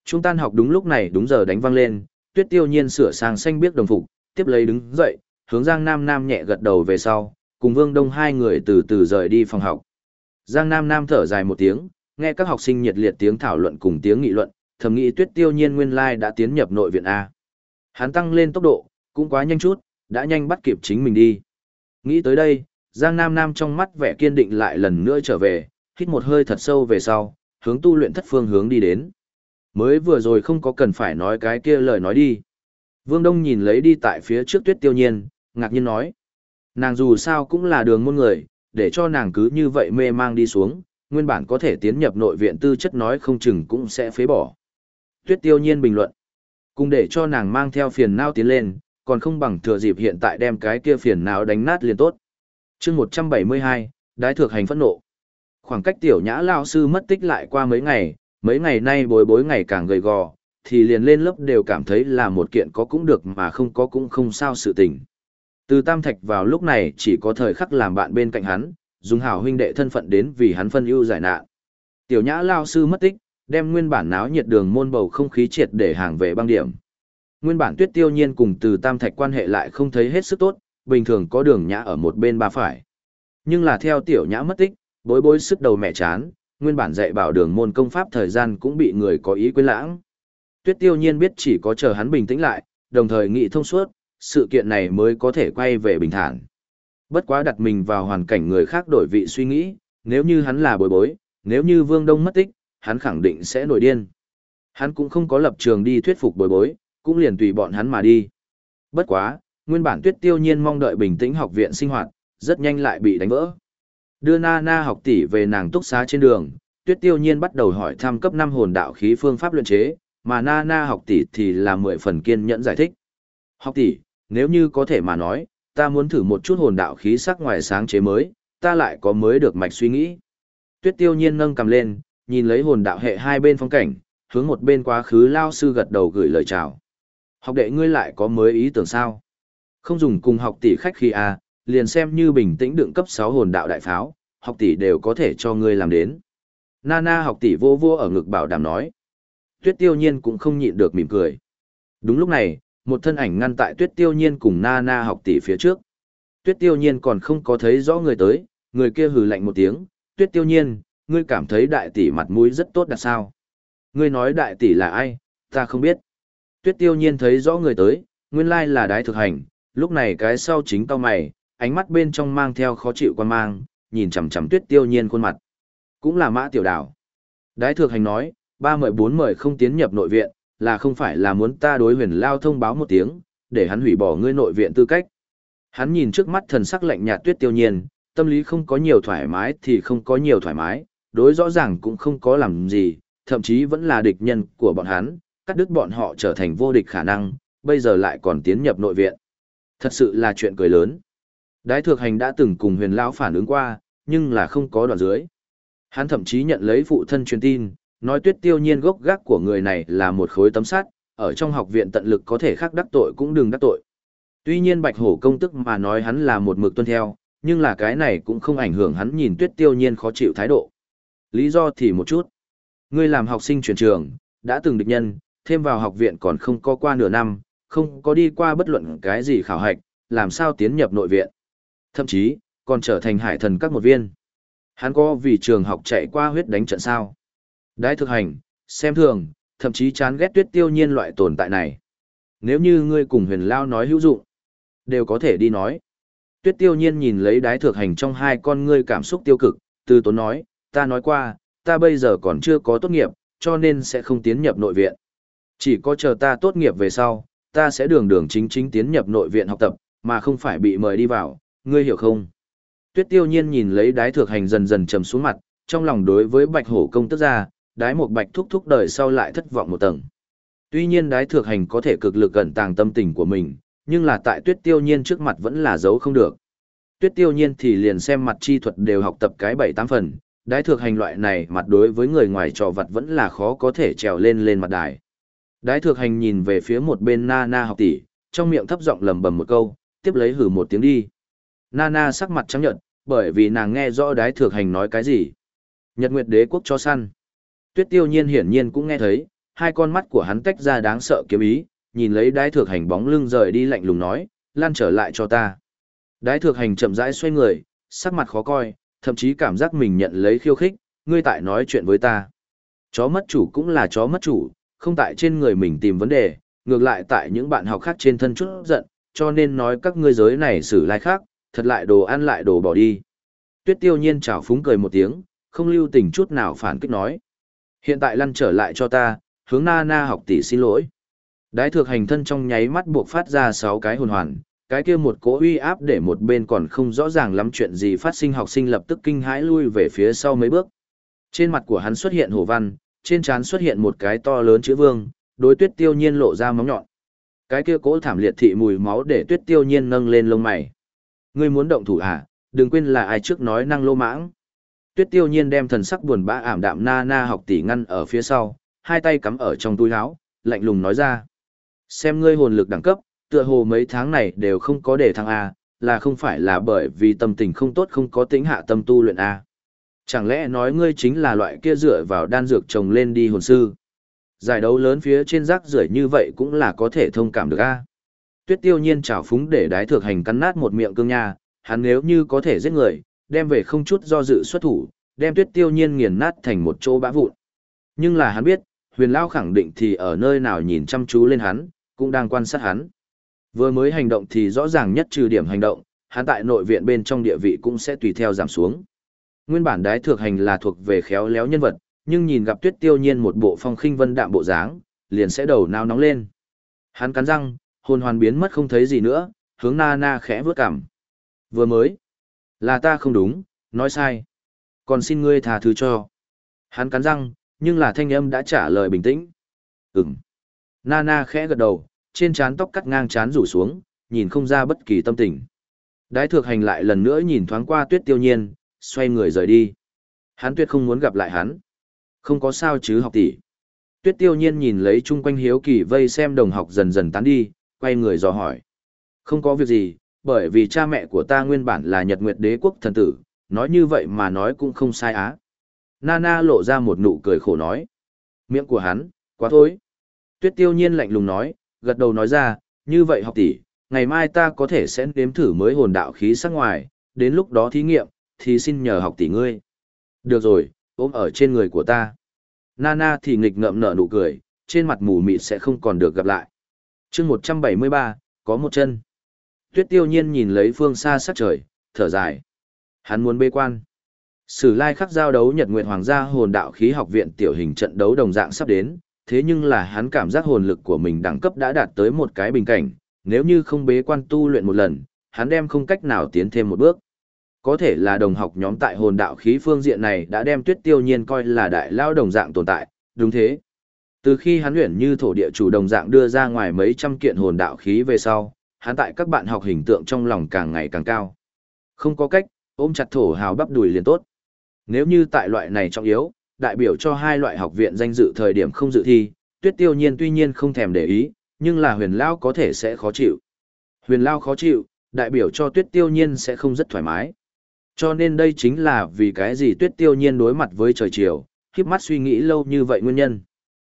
chúng tan học đúng lúc này đúng giờ đánh văng lên, tuyết tiêu nhiên sửa sang xanh biếc đồng phục, tiếp lấy đứng dậy, hướng Giang Nam Nam nhẹ gật đầu về sau, cùng Vương Đông hai người từ từ rời đi phòng học. Giang Nam Nam thở dài một tiếng, nghe các học sinh nhiệt liệt tiếng thảo luận cùng tiếng nghị luận, thầm nghĩ tuyết tiêu nhiên nguyên lai đã tiến nhập nội viện A. Hắn tăng lên tốc độ, cũng quá nhanh chút, đã nhanh bắt kịp chính mình đi. Nghĩ tới đây, Giang Nam Nam trong mắt vẻ kiên định lại lần nữa trở về, hít một hơi thật sâu về sau, hướng tu luyện thất phương hướng đi đến. Mới vừa rồi không có cần phải nói cái kia lời nói đi. Vương Đông nhìn lấy đi tại phía trước tuyết tiêu nhiên, ngạc nhiên nói. Nàng dù sao cũng là đường môn người, để cho nàng cứ như vậy mê mang đi xuống, nguyên bản có thể tiến nhập nội viện tư chất nói không chừng cũng sẽ phế bỏ. Tuyết tiêu nhiên bình luận. Cùng để cho nàng mang theo phiền não tiến lên, còn không bằng thừa dịp hiện tại đem cái kia phiền não đánh nát liền tốt. chương 172, đái thược hành phẫn nộ. Khoảng cách tiểu nhã lao sư mất tích lại qua mấy ngày, mấy ngày nay bối bối ngày càng gầy gò, thì liền lên lớp đều cảm thấy là một kiện có cũng được mà không có cũng không sao sự tình. Từ Tam Thạch vào lúc này chỉ có thời khắc làm bạn bên cạnh hắn, dùng hảo huynh đệ thân phận đến vì hắn phân ưu giải nạn. Tiểu nhã lao sư mất tích, đem nguyên bản náo nhiệt đường môn bầu không khí triệt để hàng về băng điểm. Nguyên bản tuyết tiêu nhiên cùng từ Tam Thạch quan hệ lại không thấy hết sức tốt, bình thường có đường nhã ở một bên ba phải. Nhưng là theo tiểu nhã mất tích, bối bối sức đầu mẹ chán, nguyên bản dạy bảo đường môn công pháp thời gian cũng bị người có ý quên lãng. Tuyết tiêu nhiên biết chỉ có chờ hắn bình tĩnh lại, đồng thời nghị thông suốt, sự kiện này mới có thể quay về bình thản. Bất quá đặt mình vào hoàn cảnh người khác đổi vị suy nghĩ, nếu như hắn là bối bối, nếu như Vương Đông mất tích, hắn khẳng định sẽ nổi điên. Hắn cũng không có lập trường đi thuyết phục bối bối, cũng liền tùy bọn hắn mà đi. Bất quá, nguyên bản tuyết tiêu nhiên mong đợi bình tĩnh học viện sinh hoạt, rất nhanh lại bị đánh vỡ. Đưa Na Na học tỷ về nàng túc xá trên đường, tuyết tiêu nhiên bắt đầu hỏi thăm cấp 5 hồn đạo khí phương pháp luyện chế, mà Na Na học tỷ thì là mười phần kiên nhẫn giải thích. Học tỷ, nếu như có thể mà nói, ta muốn thử một chút hồn đạo khí sắc ngoài sáng chế mới, ta lại có mới được mạch suy nghĩ. Tuyết tiêu nhiên nâng cầm lên, nhìn lấy hồn đạo hệ hai bên phong cảnh, hướng một bên quá khứ lao sư gật đầu gửi lời chào. Học đệ ngươi lại có mới ý tưởng sao? Không dùng cùng học tỷ khách khi à, liền xem như bình tĩnh đựng cấp 6 hồn đạo đại pháo, học tỷ đều có thể cho ngươi làm đến. Nana học tỷ vô vô ở ngực bảo đảm nói. Tuyết tiêu nhiên cũng không nhịn được mỉm cười. Đúng lúc này, một thân ảnh ngăn tại tuyết tiêu nhiên cùng Nana học tỷ phía trước. Tuyết tiêu nhiên còn không có thấy rõ người tới, người kia hừ lạnh một tiếng. Tuyết tiêu nhiên, ngươi cảm thấy đại tỷ mặt mũi rất tốt đặt sao? Ngươi nói đại tỷ là ai, ta không biết. Tuyết tiêu nhiên thấy rõ người tới, nguyên lai là đái thực hành, lúc này cái sau chính tao mày, ánh mắt bên trong mang theo khó chịu quan mang, nhìn chằm chằm tuyết tiêu nhiên khuôn mặt. Cũng là mã tiểu đảo. Đái thực hành nói, ba mời bốn mời không tiến nhập nội viện, là không phải là muốn ta đối huyền lao thông báo một tiếng, để hắn hủy bỏ ngươi nội viện tư cách. Hắn nhìn trước mắt thần sắc lạnh nhạt tuyết tiêu nhiên, tâm lý không có nhiều thoải mái thì không có nhiều thoải mái, đối rõ ràng cũng không có làm gì, thậm chí vẫn là địch nhân của bọn hắn, cắt đứt bọn họ trở thành vô địch khả năng, bây giờ lại còn tiến nhập nội viện. Thật sự là chuyện cười lớn. Đái thược hành đã từng cùng huyền lão phản ứng qua, nhưng là không có đoạn dưới. Hắn thậm chí nhận lấy phụ thân truyền tin, nói tuyết tiêu nhiên gốc gác của người này là một khối tấm sắt, ở trong học viện tận lực có thể khắc đắc tội cũng đừng đắc tội. Tuy nhiên bạch hổ công tức mà nói hắn là một mực tuân theo, nhưng là cái này cũng không ảnh hưởng hắn nhìn tuyết tiêu nhiên khó chịu thái độ. Lý do thì một chút. Ngươi làm học sinh chuyển trường, đã từng địch nhân, thêm vào học viện còn không có qua nửa năm, không có đi qua bất luận cái gì khảo hạch, làm sao tiến nhập nội viện. Thậm chí, còn trở thành hải thần các một viên. Hắn có vì trường học chạy qua huyết đánh trận sao. Đái thực hành, xem thường, thậm chí chán ghét tuyết tiêu nhiên loại tồn tại này. Nếu như ngươi cùng huyền lao nói hữu dụng, đều có thể đi nói. Tuyết tiêu nhiên nhìn lấy đái thực hành trong hai con ngươi cảm xúc tiêu cực, từ tốn nói, ta nói qua, ta bây giờ còn chưa có tốt nghiệp, cho nên sẽ không tiến nhập nội viện. Chỉ có chờ ta tốt nghiệp về sau, ta sẽ đường đường chính chính tiến nhập nội viện học tập, mà không phải bị mời đi vào, ngươi hiểu không? Tuyết tiêu nhiên nhìn lấy đái thược hành dần dần trầm xuống mặt, trong lòng đối với bạch hổ công tức ra, đái một bạch thúc thúc đời sau lại thất vọng một tầng. Tuy nhiên đái thược hành có thể cực lực cẩn tàng tâm tình của mình, nhưng là tại tuyết tiêu nhiên trước mặt vẫn là giấu không được. Tuyết tiêu nhiên thì liền xem mặt chi thuật đều học tập cái bảy tám phần, đái thược hành loại này mặt đối với người ngoài trò vật vẫn là khó có thể trèo lên lên mặt đài. Đái thược hành nhìn về phía một bên Nana na học tỷ, trong miệng thấp giọng lầm bầm một câu, tiếp lấy hử một tiếng đi. Nana sắc mặt trắng nhợt, bởi vì nàng nghe rõ đái thược hành nói cái gì. Nhật Nguyệt Đế quốc cho săn. Tuyết Tiêu Nhiên hiển nhiên cũng nghe thấy, hai con mắt của hắn tách ra đáng sợ kiếm ý, nhìn lấy đái thược hành bóng lưng rời đi lạnh lùng nói, lan trở lại cho ta. Đái thược hành chậm rãi xoay người, sắc mặt khó coi, thậm chí cảm giác mình nhận lấy khiêu khích, ngươi tại nói chuyện với ta. Chó mất chủ cũng là chó mất chủ, không tại trên người mình tìm vấn đề, ngược lại tại những bạn học khác trên thân chút giận, cho nên nói các ngươi giới này xử lai khác, thật lại đồ ăn lại đồ bỏ đi. Tuyết tiêu nhiên chào phúng cười một tiếng, không lưu tình chút nào phản kích nói. Hiện tại lăn trở lại cho ta, hướng na na học tỷ xin lỗi. Đái thược hành thân trong nháy mắt buộc phát ra 6 cái hồn hoàn, cái kia một cỗ uy áp để một bên còn không rõ ràng lắm chuyện gì phát sinh học sinh lập tức kinh hãi lui về phía sau mấy bước. Trên mặt của hắn xuất hiện hồ văn, trên trán xuất hiện một cái to lớn chữ vương, đối tuyết tiêu nhiên lộ ra móng nhọn. Cái kia cỗ thảm liệt thị mùi máu để tuyết tiêu nhiên nâng lên lông mày. Ngươi muốn động thủ à, đừng quên là ai trước nói năng lô mãng. Tuyết tiêu nhiên đem thần sắc buồn bã ảm đạm na na học tỷ ngăn ở phía sau, hai tay cắm ở trong túi áo, lạnh lùng nói ra. Xem ngươi hồn lực đẳng cấp, tựa hồ mấy tháng này đều không có để thăng A, là không phải là bởi vì tâm tình không tốt không có tính hạ tâm tu luyện A. Chẳng lẽ nói ngươi chính là loại kia dựa vào đan dược trồng lên đi hồn sư? Giải đấu lớn phía trên rác rưởi như vậy cũng là có thể thông cảm được A. Tuyết tiêu nhiên trào phúng để đái thược hành cắn nát một miệng cương nha, hắn nếu như có thể giết người, đem về không chút do dự xuất thủ, đem tuyết tiêu nhiên nghiền nát thành một chỗ bã vụn. Nhưng là hắn biết, huyền lao khẳng định thì ở nơi nào nhìn chăm chú lên hắn, cũng đang quan sát hắn. Vừa mới hành động thì rõ ràng nhất trừ điểm hành động, hắn tại nội viện bên trong địa vị cũng sẽ tùy theo giảm xuống. Nguyên bản đái thược hành là thuộc về khéo léo nhân vật, nhưng nhìn gặp tuyết tiêu nhiên một bộ phong khinh vân đạm bộ dáng, liền sẽ đầu nao nóng lên. Hắn cắn răng, hồn hoàn biến mất không thấy gì nữa, hướng na na khẽ vướt cằm. Vừa mới, là ta không đúng, nói sai. Còn xin ngươi tha thứ cho. Hắn cắn răng, nhưng là thanh âm đã trả lời bình tĩnh. Ừm. Nana khẽ gật đầu, trên trán tóc cắt ngang trán rủ xuống, nhìn không ra bất kỳ tâm tình. Đái thược hành lại lần nữa nhìn thoáng qua tuyết tiêu nhiên, xoay người rời đi. Hắn tuyệt không muốn gặp lại hắn. Không có sao chứ học tỷ. Tuyết tiêu nhiên nhìn lấy chung quanh hiếu kỳ vây xem đồng học dần dần tán đi, quay người dò hỏi. Không có việc gì, bởi vì cha mẹ của ta nguyên bản là Nhật Nguyệt Đế quốc thần tử, nói như vậy mà nói cũng không sai á. Nana lộ ra một nụ cười khổ nói. Miệng của hắn, quá thối. Tuyết tiêu nhiên lạnh lùng nói, gật đầu nói ra, như vậy học tỷ, ngày mai ta có thể sẽ đếm thử mới hồn đạo khí sắc ngoài, đến lúc đó thí nghiệm, thì xin nhờ học tỷ ngươi. Được rồi, ôm ở trên người của ta. Nana thì nghịch ngợm nở nụ cười, trên mặt mù mịt sẽ không còn được gặp lại. chương 173, có một chân. Tuyết tiêu nhiên nhìn lấy phương xa sắc trời, thở dài. Hắn muốn bê quan. Sử lai khắc giao đấu Nhật Nguyệt Hoàng gia hồn đạo khí học viện tiểu hình trận đấu đồng dạng sắp đến, thế nhưng là hắn cảm giác hồn lực của mình đẳng cấp đã đạt tới một cái bình cảnh, nếu như không bế quan tu luyện một lần, hắn đem không cách nào tiến thêm một bước. Có thể là đồng học nhóm tại hồn đạo khí phương diện này đã đem tuyết tiêu nhiên coi là đại lao đồng dạng tồn tại, đúng thế. Từ khi hắn luyện như thổ địa chủ đồng dạng đưa ra ngoài mấy trăm kiện hồn đạo khí về sau, hắn tại các bạn học hình tượng trong lòng càng ngày càng cao. Không có cách, ôm chặt thổ hào bắp đùi liền tốt. Nếu như tại loại này trọng yếu, đại biểu cho hai loại học viện danh dự thời điểm không dự thi, tuyết tiêu nhiên tuy nhiên không thèm để ý, nhưng là huyền lao có thể sẽ khó chịu. Huyền lao khó chịu, đại biểu cho tuyết tiêu nhiên sẽ không rất thoải mái. Cho nên đây chính là vì cái gì tuyết tiêu nhiên đối mặt với trời chiều, khiếp mắt suy nghĩ lâu như vậy nguyên nhân.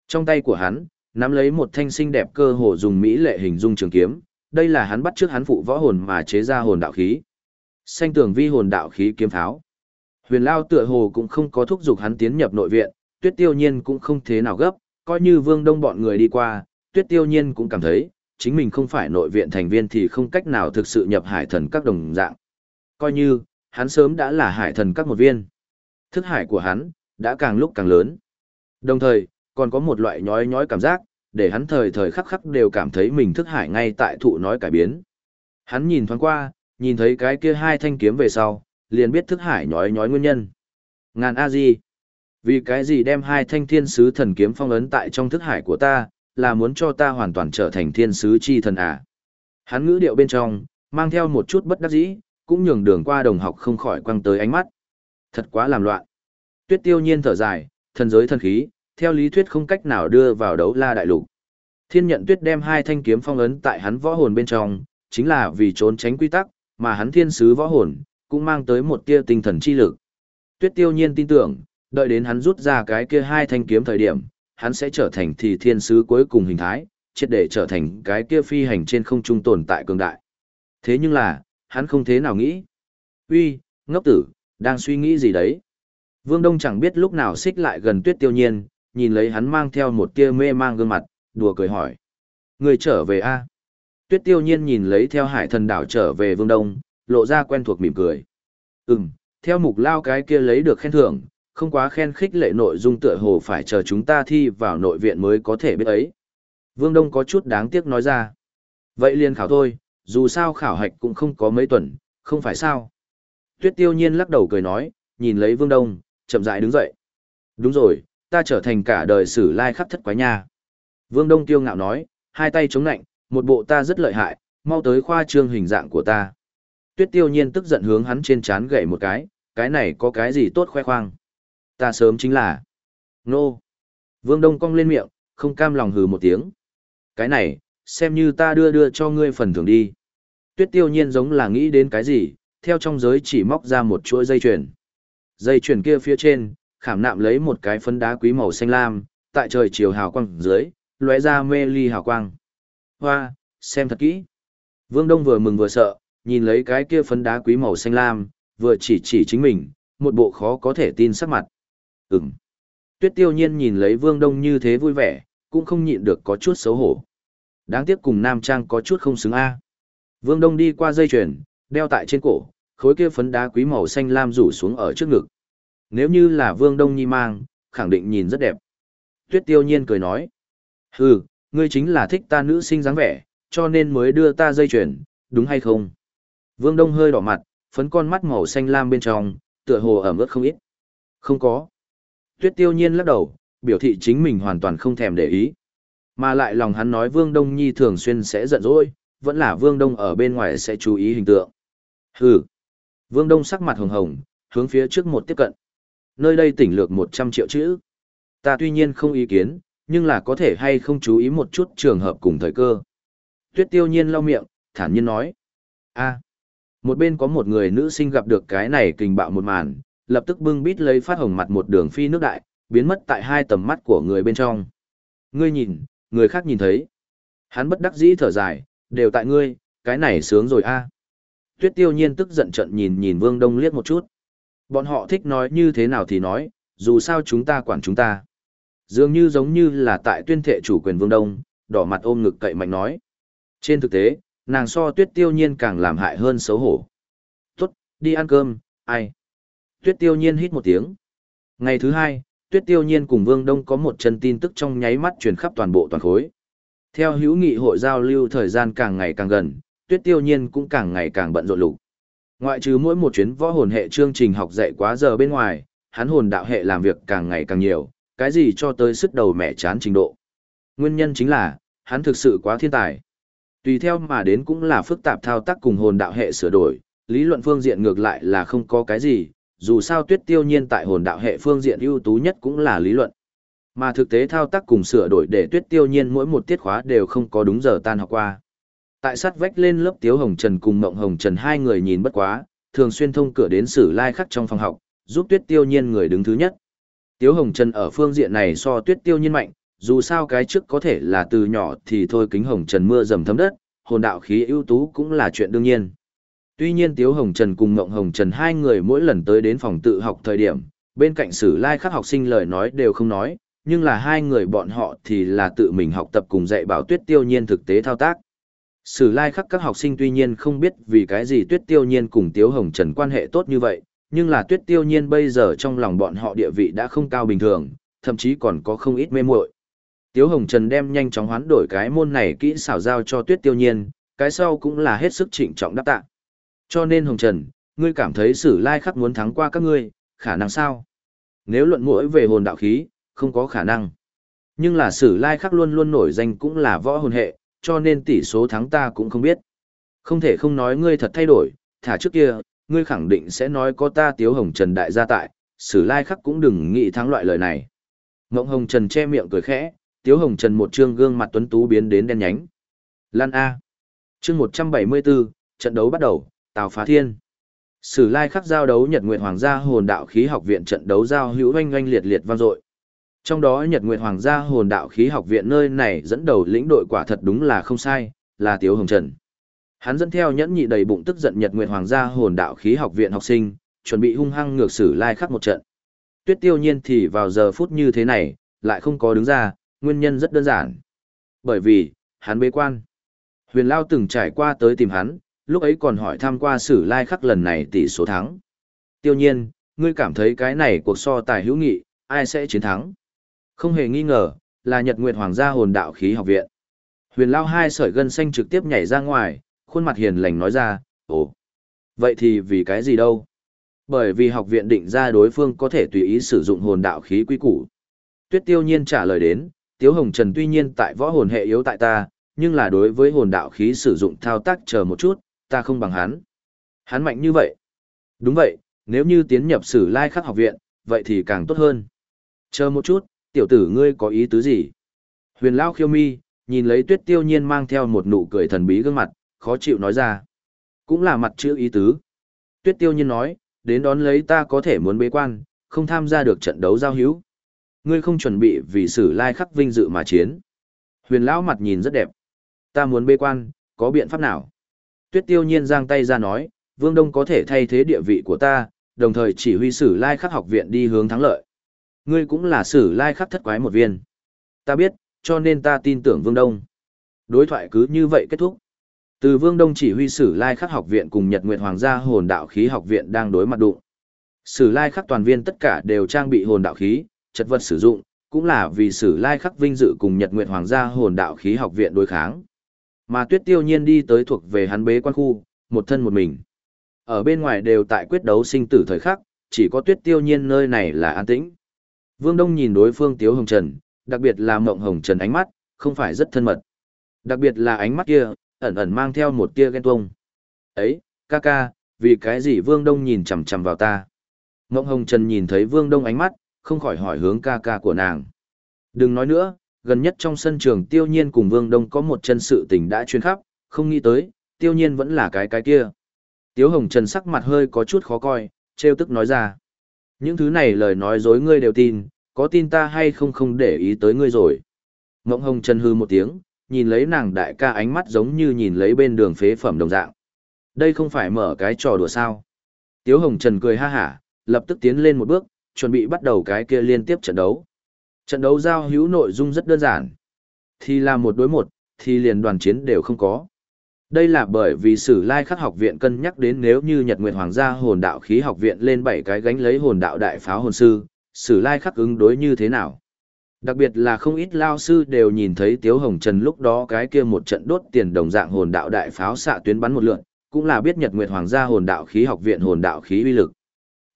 Trong tay của hắn, nắm lấy một thanh sinh đẹp cơ hồ dùng mỹ lệ hình dung trường kiếm, đây là hắn bắt trước hắn phụ võ hồn mà chế ra hồn đạo khí. Xanh tường vi hồn đạo khí kiếm tháo. Huyền Lao tựa hồ cũng không có thúc giục hắn tiến nhập nội viện, Tuyết Tiêu Nhiên cũng không thế nào gấp, coi như Vương Đông bọn người đi qua, Tuyết Tiêu Nhiên cũng cảm thấy, chính mình không phải nội viện thành viên thì không cách nào thực sự nhập hải thần các đồng dạng. Coi như, hắn sớm đã là hải thần các một viên. Thức hải của hắn, đã càng lúc càng lớn. Đồng thời, còn có một loại nhói nhói cảm giác, để hắn thời thời khắc khắc đều cảm thấy mình thức hải ngay tại thụ nói cải biến. Hắn nhìn thoáng qua, nhìn thấy cái kia hai thanh kiếm về sau, liền biết thức hải nhói nhói nguyên nhân. Ngàn a di, vì cái gì đem hai thanh thiên sứ thần kiếm phong ấn tại trong thức hải của ta, là muốn cho ta hoàn toàn trở thành thiên sứ chi thần à. Hắn ngữ điệu bên trong, mang theo một chút bất đắc dĩ, cũng nhường đường qua đồng học không khỏi quăng tới ánh mắt. Thật quá làm loạn. Tuyết tiêu nhiên thở dài, thần giới thần khí, theo lý thuyết không cách nào đưa vào đấu la đại lục. Thiên nhận tuyết đem hai thanh kiếm phong ấn tại hắn võ hồn bên trong, chính là vì trốn tránh quy tắc, mà hắn thiên sứ võ hồn, cũng mang tới một tia tinh thần chi lực. Tuyết tiêu nhiên tin tưởng, đợi đến hắn rút ra cái kia hai thanh kiếm thời điểm, hắn sẽ trở thành thì thiên sứ cuối cùng hình thái, triệt để trở thành cái kia phi hành trên không trung tồn tại cường đại. Thế nhưng là, hắn không thế nào nghĩ. Uy, ngốc tử, đang suy nghĩ gì đấy? Vương Đông chẳng biết lúc nào xích lại gần tuyết tiêu nhiên, nhìn lấy hắn mang theo một tia mê mang gương mặt, đùa cười hỏi. Người trở về a Tuyết tiêu nhiên nhìn lấy theo hải thần đảo trở về Vương Đông, lộ ra quen thuộc mỉm cười. Ừm, theo mục lao cái kia lấy được khen thưởng, không quá khen khích lệ nội dung tựa hồ phải chờ chúng ta thi vào nội viện mới có thể biết ấy. Vương Đông có chút đáng tiếc nói ra. Vậy liền khảo thôi, dù sao khảo hạch cũng không có mấy tuần, không phải sao. Tuyết tiêu nhiên lắc đầu cười nói, nhìn lấy Vương Đông, chậm rãi đứng dậy. Đúng rồi, ta trở thành cả đời sử lai khắc thất quái nha. Vương Đông tiêu ngạo nói, hai tay chống nạnh, một bộ ta rất lợi hại, mau tới khoa trương hình dạng của ta. Tuyết tiêu nhiên tức giận hướng hắn trên chán gậy một cái, cái này có cái gì tốt khoe khoang. Ta sớm chính là. Nô. Vương Đông cong lên miệng, không cam lòng hừ một tiếng. Cái này, xem như ta đưa đưa cho ngươi phần thưởng đi. Tuyết tiêu nhiên giống là nghĩ đến cái gì, theo trong giới chỉ móc ra một chuỗi dây chuyền. Dây chuyền kia phía trên, khảm nạm lấy một cái phấn đá quý màu xanh lam, tại trời chiều hào quang dưới, lóe ra mê ly hào quang. Hoa, xem thật kỹ. Vương Đông vừa mừng vừa sợ, nhìn lấy cái kia phấn đá quý màu xanh lam, vừa chỉ chỉ chính mình, một bộ khó có thể tin sắc mặt. Ừm. Tuyết tiêu nhiên nhìn lấy Vương Đông như thế vui vẻ, cũng không nhịn được có chút xấu hổ. Đáng tiếc cùng Nam Trang có chút không xứng a. Vương Đông đi qua dây chuyền, đeo tại trên cổ, khối kia phấn đá quý màu xanh lam rủ xuống ở trước ngực. Nếu như là Vương Đông Nhi mang, khẳng định nhìn rất đẹp. Tuyết tiêu nhiên cười nói. Hừ, ngươi chính là thích ta nữ sinh dáng vẻ, cho nên mới đưa ta dây chuyền, đúng hay không? Vương Đông hơi đỏ mặt, phấn con mắt màu xanh lam bên trong, tựa hồ ẩm ướt không ít. Không có. Tuyết tiêu nhiên lắc đầu, biểu thị chính mình hoàn toàn không thèm để ý. Mà lại lòng hắn nói Vương Đông Nhi thường xuyên sẽ giận dỗi, vẫn là Vương Đông ở bên ngoài sẽ chú ý hình tượng. Hừ. Vương Đông sắc mặt hồng hồng, hướng phía trước một tiếp cận. Nơi đây tỉnh lược 100 triệu chữ. Ta tuy nhiên không ý kiến, nhưng là có thể hay không chú ý một chút trường hợp cùng thời cơ. Tuyết tiêu nhiên lau miệng, thản nhiên nói. a một bên có một người nữ sinh gặp được cái này kình bạo một màn, lập tức bưng bít lấy phát hồng mặt một đường phi nước đại, biến mất tại hai tầm mắt của người bên trong. Ngươi nhìn, người khác nhìn thấy. Hắn bất đắc dĩ thở dài, đều tại ngươi, cái này sướng rồi a. Tuyết tiêu nhiên tức giận trận nhìn nhìn Vương Đông liếc một chút. Bọn họ thích nói như thế nào thì nói, dù sao chúng ta quản chúng ta. Dường như giống như là tại tuyên thệ chủ quyền Vương Đông, đỏ mặt ôm ngực cậy mạnh nói. Trên thực tế, nàng so tuyết tiêu nhiên càng làm hại hơn xấu hổ. Tốt, đi ăn cơm, ai? Tuyết tiêu nhiên hít một tiếng. Ngày thứ hai, tuyết tiêu nhiên cùng Vương Đông có một chân tin tức trong nháy mắt truyền khắp toàn bộ toàn khối. Theo hữu nghị hội giao lưu thời gian càng ngày càng gần, tuyết tiêu nhiên cũng càng ngày càng bận rộn lục. Ngoại trừ mỗi một chuyến võ hồn hệ chương trình học dạy quá giờ bên ngoài, hắn hồn đạo hệ làm việc càng ngày càng nhiều, cái gì cho tới sức đầu mẹ chán trình độ. Nguyên nhân chính là, hắn thực sự quá thiên tài. Tùy theo mà đến cũng là phức tạp thao tác cùng hồn đạo hệ sửa đổi, lý luận phương diện ngược lại là không có cái gì, dù sao tuyết tiêu nhiên tại hồn đạo hệ phương diện ưu tú nhất cũng là lý luận. Mà thực tế thao tác cùng sửa đổi để tuyết tiêu nhiên mỗi một tiết khóa đều không có đúng giờ tan học qua. Tại sát vách lên lớp Tiếu Hồng Trần cùng Mộng Hồng Trần hai người nhìn bất quá, thường xuyên thông cửa đến sử lai khắc trong phòng học, giúp tuyết tiêu nhiên người đứng thứ nhất. Tiếu Hồng Trần ở phương diện này so tuyết tiêu nhiên mạnh, dù sao cái trước có thể là từ nhỏ thì thôi kính Hồng Trần mưa dầm thấm đất, hồn đạo khí ưu tú cũng là chuyện đương nhiên. Tuy nhiên Tiếu Hồng Trần cùng Ngộng Hồng Trần hai người mỗi lần tới đến phòng tự học thời điểm, bên cạnh sử lai khắc học sinh lời nói đều không nói, nhưng là hai người bọn họ thì là tự mình học tập cùng dạy bảo tuyết tiêu nhiên thực tế thao tác. Sử lai khắc các học sinh tuy nhiên không biết vì cái gì tuyết tiêu nhiên cùng Tiếu Hồng Trần quan hệ tốt như vậy, nhưng là tuyết tiêu nhiên bây giờ trong lòng bọn họ địa vị đã không cao bình thường, thậm chí còn có không ít mê muội. Tiếu Hồng Trần đem nhanh chóng hoán đổi cái môn này kỹ xảo giao cho tuyết tiêu nhiên, cái sau cũng là hết sức trịnh trọng đáp tạ. Cho nên Hồng Trần, ngươi cảm thấy sử lai khắc muốn thắng qua các ngươi, khả năng sao? Nếu luận mũi về hồn đạo khí, không có khả năng. Nhưng là sử lai khắc luôn luôn nổi danh cũng là võ hồn hệ, cho nên tỷ số thắng ta cũng không biết. Không thể không nói ngươi thật thay đổi, thả trước kia, ngươi khẳng định sẽ nói có ta tiếu hồng trần đại gia tại, sử lai khắc cũng đừng nghĩ thắng loại lời này. Ngộng Hồng Trần che miệng cười khẽ, Tiếu Hồng Trần một trương gương mặt tuấn tú biến đến đen nhánh. Lan A. Chương 174, trận đấu bắt đầu, Tào Phá Thiên. Sử lai khắc giao đấu Nhật Nguyệt Hoàng gia hồn đạo khí học viện trận đấu giao hữu oanh oanh liệt liệt vang dội. Trong đó Nhật Nguyệt Hoàng gia hồn đạo khí học viện nơi này dẫn đầu lĩnh đội quả thật đúng là không sai, là Tiếu Hồng Trần. Hắn dẫn theo nhẫn nhị đầy bụng tức giận Nhật Nguyệt Hoàng gia hồn đạo khí học viện học sinh, chuẩn bị hung hăng ngược sử lai khắc một trận. Tuyết tiêu nhiên thì vào giờ phút như thế này, lại không có đứng ra, nguyên nhân rất đơn giản. Bởi vì, hắn bế quan. Huyền Lao từng trải qua tới tìm hắn, lúc ấy còn hỏi thăm qua sử lai khắc lần này tỷ số thắng. Tiêu nhiên, ngươi cảm thấy cái này cuộc so tài hữu nghị, ai sẽ chiến thắng? Không hề nghi ngờ, là Nhật Nguyệt Hoàng gia hồn đạo khí học viện. Huyền Lao hai sợi gân xanh trực tiếp nhảy ra ngoài, khuôn mặt hiền lành nói ra, ồ, vậy thì vì cái gì đâu? Bởi vì học viện định ra đối phương có thể tùy ý sử dụng hồn đạo khí quy củ. Tuyết tiêu nhiên trả lời đến, Tiếu Hồng Trần tuy nhiên tại võ hồn hệ yếu tại ta, nhưng là đối với hồn đạo khí sử dụng thao tác chờ một chút, ta không bằng hắn. Hắn mạnh như vậy. Đúng vậy, nếu như tiến nhập sử lai khắc học viện, vậy thì càng tốt hơn. Chờ một chút, tiểu tử ngươi có ý tứ gì? Huyền Lao khiêu mi, nhìn lấy tuyết tiêu nhiên mang theo một nụ cười thần bí gương mặt, khó chịu nói ra. Cũng là mặt chữ ý tứ. Tuyết tiêu nhiên nói, đến đón lấy ta có thể muốn bế quan, không tham gia được trận đấu giao hữu. Ngươi không chuẩn bị vì sử lai khắc vinh dự mà chiến. Huyền Lão mặt nhìn rất đẹp. Ta muốn bê quan, có biện pháp nào? Tuyết tiêu nhiên giang tay ra nói, Vương Đông có thể thay thế địa vị của ta, đồng thời chỉ huy sử lai khắc học viện đi hướng thắng lợi. Ngươi cũng là sử lai khắc thất quái một viên. Ta biết, cho nên ta tin tưởng Vương Đông. Đối thoại cứ như vậy kết thúc. Từ Vương Đông chỉ huy Sử Lai Khắc học viện cùng Nhật Nguyệt Hoàng gia hồn đạo khí học viện đang đối mặt đụng. Sử Lai Khắc toàn viên tất cả đều trang bị hồn đạo khí, chất vật sử dụng, cũng là vì Sử Lai Khắc vinh dự cùng Nhật Nguyệt Hoàng gia hồn đạo khí học viện đối kháng. Mà Tuyết Tiêu Nhiên đi tới thuộc về hắn bế quan khu, một thân một mình. Ở bên ngoài đều tại quyết đấu sinh tử thời khắc, chỉ có Tuyết Tiêu Nhiên nơi này là an tĩnh. Vương Đông nhìn đối phương Tiếu Hồng Trần, đặc biệt là Mộng Hồng Trần ánh mắt, không phải rất thân mật. Đặc biệt là ánh mắt kia, ẩn ẩn mang theo một tia ghen tuông. Ấy, ca ca, vì cái gì Vương Đông nhìn chằm chằm vào ta? mộng Hồng Trần nhìn thấy Vương Đông ánh mắt, không khỏi hỏi hướng ca ca của nàng. Đừng nói nữa, gần nhất trong sân trường tiêu nhiên cùng Vương Đông có một chân sự tình đã chuyên khắp, không nghĩ tới, tiêu nhiên vẫn là cái cái kia. Tiếu Hồng Trần sắc mặt hơi có chút khó coi, trêu tức nói ra. Những thứ này lời nói dối ngươi đều tin, có tin ta hay không không để ý tới ngươi rồi. Ngộng Hồng Trần hư một tiếng, nhìn lấy nàng đại ca ánh mắt giống như nhìn lấy bên đường phế phẩm đồng dạng. Đây không phải mở cái trò đùa sao. Tiếu Hồng Trần cười ha hả, lập tức tiến lên một bước, chuẩn bị bắt đầu cái kia liên tiếp trận đấu. Trận đấu giao hữu nội dung rất đơn giản. Thì là một đối một, thì liền đoàn chiến đều không có. Đây là bởi vì sử lai khắc học viện cân nhắc đến nếu như Nhật Nguyệt Hoàng gia hồn đạo khí học viện lên bảy cái gánh lấy hồn đạo đại pháo hồn sư, sử lai khắc ứng đối như thế nào. Đặc biệt là không ít lao sư đều nhìn thấy Tiếu Hồng Trần lúc đó cái kia một trận đốt tiền đồng dạng hồn đạo đại pháo xạ tuyến bắn một lượn, cũng là biết Nhật Nguyệt Hoàng gia hồn đạo khí học viện hồn đạo khí uy lực.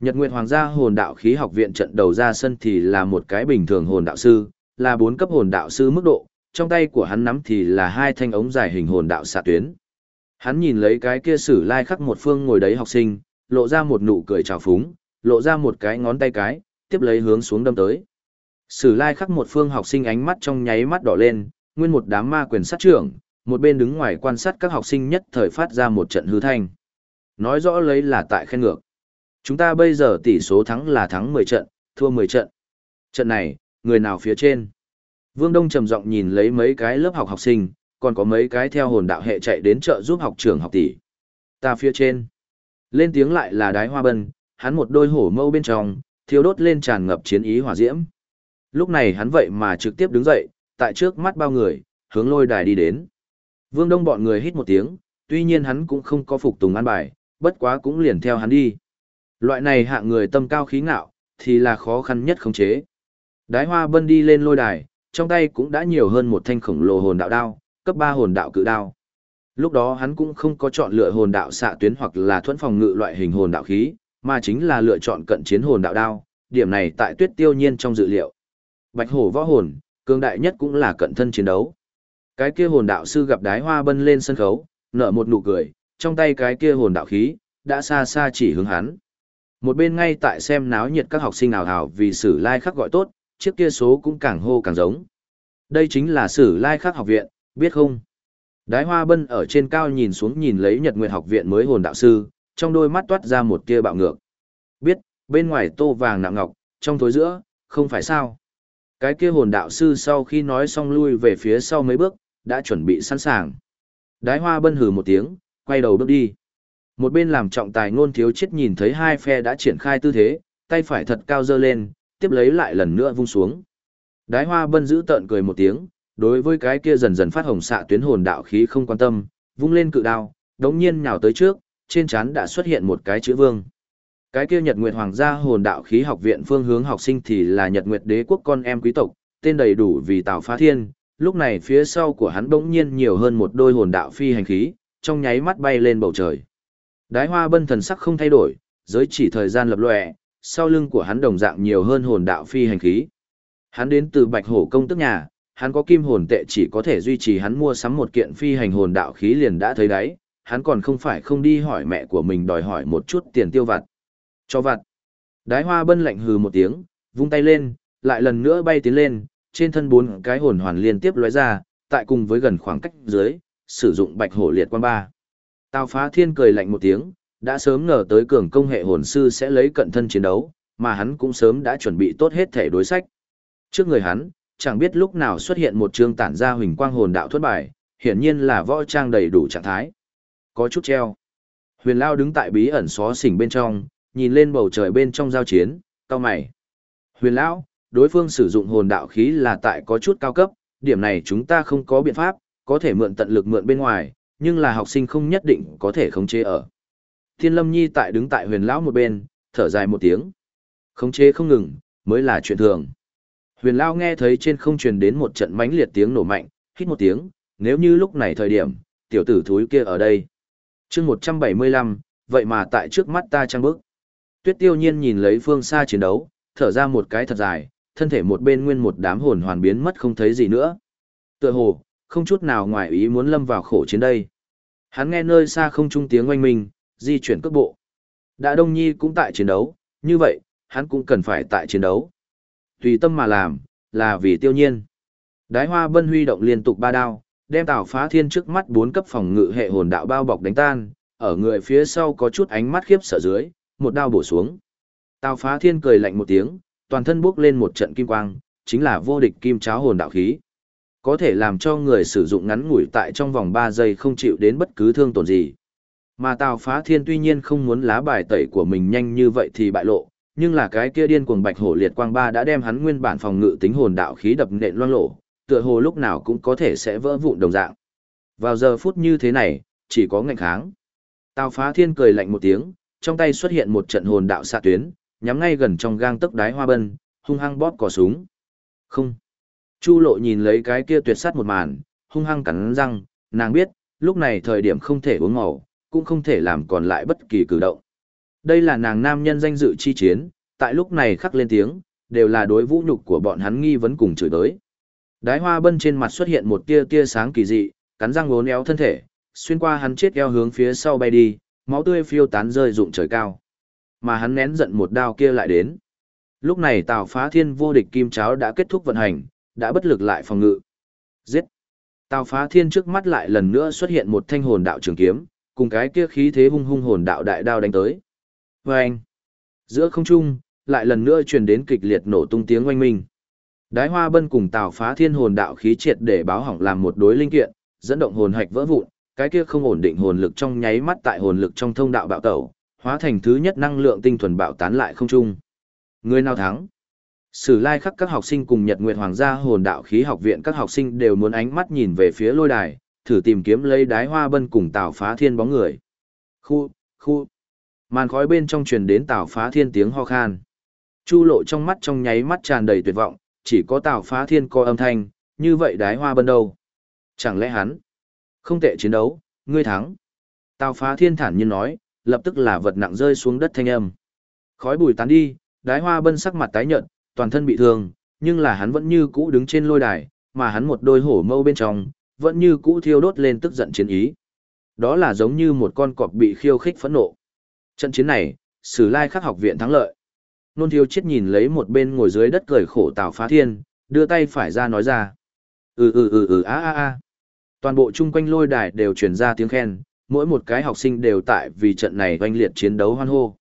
Nhật Nguyệt Hoàng gia hồn đạo khí học viện trận đầu ra sân thì là một cái bình thường hồn đạo sư, là bốn cấp hồn đạo sư mức độ, trong tay của hắn nắm thì là hai thanh ống dài hình hồn đạo xạ tuyến. Hắn nhìn lấy cái kia sử lai khắc một phương ngồi đấy học sinh, lộ ra một nụ cười trào phúng, lộ ra một cái ngón tay cái, tiếp lấy hướng xuống đâm tới. Sử lai khắc một phương học sinh ánh mắt trong nháy mắt đỏ lên, nguyên một đám ma quyền sát trưởng, một bên đứng ngoài quan sát các học sinh nhất thời phát ra một trận hư thanh. Nói rõ lấy là tại khen ngược. Chúng ta bây giờ tỷ số thắng là thắng 10 trận, thua 10 trận. Trận này, người nào phía trên? Vương Đông trầm giọng nhìn lấy mấy cái lớp học học sinh, còn có mấy cái theo hồn đạo hệ chạy đến chợ giúp học trường học tỷ. Ta phía trên. Lên tiếng lại là đái hoa bân, hắn một đôi hổ mâu bên trong, thiêu đốt lên tràn ngập chiến ý hỏa diễm. Lúc này hắn vậy mà trực tiếp đứng dậy, tại trước mắt bao người, hướng lôi đài đi đến. Vương Đông bọn người hít một tiếng, tuy nhiên hắn cũng không có phục tùng an bài, bất quá cũng liền theo hắn đi. Loại này hạng người tâm cao khí ngạo, thì là khó khăn nhất khống chế. Đái hoa bân đi lên lôi đài, trong tay cũng đã nhiều hơn một thanh khổng lồ hồn đạo đao, cấp 3 hồn đạo cự đao. Lúc đó hắn cũng không có chọn lựa hồn đạo xạ tuyến hoặc là thuẫn phòng ngự loại hình hồn đạo khí, mà chính là lựa chọn cận chiến hồn đạo đao, điểm này tại tuyết tiêu nhiên trong dự liệu. Bạch hổ võ hồn, cường đại nhất cũng là cận thân chiến đấu. Cái kia hồn đạo sư gặp đái hoa bân lên sân khấu, nở một nụ cười, trong tay cái kia hồn đạo khí, đã xa xa chỉ hướng hắn. Một bên ngay tại xem náo nhiệt các học sinh ảo hào vì sử lai khắc gọi tốt, chiếc kia số cũng càng hô càng giống. Đây chính là sử lai khắc học viện, biết không? Đái hoa bân ở trên cao nhìn xuống nhìn lấy nhật nguyện học viện mới hồn đạo sư, trong đôi mắt toát ra một tia bạo ngược. Biết, bên ngoài tô vàng nặng ngọc, trong tối giữa, không phải sao. Cái kia hồn đạo sư sau khi nói xong lui về phía sau mấy bước, đã chuẩn bị sẵn sàng. Đái hoa bân hừ một tiếng, quay đầu bước đi. Một bên làm trọng tài ngôn thiếu chết nhìn thấy hai phe đã triển khai tư thế, tay phải thật cao dơ lên, tiếp lấy lại lần nữa vung xuống. Đái hoa bân giữ tợn cười một tiếng, đối với cái kia dần dần phát hồng xạ tuyến hồn đạo khí không quan tâm, vung lên cự đao, đống nhiên nhào tới trước, trên trán đã xuất hiện một cái chữ vương. Cái kia Nhật Nguyệt Hoàng gia hồn đạo khí học viện phương hướng học sinh thì là Nhật Nguyệt đế quốc con em quý tộc, tên đầy đủ vì Tào Phá Thiên, lúc này phía sau của hắn bỗng nhiên nhiều hơn một đôi hồn đạo phi hành khí, trong nháy mắt bay lên bầu trời. Đái hoa bân thần sắc không thay đổi, giới chỉ thời gian lập lòe, sau lưng của hắn đồng dạng nhiều hơn hồn đạo phi hành khí. Hắn đến từ Bạch Hổ công tức nhà, hắn có kim hồn tệ chỉ có thể duy trì hắn mua sắm một kiện phi hành hồn đạo khí liền đã thấy đấy, hắn còn không phải không đi hỏi mẹ của mình đòi hỏi một chút tiền tiêu vặt. Cho vặt. Đái hoa bân lạnh hừ một tiếng, vung tay lên, lại lần nữa bay tiến lên, trên thân bốn cái hồn hoàn liên tiếp lóe ra, tại cùng với gần khoảng cách dưới, sử dụng bạch hổ liệt quan ba. Tào phá thiên cười lạnh một tiếng, đã sớm ngờ tới cường công hệ hồn sư sẽ lấy cận thân chiến đấu, mà hắn cũng sớm đã chuẩn bị tốt hết thể đối sách. Trước người hắn, chẳng biết lúc nào xuất hiện một trường tản ra huỳnh quang hồn đạo thuất bài, hiển nhiên là võ trang đầy đủ trạng thái. Có chút treo. Huyền Lao đứng tại bí ẩn xó xỉnh bên trong, nhìn lên bầu trời bên trong giao chiến, cao mày. Huyền Lão, đối phương sử dụng hồn đạo khí là tại có chút cao cấp, điểm này chúng ta không có biện pháp, có thể mượn tận lực mượn bên ngoài, nhưng là học sinh không nhất định có thể khống chế ở. Thiên Lâm Nhi tại đứng tại huyền lão một bên, thở dài một tiếng. Khống chế không ngừng, mới là chuyện thường. Huyền lão nghe thấy trên không truyền đến một trận mãnh liệt tiếng nổ mạnh, hít một tiếng, nếu như lúc này thời điểm, tiểu tử thúi kia ở đây. chương 175, vậy mà tại trước mắt ta trăng bước. Tuyết tiêu nhiên nhìn lấy phương xa chiến đấu, thở ra một cái thật dài, thân thể một bên nguyên một đám hồn hoàn biến mất không thấy gì nữa. Tựa hồ, không chút nào ngoài ý muốn lâm vào khổ chiến đây. Hắn nghe nơi xa không trung tiếng oanh minh, di chuyển cước bộ. Đã Đông Nhi cũng tại chiến đấu, như vậy, hắn cũng cần phải tại chiến đấu. Tùy tâm mà làm, là vì tiêu nhiên. Đái hoa bân huy động liên tục ba đao, đem tảo phá thiên trước mắt bốn cấp phòng ngự hệ hồn đạo bao bọc đánh tan, ở người phía sau có chút ánh mắt khiếp sợ dưới, một đao bổ xuống. Tào phá thiên cười lạnh một tiếng, toàn thân bước lên một trận kim quang, chính là vô địch kim cháo hồn đạo khí. Có thể làm cho người sử dụng ngắn ngủi tại trong vòng 3 giây không chịu đến bất cứ thương tổn gì. Mà Tào Phá Thiên tuy nhiên không muốn lá bài tẩy của mình nhanh như vậy thì bại lộ, nhưng là cái kia điên cuồng bạch hổ liệt quang ba đã đem hắn nguyên bản phòng ngự tính hồn đạo khí đập nện loang lộ, tựa hồ lúc nào cũng có thể sẽ vỡ vụn đồng dạng. Vào giờ phút như thế này, chỉ có ngạnh kháng. Tào Phá Thiên cười lạnh một tiếng, trong tay xuất hiện một trận hồn đạo xạ tuyến, nhắm ngay gần trong gang tấc đái hoa bân, hung hăng bóp cò súng. Không. Chu lộ nhìn lấy cái kia tuyệt sát một màn, hung hăng cắn răng, nàng biết, lúc này thời điểm không thể uống màu, cũng không thể làm còn lại bất kỳ cử động. Đây là nàng nam nhân danh dự chi chiến, tại lúc này khắc lên tiếng, đều là đối vũ nhục của bọn hắn nghi vấn cùng chửi tới. Đái hoa bân trên mặt xuất hiện một tia tia sáng kỳ dị, cắn răng uốn éo thân thể, xuyên qua hắn chết eo hướng phía sau bay đi, máu tươi phiêu tán rơi rụng trời cao. Mà hắn nén giận một đao kia lại đến. Lúc này Tào Phá Thiên vô địch kim cháo đã kết thúc vận hành, đã bất lực lại phòng ngự. Giết! Tào phá thiên trước mắt lại lần nữa xuất hiện một thanh hồn đạo trường kiếm, cùng cái kia khí thế hung hung hồn đạo đại đao đánh tới. Và anh! Giữa không trung, lại lần nữa truyền đến kịch liệt nổ tung tiếng oanh minh. Đái hoa bân cùng tào phá thiên hồn đạo khí triệt để báo hỏng làm một đối linh kiện, dẫn động hồn hạch vỡ vụn, cái kia không ổn định hồn lực trong nháy mắt tại hồn lực trong thông đạo bạo tẩu, hóa thành thứ nhất năng lượng tinh thuần bạo tán lại không trung. Người nào thắng? Sử lai khắc các học sinh cùng Nhật Nguyệt Hoàng gia hồn đạo khí học viện các học sinh đều muốn ánh mắt nhìn về phía lôi đài, thử tìm kiếm lấy đái hoa bân cùng tào phá thiên bóng người. Khu, khu. Màn khói bên trong truyền đến tào phá thiên tiếng ho khan. Chu lộ trong mắt trong nháy mắt tràn đầy tuyệt vọng, chỉ có tào phá thiên coi âm thanh, như vậy đái hoa bân đâu. Chẳng lẽ hắn không tệ chiến đấu, ngươi thắng. Tào phá thiên thản nhiên nói, lập tức là vật nặng rơi xuống đất thanh âm. Khói bùi tán đi, đái hoa bân sắc mặt tái nhợt, toàn thân bị thương, nhưng là hắn vẫn như cũ đứng trên lôi đài, mà hắn một đôi hổ mâu bên trong, vẫn như cũ thiêu đốt lên tức giận chiến ý. Đó là giống như một con cọp bị khiêu khích phẫn nộ. Trận chiến này, Sử Lai Khắc học viện thắng lợi. Nôn thiếu chết nhìn lấy một bên ngồi dưới đất cười khổ Tào Phá Thiên, đưa tay phải ra nói ra. Ừ ừ ừ ừ a a a. Toàn bộ chung quanh lôi đài đều truyền ra tiếng khen, mỗi một cái học sinh đều tại vì trận này oanh liệt chiến đấu hoan hô.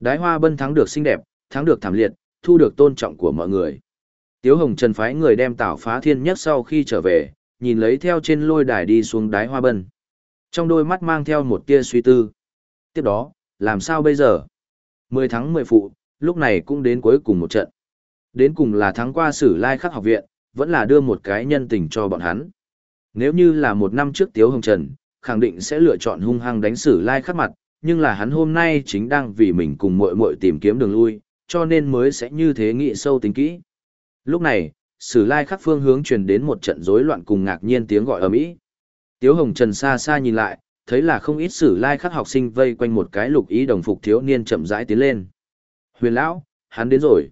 Đái hoa bân thắng được xinh đẹp, thắng được thảm liệt, thu được tôn trọng của mọi người. Tiếu Hồng Trần phái người đem Tào Phá Thiên nhất sau khi trở về, nhìn lấy theo trên lôi đài đi xuống đái hoa bân. Trong đôi mắt mang theo một tia suy tư. Tiếp đó, làm sao bây giờ? 10 tháng 10 phụ, lúc này cũng đến cuối cùng một trận. Đến cùng là thắng qua sử lai khắc học viện, vẫn là đưa một cái nhân tình cho bọn hắn. Nếu như là một năm trước Tiếu Hồng Trần, khẳng định sẽ lựa chọn hung hăng đánh sử lai khắc mặt, nhưng là hắn hôm nay chính đang vì mình cùng muội muội tìm kiếm đường lui, cho nên mới sẽ như thế nghĩ sâu tính kỹ. Lúc này, sử lai khắc phương hướng truyền đến một trận rối loạn cùng ngạc nhiên tiếng gọi ở mỹ. Tiếu hồng trần xa xa nhìn lại thấy là không ít sử lai khắc học sinh vây quanh một cái lục ý đồng phục thiếu niên chậm rãi tiến lên. Huyền lão hắn đến rồi.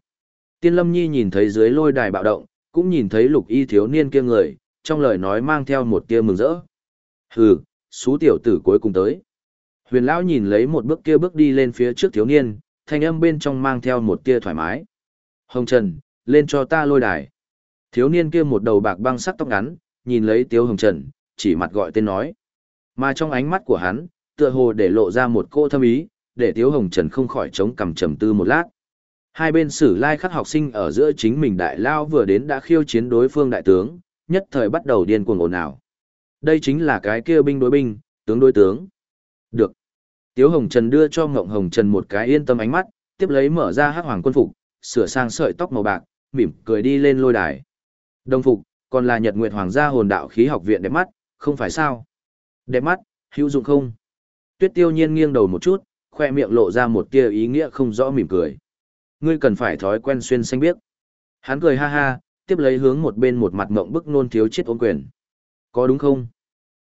Tiên lâm nhi nhìn thấy dưới lôi đài bạo động cũng nhìn thấy lục y thiếu niên kia người trong lời nói mang theo một tia mừng rỡ. Hừ xú tiểu tử cuối cùng tới. Huyền lão nhìn lấy một bước kia bước đi lên phía trước thiếu niên thanh âm bên trong mang theo một tia thoải mái hồng trần lên cho ta lôi đài Thiếu niên kia một đầu bạc băng sắc tóc ngắn, nhìn lấy Tiếu Hồng Trần, chỉ mặt gọi tên nói. Mà trong ánh mắt của hắn, tựa hồ để lộ ra một cô thâm ý, để Tiếu Hồng Trần không khỏi chống cằm trầm tư một lát. Hai bên sử lai khắc học sinh ở giữa chính mình đại lao vừa đến đã khiêu chiến đối phương đại tướng, nhất thời bắt đầu điên cuồng ồn ào. Đây chính là cái kia binh đối binh, tướng đối tướng. Được. Tiếu Hồng Trần đưa cho Ngộng Hồng Trần một cái yên tâm ánh mắt, tiếp lấy mở ra hắc hoàng quân phục, sửa sang sợi tóc màu bạc, mỉm cười đi lên lôi đài. Đồng phục, còn là Nhật Nguyệt Hoàng gia hồn đạo khí học viện đẹp mắt, không phải sao? Đẹp mắt, hữu dụng không? Tuyết Tiêu Nhiên nghiêng đầu một chút, khoe miệng lộ ra một tia ý nghĩa không rõ mỉm cười. Ngươi cần phải thói quen xuyên xanh biết. Hắn cười ha ha, tiếp lấy hướng một bên một mặt ngộng bức nôn thiếu chết ôn quyền. Có đúng không?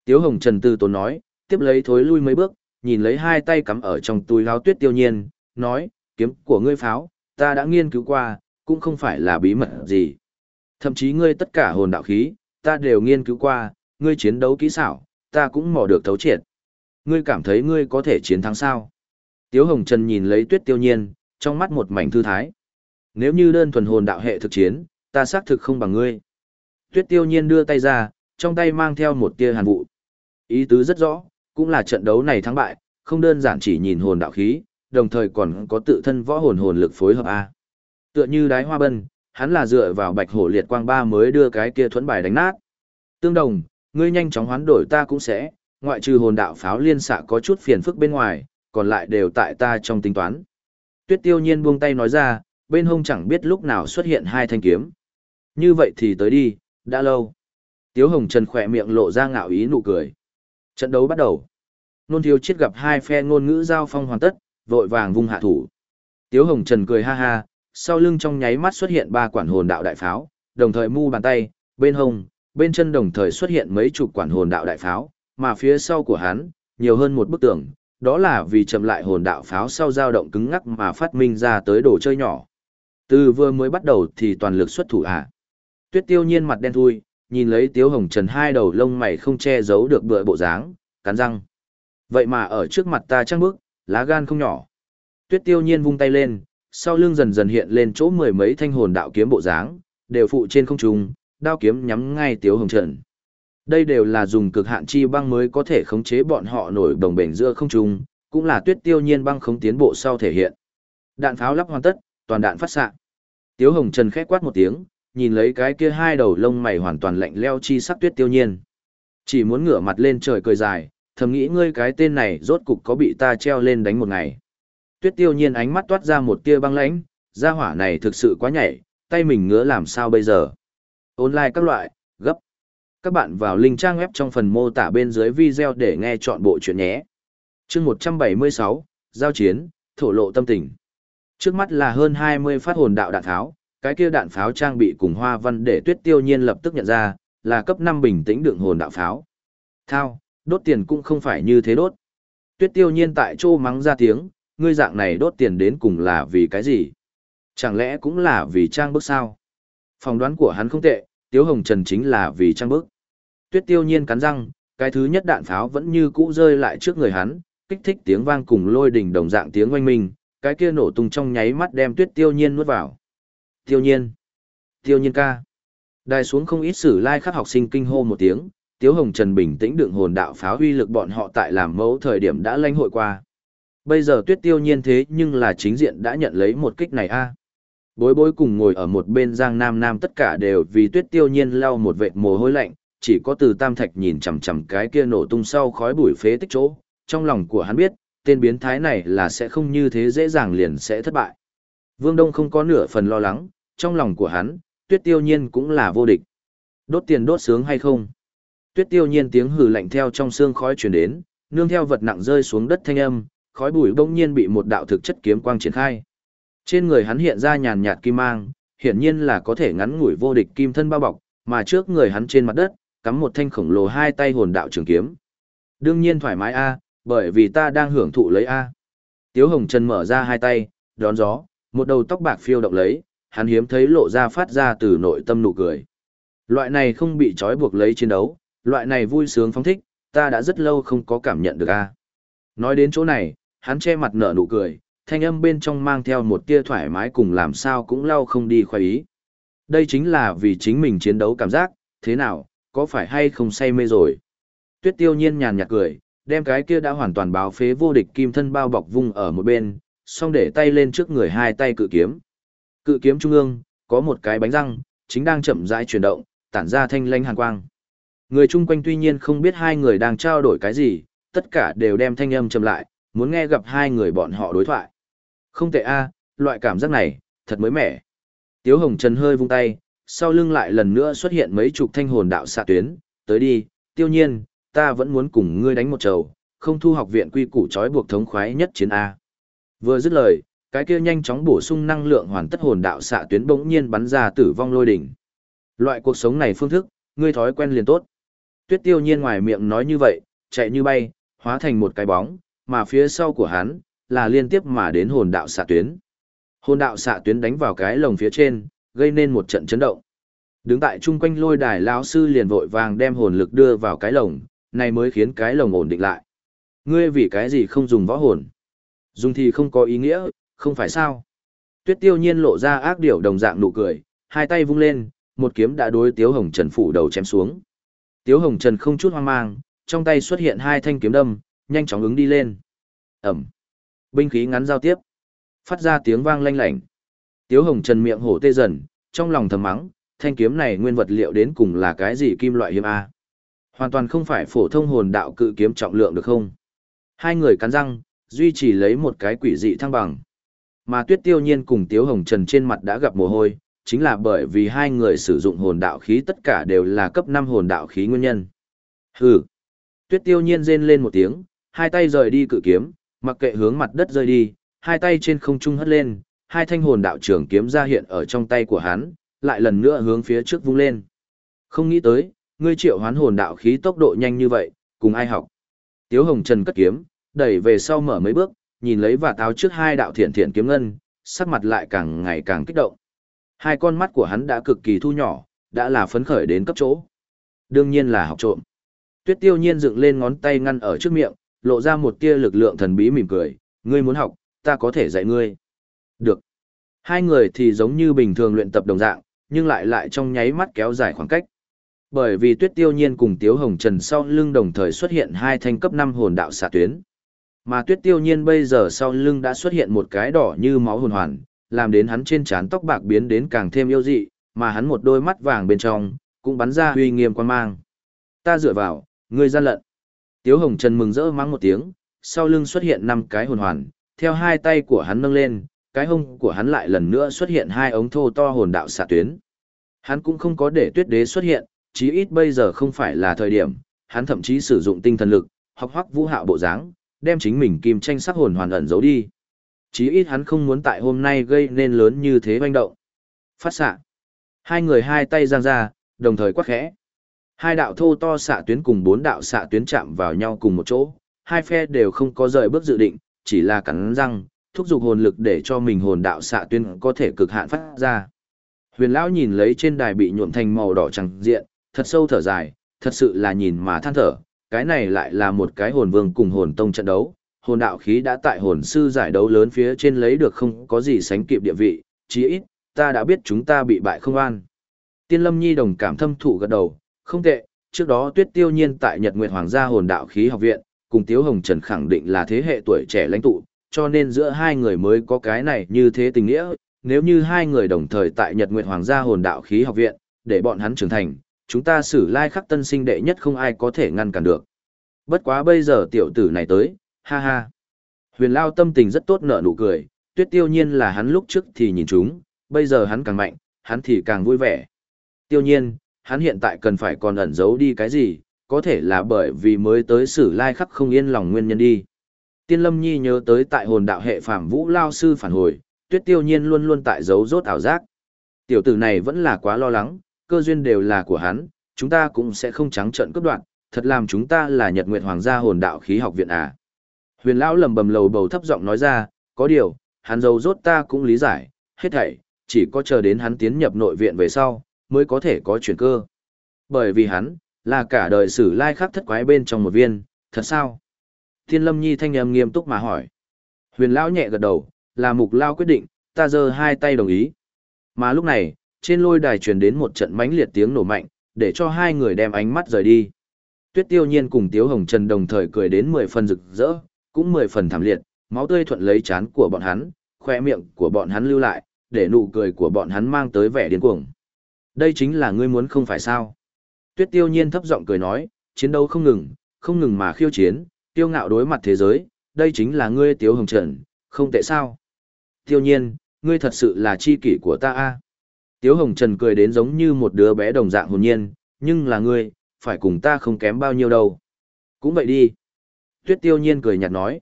Tiếu Hồng Trần Tư Tốn nói, tiếp lấy thối lui mấy bước, nhìn lấy hai tay cắm ở trong túi lao Tuyết Tiêu Nhiên, nói, kiếm của ngươi pháo, ta đã nghiên cứu qua, cũng không phải là bí mật gì. Thậm chí ngươi tất cả hồn đạo khí, ta đều nghiên cứu qua, ngươi chiến đấu kỹ xảo, ta cũng mò được thấu triệt. Ngươi cảm thấy ngươi có thể chiến thắng sao? Tiếu Hồng Trần nhìn lấy Tuyết Tiêu Nhiên, trong mắt một mảnh thư thái. Nếu như đơn thuần hồn đạo hệ thực chiến, ta xác thực không bằng ngươi. Tuyết Tiêu Nhiên đưa tay ra, trong tay mang theo một tia hàn vụ. Ý tứ rất rõ, cũng là trận đấu này thắng bại, không đơn giản chỉ nhìn hồn đạo khí, đồng thời còn có tự thân võ hồn hồn lực phối hợp a. Tựa như đái hoa bân, hắn là dựa vào bạch hổ liệt quang ba mới đưa cái kia thuẫn bài đánh nát. Tương đồng, ngươi nhanh chóng hoán đổi ta cũng sẽ, ngoại trừ hồn đạo pháo liên xạ có chút phiền phức bên ngoài, còn lại đều tại ta trong tính toán. Tuyết tiêu nhiên buông tay nói ra, bên hông chẳng biết lúc nào xuất hiện hai thanh kiếm. Như vậy thì tới đi, đã lâu. Tiếu hồng trần khỏe miệng lộ ra ngạo ý nụ cười. Trận đấu bắt đầu. Nôn thiếu chết gặp hai phe ngôn ngữ giao phong hoàn tất, vội vàng vung hạ thủ. Tiếu hồng trần cười ha ha, sau lưng trong nháy mắt xuất hiện ba quản hồn đạo đại pháo, đồng thời mu bàn tay, bên hông, bên chân đồng thời xuất hiện mấy chục quản hồn đạo đại pháo, mà phía sau của hắn, nhiều hơn một bức tường, đó là vì chậm lại hồn đạo pháo sau dao động cứng ngắc mà phát minh ra tới đồ chơi nhỏ. Từ vừa mới bắt đầu thì toàn lực xuất thủ à. Tuyết tiêu nhiên mặt đen thui, nhìn lấy tiếu hồng trần hai đầu lông mày không che giấu được bựa bộ dáng, cắn răng. Vậy mà ở trước mặt ta trăng bước, lá gan không nhỏ. Tuyết tiêu nhiên vung tay lên, sau lưng dần dần hiện lên chỗ mười mấy thanh hồn đạo kiếm bộ dáng, đều phụ trên không trung, đao kiếm nhắm ngay Tiếu Hồng Trần. Đây đều là dùng cực hạn chi băng mới có thể khống chế bọn họ nổi đồng bền giữa không trung, cũng là tuyết tiêu nhiên băng không tiến bộ sau thể hiện. Đạn pháo lắp hoàn tất, toàn đạn phát xạ. Tiếu Hồng Trần khẽ quát một tiếng, nhìn lấy cái kia hai đầu lông mày hoàn toàn lạnh leo chi sắc tuyết tiêu nhiên. Chỉ muốn ngửa mặt lên trời cười dài, thầm nghĩ ngươi cái tên này rốt cục có bị ta treo lên đánh một ngày tuyết tiêu nhiên ánh mắt toát ra một tia băng lãnh, gia hỏa này thực sự quá nhảy, tay mình ngứa làm sao bây giờ. Online các loại, gấp. Các bạn vào link trang web trong phần mô tả bên dưới video để nghe chọn bộ chuyện nhé. chương 176, Giao chiến, thổ lộ tâm tình. Trước mắt là hơn 20 phát hồn đạo đạn tháo, cái kia đạn pháo trang bị cùng hoa văn để tuyết tiêu nhiên lập tức nhận ra, là cấp 5 bình tĩnh đựng hồn đạo pháo. Thao, đốt tiền cũng không phải như thế đốt. Tuyết tiêu nhiên tại chỗ mắng ra tiếng, ngươi dạng này đốt tiền đến cùng là vì cái gì? Chẳng lẽ cũng là vì trang bức sao? Phòng đoán của hắn không tệ, Tiếu Hồng Trần chính là vì trang bức. Tuyết tiêu nhiên cắn răng, cái thứ nhất đạn pháo vẫn như cũ rơi lại trước người hắn, kích thích tiếng vang cùng lôi đỉnh đồng dạng tiếng oanh minh, cái kia nổ tung trong nháy mắt đem tuyết tiêu nhiên nuốt vào. Tiêu nhiên! Tiêu nhiên ca! Đài xuống không ít sử lai like khắc học sinh kinh hô một tiếng, Tiếu Hồng Trần bình tĩnh đựng hồn đạo pháo huy lực bọn họ tại làm mẫu thời điểm đã lãnh hội qua. Bây giờ tuyết tiêu nhiên thế nhưng là chính diện đã nhận lấy một kích này a Bối bối cùng ngồi ở một bên giang nam nam tất cả đều vì tuyết tiêu nhiên lau một vệt mồ hôi lạnh, chỉ có từ tam thạch nhìn chằm chằm cái kia nổ tung sau khói bụi phế tích chỗ, trong lòng của hắn biết, tên biến thái này là sẽ không như thế dễ dàng liền sẽ thất bại. Vương Đông không có nửa phần lo lắng, trong lòng của hắn, tuyết tiêu nhiên cũng là vô địch. Đốt tiền đốt sướng hay không? Tuyết tiêu nhiên tiếng hừ lạnh theo trong xương khói truyền đến, nương theo vật nặng rơi xuống đất thanh âm, khói bụi bỗng nhiên bị một đạo thực chất kiếm quang triển khai. Trên người hắn hiện ra nhàn nhạt kim mang, hiển nhiên là có thể ngắn ngủi vô địch kim thân bao bọc, mà trước người hắn trên mặt đất, cắm một thanh khổng lồ hai tay hồn đạo trường kiếm. Đương nhiên thoải mái a, bởi vì ta đang hưởng thụ lấy a. Tiếu Hồng Trần mở ra hai tay, đón gió, một đầu tóc bạc phiêu động lấy, hắn hiếm thấy lộ ra phát ra từ nội tâm nụ cười. Loại này không bị trói buộc lấy chiến đấu, loại này vui sướng phóng thích, ta đã rất lâu không có cảm nhận được a. Nói đến chỗ này, hắn che mặt nở nụ cười, thanh âm bên trong mang theo một tia thoải mái cùng làm sao cũng lau không đi khoái ý. Đây chính là vì chính mình chiến đấu cảm giác, thế nào, có phải hay không say mê rồi. Tuyết tiêu nhiên nhàn nhạt cười, đem cái kia đã hoàn toàn báo phế vô địch kim thân bao bọc vung ở một bên, xong để tay lên trước người hai tay cự kiếm. Cự kiếm trung ương, có một cái bánh răng, chính đang chậm rãi chuyển động, tản ra thanh lanh hàn quang. Người chung quanh tuy nhiên không biết hai người đang trao đổi cái gì, tất cả đều đem thanh âm chậm lại, muốn nghe gặp hai người bọn họ đối thoại. Không tệ a, loại cảm giác này, thật mới mẻ. Tiếu Hồng Trần hơi vung tay, sau lưng lại lần nữa xuất hiện mấy chục thanh hồn đạo xạ tuyến, tới đi, tiêu nhiên, ta vẫn muốn cùng ngươi đánh một trầu, không thu học viện quy củ trói buộc thống khoái nhất chiến A. Vừa dứt lời, cái kia nhanh chóng bổ sung năng lượng hoàn tất hồn đạo xạ tuyến bỗng nhiên bắn ra tử vong lôi đỉnh. Loại cuộc sống này phương thức, ngươi thói quen liền tốt. Tuyết tiêu nhiên ngoài miệng nói như vậy, chạy như bay, hóa thành một cái bóng, mà phía sau của hắn, là liên tiếp mà đến hồn đạo xạ tuyến. Hồn đạo xạ tuyến đánh vào cái lồng phía trên, gây nên một trận chấn động. Đứng tại chung quanh lôi đài lão sư liền vội vàng đem hồn lực đưa vào cái lồng, này mới khiến cái lồng ổn định lại. Ngươi vì cái gì không dùng võ hồn? Dùng thì không có ý nghĩa, không phải sao? Tuyết tiêu nhiên lộ ra ác điểu đồng dạng nụ cười, hai tay vung lên, một kiếm đã đối Tiếu Hồng Trần phủ đầu chém xuống. Tiếu Hồng Trần không chút hoang mang, trong tay xuất hiện hai thanh kiếm đâm, nhanh chóng ứng đi lên. Ẩm. Binh khí ngắn giao tiếp. Phát ra tiếng vang lanh lảnh. Tiếu Hồng Trần miệng hổ tê dần, trong lòng thầm mắng, thanh kiếm này nguyên vật liệu đến cùng là cái gì kim loại hiếm A. Hoàn toàn không phải phổ thông hồn đạo cự kiếm trọng lượng được không? Hai người cắn răng, duy trì lấy một cái quỷ dị thăng bằng. Mà Tuyết Tiêu Nhiên cùng Tiếu Hồng Trần trên mặt đã gặp mồ hôi, chính là bởi vì hai người sử dụng hồn đạo khí tất cả đều là cấp 5 hồn đạo khí nguyên nhân. Hừ. Tuyết Tiêu Nhiên rên lên một tiếng, hai tay rời đi cự kiếm, mặc kệ hướng mặt đất rơi đi, hai tay trên không trung hất lên, hai thanh hồn đạo trường kiếm ra hiện ở trong tay của hắn, lại lần nữa hướng phía trước vung lên. Không nghĩ tới, ngươi triệu hoán hồn đạo khí tốc độ nhanh như vậy, cùng ai học. Tiếu Hồng Trần cất kiếm, đẩy về sau mở mấy bước, nhìn lấy và táo trước hai đạo thiện thiện kiếm ngân, sắc mặt lại càng ngày càng kích động. Hai con mắt của hắn đã cực kỳ thu nhỏ, đã là phấn khởi đến cấp chỗ. Đương nhiên là học trộm. Tuyết tiêu nhiên dựng lên ngón tay ngăn ở trước miệng, lộ ra một tia lực lượng thần bí mỉm cười, ngươi muốn học, ta có thể dạy ngươi. Được. Hai người thì giống như bình thường luyện tập đồng dạng, nhưng lại lại trong nháy mắt kéo dài khoảng cách. Bởi vì Tuyết Tiêu Nhiên cùng Tiếu Hồng Trần sau lưng đồng thời xuất hiện hai thanh cấp 5 hồn đạo xạ tuyến. Mà Tuyết Tiêu Nhiên bây giờ sau lưng đã xuất hiện một cái đỏ như máu hồn hoàn, làm đến hắn trên trán tóc bạc biến đến càng thêm yêu dị, mà hắn một đôi mắt vàng bên trong cũng bắn ra uy nghiêm quan mang. Ta dựa vào, ngươi gian lận. Tiếu Hồng Trần mừng rỡ mắng một tiếng, sau lưng xuất hiện năm cái hồn hoàn, theo hai tay của hắn nâng lên, cái hông của hắn lại lần nữa xuất hiện hai ống thô to hồn đạo xạ tuyến. Hắn cũng không có để tuyết đế xuất hiện, chí ít bây giờ không phải là thời điểm, hắn thậm chí sử dụng tinh thần lực, học hoắc vũ hạo bộ dáng, đem chính mình kim tranh sắc hồn hoàn ẩn giấu đi. Chí ít hắn không muốn tại hôm nay gây nên lớn như thế hoành động. Phát xạ. Hai người hai tay giang ra, đồng thời quắc khẽ. Hai đạo thô to xạ tuyến cùng bốn đạo xạ tuyến chạm vào nhau cùng một chỗ, hai phe đều không có rời bước dự định, chỉ là cắn răng, thúc giục hồn lực để cho mình hồn đạo xạ tuyến có thể cực hạn phát ra. Huyền lão nhìn lấy trên đài bị nhuộm thành màu đỏ trắng diện, thật sâu thở dài, thật sự là nhìn mà than thở, cái này lại là một cái hồn vương cùng hồn tông trận đấu, hồn đạo khí đã tại hồn sư giải đấu lớn phía trên lấy được không có gì sánh kịp địa vị, chí ít, ta đã biết chúng ta bị bại không an. Tiên Lâm Nhi đồng cảm thâm thụ gật đầu, không tệ, trước đó Tuyết Tiêu Nhiên tại Nhật Nguyệt Hoàng gia hồn đạo khí học viện, cùng Tiếu Hồng Trần khẳng định là thế hệ tuổi trẻ lãnh tụ, cho nên giữa hai người mới có cái này như thế tình nghĩa, nếu như hai người đồng thời tại Nhật Nguyệt Hoàng gia hồn đạo khí học viện, để bọn hắn trưởng thành, chúng ta xử lai khắc tân sinh đệ nhất không ai có thể ngăn cản được. Bất quá bây giờ tiểu tử này tới, ha ha. Huyền Lao tâm tình rất tốt nở nụ cười, tuyết tiêu nhiên là hắn lúc trước thì nhìn chúng, bây giờ hắn càng mạnh, hắn thì càng vui vẻ. Tiêu nhiên, hắn hiện tại cần phải còn ẩn giấu đi cái gì, có thể là bởi vì mới tới sử lai khắc không yên lòng nguyên nhân đi. Tiên Lâm Nhi nhớ tới tại hồn đạo hệ phạm vũ lao sư phản hồi, tuyết tiêu nhiên luôn luôn tại giấu rốt ảo giác. Tiểu tử này vẫn là quá lo lắng, cơ duyên đều là của hắn, chúng ta cũng sẽ không trắng trợn cướp đoạn, thật làm chúng ta là Nhật Nguyệt Hoàng gia hồn đạo khí học viện à. Huyền lão lầm bầm lầu bầu thấp giọng nói ra, có điều, hắn dâu rốt ta cũng lý giải, hết thảy, chỉ có chờ đến hắn tiến nhập nội viện về sau, mới có thể có chuyển cơ. Bởi vì hắn, là cả đời sử lai khắc thất quái bên trong một viên, thật sao? Thiên lâm nhi thanh âm nghiêm túc mà hỏi. Huyền lão nhẹ gật đầu, là mục lao quyết định, ta giơ hai tay đồng ý. Mà lúc này, trên lôi đài truyền đến một trận mãnh liệt tiếng nổ mạnh, để cho hai người đem ánh mắt rời đi. Tuyết Tiêu Nhiên cùng Tiếu Hồng Trần đồng thời cười đến mười phần rực rỡ, cũng mười phần thảm liệt, máu tươi thuận lấy chán của bọn hắn, khoe miệng của bọn hắn lưu lại, để nụ cười của bọn hắn mang tới vẻ điên cuồng. Đây chính là ngươi muốn không phải sao? Tuyết Tiêu Nhiên thấp giọng cười nói, chiến đấu không ngừng, không ngừng mà khiêu chiến, tiêu ngạo đối mặt thế giới, đây chính là ngươi Tiếu Hồng Trần, không tệ sao? Tiêu Nhiên, ngươi thật sự là chi kỷ của ta a. Tiếu Hồng Trần cười đến giống như một đứa bé đồng dạng hồn nhiên, nhưng là ngươi, phải cùng ta không kém bao nhiêu đâu. Cũng vậy đi. Tuyết Tiêu Nhiên cười nhạt nói.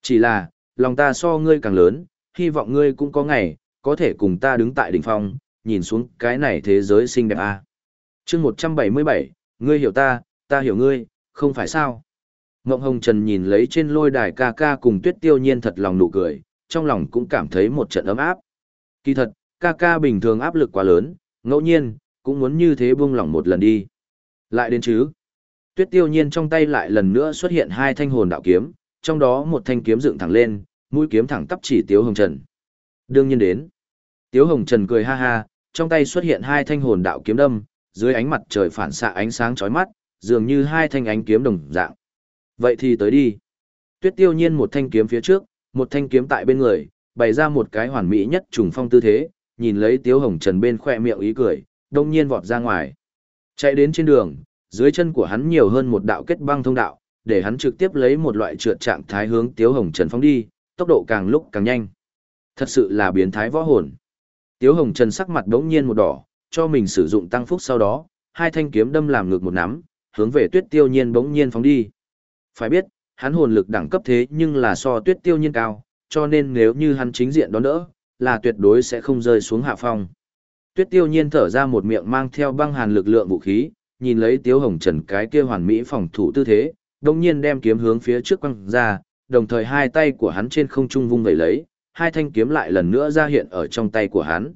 Chỉ là, lòng ta so ngươi càng lớn, hy vọng ngươi cũng có ngày, có thể cùng ta đứng tại đỉnh phong, nhìn xuống cái này thế giới xinh đẹp a. À. Chương 177, ngươi hiểu ta, ta hiểu ngươi, không phải sao? Ngộng Hồng Trần nhìn lấy trên lôi đài ca ca cùng Tuyết Tiêu Nhiên thật lòng nụ cười, trong lòng cũng cảm thấy một trận ấm áp. Kỳ thật, ca ca bình thường áp lực quá lớn, ngẫu nhiên, cũng muốn như thế buông lỏng một lần đi. Lại đến chứ. Tuyết tiêu nhiên trong tay lại lần nữa xuất hiện hai thanh hồn đạo kiếm, trong đó một thanh kiếm dựng thẳng lên, mũi kiếm thẳng tắp chỉ Tiếu Hồng Trần. Đương nhiên đến. Tiếu Hồng Trần cười ha ha, trong tay xuất hiện hai thanh hồn đạo kiếm đâm, dưới ánh mặt trời phản xạ ánh sáng chói mắt, dường như hai thanh ánh kiếm đồng dạng. Vậy thì tới đi. Tuyết tiêu nhiên một thanh kiếm phía trước, một thanh kiếm tại bên người, bày ra một cái hoàn mỹ nhất trùng phong tư thế, nhìn lấy Tiếu Hồng Trần bên khoe miệng ý cười, đông nhiên vọt ra ngoài. Chạy đến trên đường, dưới chân của hắn nhiều hơn một đạo kết băng thông đạo, để hắn trực tiếp lấy một loại trượt trạng thái hướng Tiếu Hồng Trần phóng đi, tốc độ càng lúc càng nhanh. Thật sự là biến thái võ hồn. Tiếu Hồng Trần sắc mặt đống nhiên một đỏ, cho mình sử dụng tăng phúc sau đó, hai thanh kiếm đâm làm ngược một nắm, hướng về Tuyết Tiêu Nhiên bỗng nhiên phóng đi. Phải biết, hắn hồn lực đẳng cấp thế nhưng là so Tuyết Tiêu Nhiên cao, cho nên nếu như hắn chính diện đón đỡ, là tuyệt đối sẽ không rơi xuống hạ phong. Tuyết Tiêu Nhiên thở ra một miệng mang theo băng hàn lực lượng vũ khí, nhìn lấy Tiếu Hồng Trần cái kia hoàn mỹ phòng thủ tư thế, đồng nhiên đem kiếm hướng phía trước quăng ra, đồng thời hai tay của hắn trên không trung vung vẩy lấy, hai thanh kiếm lại lần nữa ra hiện ở trong tay của hắn.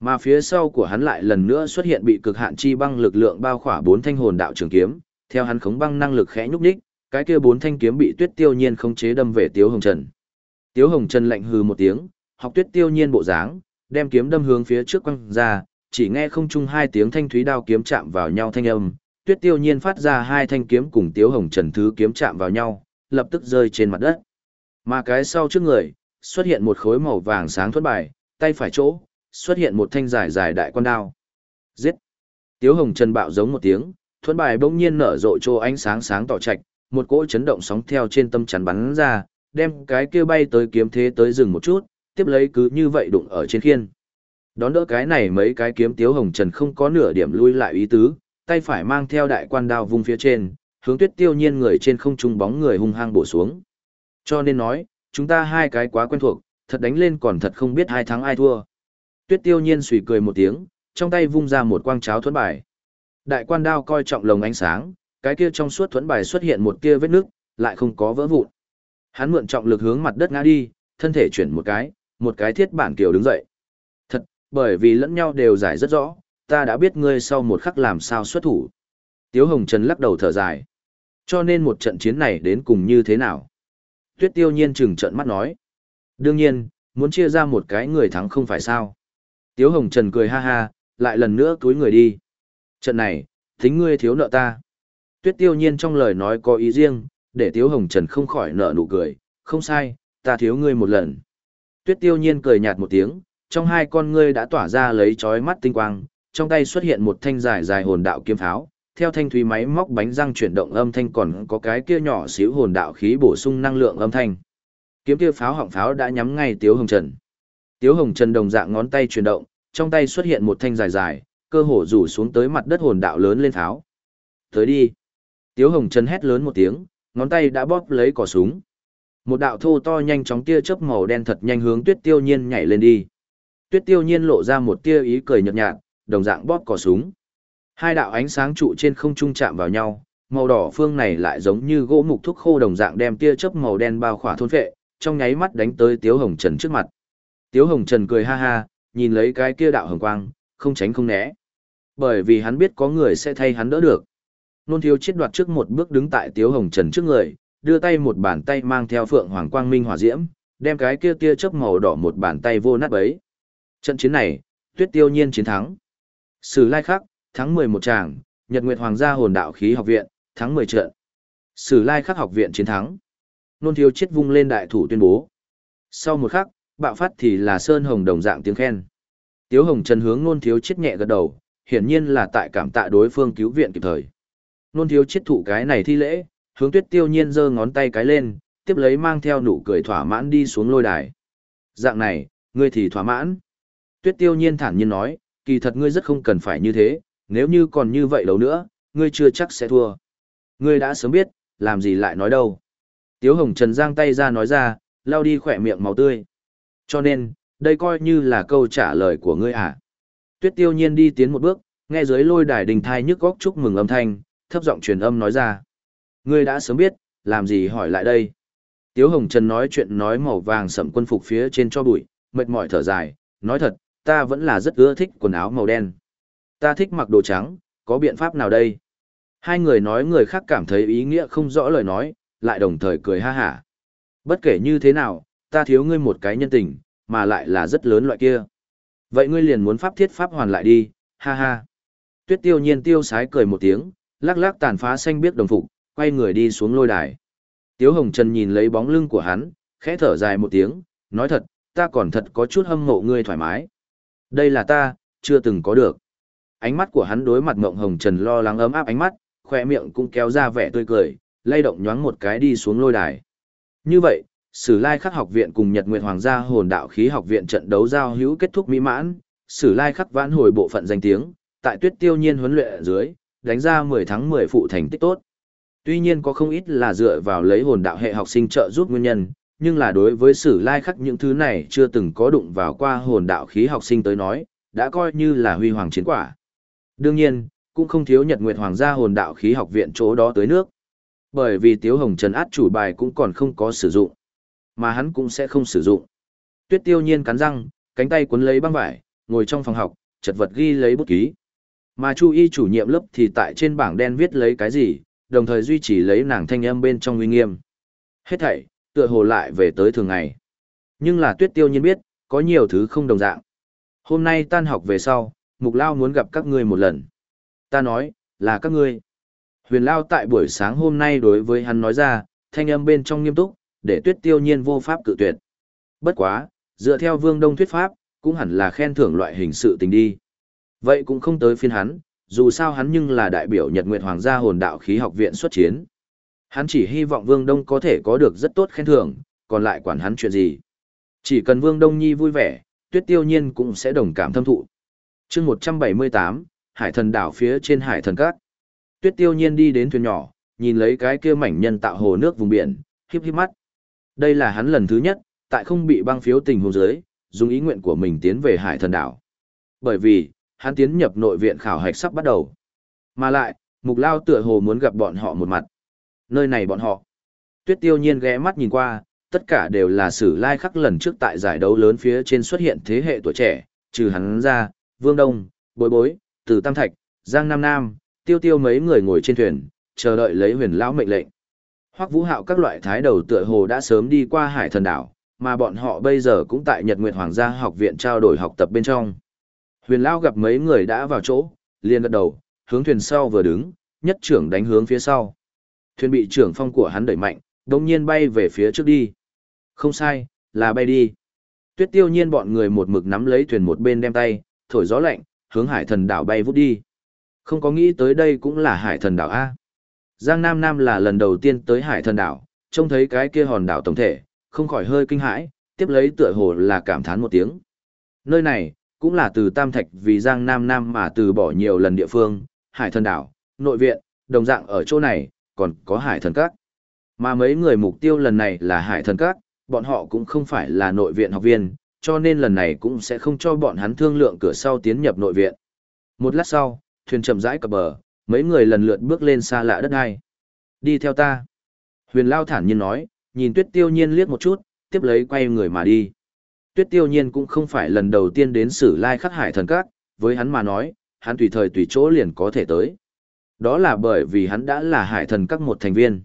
Mà phía sau của hắn lại lần nữa xuất hiện bị cực hạn chi băng lực lượng bao khỏa bốn thanh hồn đạo trường kiếm, theo hắn khống băng năng lực khẽ nhúc nhích, cái kia bốn thanh kiếm bị Tuyết Tiêu Nhiên khống chế đâm về Tiếu Hồng Trần. Tiếu Hồng Trần lạnh hừ một tiếng, học Tuyết Tiêu Nhiên bộ dáng, đem kiếm đâm hướng phía trước quăng ra, chỉ nghe không chung hai tiếng thanh thúy đao kiếm chạm vào nhau thanh âm, tuyết tiêu nhiên phát ra hai thanh kiếm cùng tiếu hồng trần thứ kiếm chạm vào nhau, lập tức rơi trên mặt đất. Mà cái sau trước người, xuất hiện một khối màu vàng sáng thuẫn bài, tay phải chỗ, xuất hiện một thanh dài dài đại quan đao. Giết! Tiếu hồng trần bạo giống một tiếng, thuẫn bài bỗng nhiên nở rộ trô ánh sáng sáng tỏ trạch, một cỗ chấn động sóng theo trên tâm chắn bắn ra, đem cái kia bay tới kiếm thế tới dừng một chút, tiếp lấy cứ như vậy đụng ở trên khiên. Đón đỡ cái này mấy cái kiếm tiếu hồng trần không có nửa điểm lui lại ý tứ, tay phải mang theo đại quan đao vung phía trên, hướng tuyết tiêu nhiên người trên không trung bóng người hung hăng bổ xuống. Cho nên nói, chúng ta hai cái quá quen thuộc, thật đánh lên còn thật không biết hai thắng ai thua. Tuyết tiêu nhiên suy cười một tiếng, trong tay vung ra một quang cháo thuẫn bài. Đại quan đao coi trọng lồng ánh sáng, cái kia trong suốt thuẫn bài xuất hiện một kia vết nước, lại không có vỡ vụn. Hắn mượn trọng lực hướng mặt đất ngã đi, thân thể chuyển một cái, một cái thiết bản kiểu đứng dậy. Thật, bởi vì lẫn nhau đều giải rất rõ, ta đã biết ngươi sau một khắc làm sao xuất thủ. Tiếu Hồng Trần lắc đầu thở dài. Cho nên một trận chiến này đến cùng như thế nào? Tuyết tiêu nhiên trừng trợn mắt nói. Đương nhiên, muốn chia ra một cái người thắng không phải sao. Tiếu Hồng Trần cười ha ha, lại lần nữa túi người đi. Trận này, thính ngươi thiếu nợ ta. Tuyết tiêu nhiên trong lời nói có ý riêng, để Tiếu Hồng Trần không khỏi nợ nụ cười, không sai, ta thiếu ngươi một lần. Tuyết tiêu nhiên cười nhạt một tiếng, trong hai con ngươi đã tỏa ra lấy chói mắt tinh quang, trong tay xuất hiện một thanh dài dài hồn đạo kiếm pháo, theo thanh thúy máy móc bánh răng chuyển động âm thanh còn có cái kia nhỏ xíu hồn đạo khí bổ sung năng lượng âm thanh. Kiếm kia pháo họng pháo đã nhắm ngay Tiếu Hồng Trần. Tiếu Hồng Trần đồng dạng ngón tay chuyển động, trong tay xuất hiện một thanh dài dài, cơ hồ rủ xuống tới mặt đất hồn đạo lớn lên pháo. Tới đi. Tiếu Hồng Trần hét lớn một tiếng, ngón tay đã bóp lấy cò súng. Một đạo thô to nhanh chóng tia chớp màu đen thật nhanh hướng Tuyết Tiêu Nhiên nhảy lên đi. Tuyết Tiêu Nhiên lộ ra một tia ý cười nhợt nhạt, đồng dạng bóp cò súng. Hai đạo ánh sáng trụ trên không trung chạm vào nhau, màu đỏ phương này lại giống như gỗ mục thuốc khô đồng dạng đem tia chớp màu đen bao khỏa thôn vệ, trong nháy mắt đánh tới Tiếu Hồng Trần trước mặt. Tiếu Hồng Trần cười ha ha, nhìn lấy cái kia đạo hồng quang, không tránh không né. Bởi vì hắn biết có người sẽ thay hắn đỡ được. Nôn thiếu chết đoạt trước một bước đứng tại Tiếu Hồng Trần trước người, đưa tay một bàn tay mang theo phượng hoàng quang minh hỏa diễm, đem cái kia tia chớp màu đỏ một bàn tay vô nát bấy. Trận chiến này, Tuyết Tiêu Nhiên chiến thắng. Sử Lai Khắc, tháng 11 tràng, Nhật Nguyệt Hoàng gia hồn đạo khí học viện, tháng 10 trận. Sử Lai Khắc học viện chiến thắng. Nôn thiếu chết vung lên đại thủ tuyên bố. Sau một khắc, bạo phát thì là Sơn Hồng đồng dạng tiếng khen. Tiếu Hồng Trần hướng nôn thiếu chết nhẹ gật đầu, hiển nhiên là tại cảm tạ đối phương cứu viện kịp thời. Nôn thiếu chết thụ cái này thi lễ, hướng tuyết tiêu nhiên giơ ngón tay cái lên, tiếp lấy mang theo nụ cười thỏa mãn đi xuống lôi đài. Dạng này, ngươi thì thỏa mãn. Tuyết tiêu nhiên thản nhiên nói, kỳ thật ngươi rất không cần phải như thế, nếu như còn như vậy lâu nữa, ngươi chưa chắc sẽ thua. Ngươi đã sớm biết, làm gì lại nói đâu. Tiếu Hồng Trần giang tay ra nói ra, lao đi khỏe miệng màu tươi. Cho nên, đây coi như là câu trả lời của ngươi à. Tuyết tiêu nhiên đi tiến một bước, nghe dưới lôi đài đình thai nhức góc chúc mừng âm thanh, thấp giọng truyền âm nói ra. Ngươi đã sớm biết, làm gì hỏi lại đây. Tiếu Hồng Trần nói chuyện nói màu vàng sậm quân phục phía trên cho bụi, mệt mỏi thở dài, nói thật, ta vẫn là rất ưa thích quần áo màu đen. Ta thích mặc đồ trắng, có biện pháp nào đây? Hai người nói người khác cảm thấy ý nghĩa không rõ lời nói, lại đồng thời cười ha hả. Bất kể như thế nào, ta thiếu ngươi một cái nhân tình, mà lại là rất lớn loại kia. Vậy ngươi liền muốn pháp thiết pháp hoàn lại đi, ha ha. Tuyết tiêu nhiên tiêu sái cười một tiếng, lắc lắc tàn phá xanh biết đồng phục, quay người đi xuống lôi đài. Tiếu Hồng Trần nhìn lấy bóng lưng của hắn, khẽ thở dài một tiếng, nói thật, ta còn thật có chút hâm mộ ngươi thoải mái. Đây là ta, chưa từng có được. Ánh mắt của hắn đối mặt Ngộng Hồng Trần lo lắng ấm áp ánh mắt, khoe miệng cũng kéo ra vẻ tươi cười, lay động nhoáng một cái đi xuống lôi đài. Như vậy, Sử Lai Khắc học viện cùng Nhật Nguyệt Hoàng gia hồn đạo khí học viện trận đấu giao hữu kết thúc mỹ mãn, Sử Lai Khắc vãn hồi bộ phận danh tiếng, tại Tuyết Tiêu Nhiên huấn luyện ở dưới, đánh ra 10 thắng 10 phụ thành tích tốt. Tuy nhiên có không ít là dựa vào lấy hồn đạo hệ học sinh trợ giúp nguyên nhân, nhưng là đối với Sử Lai Khắc những thứ này chưa từng có đụng vào qua hồn đạo khí học sinh tới nói, đã coi như là huy hoàng chiến quả. Đương nhiên, cũng không thiếu Nhật Nguyệt Hoàng gia hồn đạo khí học viện chỗ đó tới nước. Bởi vì Tiếu Hồng Trần át chủ bài cũng còn không có sử dụng mà hắn cũng sẽ không sử dụng. Tuyết tiêu nhiên cắn răng, cánh tay cuốn lấy băng vải, ngồi trong phòng học, chật vật ghi lấy bút ký. Mà Chu Y chủ nhiệm lớp thì tại trên bảng đen viết lấy cái gì, đồng thời duy trì lấy nàng thanh âm bên trong uy nghiêm. Hết thảy, tựa hồ lại về tới thường ngày. Nhưng là Tuyết tiêu nhiên biết, có nhiều thứ không đồng dạng. Hôm nay tan học về sau, Mục Lao muốn gặp các ngươi một lần. Ta nói, là các ngươi. Huyền Lao tại buổi sáng hôm nay đối với hắn nói ra, thanh âm bên trong nghiêm túc, để tuyết tiêu nhiên vô pháp cự tuyệt. Bất quá, dựa theo vương đông thuyết pháp, cũng hẳn là khen thưởng loại hình sự tình đi. Vậy cũng không tới phiên hắn, dù sao hắn nhưng là đại biểu Nhật Nguyệt Hoàng gia hồn đạo khí học viện xuất chiến. Hắn chỉ hy vọng Vương Đông có thể có được rất tốt khen thưởng, còn lại quản hắn chuyện gì. Chỉ cần Vương Đông Nhi vui vẻ, Tuyết Tiêu Nhiên cũng sẽ đồng cảm thâm thụ. chương 178, Hải thần đảo phía trên Hải thần cát. Tuyết Tiêu Nhiên đi đến thuyền nhỏ, nhìn lấy cái kia mảnh nhân tạo hồ nước vùng biển, híp híp mắt. Đây là hắn lần thứ nhất, tại không bị băng phiếu tình huống dưới, dùng ý nguyện của mình tiến về hải thần đảo. Bởi vì, hắn tiến nhập nội viện khảo hạch sắp bắt đầu. Mà lại, mục lao tựa hồ muốn gặp bọn họ một mặt. Nơi này bọn họ. Tuyết tiêu nhiên ghé mắt nhìn qua, tất cả đều là sử lai khắc lần trước tại giải đấu lớn phía trên xuất hiện thế hệ tuổi trẻ, trừ hắn ra, Vương Đông, Bối Bối, Từ Tam Thạch, Giang Nam Nam, tiêu tiêu mấy người ngồi trên thuyền, chờ đợi lấy huyền lão mệnh lệnh. Hoắc Vũ Hạo các loại thái đầu tựa hồ đã sớm đi qua Hải Thần đảo, mà bọn họ bây giờ cũng tại Nhật Nguyệt Hoàng gia học viện trao đổi học tập bên trong. Huyền Lao gặp mấy người đã vào chỗ, liền gật đầu, hướng thuyền sau vừa đứng, nhất trưởng đánh hướng phía sau. Thuyền bị trưởng phong của hắn đẩy mạnh, đồng nhiên bay về phía trước đi. Không sai, là bay đi. Tuyết tiêu nhiên bọn người một mực nắm lấy thuyền một bên đem tay, thổi gió lạnh, hướng hải thần đảo bay vút đi. Không có nghĩ tới đây cũng là hải thần đảo A. Giang Nam Nam là lần đầu tiên tới hải thần đảo, trông thấy cái kia hòn đảo tổng thể, không khỏi hơi kinh hãi, tiếp lấy tựa hồ là cảm thán một tiếng. Nơi này, cũng là từ Tam Thạch vì Giang Nam Nam mà từ bỏ nhiều lần địa phương, hải thần đảo, nội viện, đồng dạng ở chỗ này, còn có hải thần các. Mà mấy người mục tiêu lần này là hải thần các, bọn họ cũng không phải là nội viện học viên, cho nên lần này cũng sẽ không cho bọn hắn thương lượng cửa sau tiến nhập nội viện. Một lát sau, thuyền chậm rãi cập bờ, mấy người lần lượt bước lên xa lạ đất ai. Đi theo ta. Huyền Lao thản nhiên nói, nhìn tuyết tiêu nhiên liếc một chút, tiếp lấy quay người mà đi. Tuyết tiêu nhiên cũng không phải lần đầu tiên đến sử lai khắc hải thần các, với hắn mà nói, hắn tùy thời tùy chỗ liền có thể tới. Đó là bởi vì hắn đã là hải thần các một thành viên.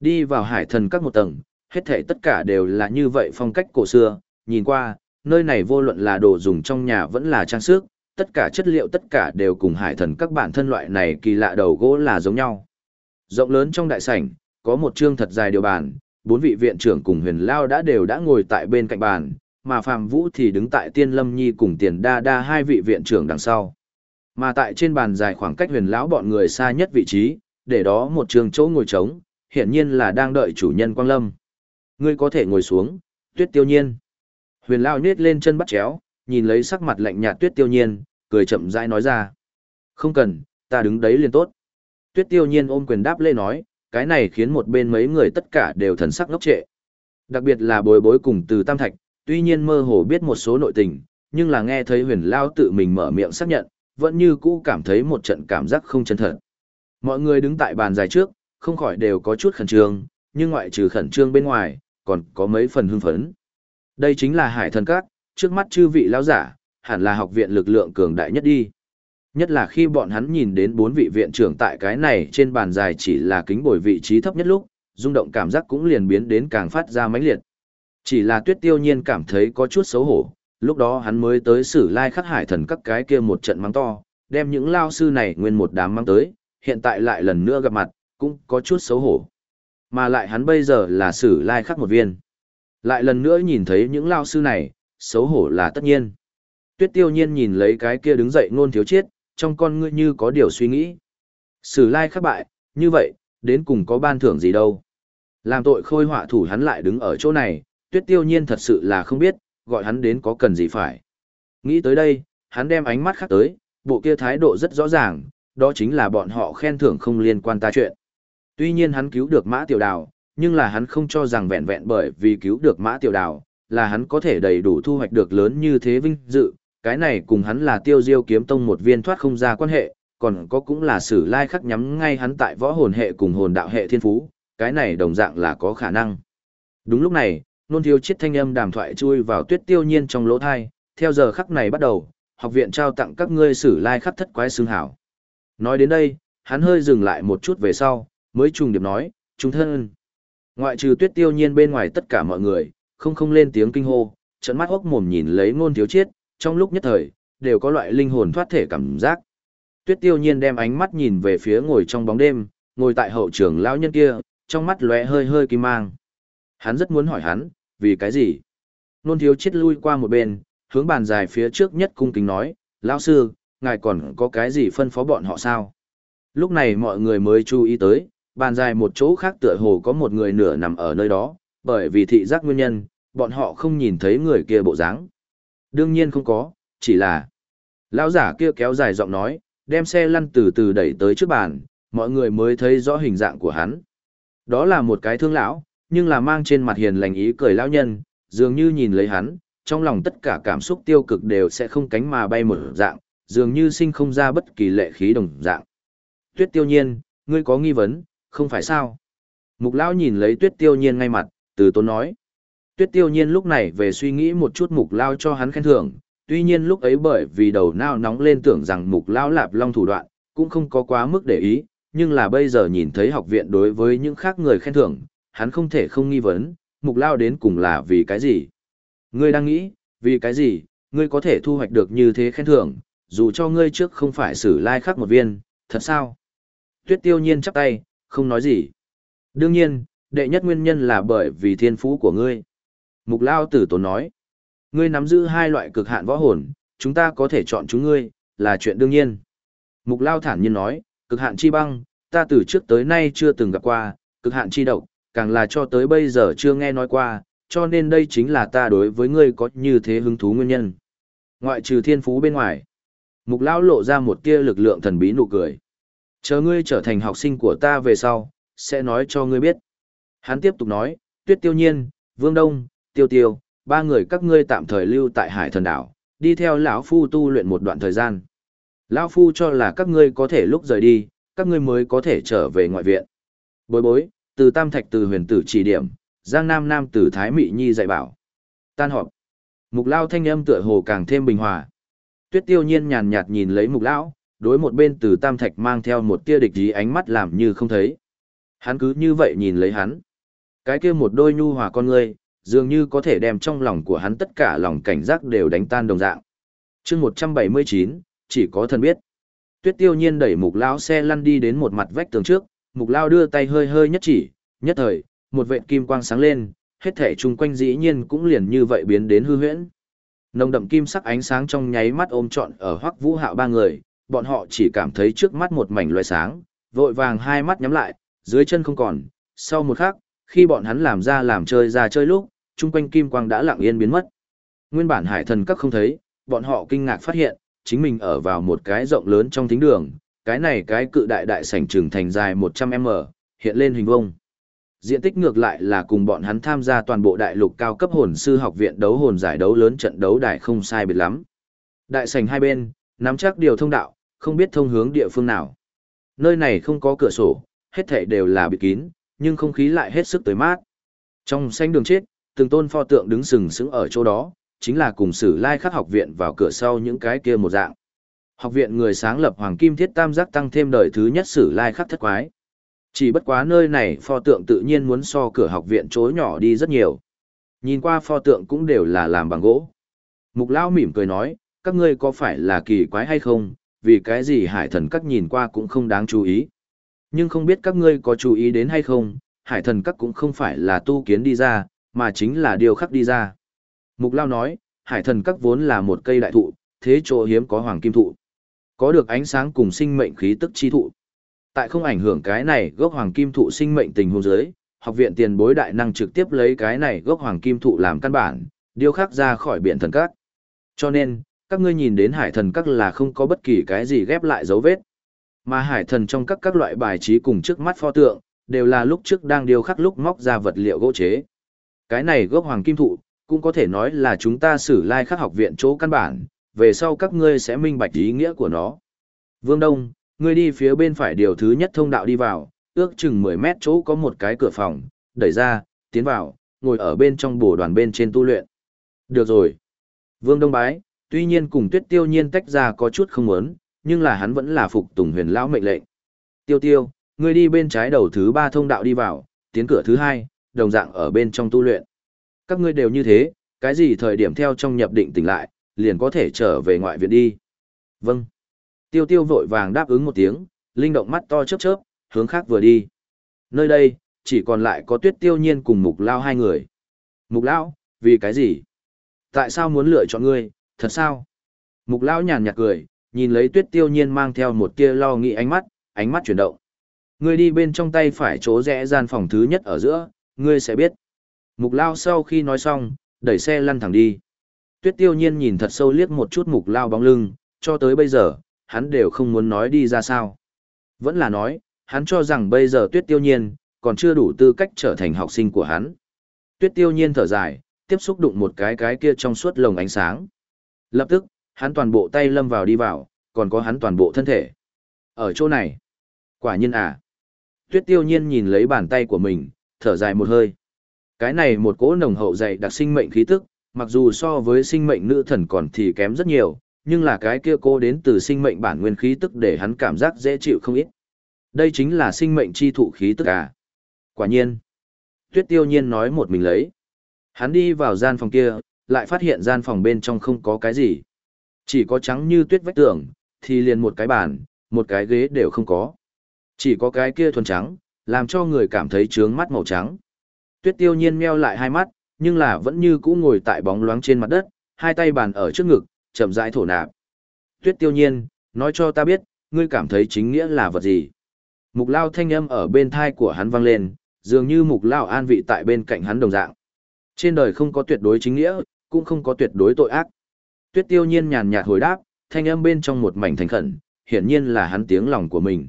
Đi vào hải thần các một tầng, hết thể tất cả đều là như vậy phong cách cổ xưa, nhìn qua, nơi này vô luận là đồ dùng trong nhà vẫn là trang sức, tất cả chất liệu tất cả đều cùng hải thần các bản thân loại này kỳ lạ đầu gỗ là giống nhau. Rộng lớn trong đại sảnh, có một chương thật dài điều bàn, bốn vị viện trưởng cùng huyền lao đã đều đã ngồi tại bên cạnh bàn, mà Phạm Vũ thì đứng tại Tiên Lâm Nhi cùng Tiền Đa Đa hai vị viện trưởng đằng sau. Mà tại trên bàn dài khoảng cách huyền lão bọn người xa nhất vị trí, để đó một trường chỗ ngồi trống, hiển nhiên là đang đợi chủ nhân Quang Lâm. Ngươi có thể ngồi xuống, tuyết tiêu nhiên. Huyền lão nết lên chân bắt chéo, nhìn lấy sắc mặt lạnh nhạt tuyết tiêu nhiên, cười chậm rãi nói ra. Không cần, ta đứng đấy liền tốt. Tuyết tiêu nhiên ôm quyền đáp lê nói, cái này khiến một bên mấy người tất cả đều thần sắc ngốc trệ. Đặc biệt là bồi bối cùng từ Tam Thạch, tuy nhiên mơ hồ biết một số nội tình, nhưng là nghe thấy huyền lao tự mình mở miệng xác nhận, vẫn như cũ cảm thấy một trận cảm giác không chân thật. Mọi người đứng tại bàn dài trước, không khỏi đều có chút khẩn trương, nhưng ngoại trừ khẩn trương bên ngoài, còn có mấy phần hưng phấn. Đây chính là hải thần các, trước mắt chư vị lão giả, hẳn là học viện lực lượng cường đại nhất đi. Nhất là khi bọn hắn nhìn đến bốn vị viện trưởng tại cái này trên bàn dài chỉ là kính bồi vị trí thấp nhất lúc, rung động cảm giác cũng liền biến đến càng phát ra mãnh liệt. Chỉ là tuyết tiêu nhiên cảm thấy có chút xấu hổ, lúc đó hắn mới tới sử lai khắc hải thần các cái kia một trận mắng to, đem những lao sư này nguyên một đám mắng tới, hiện tại lại lần nữa gặp mặt, cũng có chút xấu hổ. Mà lại hắn bây giờ là sử lai khắc một viên. Lại lần nữa nhìn thấy những lao sư này, xấu hổ là tất nhiên. Tuyết tiêu nhiên nhìn lấy cái kia đứng dậy ngôn thiếu chiết, trong con ngươi như có điều suy nghĩ. Sử lai khắc bại, như vậy, đến cùng có ban thưởng gì đâu. Làm tội khôi họa thủ hắn lại đứng ở chỗ này, tuyết tiêu nhiên thật sự là không biết, gọi hắn đến có cần gì phải. Nghĩ tới đây, hắn đem ánh mắt khác tới, bộ kia thái độ rất rõ ràng, đó chính là bọn họ khen thưởng không liên quan ta chuyện. Tuy nhiên hắn cứu được mã tiểu đào, nhưng là hắn không cho rằng vẹn vẹn bởi vì cứu được mã tiểu đào, là hắn có thể đầy đủ thu hoạch được lớn như thế vinh dự, cái này cùng hắn là tiêu diêu kiếm tông một viên thoát không ra quan hệ, còn có cũng là sử lai khắc nhắm ngay hắn tại võ hồn hệ cùng hồn đạo hệ thiên phú, cái này đồng dạng là có khả năng. Đúng lúc này, nôn thiếu chiết thanh âm đàm thoại chui vào tuyết tiêu nhiên trong lỗ thai, theo giờ khắc này bắt đầu, học viện trao tặng các ngươi sử lai khắc thất quái xương hảo. Nói đến đây, hắn hơi dừng lại một chút về sau, mới trùng điệp nói, chúng thân. Ngoại trừ tuyết tiêu nhiên bên ngoài tất cả mọi người, không không lên tiếng kinh hô, trận mắt hốc mồm nhìn lấy ngôn thiếu chiết, trong lúc nhất thời, đều có loại linh hồn thoát thể cảm giác. Tuyết tiêu nhiên đem ánh mắt nhìn về phía ngồi trong bóng đêm, ngồi tại hậu trường lão nhân kia, trong mắt lóe hơi hơi kim mang. Hắn rất muốn hỏi hắn, vì cái gì? Nôn thiếu chết lui qua một bên, hướng bàn dài phía trước nhất cung kính nói, lão sư, ngài còn có cái gì phân phó bọn họ sao? Lúc này mọi người mới chú ý tới, bàn dài một chỗ khác tựa hồ có một người nửa nằm ở nơi đó, bởi vì thị giác nguyên nhân, bọn họ không nhìn thấy người kia bộ dáng. Đương nhiên không có, chỉ là lão giả kia kéo dài giọng nói, đem xe lăn từ từ đẩy tới trước bàn, mọi người mới thấy rõ hình dạng của hắn. Đó là một cái thương lão, nhưng là mang trên mặt hiền lành ý cười lão nhân, dường như nhìn lấy hắn, trong lòng tất cả cảm xúc tiêu cực đều sẽ không cánh mà bay một dạng, dường như sinh không ra bất kỳ lệ khí đồng dạng. Tuyết tiêu nhiên, ngươi có nghi vấn, không phải sao? Mục lão nhìn lấy tuyết tiêu nhiên ngay mặt, từ tốn nói. Tuyết tiêu nhiên lúc này về suy nghĩ một chút mục lao cho hắn khen thưởng, tuy nhiên lúc ấy bởi vì đầu nao nóng lên tưởng rằng mục lao lạp long thủ đoạn, cũng không có quá mức để ý, nhưng là bây giờ nhìn thấy học viện đối với những khác người khen thưởng, hắn không thể không nghi vấn, mục lao đến cùng là vì cái gì. Ngươi đang nghĩ, vì cái gì, ngươi có thể thu hoạch được như thế khen thưởng, dù cho ngươi trước không phải xử lai like khắc một viên, thật sao? Tuyết tiêu nhiên chắp tay, không nói gì. Đương nhiên, đệ nhất nguyên nhân là bởi vì thiên phú của ngươi. Mục lao tử tốn nói, ngươi nắm giữ hai loại cực hạn võ hồn, chúng ta có thể chọn chúng ngươi, là chuyện đương nhiên. Mục lao thản nhiên nói, cực hạn chi băng, ta từ trước tới nay chưa từng gặp qua, cực hạn chi độc, càng là cho tới bây giờ chưa nghe nói qua, cho nên đây chính là ta đối với ngươi có như thế hứng thú nguyên nhân. Ngoại trừ thiên phú bên ngoài, mục lão lộ ra một tia lực lượng thần bí nụ cười. Chờ ngươi trở thành học sinh của ta về sau, sẽ nói cho ngươi biết. Hắn tiếp tục nói, tuyết tiêu nhiên, vương đông, tiêu tiêu, ba người các ngươi tạm thời lưu tại hải thần đảo, đi theo lão phu tu luyện một đoạn thời gian. Lão phu cho là các ngươi có thể lúc rời đi, các ngươi mới có thể trở về ngoại viện. Bối bối, từ tam thạch từ huyền tử chỉ điểm, giang nam nam từ thái mị nhi dạy bảo. Tan họp. Mục lao thanh âm tựa hồ càng thêm bình hòa. Tuyết tiêu nhiên nhàn nhạt nhìn lấy mục lão, đối một bên từ tam thạch mang theo một tia địch ý ánh mắt làm như không thấy. Hắn cứ như vậy nhìn lấy hắn. Cái kia một đôi nhu hòa con ngươi, dường như có thể đem trong lòng của hắn tất cả lòng cảnh giác đều đánh tan đồng dạng. chương 179, chỉ có thần biết. Tuyết tiêu nhiên đẩy mục Lão xe lăn đi đến một mặt vách tường trước, mục lao đưa tay hơi hơi nhất chỉ, nhất thời, một vệt kim quang sáng lên, hết thể chung quanh dĩ nhiên cũng liền như vậy biến đến hư huyễn. Nồng đậm kim sắc ánh sáng trong nháy mắt ôm trọn ở Hoắc Vũ Hạo ba người, bọn họ chỉ cảm thấy trước mắt một mảnh loài sáng, vội vàng hai mắt nhắm lại, dưới chân không còn. Sau một khắc, khi bọn hắn làm ra làm chơi ra chơi lúc, chung quanh kim quang đã lặng yên biến mất. Nguyên bản hải thần các không thấy, bọn họ kinh ngạc phát hiện, chính mình ở vào một cái rộng lớn trong thính đường, cái này cái cự đại đại sảnh trường thành dài 100m, hiện lên hình vông. Diện tích ngược lại là cùng bọn hắn tham gia toàn bộ đại lục cao cấp hồn sư học viện đấu hồn giải đấu lớn trận đấu đại không sai biệt lắm. Đại sảnh hai bên, nắm chắc điều thông đạo, không biết thông hướng địa phương nào. Nơi này không có cửa sổ, hết thảy đều là bịt kín, nhưng không khí lại hết sức tới mát. Trong xanh đường chết, từng tôn pho tượng đứng sừng sững ở chỗ đó, chính là cùng sử lai khắc học viện vào cửa sau những cái kia một dạng. Học viện người sáng lập Hoàng Kim Thiết Tam Giác tăng thêm đời thứ nhất sử lai khắc thất quái. Chỉ bất quá nơi này pho tượng tự nhiên muốn so cửa học viện chối nhỏ đi rất nhiều. Nhìn qua pho tượng cũng đều là làm bằng gỗ. Mục Lão mỉm cười nói, các ngươi có phải là kỳ quái hay không, vì cái gì hải thần các nhìn qua cũng không đáng chú ý. Nhưng không biết các ngươi có chú ý đến hay không, hải thần các cũng không phải là tu kiến đi ra, mà chính là điều khắc đi ra. Mục Lao nói, hải thần các vốn là một cây đại thụ, thế chỗ hiếm có hoàng kim thụ. Có được ánh sáng cùng sinh mệnh khí tức chi thụ. Tại không ảnh hưởng cái này gốc hoàng kim thụ sinh mệnh tình huống dưới, học viện tiền bối đại năng trực tiếp lấy cái này gốc hoàng kim thụ làm căn bản, điêu khắc ra khỏi biển thần các. Cho nên, các ngươi nhìn đến hải thần các là không có bất kỳ cái gì ghép lại dấu vết. Mà hải thần trong các các loại bài trí cùng trước mắt pho tượng, đều là lúc trước đang điêu khắc lúc móc ra vật liệu gỗ chế. Cái này gốc hoàng kim thụ, cũng có thể nói là chúng ta sử lai like khắc học viện chỗ căn bản, về sau các ngươi sẽ minh bạch ý nghĩa của nó. Vương Đông, ngươi đi phía bên phải điều thứ nhất thông đạo đi vào, ước chừng 10 mét chỗ có một cái cửa phòng, đẩy ra, tiến vào, ngồi ở bên trong bổ đoàn bên trên tu luyện. Được rồi. Vương Đông bái, tuy nhiên cùng tuyết tiêu nhiên tách ra có chút không muốn, nhưng là hắn vẫn là phục tùng huyền lão mệnh lệnh. Tiêu tiêu, ngươi đi bên trái đầu thứ ba thông đạo đi vào, tiến cửa thứ hai, đồng dạng ở bên trong tu luyện. Các ngươi đều như thế, cái gì thời điểm theo trong nhập định tỉnh lại, liền có thể trở về ngoại viện đi. Vâng. Tiêu tiêu vội vàng đáp ứng một tiếng, linh động mắt to chớp chớp, hướng khác vừa đi. Nơi đây, chỉ còn lại có tuyết tiêu nhiên cùng mục lao hai người. Mục lao, vì cái gì? Tại sao muốn lựa chọn ngươi, thật sao? Mục lao nhàn nhạt cười, nhìn lấy tuyết tiêu nhiên mang theo một tia lo nghĩ ánh mắt, ánh mắt chuyển động. Ngươi đi bên trong tay phải chỗ rẽ gian phòng thứ nhất ở giữa, ngươi sẽ biết. Mục lao sau khi nói xong, đẩy xe lăn thẳng đi. Tuyết tiêu nhiên nhìn thật sâu liếc một chút mục lao bóng lưng, cho tới bây giờ, hắn đều không muốn nói đi ra sao. Vẫn là nói, hắn cho rằng bây giờ tuyết tiêu nhiên, còn chưa đủ tư cách trở thành học sinh của hắn. Tuyết tiêu nhiên thở dài, tiếp xúc đụng một cái cái kia trong suốt lồng ánh sáng. Lập tức, hắn toàn bộ tay lâm vào đi vào, còn có hắn toàn bộ thân thể. Ở chỗ này, quả nhiên à. Tuyết tiêu nhiên nhìn lấy bàn tay của mình, thở dài một hơi. Cái này một cỗ nồng hậu dày đặc sinh mệnh khí tức, mặc dù so với sinh mệnh nữ thần còn thì kém rất nhiều, nhưng là cái kia cô đến từ sinh mệnh bản nguyên khí tức để hắn cảm giác dễ chịu không ít. Đây chính là sinh mệnh chi thụ khí tức à. Quả nhiên. Tuyết tiêu nhiên nói một mình lấy. Hắn đi vào gian phòng kia, lại phát hiện gian phòng bên trong không có cái gì. Chỉ có trắng như tuyết vách tường, thì liền một cái bàn, một cái ghế đều không có. Chỉ có cái kia thuần trắng, làm cho người cảm thấy trướng mắt màu trắng. Tuyết tiêu nhiên meo lại hai mắt, nhưng là vẫn như cũ ngồi tại bóng loáng trên mặt đất, hai tay bàn ở trước ngực, chậm rãi thổ nạp. Tuyết tiêu nhiên, nói cho ta biết, ngươi cảm thấy chính nghĩa là vật gì? Mục lao thanh âm ở bên thai của hắn vang lên, dường như mục lao an vị tại bên cạnh hắn đồng dạng. Trên đời không có tuyệt đối chính nghĩa, cũng không có tuyệt đối tội ác. Tuyết tiêu nhiên nhàn nhạt hồi đáp, thanh âm bên trong một mảnh thành khẩn, hiển nhiên là hắn tiếng lòng của mình.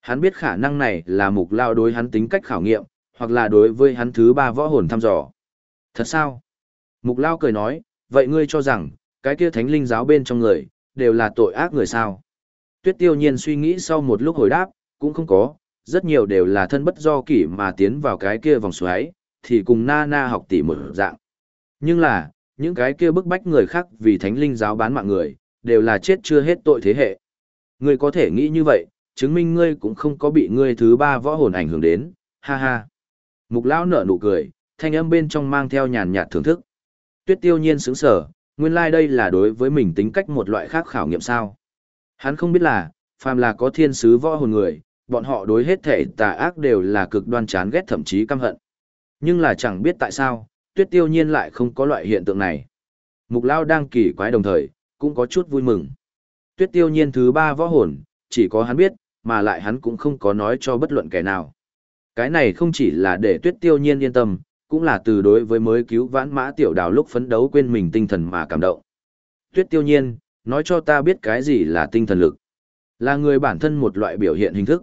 Hắn biết khả năng này là mục lao đối hắn tính cách khảo nghiệm, hoặc là đối với hắn thứ ba võ hồn thăm dò. Thật sao? Mục lao cười nói, vậy ngươi cho rằng, cái kia thánh linh giáo bên trong người, đều là tội ác người sao? Tuyết tiêu nhiên suy nghĩ sau một lúc hồi đáp, cũng không có, rất nhiều đều là thân bất do kỷ mà tiến vào cái kia vòng xoáy, thì cùng na na học tỷ một dạng. Nhưng là, những cái kia bức bách người khác vì thánh linh giáo bán mạng người, đều là chết chưa hết tội thế hệ. Ngươi có thể nghĩ như vậy, chứng minh ngươi cũng không có bị ngươi thứ ba võ hồn ảnh hưởng đến, ha ha. Mục lão nở nụ cười, thanh âm bên trong mang theo nhàn nhạt thưởng thức. Tuyết tiêu nhiên sững sở, nguyên lai like đây là đối với mình tính cách một loại khác khảo nghiệm sao. Hắn không biết là, phàm là có thiên sứ võ hồn người, bọn họ đối hết thể tà ác đều là cực đoan chán ghét thậm chí căm hận. Nhưng là chẳng biết tại sao, tuyết tiêu nhiên lại không có loại hiện tượng này. Mục Lao đang kỳ quái đồng thời, cũng có chút vui mừng. Tuyết tiêu nhiên thứ ba võ hồn, chỉ có hắn biết, mà lại hắn cũng không có nói cho bất luận kẻ nào. Cái này không chỉ là để tuyết tiêu nhiên yên tâm, cũng là từ đối với mới cứu vãn mã tiểu đào lúc phấn đấu quên mình tinh thần mà cảm động. Tuyết tiêu nhiên, nói cho ta biết cái gì là tinh thần lực. Là người bản thân một loại biểu hiện hình thức.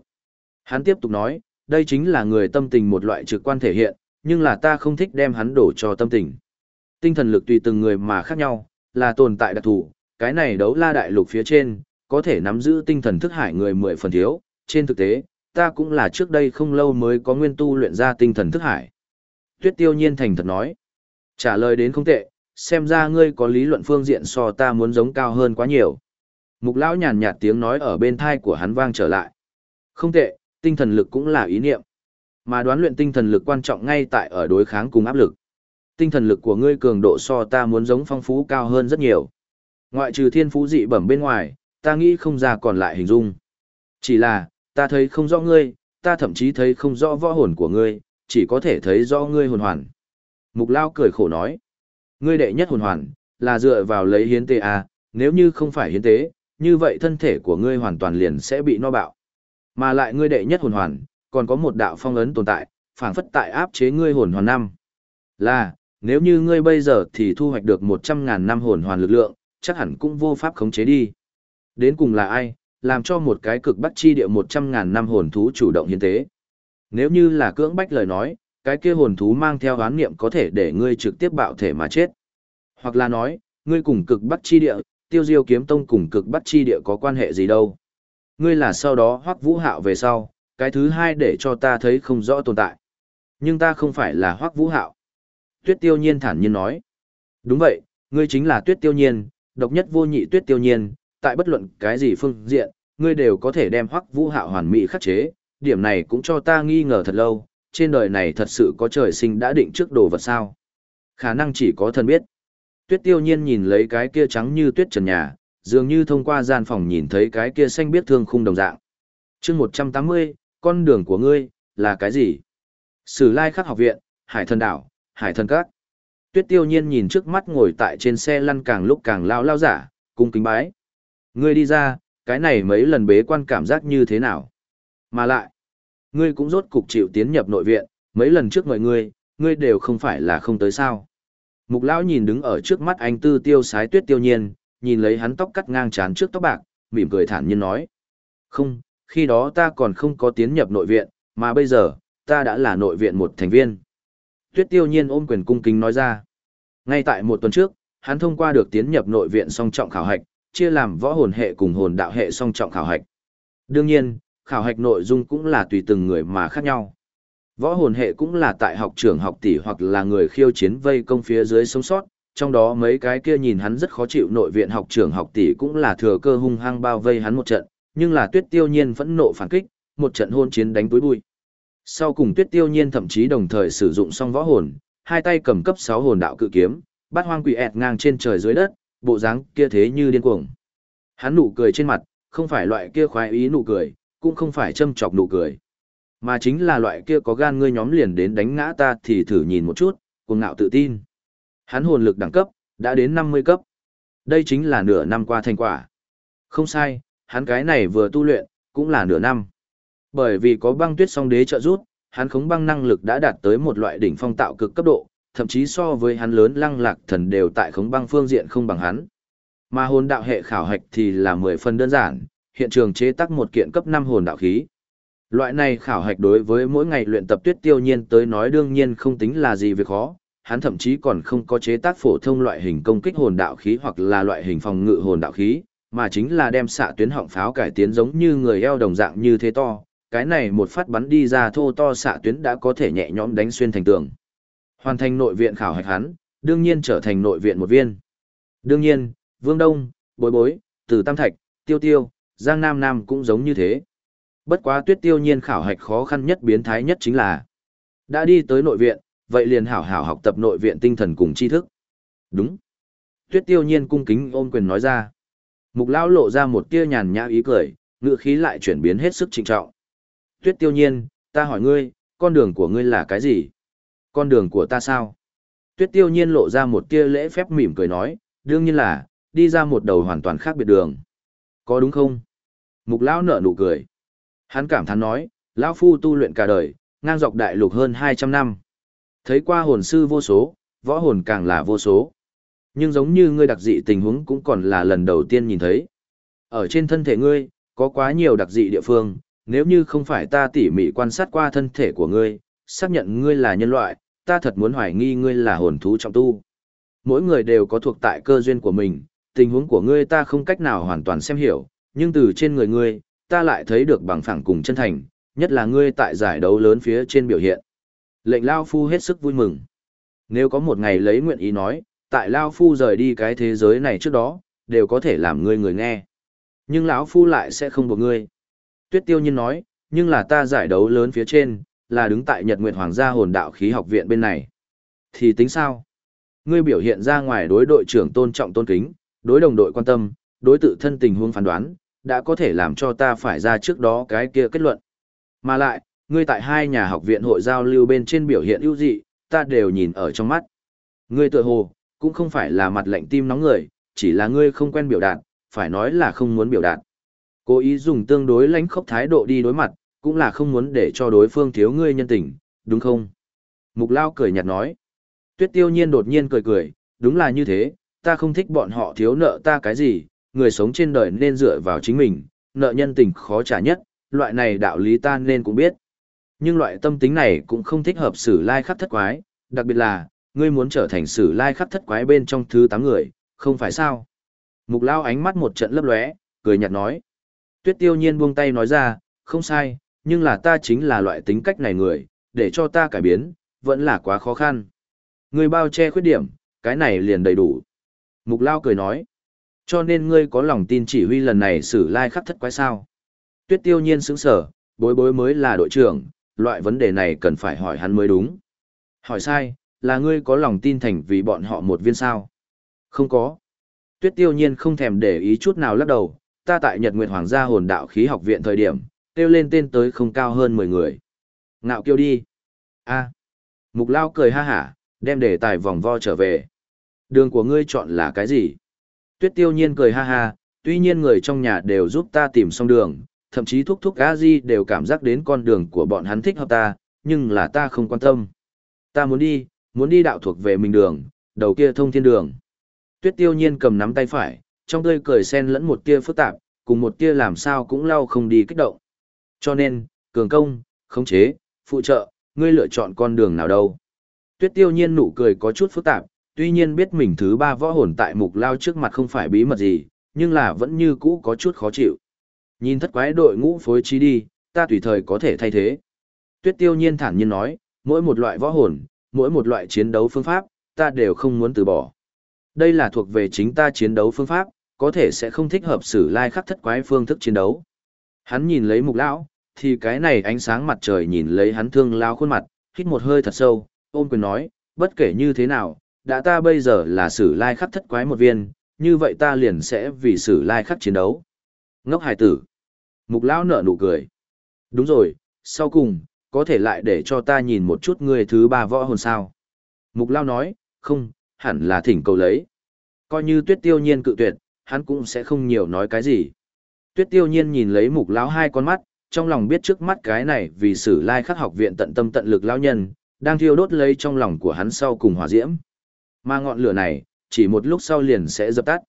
Hắn tiếp tục nói, đây chính là người tâm tình một loại trực quan thể hiện, nhưng là ta không thích đem hắn đổ cho tâm tình. Tinh thần lực tùy từng người mà khác nhau, là tồn tại đặc thù, cái này đấu la đại lục phía trên, có thể nắm giữ tinh thần thức hải người mười phần thiếu, trên thực tế, ta cũng là trước đây không lâu mới có nguyên tu luyện ra tinh thần thức hải. Tuyết tiêu nhiên thành thật nói, trả lời đến không tệ, xem ra ngươi có lý luận phương diện so ta muốn giống cao hơn quá nhiều. Mục lão nhàn nhạt tiếng nói ở bên thai của hắn vang trở lại. Không tệ, tinh thần lực cũng là ý niệm. Mà đoán luyện tinh thần lực quan trọng ngay tại ở đối kháng cùng áp lực. Tinh thần lực của ngươi cường độ so ta muốn giống phong phú cao hơn rất nhiều. Ngoại trừ thiên phú dị bẩm bên ngoài, ta nghĩ không ra còn lại hình dung. Chỉ là, ta thấy không rõ ngươi, ta thậm chí thấy không rõ võ hồn của ngươi, chỉ có thể thấy do ngươi hồn hoàn. Mục Lao cười khổ nói. Ngươi đệ nhất hồn hoàn, là dựa vào lấy hiến tế à, nếu như không phải hiến tế, như vậy thân thể của ngươi hoàn toàn liền sẽ bị no bạo. Mà lại ngươi đệ nhất hồn hoàn, còn có một đạo phong ấn tồn tại, phảng phất tại áp chế ngươi hồn hoàn năm. Là, nếu như ngươi bây giờ thì thu hoạch được 100.000 năm hồn hoàn lực lượng, chắc hẳn cũng vô pháp khống chế đi. Đến cùng là ai, làm cho một cái cực bắt chi địa 100.000 năm hồn thú chủ động hiến tế. Nếu như là cưỡng bách lời nói, cái kia hồn thú mang theo hoán niệm có thể để ngươi trực tiếp bạo thể mà chết. Hoặc là nói, ngươi cùng cực bắt chi địa, tiêu diêu kiếm tông cùng cực bắt chi địa có quan hệ gì đâu. Ngươi là sau đó hoắc vũ hạo về sau, cái thứ hai để cho ta thấy không rõ tồn tại. Nhưng ta không phải là hoắc vũ hạo. Tuyết tiêu nhiên thản nhiên nói. Đúng vậy, ngươi chính là tuyết tiêu nhiên, độc nhất vô nhị tuyết tiêu nhiên, tại bất luận cái gì phương diện, ngươi đều có thể đem hoắc vũ hạo hoàn mỹ khắc chế, điểm này cũng cho ta nghi ngờ thật lâu, trên đời này thật sự có trời sinh đã định trước đồ vật sao. Khả năng chỉ có thần biết. Tuyết tiêu nhiên nhìn lấy cái kia trắng như tuyết trần nhà, dường như thông qua gian phòng nhìn thấy cái kia xanh biết thương khung đồng dạng. chương 180, con đường của ngươi, là cái gì? Sử lai khắc học viện, hải thần đảo, hải thần các. Tuyết tiêu nhiên nhìn trước mắt ngồi tại trên xe lăn càng lúc càng lao lao giả, cung kính bái. Ngươi đi ra, cái này mấy lần bế quan cảm giác như thế nào? Mà lại, ngươi cũng rốt cục chịu tiến nhập nội viện, mấy lần trước mọi ngươi, ngươi đều không phải là không tới sao. Mục lão nhìn đứng ở trước mắt anh tư tiêu sái tuyết tiêu nhiên, nhìn lấy hắn tóc cắt ngang trán trước tóc bạc, mỉm cười thản nhiên nói. Không, khi đó ta còn không có tiến nhập nội viện, mà bây giờ, ta đã là nội viện một thành viên. Tuyết tiêu nhiên ôm quyền cung kính nói ra. Ngay tại một tuần trước, hắn thông qua được tiến nhập nội viện song trọng khảo hạch, chia làm võ hồn hệ cùng hồn đạo hệ song trọng khảo hạch. Đương nhiên, khảo hạch nội dung cũng là tùy từng người mà khác nhau. Võ hồn hệ cũng là tại học trường học tỷ hoặc là người khiêu chiến vây công phía dưới sống sót, trong đó mấy cái kia nhìn hắn rất khó chịu nội viện học trường học tỷ cũng là thừa cơ hung hăng bao vây hắn một trận, nhưng là tuyết tiêu nhiên phẫn nộ phản kích, một trận hôn chiến đánh túi bụi. Sau cùng Tuyết Tiêu Nhiên thậm chí đồng thời sử dụng song võ hồn, hai tay cầm cấp 6 hồn đạo cự kiếm, bát hoang quỷ ẹt ngang trên trời dưới đất, bộ dáng kia thế như điên cuồng. Hắn nụ cười trên mặt, không phải loại kia khoái ý nụ cười, cũng không phải châm chọc nụ cười, mà chính là loại kia có gan ngươi nhóm liền đến đánh ngã ta thì thử nhìn một chút, cuồng ngạo tự tin. Hắn hồn lực đẳng cấp đã đến 50 cấp. Đây chính là nửa năm qua thành quả. Không sai, hắn cái này vừa tu luyện, cũng là nửa năm. Bởi vì có băng tuyết song đế trợ rút, hắn khống băng năng lực đã đạt tới một loại đỉnh phong tạo cực cấp độ, thậm chí so với hắn lớn lăng lạc thần đều tại khống băng phương diện không bằng hắn. Mà hồn đạo hệ khảo hạch thì là 10 phần đơn giản, hiện trường chế tác một kiện cấp 5 hồn đạo khí. Loại này khảo hạch đối với mỗi ngày luyện tập tuyết tiêu nhiên tới nói đương nhiên không tính là gì việc khó, hắn thậm chí còn không có chế tác phổ thông loại hình công kích hồn đạo khí hoặc là loại hình phòng ngự hồn đạo khí, mà chính là đem xạ tuyến họng pháo cải tiến giống như người eo đồng dạng như thế to, cái này một phát bắn đi ra thô to xạ tuyến đã có thể nhẹ nhõm đánh xuyên thành tường. Hoàn thành nội viện khảo hạch hắn, đương nhiên trở thành nội viện một viên. Đương nhiên, Vương Đông, Bối Bối, Từ Tam Thạch, Tiêu Tiêu, Giang Nam Nam cũng giống như thế. Bất quá tuyết tiêu nhiên khảo hạch khó khăn nhất biến thái nhất chính là đã đi tới nội viện, vậy liền hảo hảo học tập nội viện tinh thần cùng tri thức. Đúng. Tuyết tiêu nhiên cung kính ôm quyền nói ra. Mục lão lộ ra một tia nhàn nhã ý cười, ngựa khí lại chuyển biến hết sức trịnh trọng. Tuyết tiêu nhiên, ta hỏi ngươi, con đường của ngươi là cái gì? Con đường của ta sao? Tuyết tiêu nhiên lộ ra một tia lễ phép mỉm cười nói, đương nhiên là, đi ra một đầu hoàn toàn khác biệt đường. Có đúng không? Mục lão nở nụ cười. Hắn cảm thán nói, lão phu tu luyện cả đời, ngang dọc đại lục hơn 200 năm. Thấy qua hồn sư vô số, võ hồn càng là vô số. Nhưng giống như ngươi đặc dị tình huống cũng còn là lần đầu tiên nhìn thấy. Ở trên thân thể ngươi, có quá nhiều đặc dị địa phương, nếu như không phải ta tỉ mỉ quan sát qua thân thể của ngươi, xác nhận ngươi là nhân loại, ta thật muốn hoài nghi ngươi là hồn thú trọng tu. Mỗi người đều có thuộc tại cơ duyên của mình, tình huống của ngươi ta không cách nào hoàn toàn xem hiểu, nhưng từ trên người ngươi, ta lại thấy được bằng phẳng cùng chân thành, nhất là ngươi tại giải đấu lớn phía trên biểu hiện. Lệnh Lao Phu hết sức vui mừng. Nếu có một ngày lấy nguyện ý nói, tại Lao Phu rời đi cái thế giới này trước đó, đều có thể làm ngươi người nghe. Nhưng lão Phu lại sẽ không buộc ngươi. Tuyết tiêu nhiên nói, nhưng là ta giải đấu lớn phía trên, là đứng tại Nhật Nguyệt Hoàng gia hồn đạo khí học viện bên này. Thì tính sao? Ngươi biểu hiện ra ngoài đối đội trưởng tôn trọng tôn kính, đối đồng đội quan tâm, đối tự thân tình huống phán đoán, đã có thể làm cho ta phải ra trước đó cái kia kết luận. Mà lại, ngươi tại hai nhà học viện hội giao lưu bên trên biểu hiện ưu dị, ta đều nhìn ở trong mắt. Ngươi tự hồ, cũng không phải là mặt lạnh tim nóng người, chỉ là ngươi không quen biểu đạt, phải nói là không muốn biểu đạt. Cố ý dùng tương đối lãnh khốc thái độ đi đối mặt, cũng là không muốn để cho đối phương thiếu ngươi nhân tình, đúng không? Mục Lao cười nhạt nói. Tuyết tiêu nhiên đột nhiên cười cười, đúng là như thế, ta không thích bọn họ thiếu nợ ta cái gì, người sống trên đời nên dựa vào chính mình, nợ nhân tình khó trả nhất, loại này đạo lý ta nên cũng biết. Nhưng loại tâm tính này cũng không thích hợp sử lai khắc thất quái, đặc biệt là, ngươi muốn trở thành sử lai khắc thất quái bên trong thứ 8 người, không phải sao? Mục lao ánh mắt một trận lấp lóe, cười nhạt nói. Tuyết tiêu nhiên buông tay nói ra, không sai, nhưng là ta chính là loại tính cách này người, để cho ta cải biến, vẫn là quá khó khăn. Người bao che khuyết điểm, cái này liền đầy đủ. Mục lao cười nói. Cho nên ngươi có lòng tin chỉ huy lần này xử lai khắc thất quái sao. Tuyết tiêu nhiên sững sở, bối bối mới là đội trưởng, loại vấn đề này cần phải hỏi hắn mới đúng. Hỏi sai, là ngươi có lòng tin thành vì bọn họ một viên sao? Không có. Tuyết tiêu nhiên không thèm để ý chút nào lắc đầu, ta tại Nhật Nguyệt Hoàng gia hồn đạo khí học viện thời điểm, kêu lên tên tới không cao hơn 10 người. Ngạo kêu đi. a Mục lao cười ha hả, đem đề tài vòng vo trở về. Đường của ngươi chọn là cái gì? Tuyết tiêu nhiên cười ha ha, tuy nhiên người trong nhà đều giúp ta tìm xong đường, thậm chí thúc thúc a di đều cảm giác đến con đường của bọn hắn thích hợp ta, nhưng là ta không quan tâm. Ta muốn đi, muốn đi đạo thuộc về mình đường, đầu kia thông thiên đường. Tuyết tiêu nhiên cầm nắm tay phải, trong tươi cười xen lẫn một tia phức tạp, cùng một tia làm sao cũng lau không đi kích động. Cho nên, cường công, khống chế, phụ trợ, ngươi lựa chọn con đường nào đâu. Tuyết tiêu nhiên nụ cười có chút phức tạp, tuy nhiên biết mình thứ ba võ hồn tại mục lao trước mặt không phải bí mật gì, nhưng là vẫn như cũ có chút khó chịu. Nhìn thất quái đội ngũ phối trí đi, ta tùy thời có thể thay thế. Tuyết tiêu nhiên thản nhiên nói, mỗi một loại võ hồn, mỗi một loại chiến đấu phương pháp, ta đều không muốn từ bỏ. Đây là thuộc về chính ta chiến đấu phương pháp, có thể sẽ không thích hợp xử lai khắc thất quái phương thức chiến đấu. Hắn nhìn lấy mục lão, thì cái này ánh sáng mặt trời nhìn lấy hắn thương lao khuôn mặt, hít một hơi thật sâu, ôm quyền nói, bất kể như thế nào, đã ta bây giờ là sử lai khắc thất quái một viên, như vậy ta liền sẽ vì sử lai khắc chiến đấu. Ngốc hải tử. Mục lão nở nụ cười. Đúng rồi, sau cùng, có thể lại để cho ta nhìn một chút người thứ ba võ hồn sao. Mục lao nói, không, hẳn là thỉnh cầu lấy. Coi như tuyết tiêu nhiên cự tuyệt, hắn cũng sẽ không nhiều nói cái gì. Tuyết tiêu nhiên nhìn lấy mục lão hai con mắt, trong lòng biết trước mắt cái này vì sử lai khắc học viện tận tâm tận lực lão nhân, đang thiêu đốt lấy trong lòng của hắn sau cùng hỏa diễm. Mà ngọn lửa này, chỉ một lúc sau liền sẽ dập tắt.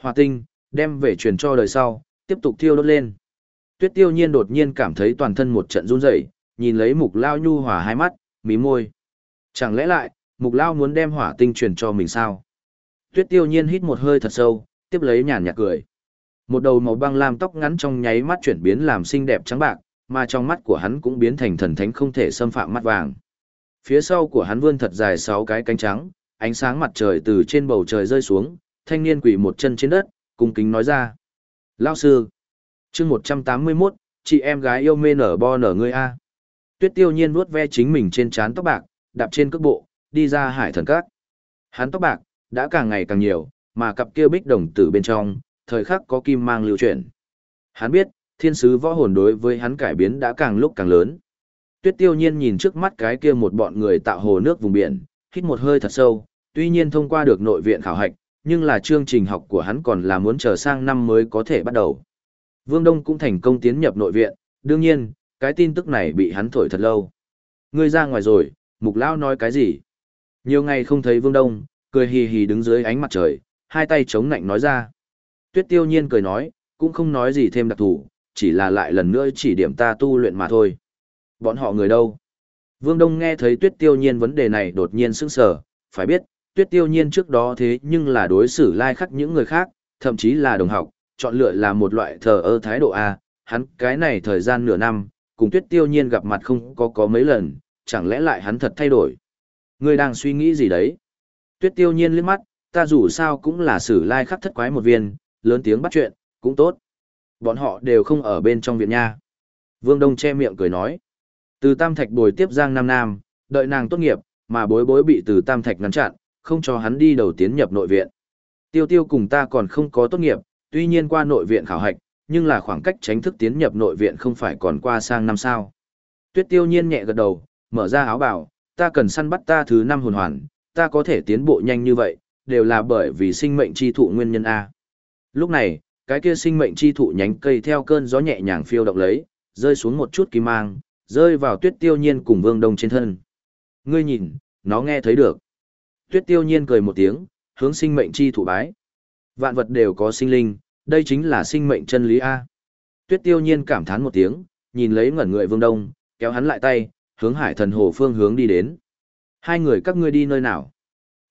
Hòa tinh, đem về truyền cho đời sau, tiếp tục thiêu đốt lên. Tuyết tiêu nhiên đột nhiên cảm thấy toàn thân một trận run rẩy, nhìn lấy mục lao nhu hòa hai mắt, mí môi. Chẳng lẽ lại, mục lao muốn đem hỏa tinh truyền cho mình sao? Tuyết tiêu nhiên hít một hơi thật sâu, tiếp lấy nhàn nhạt cười. Một đầu màu băng lam tóc ngắn trong nháy mắt chuyển biến làm xinh đẹp trắng bạc, mà trong mắt của hắn cũng biến thành thần thánh không thể xâm phạm mắt vàng. Phía sau của hắn vươn thật dài sáu cái cánh trắng, ánh sáng mặt trời từ trên bầu trời rơi xuống, thanh niên quỳ một chân trên đất, cung kính nói ra. Lao sư, chương 181, chị em gái yêu mê nở bo nở ngươi A. Tuyết tiêu nhiên vuốt ve chính mình trên trán tóc bạc, đạp trên cước bộ, đi ra hải thần các. Hắn tóc bạc, đã càng ngày càng nhiều, mà cặp kia bích đồng tử bên trong, thời khắc có kim mang lưu chuyển. Hắn biết, thiên sứ võ hồn đối với hắn cải biến đã càng lúc càng lớn. Tuyết tiêu nhiên nhìn trước mắt cái kia một bọn người tạo hồ nước vùng biển, hít một hơi thật sâu, tuy nhiên thông qua được nội viện khảo hạch, nhưng là chương trình học của hắn còn là muốn chờ sang năm mới có thể bắt đầu. Vương Đông cũng thành công tiến nhập nội viện, đương nhiên, cái tin tức này bị hắn thổi thật lâu. Ngươi ra ngoài rồi, Mục Lão nói cái gì? Nhiều ngày không thấy Vương Đông, cười hì hì đứng dưới ánh mặt trời, hai tay chống nạnh nói ra. Tuyết tiêu nhiên cười nói, cũng không nói gì thêm đặc thù, chỉ là lại lần nữa chỉ điểm ta tu luyện mà thôi. Bọn họ người đâu? Vương Đông nghe thấy tuyết tiêu nhiên vấn đề này đột nhiên sững sờ, phải biết, tuyết tiêu nhiên trước đó thế nhưng là đối xử lai khắc những người khác, thậm chí là đồng học, chọn lựa là một loại thờ ơ thái độ A, hắn cái này thời gian nửa năm, cùng tuyết tiêu nhiên gặp mặt không có có mấy lần, chẳng lẽ lại hắn thật thay đổi. Người đang suy nghĩ gì đấy? Tuyết tiêu nhiên liếc mắt, ta dù sao cũng là sử lai khắc thất quái một viên, lớn tiếng bắt chuyện, cũng tốt. Bọn họ đều không ở bên trong viện nha. Vương Đông che miệng cười nói. Từ Tam Thạch bồi tiếp Giang Nam Nam, đợi nàng tốt nghiệp, mà bối bối bị từ Tam Thạch ngăn chặn, không cho hắn đi đầu tiến nhập nội viện. Tiêu tiêu cùng ta còn không có tốt nghiệp, tuy nhiên qua nội viện khảo hạch, nhưng là khoảng cách tránh thức tiến nhập nội viện không phải còn qua sang năm sao. Tuyết tiêu nhiên nhẹ gật đầu, mở ra áo bảo, ta cần săn bắt ta thứ năm hồn hoàn, ta có thể tiến bộ nhanh như vậy, đều là bởi vì sinh mệnh chi thụ nguyên nhân A. Lúc này, cái kia sinh mệnh chi thụ nhánh cây theo cơn gió nhẹ nhàng phiêu động lấy, rơi xuống một chút kim mang, rơi vào tuyết tiêu nhiên cùng vương đông trên thân. Ngươi nhìn, nó nghe thấy được. Tuyết tiêu nhiên cười một tiếng, hướng sinh mệnh chi thụ bái. Vạn vật đều có sinh linh, đây chính là sinh mệnh chân lý A. Tuyết tiêu nhiên cảm thán một tiếng, nhìn lấy ngẩn người vương đông, kéo hắn lại tay, hướng hải thần hồ phương hướng đi đến. Hai người các ngươi đi nơi nào?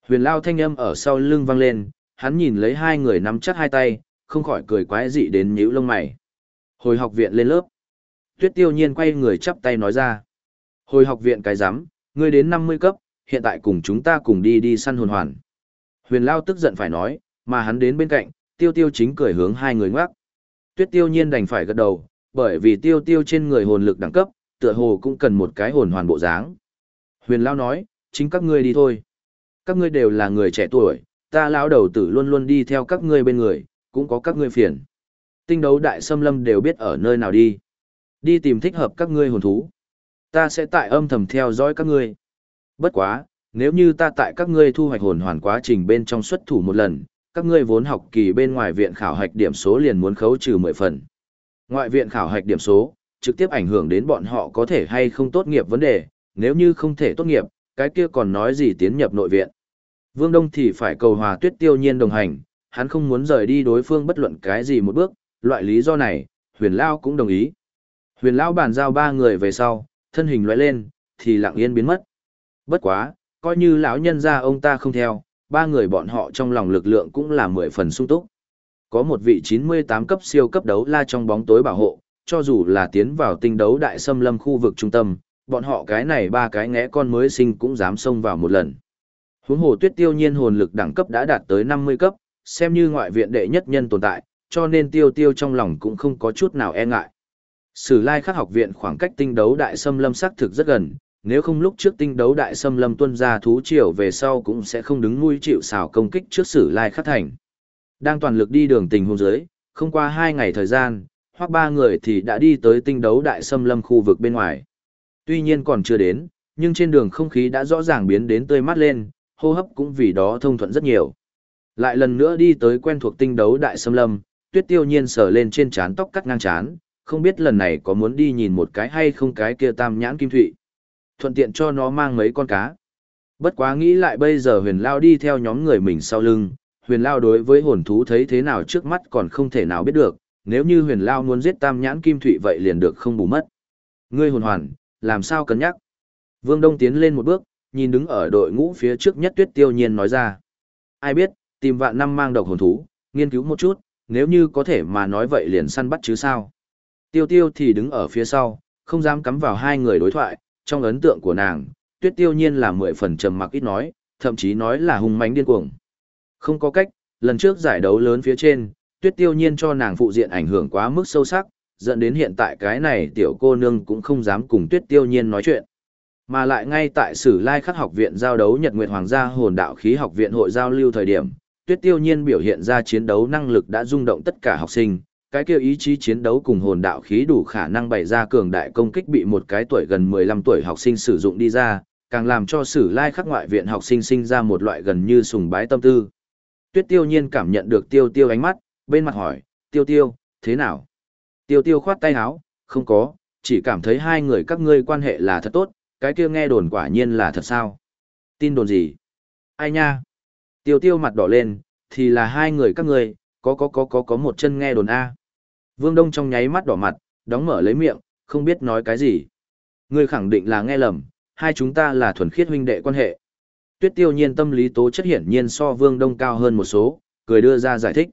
Huyền lao thanh âm ở sau lưng vang lên, hắn nhìn lấy hai người nắm chắc hai tay, không khỏi cười quái dị đến nhíu lông mày. Hồi học viện lên lớp. Tuyết tiêu nhiên quay người chắp tay nói ra. Hồi học viện cái giám, ngươi đến 50 cấp, hiện tại cùng chúng ta cùng đi đi săn hồn hoàn. Huyền Lao tức giận phải nói, mà hắn đến bên cạnh, tiêu tiêu chính cười hướng hai người ngoác. Tuyết tiêu nhiên đành phải gật đầu, bởi vì tiêu tiêu trên người hồn lực đẳng cấp, tựa hồ cũng cần một cái hồn hoàn bộ dáng. Huyền Lao nói, chính các ngươi đi thôi. Các ngươi đều là người trẻ tuổi, ta lão đầu tử luôn luôn đi theo các ngươi bên người, cũng có các ngươi phiền. Tinh đấu đại xâm lâm đều biết ở nơi nào đi. Đi tìm thích hợp các ngươi hồn thú. Ta sẽ tại âm thầm theo dõi các ngươi. Bất quá, nếu như ta tại các ngươi thu hoạch hồn hoàn quá trình bên trong xuất thủ một lần, các ngươi vốn học kỳ bên ngoài viện khảo hạch điểm số liền muốn khấu trừ 10 phần. Ngoại viện khảo hạch điểm số, trực tiếp ảnh hưởng đến bọn họ có thể hay không tốt nghiệp vấn đề, nếu như không thể tốt nghiệp, cái kia còn nói gì tiến nhập nội viện. Vương Đông thì phải cầu hòa tuyết tiêu nhiên đồng hành, hắn không muốn rời đi đối phương bất luận cái gì một bước, loại lý do này, huyền Lao cũng đồng ý. Huyền Lão bàn giao ba người về sau, thân hình lóe lên, thì lặng yên biến mất. Bất quá, coi như lão nhân ra ông ta không theo, ba người bọn họ trong lòng lực lượng cũng là mười phần sung túc. Có một vị 98 cấp siêu cấp đấu la trong bóng tối bảo hộ, cho dù là tiến vào tinh đấu đại xâm lâm khu vực trung tâm, bọn họ cái này ba cái ngẽ con mới sinh cũng dám xông vào một lần. Huống hồ tuyết tiêu nhiên hồn lực đẳng cấp đã đạt tới 50 cấp, xem như ngoại viện đệ nhất nhân tồn tại, cho nên tiêu tiêu trong lòng cũng không có chút nào e ngại. Sử lai khắc học viện khoảng cách tinh đấu đại xâm lâm xác thực rất gần, nếu không lúc trước tinh đấu đại xâm lâm tuân ra thú triều về sau cũng sẽ không đứng nuôi chịu xào công kích trước sử lai khắc thành. Đang toàn lực đi đường tình hôn giới, không qua hai ngày thời gian, hoặc ba người thì đã đi tới tinh đấu đại xâm lâm khu vực bên ngoài. Tuy nhiên còn chưa đến, nhưng trên đường không khí đã rõ ràng biến đến tươi mát lên, hô hấp cũng vì đó thông thuận rất nhiều. Lại lần nữa đi tới quen thuộc tinh đấu đại xâm lâm, tuyết tiêu nhiên sờ lên trên trán tóc cắt ngang trán, không biết lần này có muốn đi nhìn một cái hay không cái kia tam nhãn kim thụy. Thuận tiện cho nó mang mấy con cá. Bất quá nghĩ lại bây giờ huyền lao đi theo nhóm người mình sau lưng, huyền lao đối với hồn thú thấy thế nào trước mắt còn không thể nào biết được, nếu như huyền lao muốn giết tam nhãn kim thụy vậy liền được không bù mất. Ngươi hồn hoàn, làm sao cân nhắc? Vương Đông tiến lên một bước, nhìn đứng ở đội ngũ phía trước nhất tuyết tiêu nhiên nói ra. Ai biết, tìm vạn năm mang độc hồn thú, nghiên cứu một chút, nếu như có thể mà nói vậy liền săn bắt chứ sao. Tiêu tiêu thì đứng ở phía sau, không dám cắm vào hai người đối thoại, trong ấn tượng của nàng, tuyết tiêu nhiên là mười phần trầm mặc ít nói, thậm chí nói là hung mãnh điên cuồng. Không có cách, lần trước giải đấu lớn phía trên, tuyết tiêu nhiên cho nàng phụ diện ảnh hưởng quá mức sâu sắc, dẫn đến hiện tại cái này tiểu cô nương cũng không dám cùng tuyết tiêu nhiên nói chuyện. Mà lại ngay tại Sử Lai Khắc học viện giao đấu Nhật Nguyệt Hoàng gia hồn đạo khí học viện hội giao lưu thời điểm, Tuyết Tiêu Nhiên biểu hiện ra chiến đấu năng lực đã rung động tất cả học sinh, cái kia ý chí chiến đấu cùng hồn đạo khí đủ khả năng bày ra cường đại công kích bị một cái tuổi gần 15 tuổi học sinh sử dụng đi ra, càng làm cho Sử Lai Khắc ngoại viện học sinh sinh ra một loại gần như sùng bái tâm tư. Tuyết Tiêu Nhiên cảm nhận được Tiêu Tiêu ánh mắt, bên mặt hỏi, Tiêu Tiêu, thế nào? Tiêu Tiêu khoát tay áo, không có, chỉ cảm thấy hai người các ngươi quan hệ là thật tốt, cái kia nghe đồn quả nhiên là thật sao? Tin đồn gì? Ai nha? Tiêu tiêu mặt đỏ lên, thì là hai người các ngươi, có có có có có một chân nghe đồn A. Vương Đông trong nháy mắt đỏ mặt, đóng mở lấy miệng, không biết nói cái gì. Ngươi khẳng định là nghe lầm, hai chúng ta là thuần khiết huynh đệ quan hệ. Tuyết tiêu nhiên tâm lý tố chất hiển nhiên so Vương Đông cao hơn một số, cười đưa ra giải thích.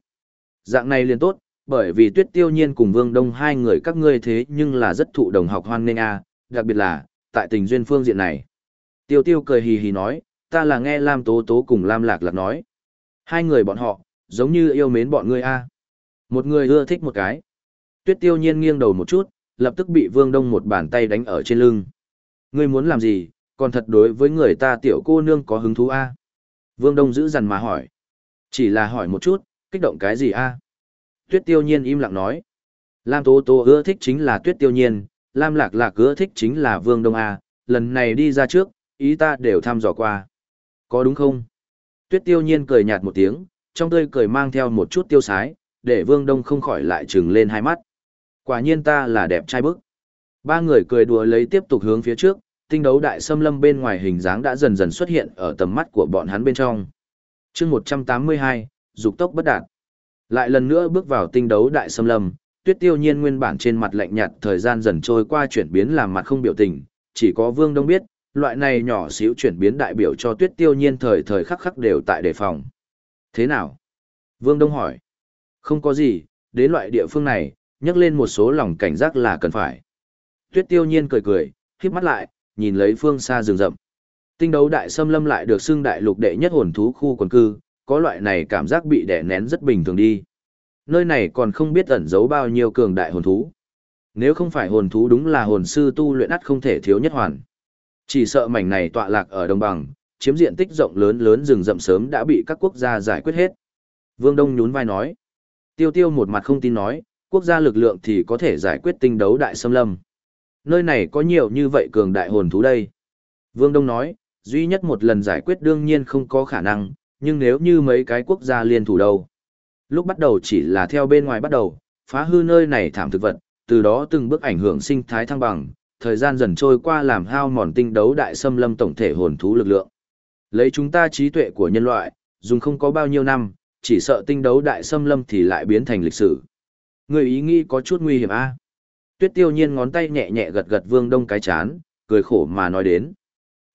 Dạng này liền tốt, bởi vì Tuyết tiêu nhiên cùng Vương Đông hai người các ngươi thế nhưng là rất thụ đồng học hoan nghênh a, đặc biệt là, tại tình duyên phương diện này. Tiêu tiêu cười hì hì nói, ta là nghe Lam Tố Tố cùng Lam Lạc Lạc nói. Hai người bọn họ, giống như yêu mến bọn ngươi a. Một người ưa thích một cái. Tuyết tiêu nhiên nghiêng đầu một chút, lập tức bị Vương Đông một bàn tay đánh ở trên lưng. Ngươi muốn làm gì, còn thật đối với người ta tiểu cô nương có hứng thú a? Vương Đông giữ dằn mà hỏi. Chỉ là hỏi một chút, kích động cái gì a? Tuyết tiêu nhiên im lặng nói. Lam Tố Tố ưa thích chính là Tuyết tiêu nhiên, Lam Lạc Lạc ưa thích chính là Vương Đông A, lần này đi ra trước, ý ta đều thăm dò qua. Có đúng không? Tuyết tiêu nhiên cười nhạt một tiếng, trong tươi cười mang theo một chút tiêu sái, để Vương Đông không khỏi lại trừng lên hai mắt. Quả nhiên ta là đẹp trai bức. Ba người cười đùa lấy tiếp tục hướng phía trước, tinh đấu đại xâm lâm bên ngoài hình dáng đã dần dần xuất hiện ở tầm mắt của bọn hắn bên trong. chương 182, dục tốc bất đạt. Lại lần nữa bước vào tinh đấu đại xâm lâm, tuyết tiêu nhiên nguyên bản trên mặt lạnh nhạt thời gian dần trôi qua chuyển biến làm mặt không biểu tình, chỉ có vương đông biết, loại này nhỏ xíu chuyển biến đại biểu cho tuyết tiêu nhiên thời thời khắc khắc đều tại đề phòng. Thế nào? Vương Đông hỏi. Không có gì, đến loại địa phương này, nhắc lên một số lòng cảnh giác là cần phải. Tuyết tiêu nhiên cười cười, khiếp mắt lại, nhìn lấy phương xa rừng rậm. Tinh đấu đại xâm lâm lại được xưng đại lục đệ nhất hồn thú khu quần cư, có loại này cảm giác bị đè nén rất bình thường đi. Nơi này còn không biết ẩn giấu bao nhiêu cường đại hồn thú. Nếu không phải hồn thú đúng là hồn sư tu luyện ắt không thể thiếu nhất hoàn. Chỉ sợ mảnh này tọa lạc ở đồng bằng, chiếm diện tích rộng lớn lớn rừng rậm sớm đã bị các quốc gia giải quyết hết. Vương Đông nhún vai nói. Tiêu tiêu một mặt không tin nói, quốc gia lực lượng thì có thể giải quyết tinh đấu đại xâm lâm. Nơi này có nhiều như vậy cường đại hồn thú đây. Vương Đông nói, duy nhất một lần giải quyết đương nhiên không có khả năng, nhưng nếu như mấy cái quốc gia liên thủ đâu. Lúc bắt đầu chỉ là theo bên ngoài bắt đầu, phá hư nơi này thảm thực vật, từ đó từng bước ảnh hưởng sinh thái thăng bằng, thời gian dần trôi qua làm hao mòn tinh đấu đại xâm lâm tổng thể hồn thú lực lượng. Lấy chúng ta trí tuệ của nhân loại, dùng không có bao nhiêu năm, chỉ sợ tinh đấu đại xâm lâm thì lại biến thành lịch sử. Người ý nghĩ có chút nguy hiểm a à? Tuyết tiêu nhiên ngón tay nhẹ nhẹ gật gật vương đông cái chán, cười khổ mà nói đến.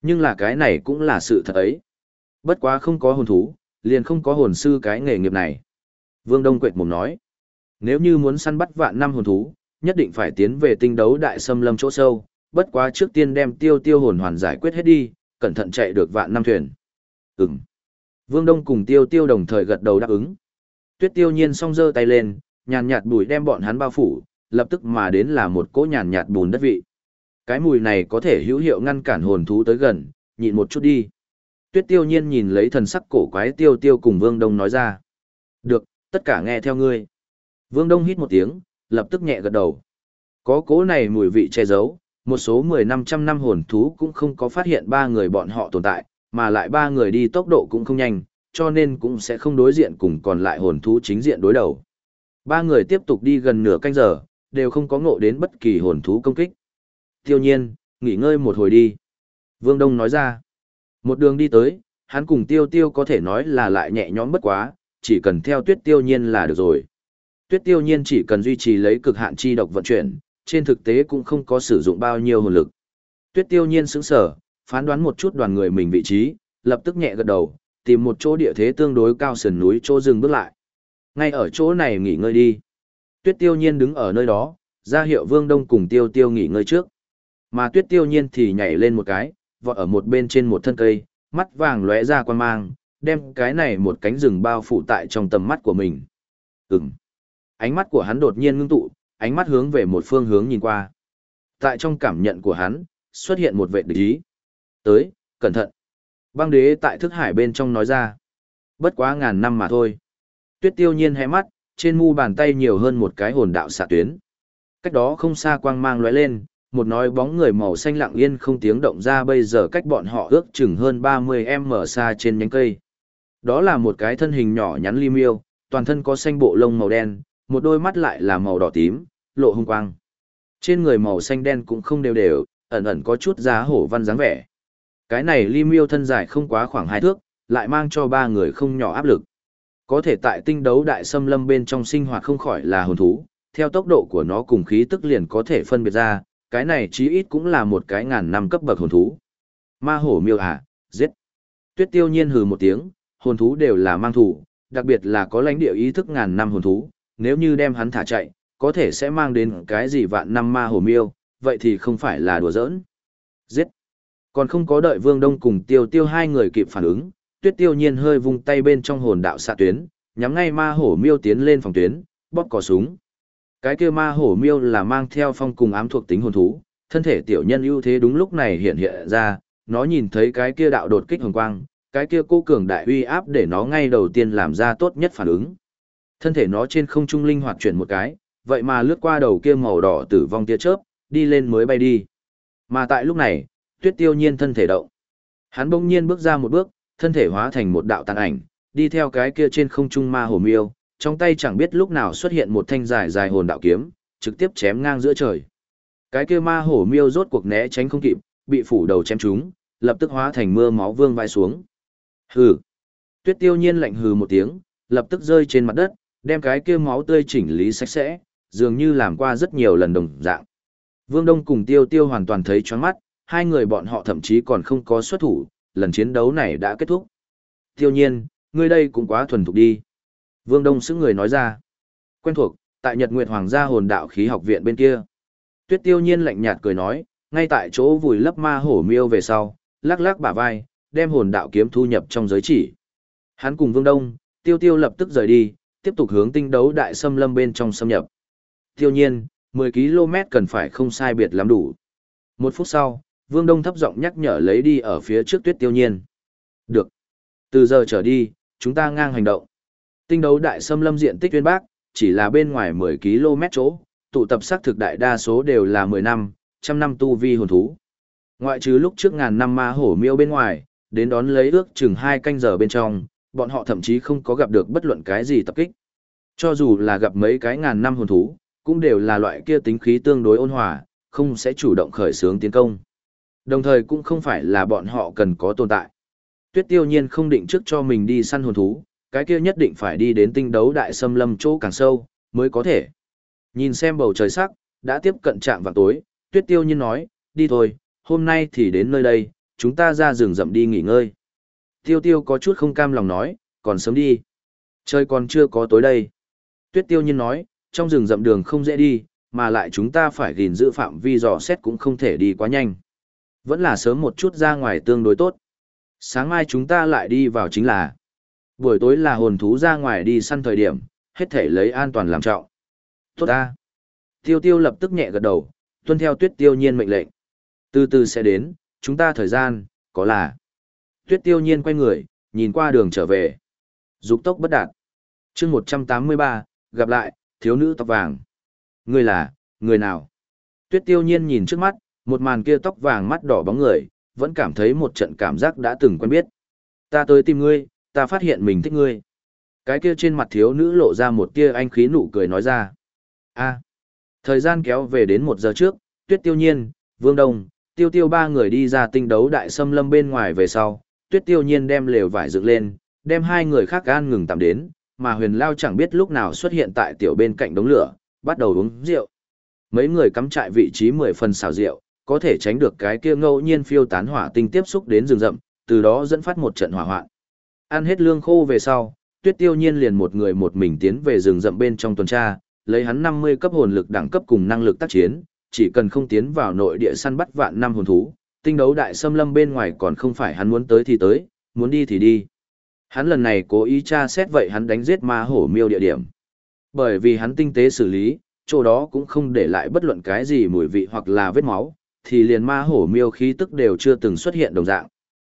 Nhưng là cái này cũng là sự thật ấy. Bất quá không có hồn thú, liền không có hồn sư cái nghề nghiệp này. Vương Đông Quệt mồm nói, nếu như muốn săn bắt vạn năm hồn thú, nhất định phải tiến về tinh đấu đại xâm lâm chỗ sâu, bất quá trước tiên đem tiêu tiêu hồn hoàn giải quyết hết đi, cẩn thận chạy được vạn năm thuyền. Ừm. Vương Đông cùng tiêu tiêu đồng thời gật đầu đáp ứng. Tuyết tiêu nhiên song giơ tay lên, nhàn nhạt bùi đem bọn hắn bao phủ, lập tức mà đến là một cỗ nhàn nhạt bùn đất vị. Cái mùi này có thể hữu hiệu ngăn cản hồn thú tới gần, nhịn một chút đi. Tuyết tiêu nhiên nhìn lấy thần sắc cổ quái tiêu tiêu cùng Vương Đông nói ra. Được, tất cả nghe theo ngươi. Vương Đông hít một tiếng, lập tức nhẹ gật đầu. Có cố này mùi vị che giấu, một số 10-500 năm hồn thú cũng không có phát hiện ba người bọn họ tồn tại, mà lại ba người đi tốc độ cũng không nhanh, cho nên cũng sẽ không đối diện cùng còn lại hồn thú chính diện đối đầu. Ba người tiếp tục đi gần nửa canh giờ, đều không có ngộ đến bất kỳ hồn thú công kích. Tiêu nhiên, nghỉ ngơi một hồi đi. Vương Đông nói ra. Một đường đi tới, hắn cùng tiêu tiêu có thể nói là lại nhẹ nhõm bất quá, chỉ cần theo tuyết tiêu nhiên là được rồi. Tuyết tiêu nhiên chỉ cần duy trì lấy cực hạn chi độc vận chuyển, trên thực tế cũng không có sử dụng bao nhiêu hồn lực. Tuyết tiêu nhiên sững sở, phán đoán một chút đoàn người mình vị trí, lập tức nhẹ gật đầu, tìm một chỗ địa thế tương đối cao sườn núi chỗ dừng bước lại. Ngay ở chỗ này nghỉ ngơi đi. Tuyết tiêu nhiên đứng ở nơi đó, ra hiệu vương đông cùng tiêu tiêu nghỉ ngơi trước. Mà tuyết tiêu nhiên thì nhảy lên một cái, vọt ở một bên trên một thân cây, mắt vàng lóe ra quan mang, đem cái này một cánh rừng bao phủ tại trong tầm mắt của mình. Ừm. Ánh mắt của hắn đột nhiên ngưng tụ, ánh mắt hướng về một phương hướng nhìn qua. Tại trong cảm nhận của hắn, xuất hiện một vệ địch ý. Tới, cẩn thận. Băng đế tại thức hải bên trong nói ra. Bất quá ngàn năm mà thôi. Tuyết tiêu nhiên hé mắt, trên mu bàn tay nhiều hơn một cái hồn đạo xạ tuyến. Cách đó không xa quang mang lóe lên, một nói bóng người màu xanh lặng yên không tiếng động ra bây giờ cách bọn họ ước chừng hơn 30m xa trên nhánh cây. Đó là một cái thân hình nhỏ nhắn li miêu, toàn thân có xanh bộ lông màu đen, một đôi mắt lại là màu đỏ tím, lộ hung quang. Trên người màu xanh đen cũng không đều đều, ẩn ẩn có chút giá hổ văn dáng vẻ. Cái này li miêu thân dài không quá khoảng hai thước, lại mang cho ba người không nhỏ áp lực. Có thể tại tinh đấu đại xâm lâm bên trong sinh hoạt không khỏi là hồn thú, theo tốc độ của nó cùng khí tức liền có thể phân biệt ra, cái này chí ít cũng là một cái ngàn năm cấp bậc hồn thú. Ma hổ miêu à, giết. Tuyết tiêu nhiên hừ một tiếng, hồn thú đều là mang thủ, đặc biệt là có lãnh địa ý thức ngàn năm hồn thú, nếu như đem hắn thả chạy, có thể sẽ mang đến cái gì vạn năm ma hổ miêu, vậy thì không phải là đùa giỡn. Giết. Còn không có đợi Vương Đông cùng Tiêu Tiêu hai người kịp phản ứng, Tuyết Tiêu Nhiên hơi vung tay bên trong hồn đạo xạ tuyến, nhắm ngay ma hổ miêu tiến lên phòng tuyến, bóp cò súng. Cái kia ma hổ miêu là mang theo phong cùng ám thuộc tính hồn thú, thân thể tiểu nhân ưu thế đúng lúc này hiện hiện ra, nó nhìn thấy cái kia đạo đột kích hồng quang, cái kia cô cường đại uy áp để nó ngay đầu tiên làm ra tốt nhất phản ứng. Thân thể nó trên không trung linh hoạt chuyển một cái, vậy mà lướt qua đầu kia màu đỏ tử vong tia chớp, đi lên mới bay đi. Mà tại lúc này, tuyết tiêu nhiên thân thể động. Hắn bỗng nhiên bước ra một bước, thân thể hóa thành một đạo tàn ảnh, đi theo cái kia trên không trung ma hồ miêu, trong tay chẳng biết lúc nào xuất hiện một thanh dài dài hồn đạo kiếm, trực tiếp chém ngang giữa trời. Cái kia ma hổ miêu rốt cuộc né tránh không kịp, bị phủ đầu chém trúng, lập tức hóa thành mưa máu vương vai xuống. Hừ. Tuyết tiêu nhiên lạnh hừ một tiếng, lập tức rơi trên mặt đất, đem cái kia máu tươi chỉnh lý sạch sẽ, dường như làm qua rất nhiều lần đồng dạng. Vương Đông cùng Tiêu Tiêu hoàn toàn thấy choáng mắt, hai người bọn họ thậm chí còn không có xuất thủ, lần chiến đấu này đã kết thúc. Tiêu nhiên, ngươi đây cũng quá thuần thục đi. Vương Đông xứng người nói ra. Quen thuộc, tại Nhật Nguyệt Hoàng gia hồn đạo khí học viện bên kia. Tuyết tiêu nhiên lạnh nhạt cười nói, ngay tại chỗ vùi lấp ma hổ miêu về sau, lắc lắc bả vai, đem hồn đạo kiếm thu nhập trong giới chỉ. Hắn cùng Vương Đông, tiêu tiêu lập tức rời đi, tiếp tục hướng tinh đấu đại xâm lâm bên trong xâm nhập. Tiêu nhiên, 10 km cần phải không sai biệt lắm đủ. Một phút sau, Vương Đông thấp giọng nhắc nhở lấy đi ở phía trước tuyết tiêu nhiên. Được. Từ giờ trở đi, chúng ta ngang hành động. Tinh đấu đại xâm lâm diện tích tuyên bác, chỉ là bên ngoài 10 km chỗ, tụ tập xác thực đại đa số đều là 10 năm, trăm năm tu vi hồn thú. Ngoại trừ lúc trước ngàn năm ma hổ miêu bên ngoài, đến đón lấy ước chừng 2 canh giờ bên trong, bọn họ thậm chí không có gặp được bất luận cái gì tập kích. Cho dù là gặp mấy cái ngàn năm hồn thú, cũng đều là loại kia tính khí tương đối ôn hòa, không sẽ chủ động khởi xướng tiến công. Đồng thời cũng không phải là bọn họ cần có tồn tại. Tuyết tiêu nhiên không định trước cho mình đi săn hồn thú, cái kia nhất định phải đi đến tinh đấu đại xâm lâm chỗ càng sâu, mới có thể. Nhìn xem bầu trời sắc, đã tiếp cận trạm vào tối, tuyết tiêu nhiên nói, đi thôi, hôm nay thì đến nơi đây, chúng ta ra rừng rậm đi nghỉ ngơi. Tiêu tiêu có chút không cam lòng nói, còn sớm đi. Trời còn chưa có tối đây. Tuyết tiêu nhiên nói, trong rừng rậm đường không dễ đi, mà lại chúng ta phải gìn giữ phạm vi dò xét cũng không thể đi quá nhanh. Vẫn là sớm một chút ra ngoài tương đối tốt. Sáng mai chúng ta lại đi vào chính là buổi tối là hồn thú ra ngoài đi săn thời điểm, hết thể lấy an toàn làm trọng. Tốt ta. Tiêu tiêu lập tức nhẹ gật đầu, tuân theo tuyết tiêu nhiên mệnh lệnh. Từ từ sẽ đến, chúng ta thời gian, có là. Tuyết tiêu nhiên quay người, nhìn qua đường trở về. Dục tốc bất đạt. chương 183, gặp lại, thiếu nữ tóc vàng. Người là, người nào? Tuyết tiêu nhiên nhìn trước mắt, một màn kia tóc vàng mắt đỏ bóng người, vẫn cảm thấy một trận cảm giác đã từng quen biết. Ta tới tìm ngươi, ta phát hiện mình thích ngươi. Cái kia trên mặt thiếu nữ lộ ra một tia anh khí nụ cười nói ra. a thời gian kéo về đến một giờ trước, tuyết tiêu nhiên, vương đông, tiêu tiêu ba người đi ra tinh đấu đại xâm lâm bên ngoài về sau, tuyết tiêu nhiên đem lều vải dựng lên, đem hai người khác gan ngừng tạm đến, mà huyền lao chẳng biết lúc nào xuất hiện tại tiểu bên cạnh đống lửa, bắt đầu uống rượu. Mấy người cắm trại vị trí mười phần xào rượu, có thể tránh được cái kia ngẫu nhiên phiêu tán hỏa tinh tiếp xúc đến rừng rậm, từ đó dẫn phát một trận hỏa hoạn. Ăn hết lương khô về sau, Tuyết Tiêu Nhiên liền một người một mình tiến về rừng rậm bên trong tuần tra, lấy hắn 50 cấp hồn lực đẳng cấp cùng năng lực tác chiến, chỉ cần không tiến vào nội địa săn bắt vạn năm hồn thú, tinh đấu đại xâm lâm bên ngoài còn không phải hắn muốn tới thì tới, muốn đi thì đi. Hắn lần này cố ý tra xét vậy hắn đánh giết ma hổ miêu địa điểm. Bởi vì hắn tinh tế xử lý, chỗ đó cũng không để lại bất luận cái gì mùi vị hoặc là vết máu, thì liền ma hổ miêu khí tức đều chưa từng xuất hiện đồng dạng.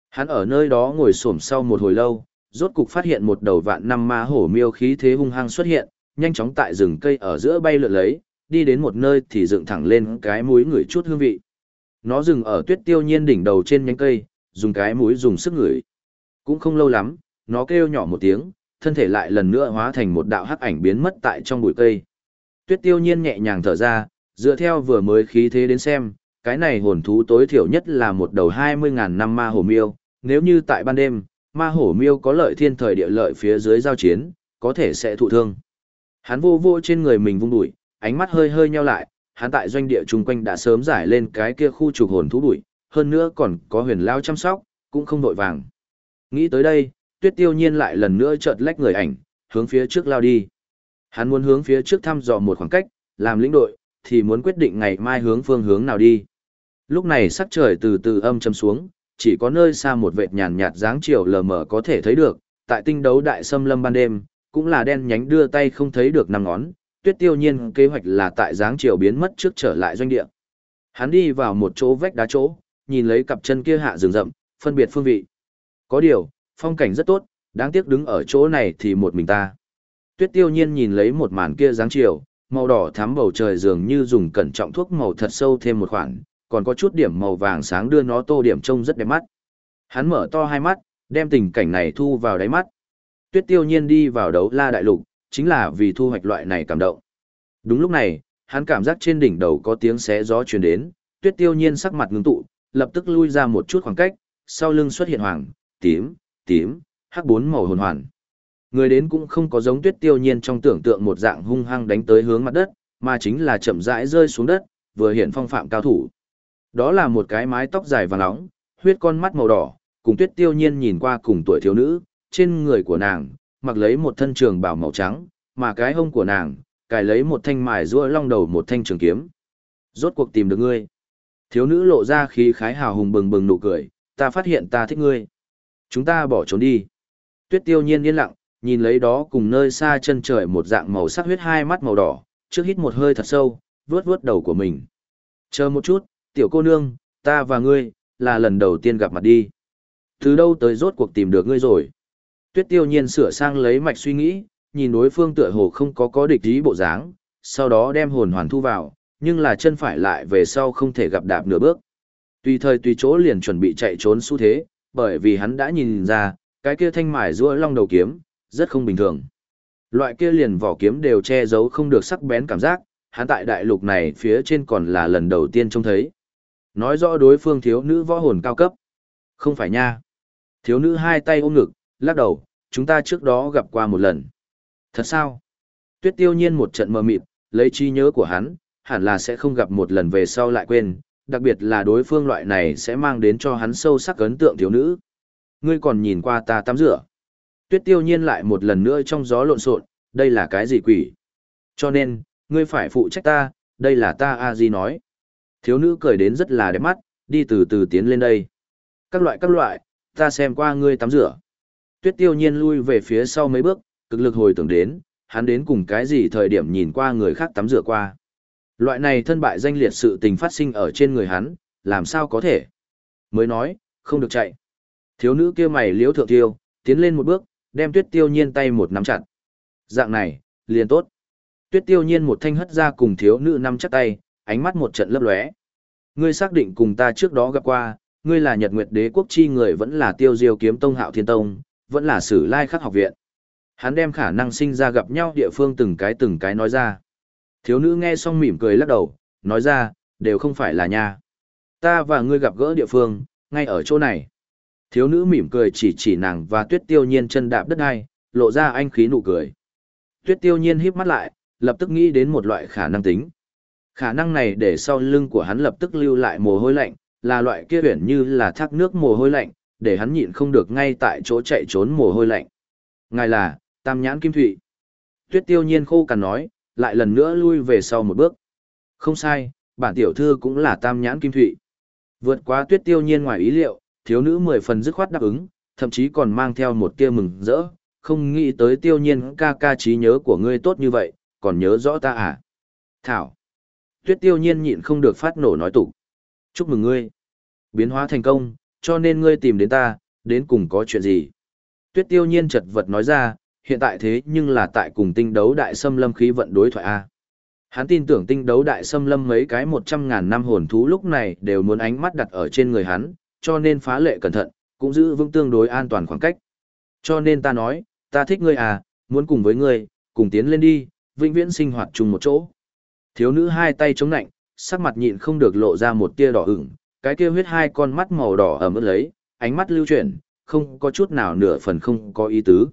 Hắn ở nơi đó ngồi xổm sau một hồi lâu, rốt cục phát hiện một đầu vạn năm ma hổ miêu khí thế hung hăng xuất hiện, nhanh chóng tại rừng cây ở giữa bay lượn lấy, đi đến một nơi thì dựng thẳng lên cái mũi ngửi chút hương vị. Nó dừng ở tuyết tiêu nhiên đỉnh đầu trên nhánh cây, dùng cái mũi dùng sức ngửi. Cũng không lâu lắm, nó kêu nhỏ một tiếng, thân thể lại lần nữa hóa thành một đạo hắc ảnh biến mất tại trong bụi cây. Tuyết tiêu nhiên nhẹ nhàng thở ra, dựa theo vừa mới khí thế đến xem, cái này hồn thú tối thiểu nhất là một đầu 20.000 năm ma hổ miêu, nếu như tại ban đêm, ma hổ miêu có lợi thiên thời địa lợi phía dưới giao chiến, có thể sẽ thụ thương. Hắn vô vô trên người mình vung đuổi, ánh mắt hơi hơi nheo lại, hắn tại doanh địa chung quanh đã sớm giải lên cái kia khu trục hồn thú đuổi, hơn nữa còn có huyền lao chăm sóc, cũng không đội vàng. Nghĩ tới đây, tuyết tiêu nhiên lại lần nữa chợt lách người ảnh, hướng phía trước lao đi. Hắn muốn hướng phía trước thăm dò một khoảng cách, làm lĩnh đội, thì muốn quyết định ngày mai hướng phương hướng nào đi. Lúc này sắc trời từ từ âm châm xuống, chỉ có nơi xa một vệt nhàn nhạt dáng chiều lờ mờ có thể thấy được, tại tinh đấu đại xâm lâm ban đêm, cũng là đen nhánh đưa tay không thấy được năm ngón, tuyết tiêu nhiên kế hoạch là tại dáng chiều biến mất trước trở lại doanh địa. Hắn đi vào một chỗ vách đá chỗ, nhìn lấy cặp chân kia hạ rừng rậm, phân biệt phương vị. Có điều, phong cảnh rất tốt, đáng tiếc đứng ở chỗ này thì một mình ta. Tuyết tiêu nhiên nhìn lấy một màn kia dáng chiều, màu đỏ thắm bầu trời dường như dùng cẩn trọng thuốc màu thật sâu thêm một khoản, còn có chút điểm màu vàng sáng đưa nó tô điểm trông rất đẹp mắt. Hắn mở to hai mắt, đem tình cảnh này thu vào đáy mắt. Tuyết tiêu nhiên đi vào đấu la đại lục, chính là vì thu hoạch loại này cảm động. Đúng lúc này, hắn cảm giác trên đỉnh đầu có tiếng xé gió truyền đến, tuyết tiêu nhiên sắc mặt ngưng tụ, lập tức lui ra một chút khoảng cách, sau lưng xuất hiện hoàng, tím, tím, hắc bốn màu hồn hoàn. Người đến cũng không có giống tuyết tiêu nhiên trong tưởng tượng một dạng hung hăng đánh tới hướng mặt đất, mà chính là chậm rãi rơi xuống đất, vừa hiện phong phạm cao thủ. Đó là một cái mái tóc dài và nóng, huyết con mắt màu đỏ, cùng tuyết tiêu nhiên nhìn qua cùng tuổi thiếu nữ, trên người của nàng, mặc lấy một thân trường bào màu trắng, mà cái hông của nàng, cài lấy một thanh mài rũa long đầu một thanh trường kiếm. Rốt cuộc tìm được ngươi. Thiếu nữ lộ ra khí khái hào hùng bừng bừng nụ cười, ta phát hiện ta thích ngươi. Chúng ta bỏ trốn đi. Tuyết tiêu nhiên yên lặng, nhìn lấy đó cùng nơi xa chân trời một dạng màu sắc huyết hai mắt màu đỏ, trước hít một hơi thật sâu, vuốt vuốt đầu của mình. Chờ một chút, tiểu cô nương, ta và ngươi, là lần đầu tiên gặp mặt đi. Từ đâu tới rốt cuộc tìm được ngươi rồi? Tuyết tiêu nhiên sửa sang lấy mạch suy nghĩ, nhìn đối phương tựa hồ không có có địch ý bộ dáng, sau đó đem hồn hoàn thu vào, nhưng là chân phải lại về sau không thể gặp đạp nửa bước. Tùy thời tùy chỗ liền chuẩn bị chạy trốn xu thế, bởi vì hắn đã nhìn ra, cái kia thanh mải rũa long đầu kiếm, rất không bình thường. Loại kia liền vỏ kiếm đều che giấu không được sắc bén cảm giác, hắn tại đại lục này phía trên còn là lần đầu tiên trông thấy. Nói rõ đối phương thiếu nữ võ hồn cao cấp. Không phải nha. Thiếu nữ hai tay ôm ngực, lắc đầu, chúng ta trước đó gặp qua một lần. Thật sao? Tuyết tiêu nhiên một trận mờ mịt, lấy trí nhớ của hắn, hẳn là sẽ không gặp một lần về sau lại quên, đặc biệt là đối phương loại này sẽ mang đến cho hắn sâu sắc ấn tượng thiếu nữ. Ngươi còn nhìn qua ta tắm rửa. Tuyết tiêu nhiên lại một lần nữa trong gió lộn xộn, đây là cái gì quỷ? Cho nên, ngươi phải phụ trách ta, đây là ta a di nói. Thiếu nữ cười đến rất là đẹp mắt, đi từ từ tiến lên đây. Các loại các loại, ta xem qua ngươi tắm rửa. Tuyết tiêu nhiên lui về phía sau mấy bước, cực lực hồi tưởng đến, hắn đến cùng cái gì thời điểm nhìn qua người khác tắm rửa qua. Loại này thân bại danh liệt sự tình phát sinh ở trên người hắn, làm sao có thể? Mới nói, không được chạy. Thiếu nữ kia mày liếu thượng tiêu, tiến lên một bước, đem tuyết tiêu nhiên tay một nắm chặt. Dạng này, liền tốt. Tuyết tiêu nhiên một thanh hất ra cùng thiếu nữ nắm chắc tay, ánh mắt một trận lấp lóe. Ngươi xác định cùng ta trước đó gặp qua, ngươi là Nhật Nguyệt Đế quốc chi người vẫn là Tiêu Diêu kiếm tông Hạo Thiên tông, vẫn là Sử Lai Khắc học viện. Hắn đem khả năng sinh ra gặp nhau địa phương từng cái từng cái nói ra. Thiếu nữ nghe xong mỉm cười lắc đầu, nói ra, đều không phải là nha. Ta và ngươi gặp gỡ địa phương, ngay ở chỗ này. Thiếu nữ mỉm cười chỉ chỉ nàng và tuyết tiêu nhiên chân đạp đất hai, lộ ra anh khí nụ cười. Tuyết tiêu nhiên híp mắt lại, lập tức nghĩ đến một loại khả năng tính. Khả năng này để sau lưng của hắn lập tức lưu lại mồ hôi lạnh, là loại kia huyển như là thác nước mồ hôi lạnh, để hắn nhịn không được ngay tại chỗ chạy trốn mồ hôi lạnh. Ngài là, Tam Nhãn Kim Thụy. Tuyết tiêu nhiên khô cằn nói, lại lần nữa lui về sau một bước. Không sai, bản tiểu thư cũng là Tam Nhãn Kim Thụy. Vượt qua tuyết tiêu nhiên ngoài ý liệu, thiếu nữ mười phần dứt khoát đáp ứng, thậm chí còn mang theo một tia mừng rỡ, không nghĩ tới tiêu nhiên ca ca trí nhớ của ngươi tốt như vậy, còn nhớ rõ ta à? Thảo. Tuyết tiêu nhiên nhịn không được phát nổ nói tục. Chúc mừng ngươi. Biến hóa thành công, cho nên ngươi tìm đến ta, đến cùng có chuyện gì? Tuyết tiêu nhiên chật vật nói ra, hiện tại thế nhưng là tại cùng tinh đấu đại xâm lâm khí vận đối thoại A. Hắn tin tưởng tinh đấu đại xâm lâm mấy cái một trăm ngàn năm hồn thú lúc này đều muốn ánh mắt đặt ở trên người hắn, cho nên phá lệ cẩn thận, cũng giữ vững tương đối an toàn khoảng cách. Cho nên ta nói, ta thích ngươi à, muốn cùng với ngươi, cùng tiến lên đi, vĩnh viễn sinh hoạt chung một chỗ. Thiếu nữ hai tay chống nạnh, sắc mặt nhịn không được lộ ra một tia đỏ ửng, cái kia huyết hai con mắt màu đỏ ẩm ướt lấy, ánh mắt lưu chuyển, không có chút nào nửa phần không có ý tứ.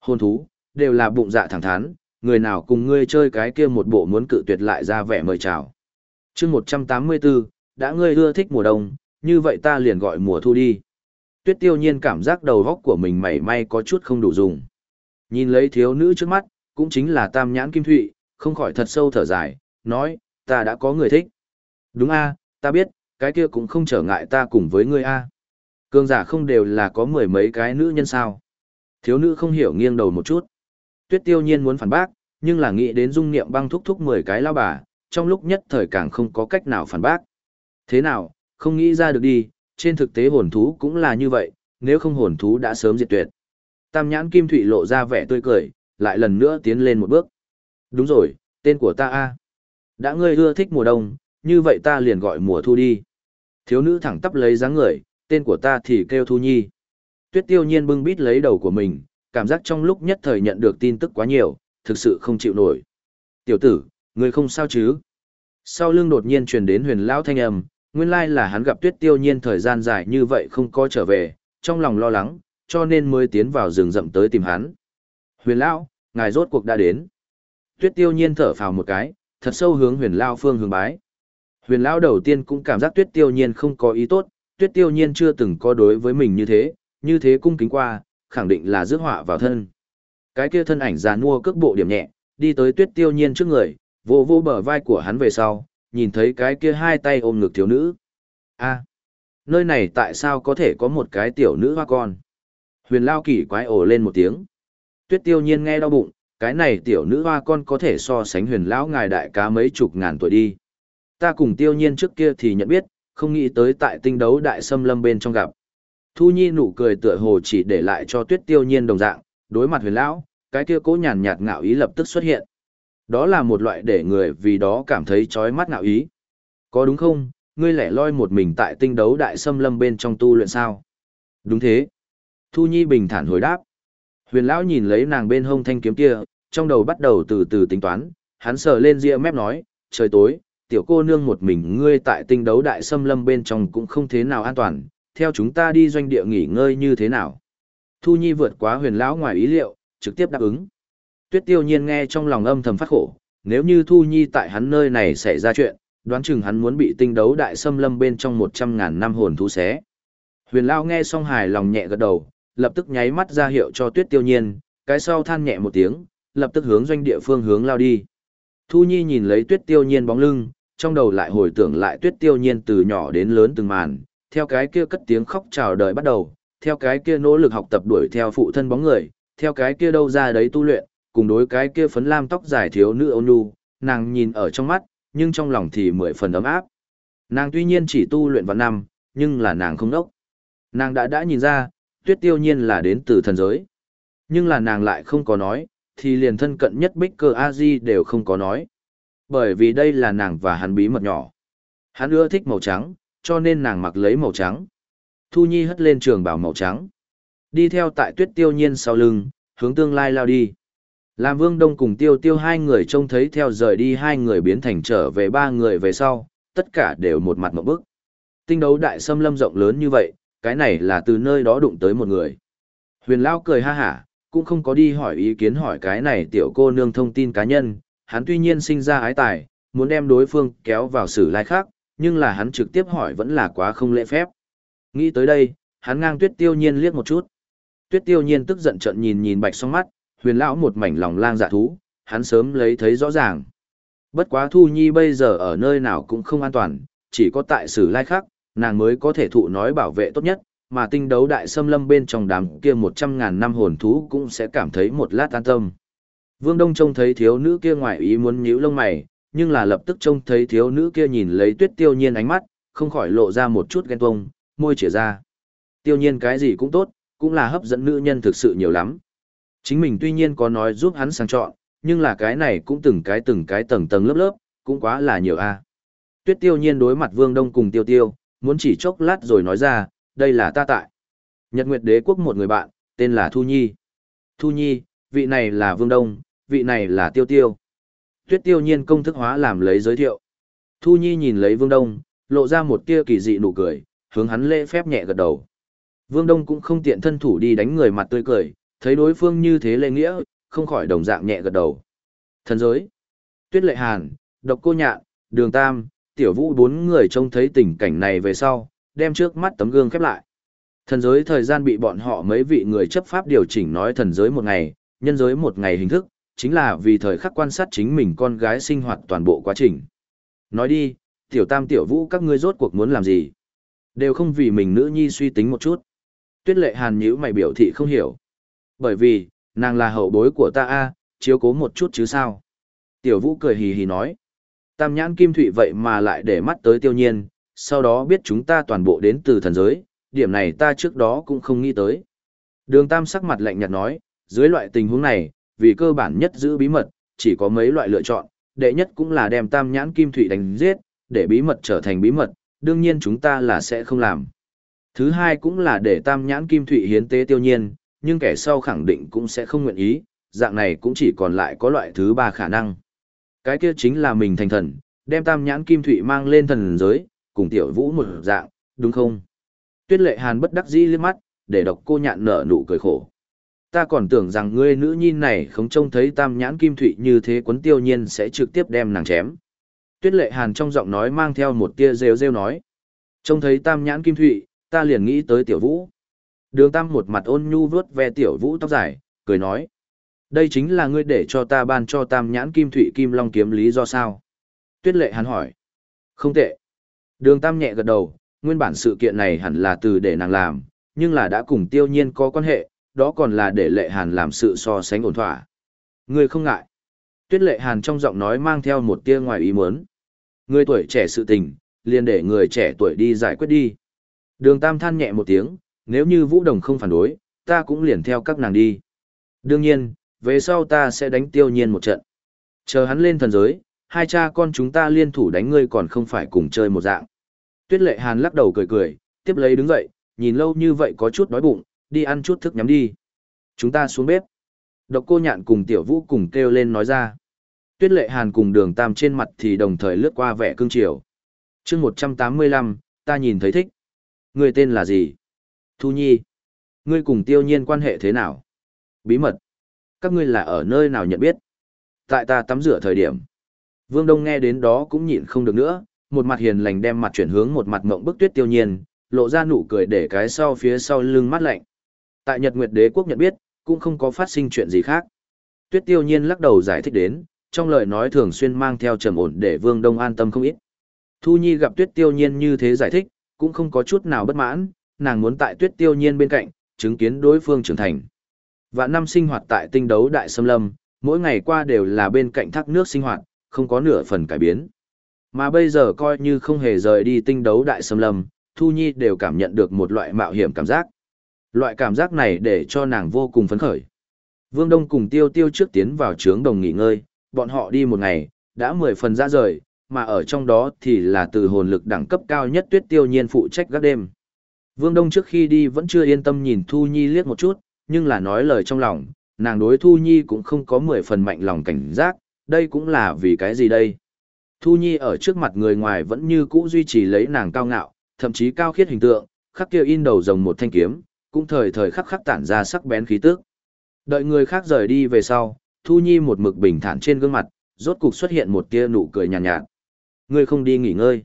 Hôn thú, đều là bụng dạ thẳng thắn, người nào cùng ngươi chơi cái kia một bộ muốn cự tuyệt lại ra vẻ mời chào. chương 184, đã ngươi ưa thích mùa đông, như vậy ta liền gọi mùa thu đi. Tuyết tiêu nhiên cảm giác đầu góc của mình mảy may có chút không đủ dùng. Nhìn lấy thiếu nữ trước mắt, cũng chính là tam nhãn kim thụy, không khỏi thật sâu thở dài, nói, ta đã có người thích. Đúng a, ta biết, cái kia cũng không trở ngại ta cùng với ngươi a. Cương giả không đều là có mười mấy cái nữ nhân sao. Thiếu nữ không hiểu nghiêng đầu một chút. Tuyết tiêu nhiên muốn phản bác, nhưng là nghĩ đến dung niệm băng thúc thúc mười cái lao bà, trong lúc nhất thời càng không có cách nào phản bác. Thế nào, không nghĩ ra được đi, trên thực tế hồn thú cũng là như vậy, nếu không hồn thú đã sớm diệt tuyệt. Tam nhãn kim thủy lộ ra vẻ tươi cười, lại lần nữa tiến lên một bước. Đúng rồi, tên của ta a đã ngươi ưa thích mùa đông, như vậy ta liền gọi mùa thu đi. Thiếu nữ thẳng tắp lấy dáng người, tên của ta thì kêu thu nhi. Tuyết tiêu nhiên bưng bít lấy đầu của mình, cảm giác trong lúc nhất thời nhận được tin tức quá nhiều, thực sự không chịu nổi. Tiểu tử, ngươi không sao chứ? Sau lưng đột nhiên truyền đến huyền lão thanh âm, nguyên lai là hắn gặp tuyết tiêu nhiên thời gian dài như vậy không có trở về, trong lòng lo lắng, cho nên mới tiến vào rừng rậm tới tìm hắn. Huyền lão, ngài rốt cuộc đã đến. Tuyết tiêu nhiên thở phào một cái, thật sâu hướng huyền lão phương hướng bái. Huyền lão đầu tiên cũng cảm giác tuyết tiêu nhiên không có ý tốt, tuyết tiêu nhiên chưa từng có đối với mình như thế, như thế cung kính qua, khẳng định là rước họa vào thân. Cái kia thân ảnh già nua cước bộ điểm nhẹ, đi tới tuyết tiêu nhiên trước người, vô vô bờ vai của hắn về sau, nhìn thấy cái kia hai tay ôm ngực thiếu nữ. a nơi này tại sao có thể có một cái tiểu nữ hoa con? Huyền lao kỳ quái ồ lên một tiếng. Tuyết tiêu nhiên nghe đau bụng, cái này tiểu nữ hoa con có thể so sánh huyền lão ngài đại cá mấy chục ngàn tuổi đi. Ta cùng tiêu nhiên trước kia thì nhận biết, không nghĩ tới tại tinh đấu đại xâm lâm bên trong gặp. Thu Nhi nụ cười tựa hồ chỉ để lại cho tuyết tiêu nhiên đồng dạng, đối mặt huyền lão, cái kia cố nhàn nhạt ngạo ý lập tức xuất hiện. Đó là một loại để người vì đó cảm thấy chói mắt ngạo ý. Có đúng không, ngươi lẻ loi một mình tại tinh đấu đại xâm lâm bên trong tu luyện sao? Đúng thế. Thu Nhi bình thản hồi đáp. Huyền lão nhìn lấy nàng bên hông thanh kiếm kia, trong đầu bắt đầu từ từ tính toán, hắn sờ lên ria mép nói, trời tối, tiểu cô nương một mình ngươi tại tinh đấu đại xâm lâm bên trong cũng không thế nào an toàn, theo chúng ta đi doanh địa nghỉ ngơi như thế nào. Thu Nhi vượt quá huyền lão ngoài ý liệu, trực tiếp đáp ứng. Tuyết tiêu nhiên nghe trong lòng âm thầm phát khổ, nếu như Thu Nhi tại hắn nơi này xảy ra chuyện, đoán chừng hắn muốn bị tinh đấu đại xâm lâm bên trong một trăm ngàn năm hồn thú xé. Huyền Lão nghe xong hài lòng nhẹ gật đầu, lập tức nháy mắt ra hiệu cho Tuyết Tiêu Nhiên, cái sau than nhẹ một tiếng, lập tức hướng doanh địa phương hướng lao đi. Thu Nhi nhìn lấy Tuyết Tiêu Nhiên bóng lưng, trong đầu lại hồi tưởng lại Tuyết Tiêu Nhiên từ nhỏ đến lớn từng màn, theo cái kia cất tiếng khóc chào đời bắt đầu, theo cái kia nỗ lực học tập đuổi theo phụ thân bóng người, theo cái kia đâu ra đấy tu luyện, cùng đối cái kia phấn lam tóc dài thiếu nữ ôn nhu, nàng nhìn ở trong mắt, nhưng trong lòng thì mười phần ấm áp. Nàng tuy nhiên chỉ tu luyện vào năm, nhưng là nàng không đốc. Nàng đã đã nhìn ra, tuyết tiêu nhiên là đến từ thần giới. Nhưng là nàng lại không có nói, thì liền thân cận nhất bích cơ A-di đều không có nói. Bởi vì đây là nàng và hắn bí mật nhỏ. Hắn ưa thích màu trắng, cho nên nàng mặc lấy màu trắng. Thu Nhi hất lên trường bảo màu trắng. Đi theo tại tuyết tiêu nhiên sau lưng, hướng tương lai lao đi. Làm Vương Đông cùng Tiêu Tiêu hai người trông thấy theo rời đi hai người biến thành trở về ba người về sau, tất cả đều một mặt một bức. Tinh đấu đại xâm lâm rộng lớn như vậy, cái này là từ nơi đó đụng tới một người. Huyền Lao cười ha hả, cũng không có đi hỏi ý kiến hỏi cái này tiểu cô nương thông tin cá nhân, hắn tuy nhiên sinh ra ái tài, muốn đem đối phương kéo vào xử lai khác, nhưng là hắn trực tiếp hỏi vẫn là quá không lễ phép. Nghĩ tới đây, hắn ngang tuyết tiêu nhiên liếc một chút. Tuyết tiêu nhiên tức giận trận nhìn nhìn bạch song mắt, huyền lão một mảnh lòng lang dạ thú, hắn sớm lấy thấy rõ ràng. Bất quá Thu Nhi bây giờ ở nơi nào cũng không an toàn, chỉ có tại sử lai khác, nàng mới có thể thụ nói bảo vệ tốt nhất, mà tinh đấu đại xâm lâm bên trong đám kia một trăm ngàn năm hồn thú cũng sẽ cảm thấy một lát an tâm. Vương Đông trông thấy thiếu nữ kia ngoài ý muốn nhíu lông mày, nhưng là lập tức trông thấy thiếu nữ kia nhìn lấy tuyết tiêu nhiên ánh mắt, không khỏi lộ ra một chút ghen tuông, môi chỉa ra. Tiêu nhiên cái gì cũng tốt, cũng là hấp dẫn nữ nhân thực sự nhiều lắm. Chính mình tuy nhiên có nói giúp hắn sang chọn, nhưng là cái này cũng từng cái từng cái tầng tầng lớp lớp, cũng quá là nhiều a. Tuyết tiêu nhiên đối mặt Vương Đông cùng tiêu tiêu, muốn chỉ chốc lát rồi nói ra, đây là ta tại. Nhật Nguyệt Đế quốc một người bạn, tên là Thu Nhi. Thu Nhi, vị này là Vương Đông, vị này là Tiêu Tiêu. Tuyết tiêu nhiên công thức hóa làm lấy giới thiệu. Thu Nhi nhìn lấy Vương Đông, lộ ra một tia kỳ dị nụ cười, hướng hắn lễ phép nhẹ gật đầu. Vương Đông cũng không tiện thân thủ đi đánh người mặt tươi cười, thấy đối phương như thế lễ nghĩa, không khỏi đồng dạng nhẹ gật đầu. Thần giới, Tuyết Lệ Hàn, Độc Cô Nhạn, Đường Tam, Tiểu Vũ bốn người trông thấy tình cảnh này về sau, đem trước mắt tấm gương khép lại. Thần giới thời gian bị bọn họ mấy vị người chấp pháp điều chỉnh nói thần giới một ngày, nhân giới một ngày hình thức, chính là vì thời khắc quan sát chính mình con gái sinh hoạt toàn bộ quá trình. Nói đi, tiểu tam tiểu vũ các ngươi rốt cuộc muốn làm gì? Đều không vì mình nữ nhi suy tính một chút. Tuyết lệ hàn nhữ mày biểu thị không hiểu. Bởi vì, nàng là hậu bối của ta a chiếu cố một chút chứ sao. Tiểu vũ cười hì hì nói. Tam nhãn kim thủy vậy mà lại để mắt tới tiêu nhiên, sau đó biết chúng ta toàn bộ đến từ thần giới, điểm này ta trước đó cũng không nghĩ tới. Đường tam sắc mặt lạnh nhạt nói, dưới loại tình huống này, vì cơ bản nhất giữ bí mật, chỉ có mấy loại lựa chọn, đệ nhất cũng là đem tam nhãn kim thủy đánh giết, để bí mật trở thành bí mật, đương nhiên chúng ta là sẽ không làm. Thứ hai cũng là để tam nhãn kim thủy hiến tế tiêu nhiên, nhưng kẻ sau khẳng định cũng sẽ không nguyện ý, dạng này cũng chỉ còn lại có loại thứ ba khả năng. Cái kia chính là mình thành thần, đem tam nhãn kim thủy mang lên thần giới, cùng tiểu vũ một dạng, đúng không? Tuyết lệ hàn bất đắc dĩ liếc mắt, để độc cô nhạn nở nụ cười khổ ta còn tưởng rằng ngươi nữ nhi này không trông thấy tam nhãn kim thụy như thế quấn tiêu nhiên sẽ trực tiếp đem nàng chém. Tuyết lệ hàn trong giọng nói mang theo một tia rêu rêu nói. Trông thấy tam nhãn kim thụy, ta liền nghĩ tới tiểu vũ. Đường tam một mặt ôn nhu vớt ve tiểu vũ tóc dài, cười nói. Đây chính là ngươi để cho ta ban cho tam nhãn kim thụy kim long kiếm lý do sao? Tuyết lệ hàn hỏi. Không tệ. Đường tam nhẹ gật đầu, nguyên bản sự kiện này hẳn là từ để nàng làm, nhưng là đã cùng tiêu nhiên có quan hệ, đó còn là để lệ hàn làm sự so sánh ổn thỏa. Ngươi không ngại. Tuyết lệ hàn trong giọng nói mang theo một tia ngoài ý muốn. Người tuổi trẻ sự tình, liền để người trẻ tuổi đi giải quyết đi. Đường Tam than nhẹ một tiếng, nếu như Vũ Đồng không phản đối, ta cũng liền theo các nàng đi. Đương nhiên, về sau ta sẽ đánh tiêu nhiên một trận. Chờ hắn lên thần giới, hai cha con chúng ta liên thủ đánh ngươi còn không phải cùng chơi một dạng. Tuyết lệ hàn lắc đầu cười cười, tiếp lấy đứng dậy, nhìn lâu như vậy có chút đói bụng, đi ăn chút thức nhắm đi. Chúng ta xuống bếp. Độc cô nhạn cùng tiểu vũ cùng kêu lên nói ra. Tuyết lệ hàn cùng đường tam trên mặt thì đồng thời lướt qua vẻ cương triều. chương 185, ta nhìn thấy thích. Người tên là gì? Thu Nhi. Ngươi cùng tiêu nhiên quan hệ thế nào? Bí mật. Các ngươi là ở nơi nào nhận biết? Tại ta tắm rửa thời điểm. Vương Đông nghe đến đó cũng nhịn không được nữa, một mặt hiền lành đem mặt chuyển hướng một mặt mộng bức tuyết tiêu nhiên, lộ ra nụ cười để cái sau phía sau lưng mát lạnh. Tại Nhật Nguyệt Đế quốc nhận biết, cũng không có phát sinh chuyện gì khác. Tuyết Tiêu Nhiên lắc đầu giải thích đến, trong lời nói thường xuyên mang theo trầm ổn để Vương Đông an tâm không ít. Thu Nhi gặp Tuyết Tiêu Nhiên như thế giải thích, cũng không có chút nào bất mãn, nàng muốn tại Tuyết Tiêu Nhiên bên cạnh, chứng kiến đối phương trưởng thành. Vạn năm sinh hoạt tại tinh đấu đại xâm lâm, mỗi ngày qua đều là bên cạnh thác nước sinh hoạt, không có nửa phần cải biến. Mà bây giờ coi như không hề rời đi tinh đấu đại xâm lâm, Thu Nhi đều cảm nhận được một loại mạo hiểm cảm giác. Loại cảm giác này để cho nàng vô cùng phấn khởi. Vương Đông cùng Tiêu Tiêu trước tiến vào trướng đồng nghỉ ngơi, bọn họ đi một ngày, đã mười phần ra rời, mà ở trong đó thì là từ hồn lực đẳng cấp cao nhất Tuyết Tiêu Nhiên phụ trách gác đêm. Vương Đông trước khi đi vẫn chưa yên tâm nhìn Thu Nhi liếc một chút, nhưng là nói lời trong lòng, nàng đối Thu Nhi cũng không có mười phần mạnh lòng cảnh giác, đây cũng là vì cái gì đây. Thu Nhi ở trước mặt người ngoài vẫn như cũ duy trì lấy nàng cao ngạo, thậm chí cao khiết hình tượng, khắc kia in đầu rồng một thanh kiếm, cũng thời thời khắc khắc tản ra sắc bén khí tức. Đợi người khác rời đi về sau, Thu Nhi một mực bình thản trên gương mặt, rốt cục xuất hiện một tia nụ cười nhàn nhạt, nhạt. Ngươi không đi nghỉ ngơi.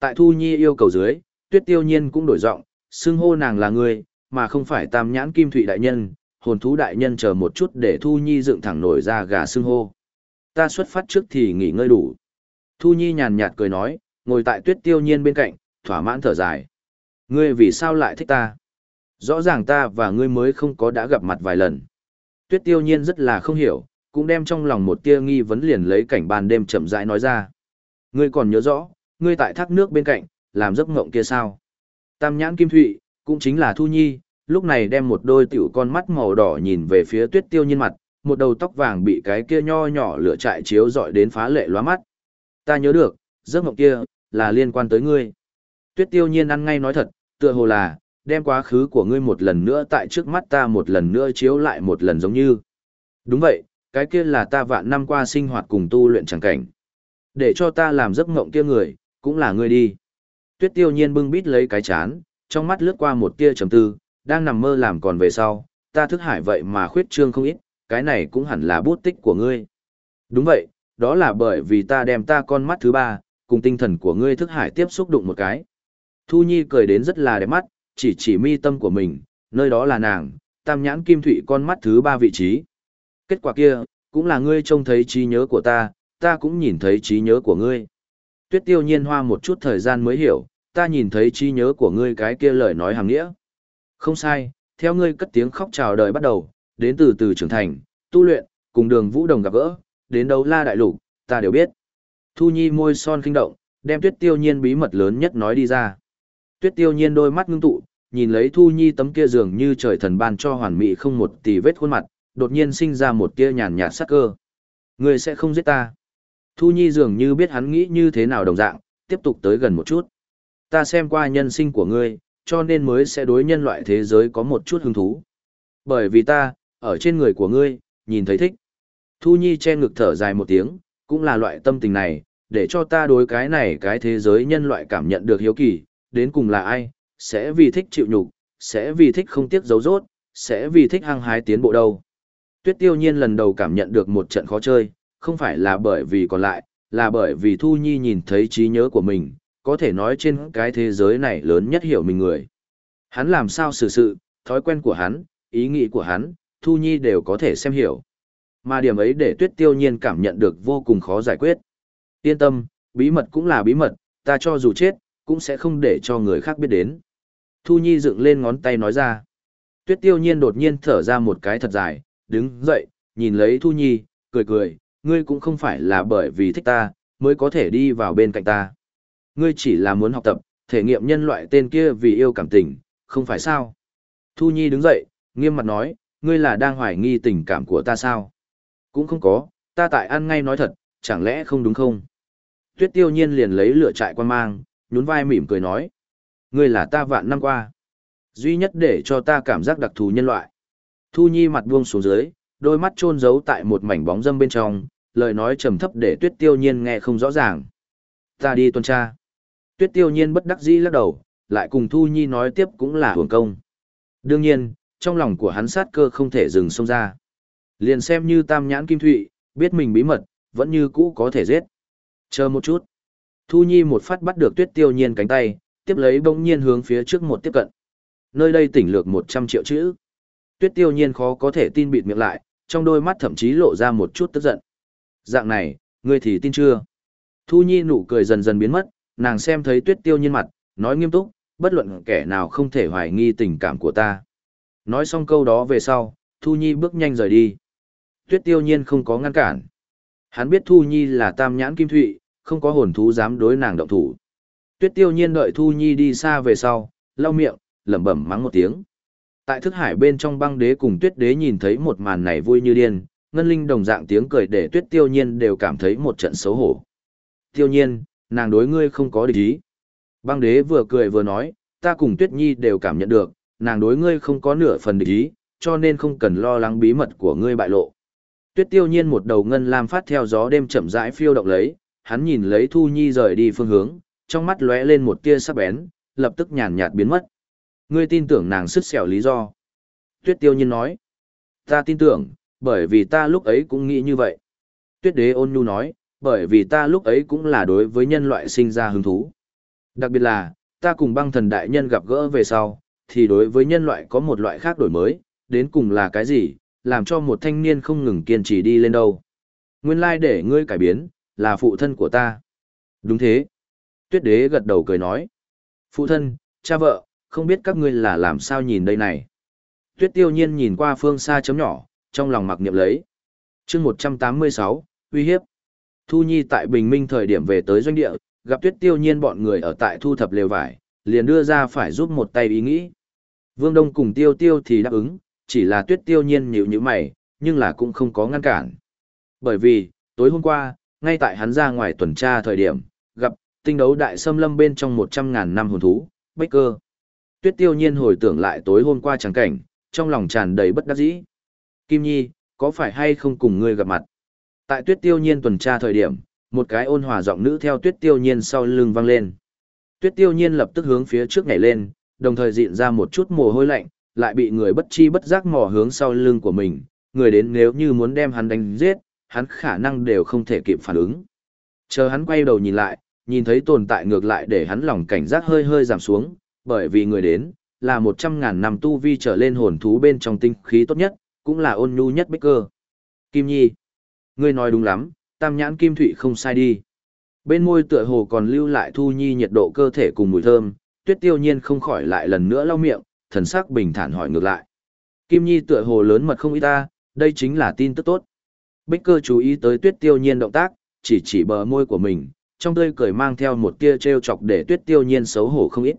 Tại Thu Nhi yêu cầu dưới, Tuyết Tiêu Nhiên cũng đổi giọng, xưng hô nàng là ngươi, mà không phải Tam Nhãn Kim Thụy đại nhân, hồn thú đại nhân chờ một chút để Thu Nhi dựng thẳng nổi ra gà xưng hô. Ta xuất phát trước thì nghỉ ngơi đủ. Thu Nhi nhàn nhạt cười nói, ngồi tại Tuyết Tiêu Nhiên bên cạnh, thỏa mãn thở dài. Ngươi vì sao lại thích ta? Rõ ràng ta và ngươi mới không có đã gặp mặt vài lần. Tuyết tiêu nhiên rất là không hiểu, cũng đem trong lòng một tia nghi vấn liền lấy cảnh ban đêm chậm rãi nói ra. Ngươi còn nhớ rõ, ngươi tại thác nước bên cạnh, làm giấc ngộng kia sao? Tam nhãn kim thụy, cũng chính là Thu Nhi, lúc này đem một đôi tiểu con mắt màu đỏ nhìn về phía tuyết tiêu nhiên mặt, một đầu tóc vàng bị cái kia nho nhỏ lửa trại chiếu dọi đến phá lệ lóa mắt. Ta nhớ được, giấc mộng kia, là liên quan tới ngươi. Tuyết tiêu nhiên ăn ngay nói thật, tựa hồ là, đem quá khứ của ngươi một lần nữa tại trước mắt ta một lần nữa chiếu lại một lần giống như. Đúng vậy, cái kia là ta vạn năm qua sinh hoạt cùng tu luyện chẳng cảnh. Để cho ta làm giấc mộng kia người, cũng là ngươi đi. Tuyết tiêu nhiên bưng bít lấy cái chán, trong mắt lướt qua một tia trầm tư, đang nằm mơ làm còn về sau, ta thức hải vậy mà khuyết trương không ít, cái này cũng hẳn là bút tích của ngươi. Đúng vậy, đó là bởi vì ta đem ta con mắt thứ ba, cùng tinh thần của ngươi thức hải tiếp xúc đụng một cái. Thu Nhi cười đến rất là đẹp mắt, chỉ chỉ mi tâm của mình, nơi đó là nàng, tam nhãn kim thủy con mắt thứ ba vị trí. Kết quả kia, cũng là ngươi trông thấy trí nhớ của ta, ta cũng nhìn thấy trí nhớ của ngươi. Tuyết tiêu nhiên hoa một chút thời gian mới hiểu, ta nhìn thấy trí nhớ của ngươi cái kia lời nói hàng nghĩa. Không sai, theo ngươi cất tiếng khóc chào đời bắt đầu, đến từ từ trưởng thành, tu luyện, cùng đường vũ đồng gặp gỡ, đến đấu la đại lục, ta đều biết. Thu Nhi môi son kinh động, đem tuyết tiêu nhiên bí mật lớn nhất nói đi ra. Tuyết tiêu nhiên đôi mắt ngưng tụ, nhìn lấy Thu Nhi tấm kia dường như trời thần ban cho hoàn mỹ không một tì vết khuôn mặt, đột nhiên sinh ra một kia nhàn nhạt sắc cơ. Người sẽ không giết ta. Thu Nhi dường như biết hắn nghĩ như thế nào đồng dạng, tiếp tục tới gần một chút. Ta xem qua nhân sinh của ngươi, cho nên mới sẽ đối nhân loại thế giới có một chút hứng thú. Bởi vì ta, ở trên người của ngươi, nhìn thấy thích. Thu Nhi che ngực thở dài một tiếng, cũng là loại tâm tình này, để cho ta đối cái này cái thế giới nhân loại cảm nhận được hiếu kỳ, đến cùng là ai, sẽ vì thích chịu nhục, sẽ vì thích không tiếc dấu rốt, sẽ vì thích hăng hái tiến bộ đâu. Tuyết tiêu nhiên lần đầu cảm nhận được một trận khó chơi, không phải là bởi vì còn lại, là bởi vì Thu Nhi nhìn thấy trí nhớ của mình, có thể nói trên cái thế giới này lớn nhất hiểu mình người. Hắn làm sao xử sự, thói quen của hắn, ý nghĩ của hắn, Thu Nhi đều có thể xem hiểu. Mà điểm ấy để tuyết tiêu nhiên cảm nhận được vô cùng khó giải quyết. Yên tâm, bí mật cũng là bí mật, ta cho dù chết, cũng sẽ không để cho người khác biết đến. Thu Nhi dựng lên ngón tay nói ra. Tuyết tiêu nhiên đột nhiên thở ra một cái thật dài, đứng dậy, nhìn lấy Thu Nhi, cười cười, ngươi cũng không phải là bởi vì thích ta, mới có thể đi vào bên cạnh ta. Ngươi chỉ là muốn học tập, thể nghiệm nhân loại tên kia vì yêu cảm tình, không phải sao? Thu Nhi đứng dậy, nghiêm mặt nói, ngươi là đang hoài nghi tình cảm của ta sao? Cũng không có, ta tại ăn ngay nói thật, chẳng lẽ không đúng không? Tuyết tiêu nhiên liền lấy lửa trại quan mang, nhún vai mỉm cười nói. Ngươi là ta vạn năm qua. Duy nhất để cho ta cảm giác đặc thù nhân loại. Thu Nhi mặt buông xuống dưới, đôi mắt chôn giấu tại một mảnh bóng dâm bên trong, lời nói trầm thấp để Tuyết Tiêu Nhiên nghe không rõ ràng. Ta đi tuần tra. Tuyết Tiêu Nhiên bất đắc dĩ lắc đầu, lại cùng Thu Nhi nói tiếp cũng là hưởng công. Đương nhiên, trong lòng của hắn sát cơ không thể dừng xông ra. Liền xem như tam nhãn kim thụy, biết mình bí mật, vẫn như cũ có thể giết. Chờ một chút. Thu Nhi một phát bắt được Tuyết Tiêu Nhiên cánh tay, tiếp lấy bỗng nhiên hướng phía trước một tiếp cận. Nơi đây tỉnh lược 100 triệu chữ. Tuyết Tiêu Nhiên khó có thể tin bịt miệng lại, trong đôi mắt thậm chí lộ ra một chút tức giận. Dạng này, ngươi thì tin chưa? Thu Nhi nụ cười dần dần biến mất, nàng xem thấy Tuyết Tiêu Nhiên mặt, nói nghiêm túc, bất luận kẻ nào không thể hoài nghi tình cảm của ta. Nói xong câu đó về sau, Thu Nhi bước nhanh rời đi. Tuyết Tiêu Nhiên không có ngăn cản. Hắn biết Thu Nhi là tam nhãn kim thụy, không có hồn thú dám đối nàng động thủ. Tuyết tiêu nhiên đợi Thu Nhi đi xa về sau, lau miệng, lẩm bẩm mắng một tiếng. Tại thức hải bên trong băng đế cùng tuyết đế nhìn thấy một màn này vui như điên, ngân linh đồng dạng tiếng cười để tuyết tiêu nhiên đều cảm thấy một trận xấu hổ. Tiêu nhiên, nàng đối ngươi không có địch ý. Băng đế vừa cười vừa nói, ta cùng tuyết nhi đều cảm nhận được, nàng đối ngươi không có nửa phần địch ý, cho nên không cần lo lắng bí mật của ngươi bại lộ. Tuyết tiêu nhiên một đầu ngân lam phát theo gió đêm chậm rãi phiêu động lấy, hắn nhìn lấy Thu Nhi rời đi phương hướng, trong mắt lóe lên một tia sắc bén, lập tức nhàn nhạt biến mất. Ngươi tin tưởng nàng sứt xẻo lý do. Tuyết tiêu nhiên nói. Ta tin tưởng, bởi vì ta lúc ấy cũng nghĩ như vậy. Tuyết đế ôn nhu nói, bởi vì ta lúc ấy cũng là đối với nhân loại sinh ra hứng thú. Đặc biệt là, ta cùng băng thần đại nhân gặp gỡ về sau, thì đối với nhân loại có một loại khác đổi mới, đến cùng là cái gì, làm cho một thanh niên không ngừng kiên trì đi lên đâu. Nguyên lai để ngươi cải biến, là phụ thân của ta. Đúng thế. Tuyết đế gật đầu cười nói. Phụ thân, cha vợ, không biết các ngươi là làm sao nhìn đây này. Tuyết tiêu nhiên nhìn qua phương xa chấm nhỏ, trong lòng mặc niệm lấy. chương 186, uy hiếp. Thu Nhi tại Bình Minh thời điểm về tới doanh địa, gặp Tuyết tiêu nhiên bọn người ở tại thu thập lều vải, liền đưa ra phải giúp một tay ý nghĩ. Vương Đông cùng tiêu tiêu thì đáp ứng, chỉ là Tuyết tiêu nhiên nhịu như mày, nhưng là cũng không có ngăn cản. Bởi vì, tối hôm qua, ngay tại hắn ra ngoài tuần tra thời điểm, gặp, tinh đấu đại xâm lâm bên trong 100.000 năm hồn thú, bách cơ. Tuyết tiêu nhiên hồi tưởng lại tối hôm qua trắng cảnh, trong lòng tràn đầy bất đắc dĩ. Kim Nhi, có phải hay không cùng ngươi gặp mặt? Tại tuyết tiêu nhiên tuần tra thời điểm, một cái ôn hòa giọng nữ theo tuyết tiêu nhiên sau lưng vang lên. Tuyết tiêu nhiên lập tức hướng phía trước nhảy lên, đồng thời dịn ra một chút mồ hôi lạnh, lại bị người bất chi bất giác mò hướng sau lưng của mình, người đến nếu như muốn đem hắn đánh giết, hắn khả năng đều không thể kịp phản ứng. Chờ hắn quay đầu nhìn lại, nhìn thấy tồn tại ngược lại để hắn lòng cảnh giác hơi hơi giảm xuống, bởi vì người đến, là một trăm ngàn năm tu vi trở lên hồn thú bên trong tinh khí tốt nhất, cũng là ôn nhu nhất bích cơ. Kim Nhi, ngươi nói đúng lắm, tam nhãn kim thụy không sai đi. Bên môi tựa hồ còn lưu lại thu nhi nhiệt độ cơ thể cùng mùi thơm, tuyết tiêu nhiên không khỏi lại lần nữa lau miệng, thần sắc bình thản hỏi ngược lại. Kim Nhi tựa hồ lớn mật không ý ta, đây chính là tin tức tốt. Bích cơ chú ý tới tuyết tiêu nhiên động tác, chỉ chỉ bờ môi của mình, trong tươi cười mang theo một tia trêu chọc để tuyết tiêu nhiên xấu hổ không ít.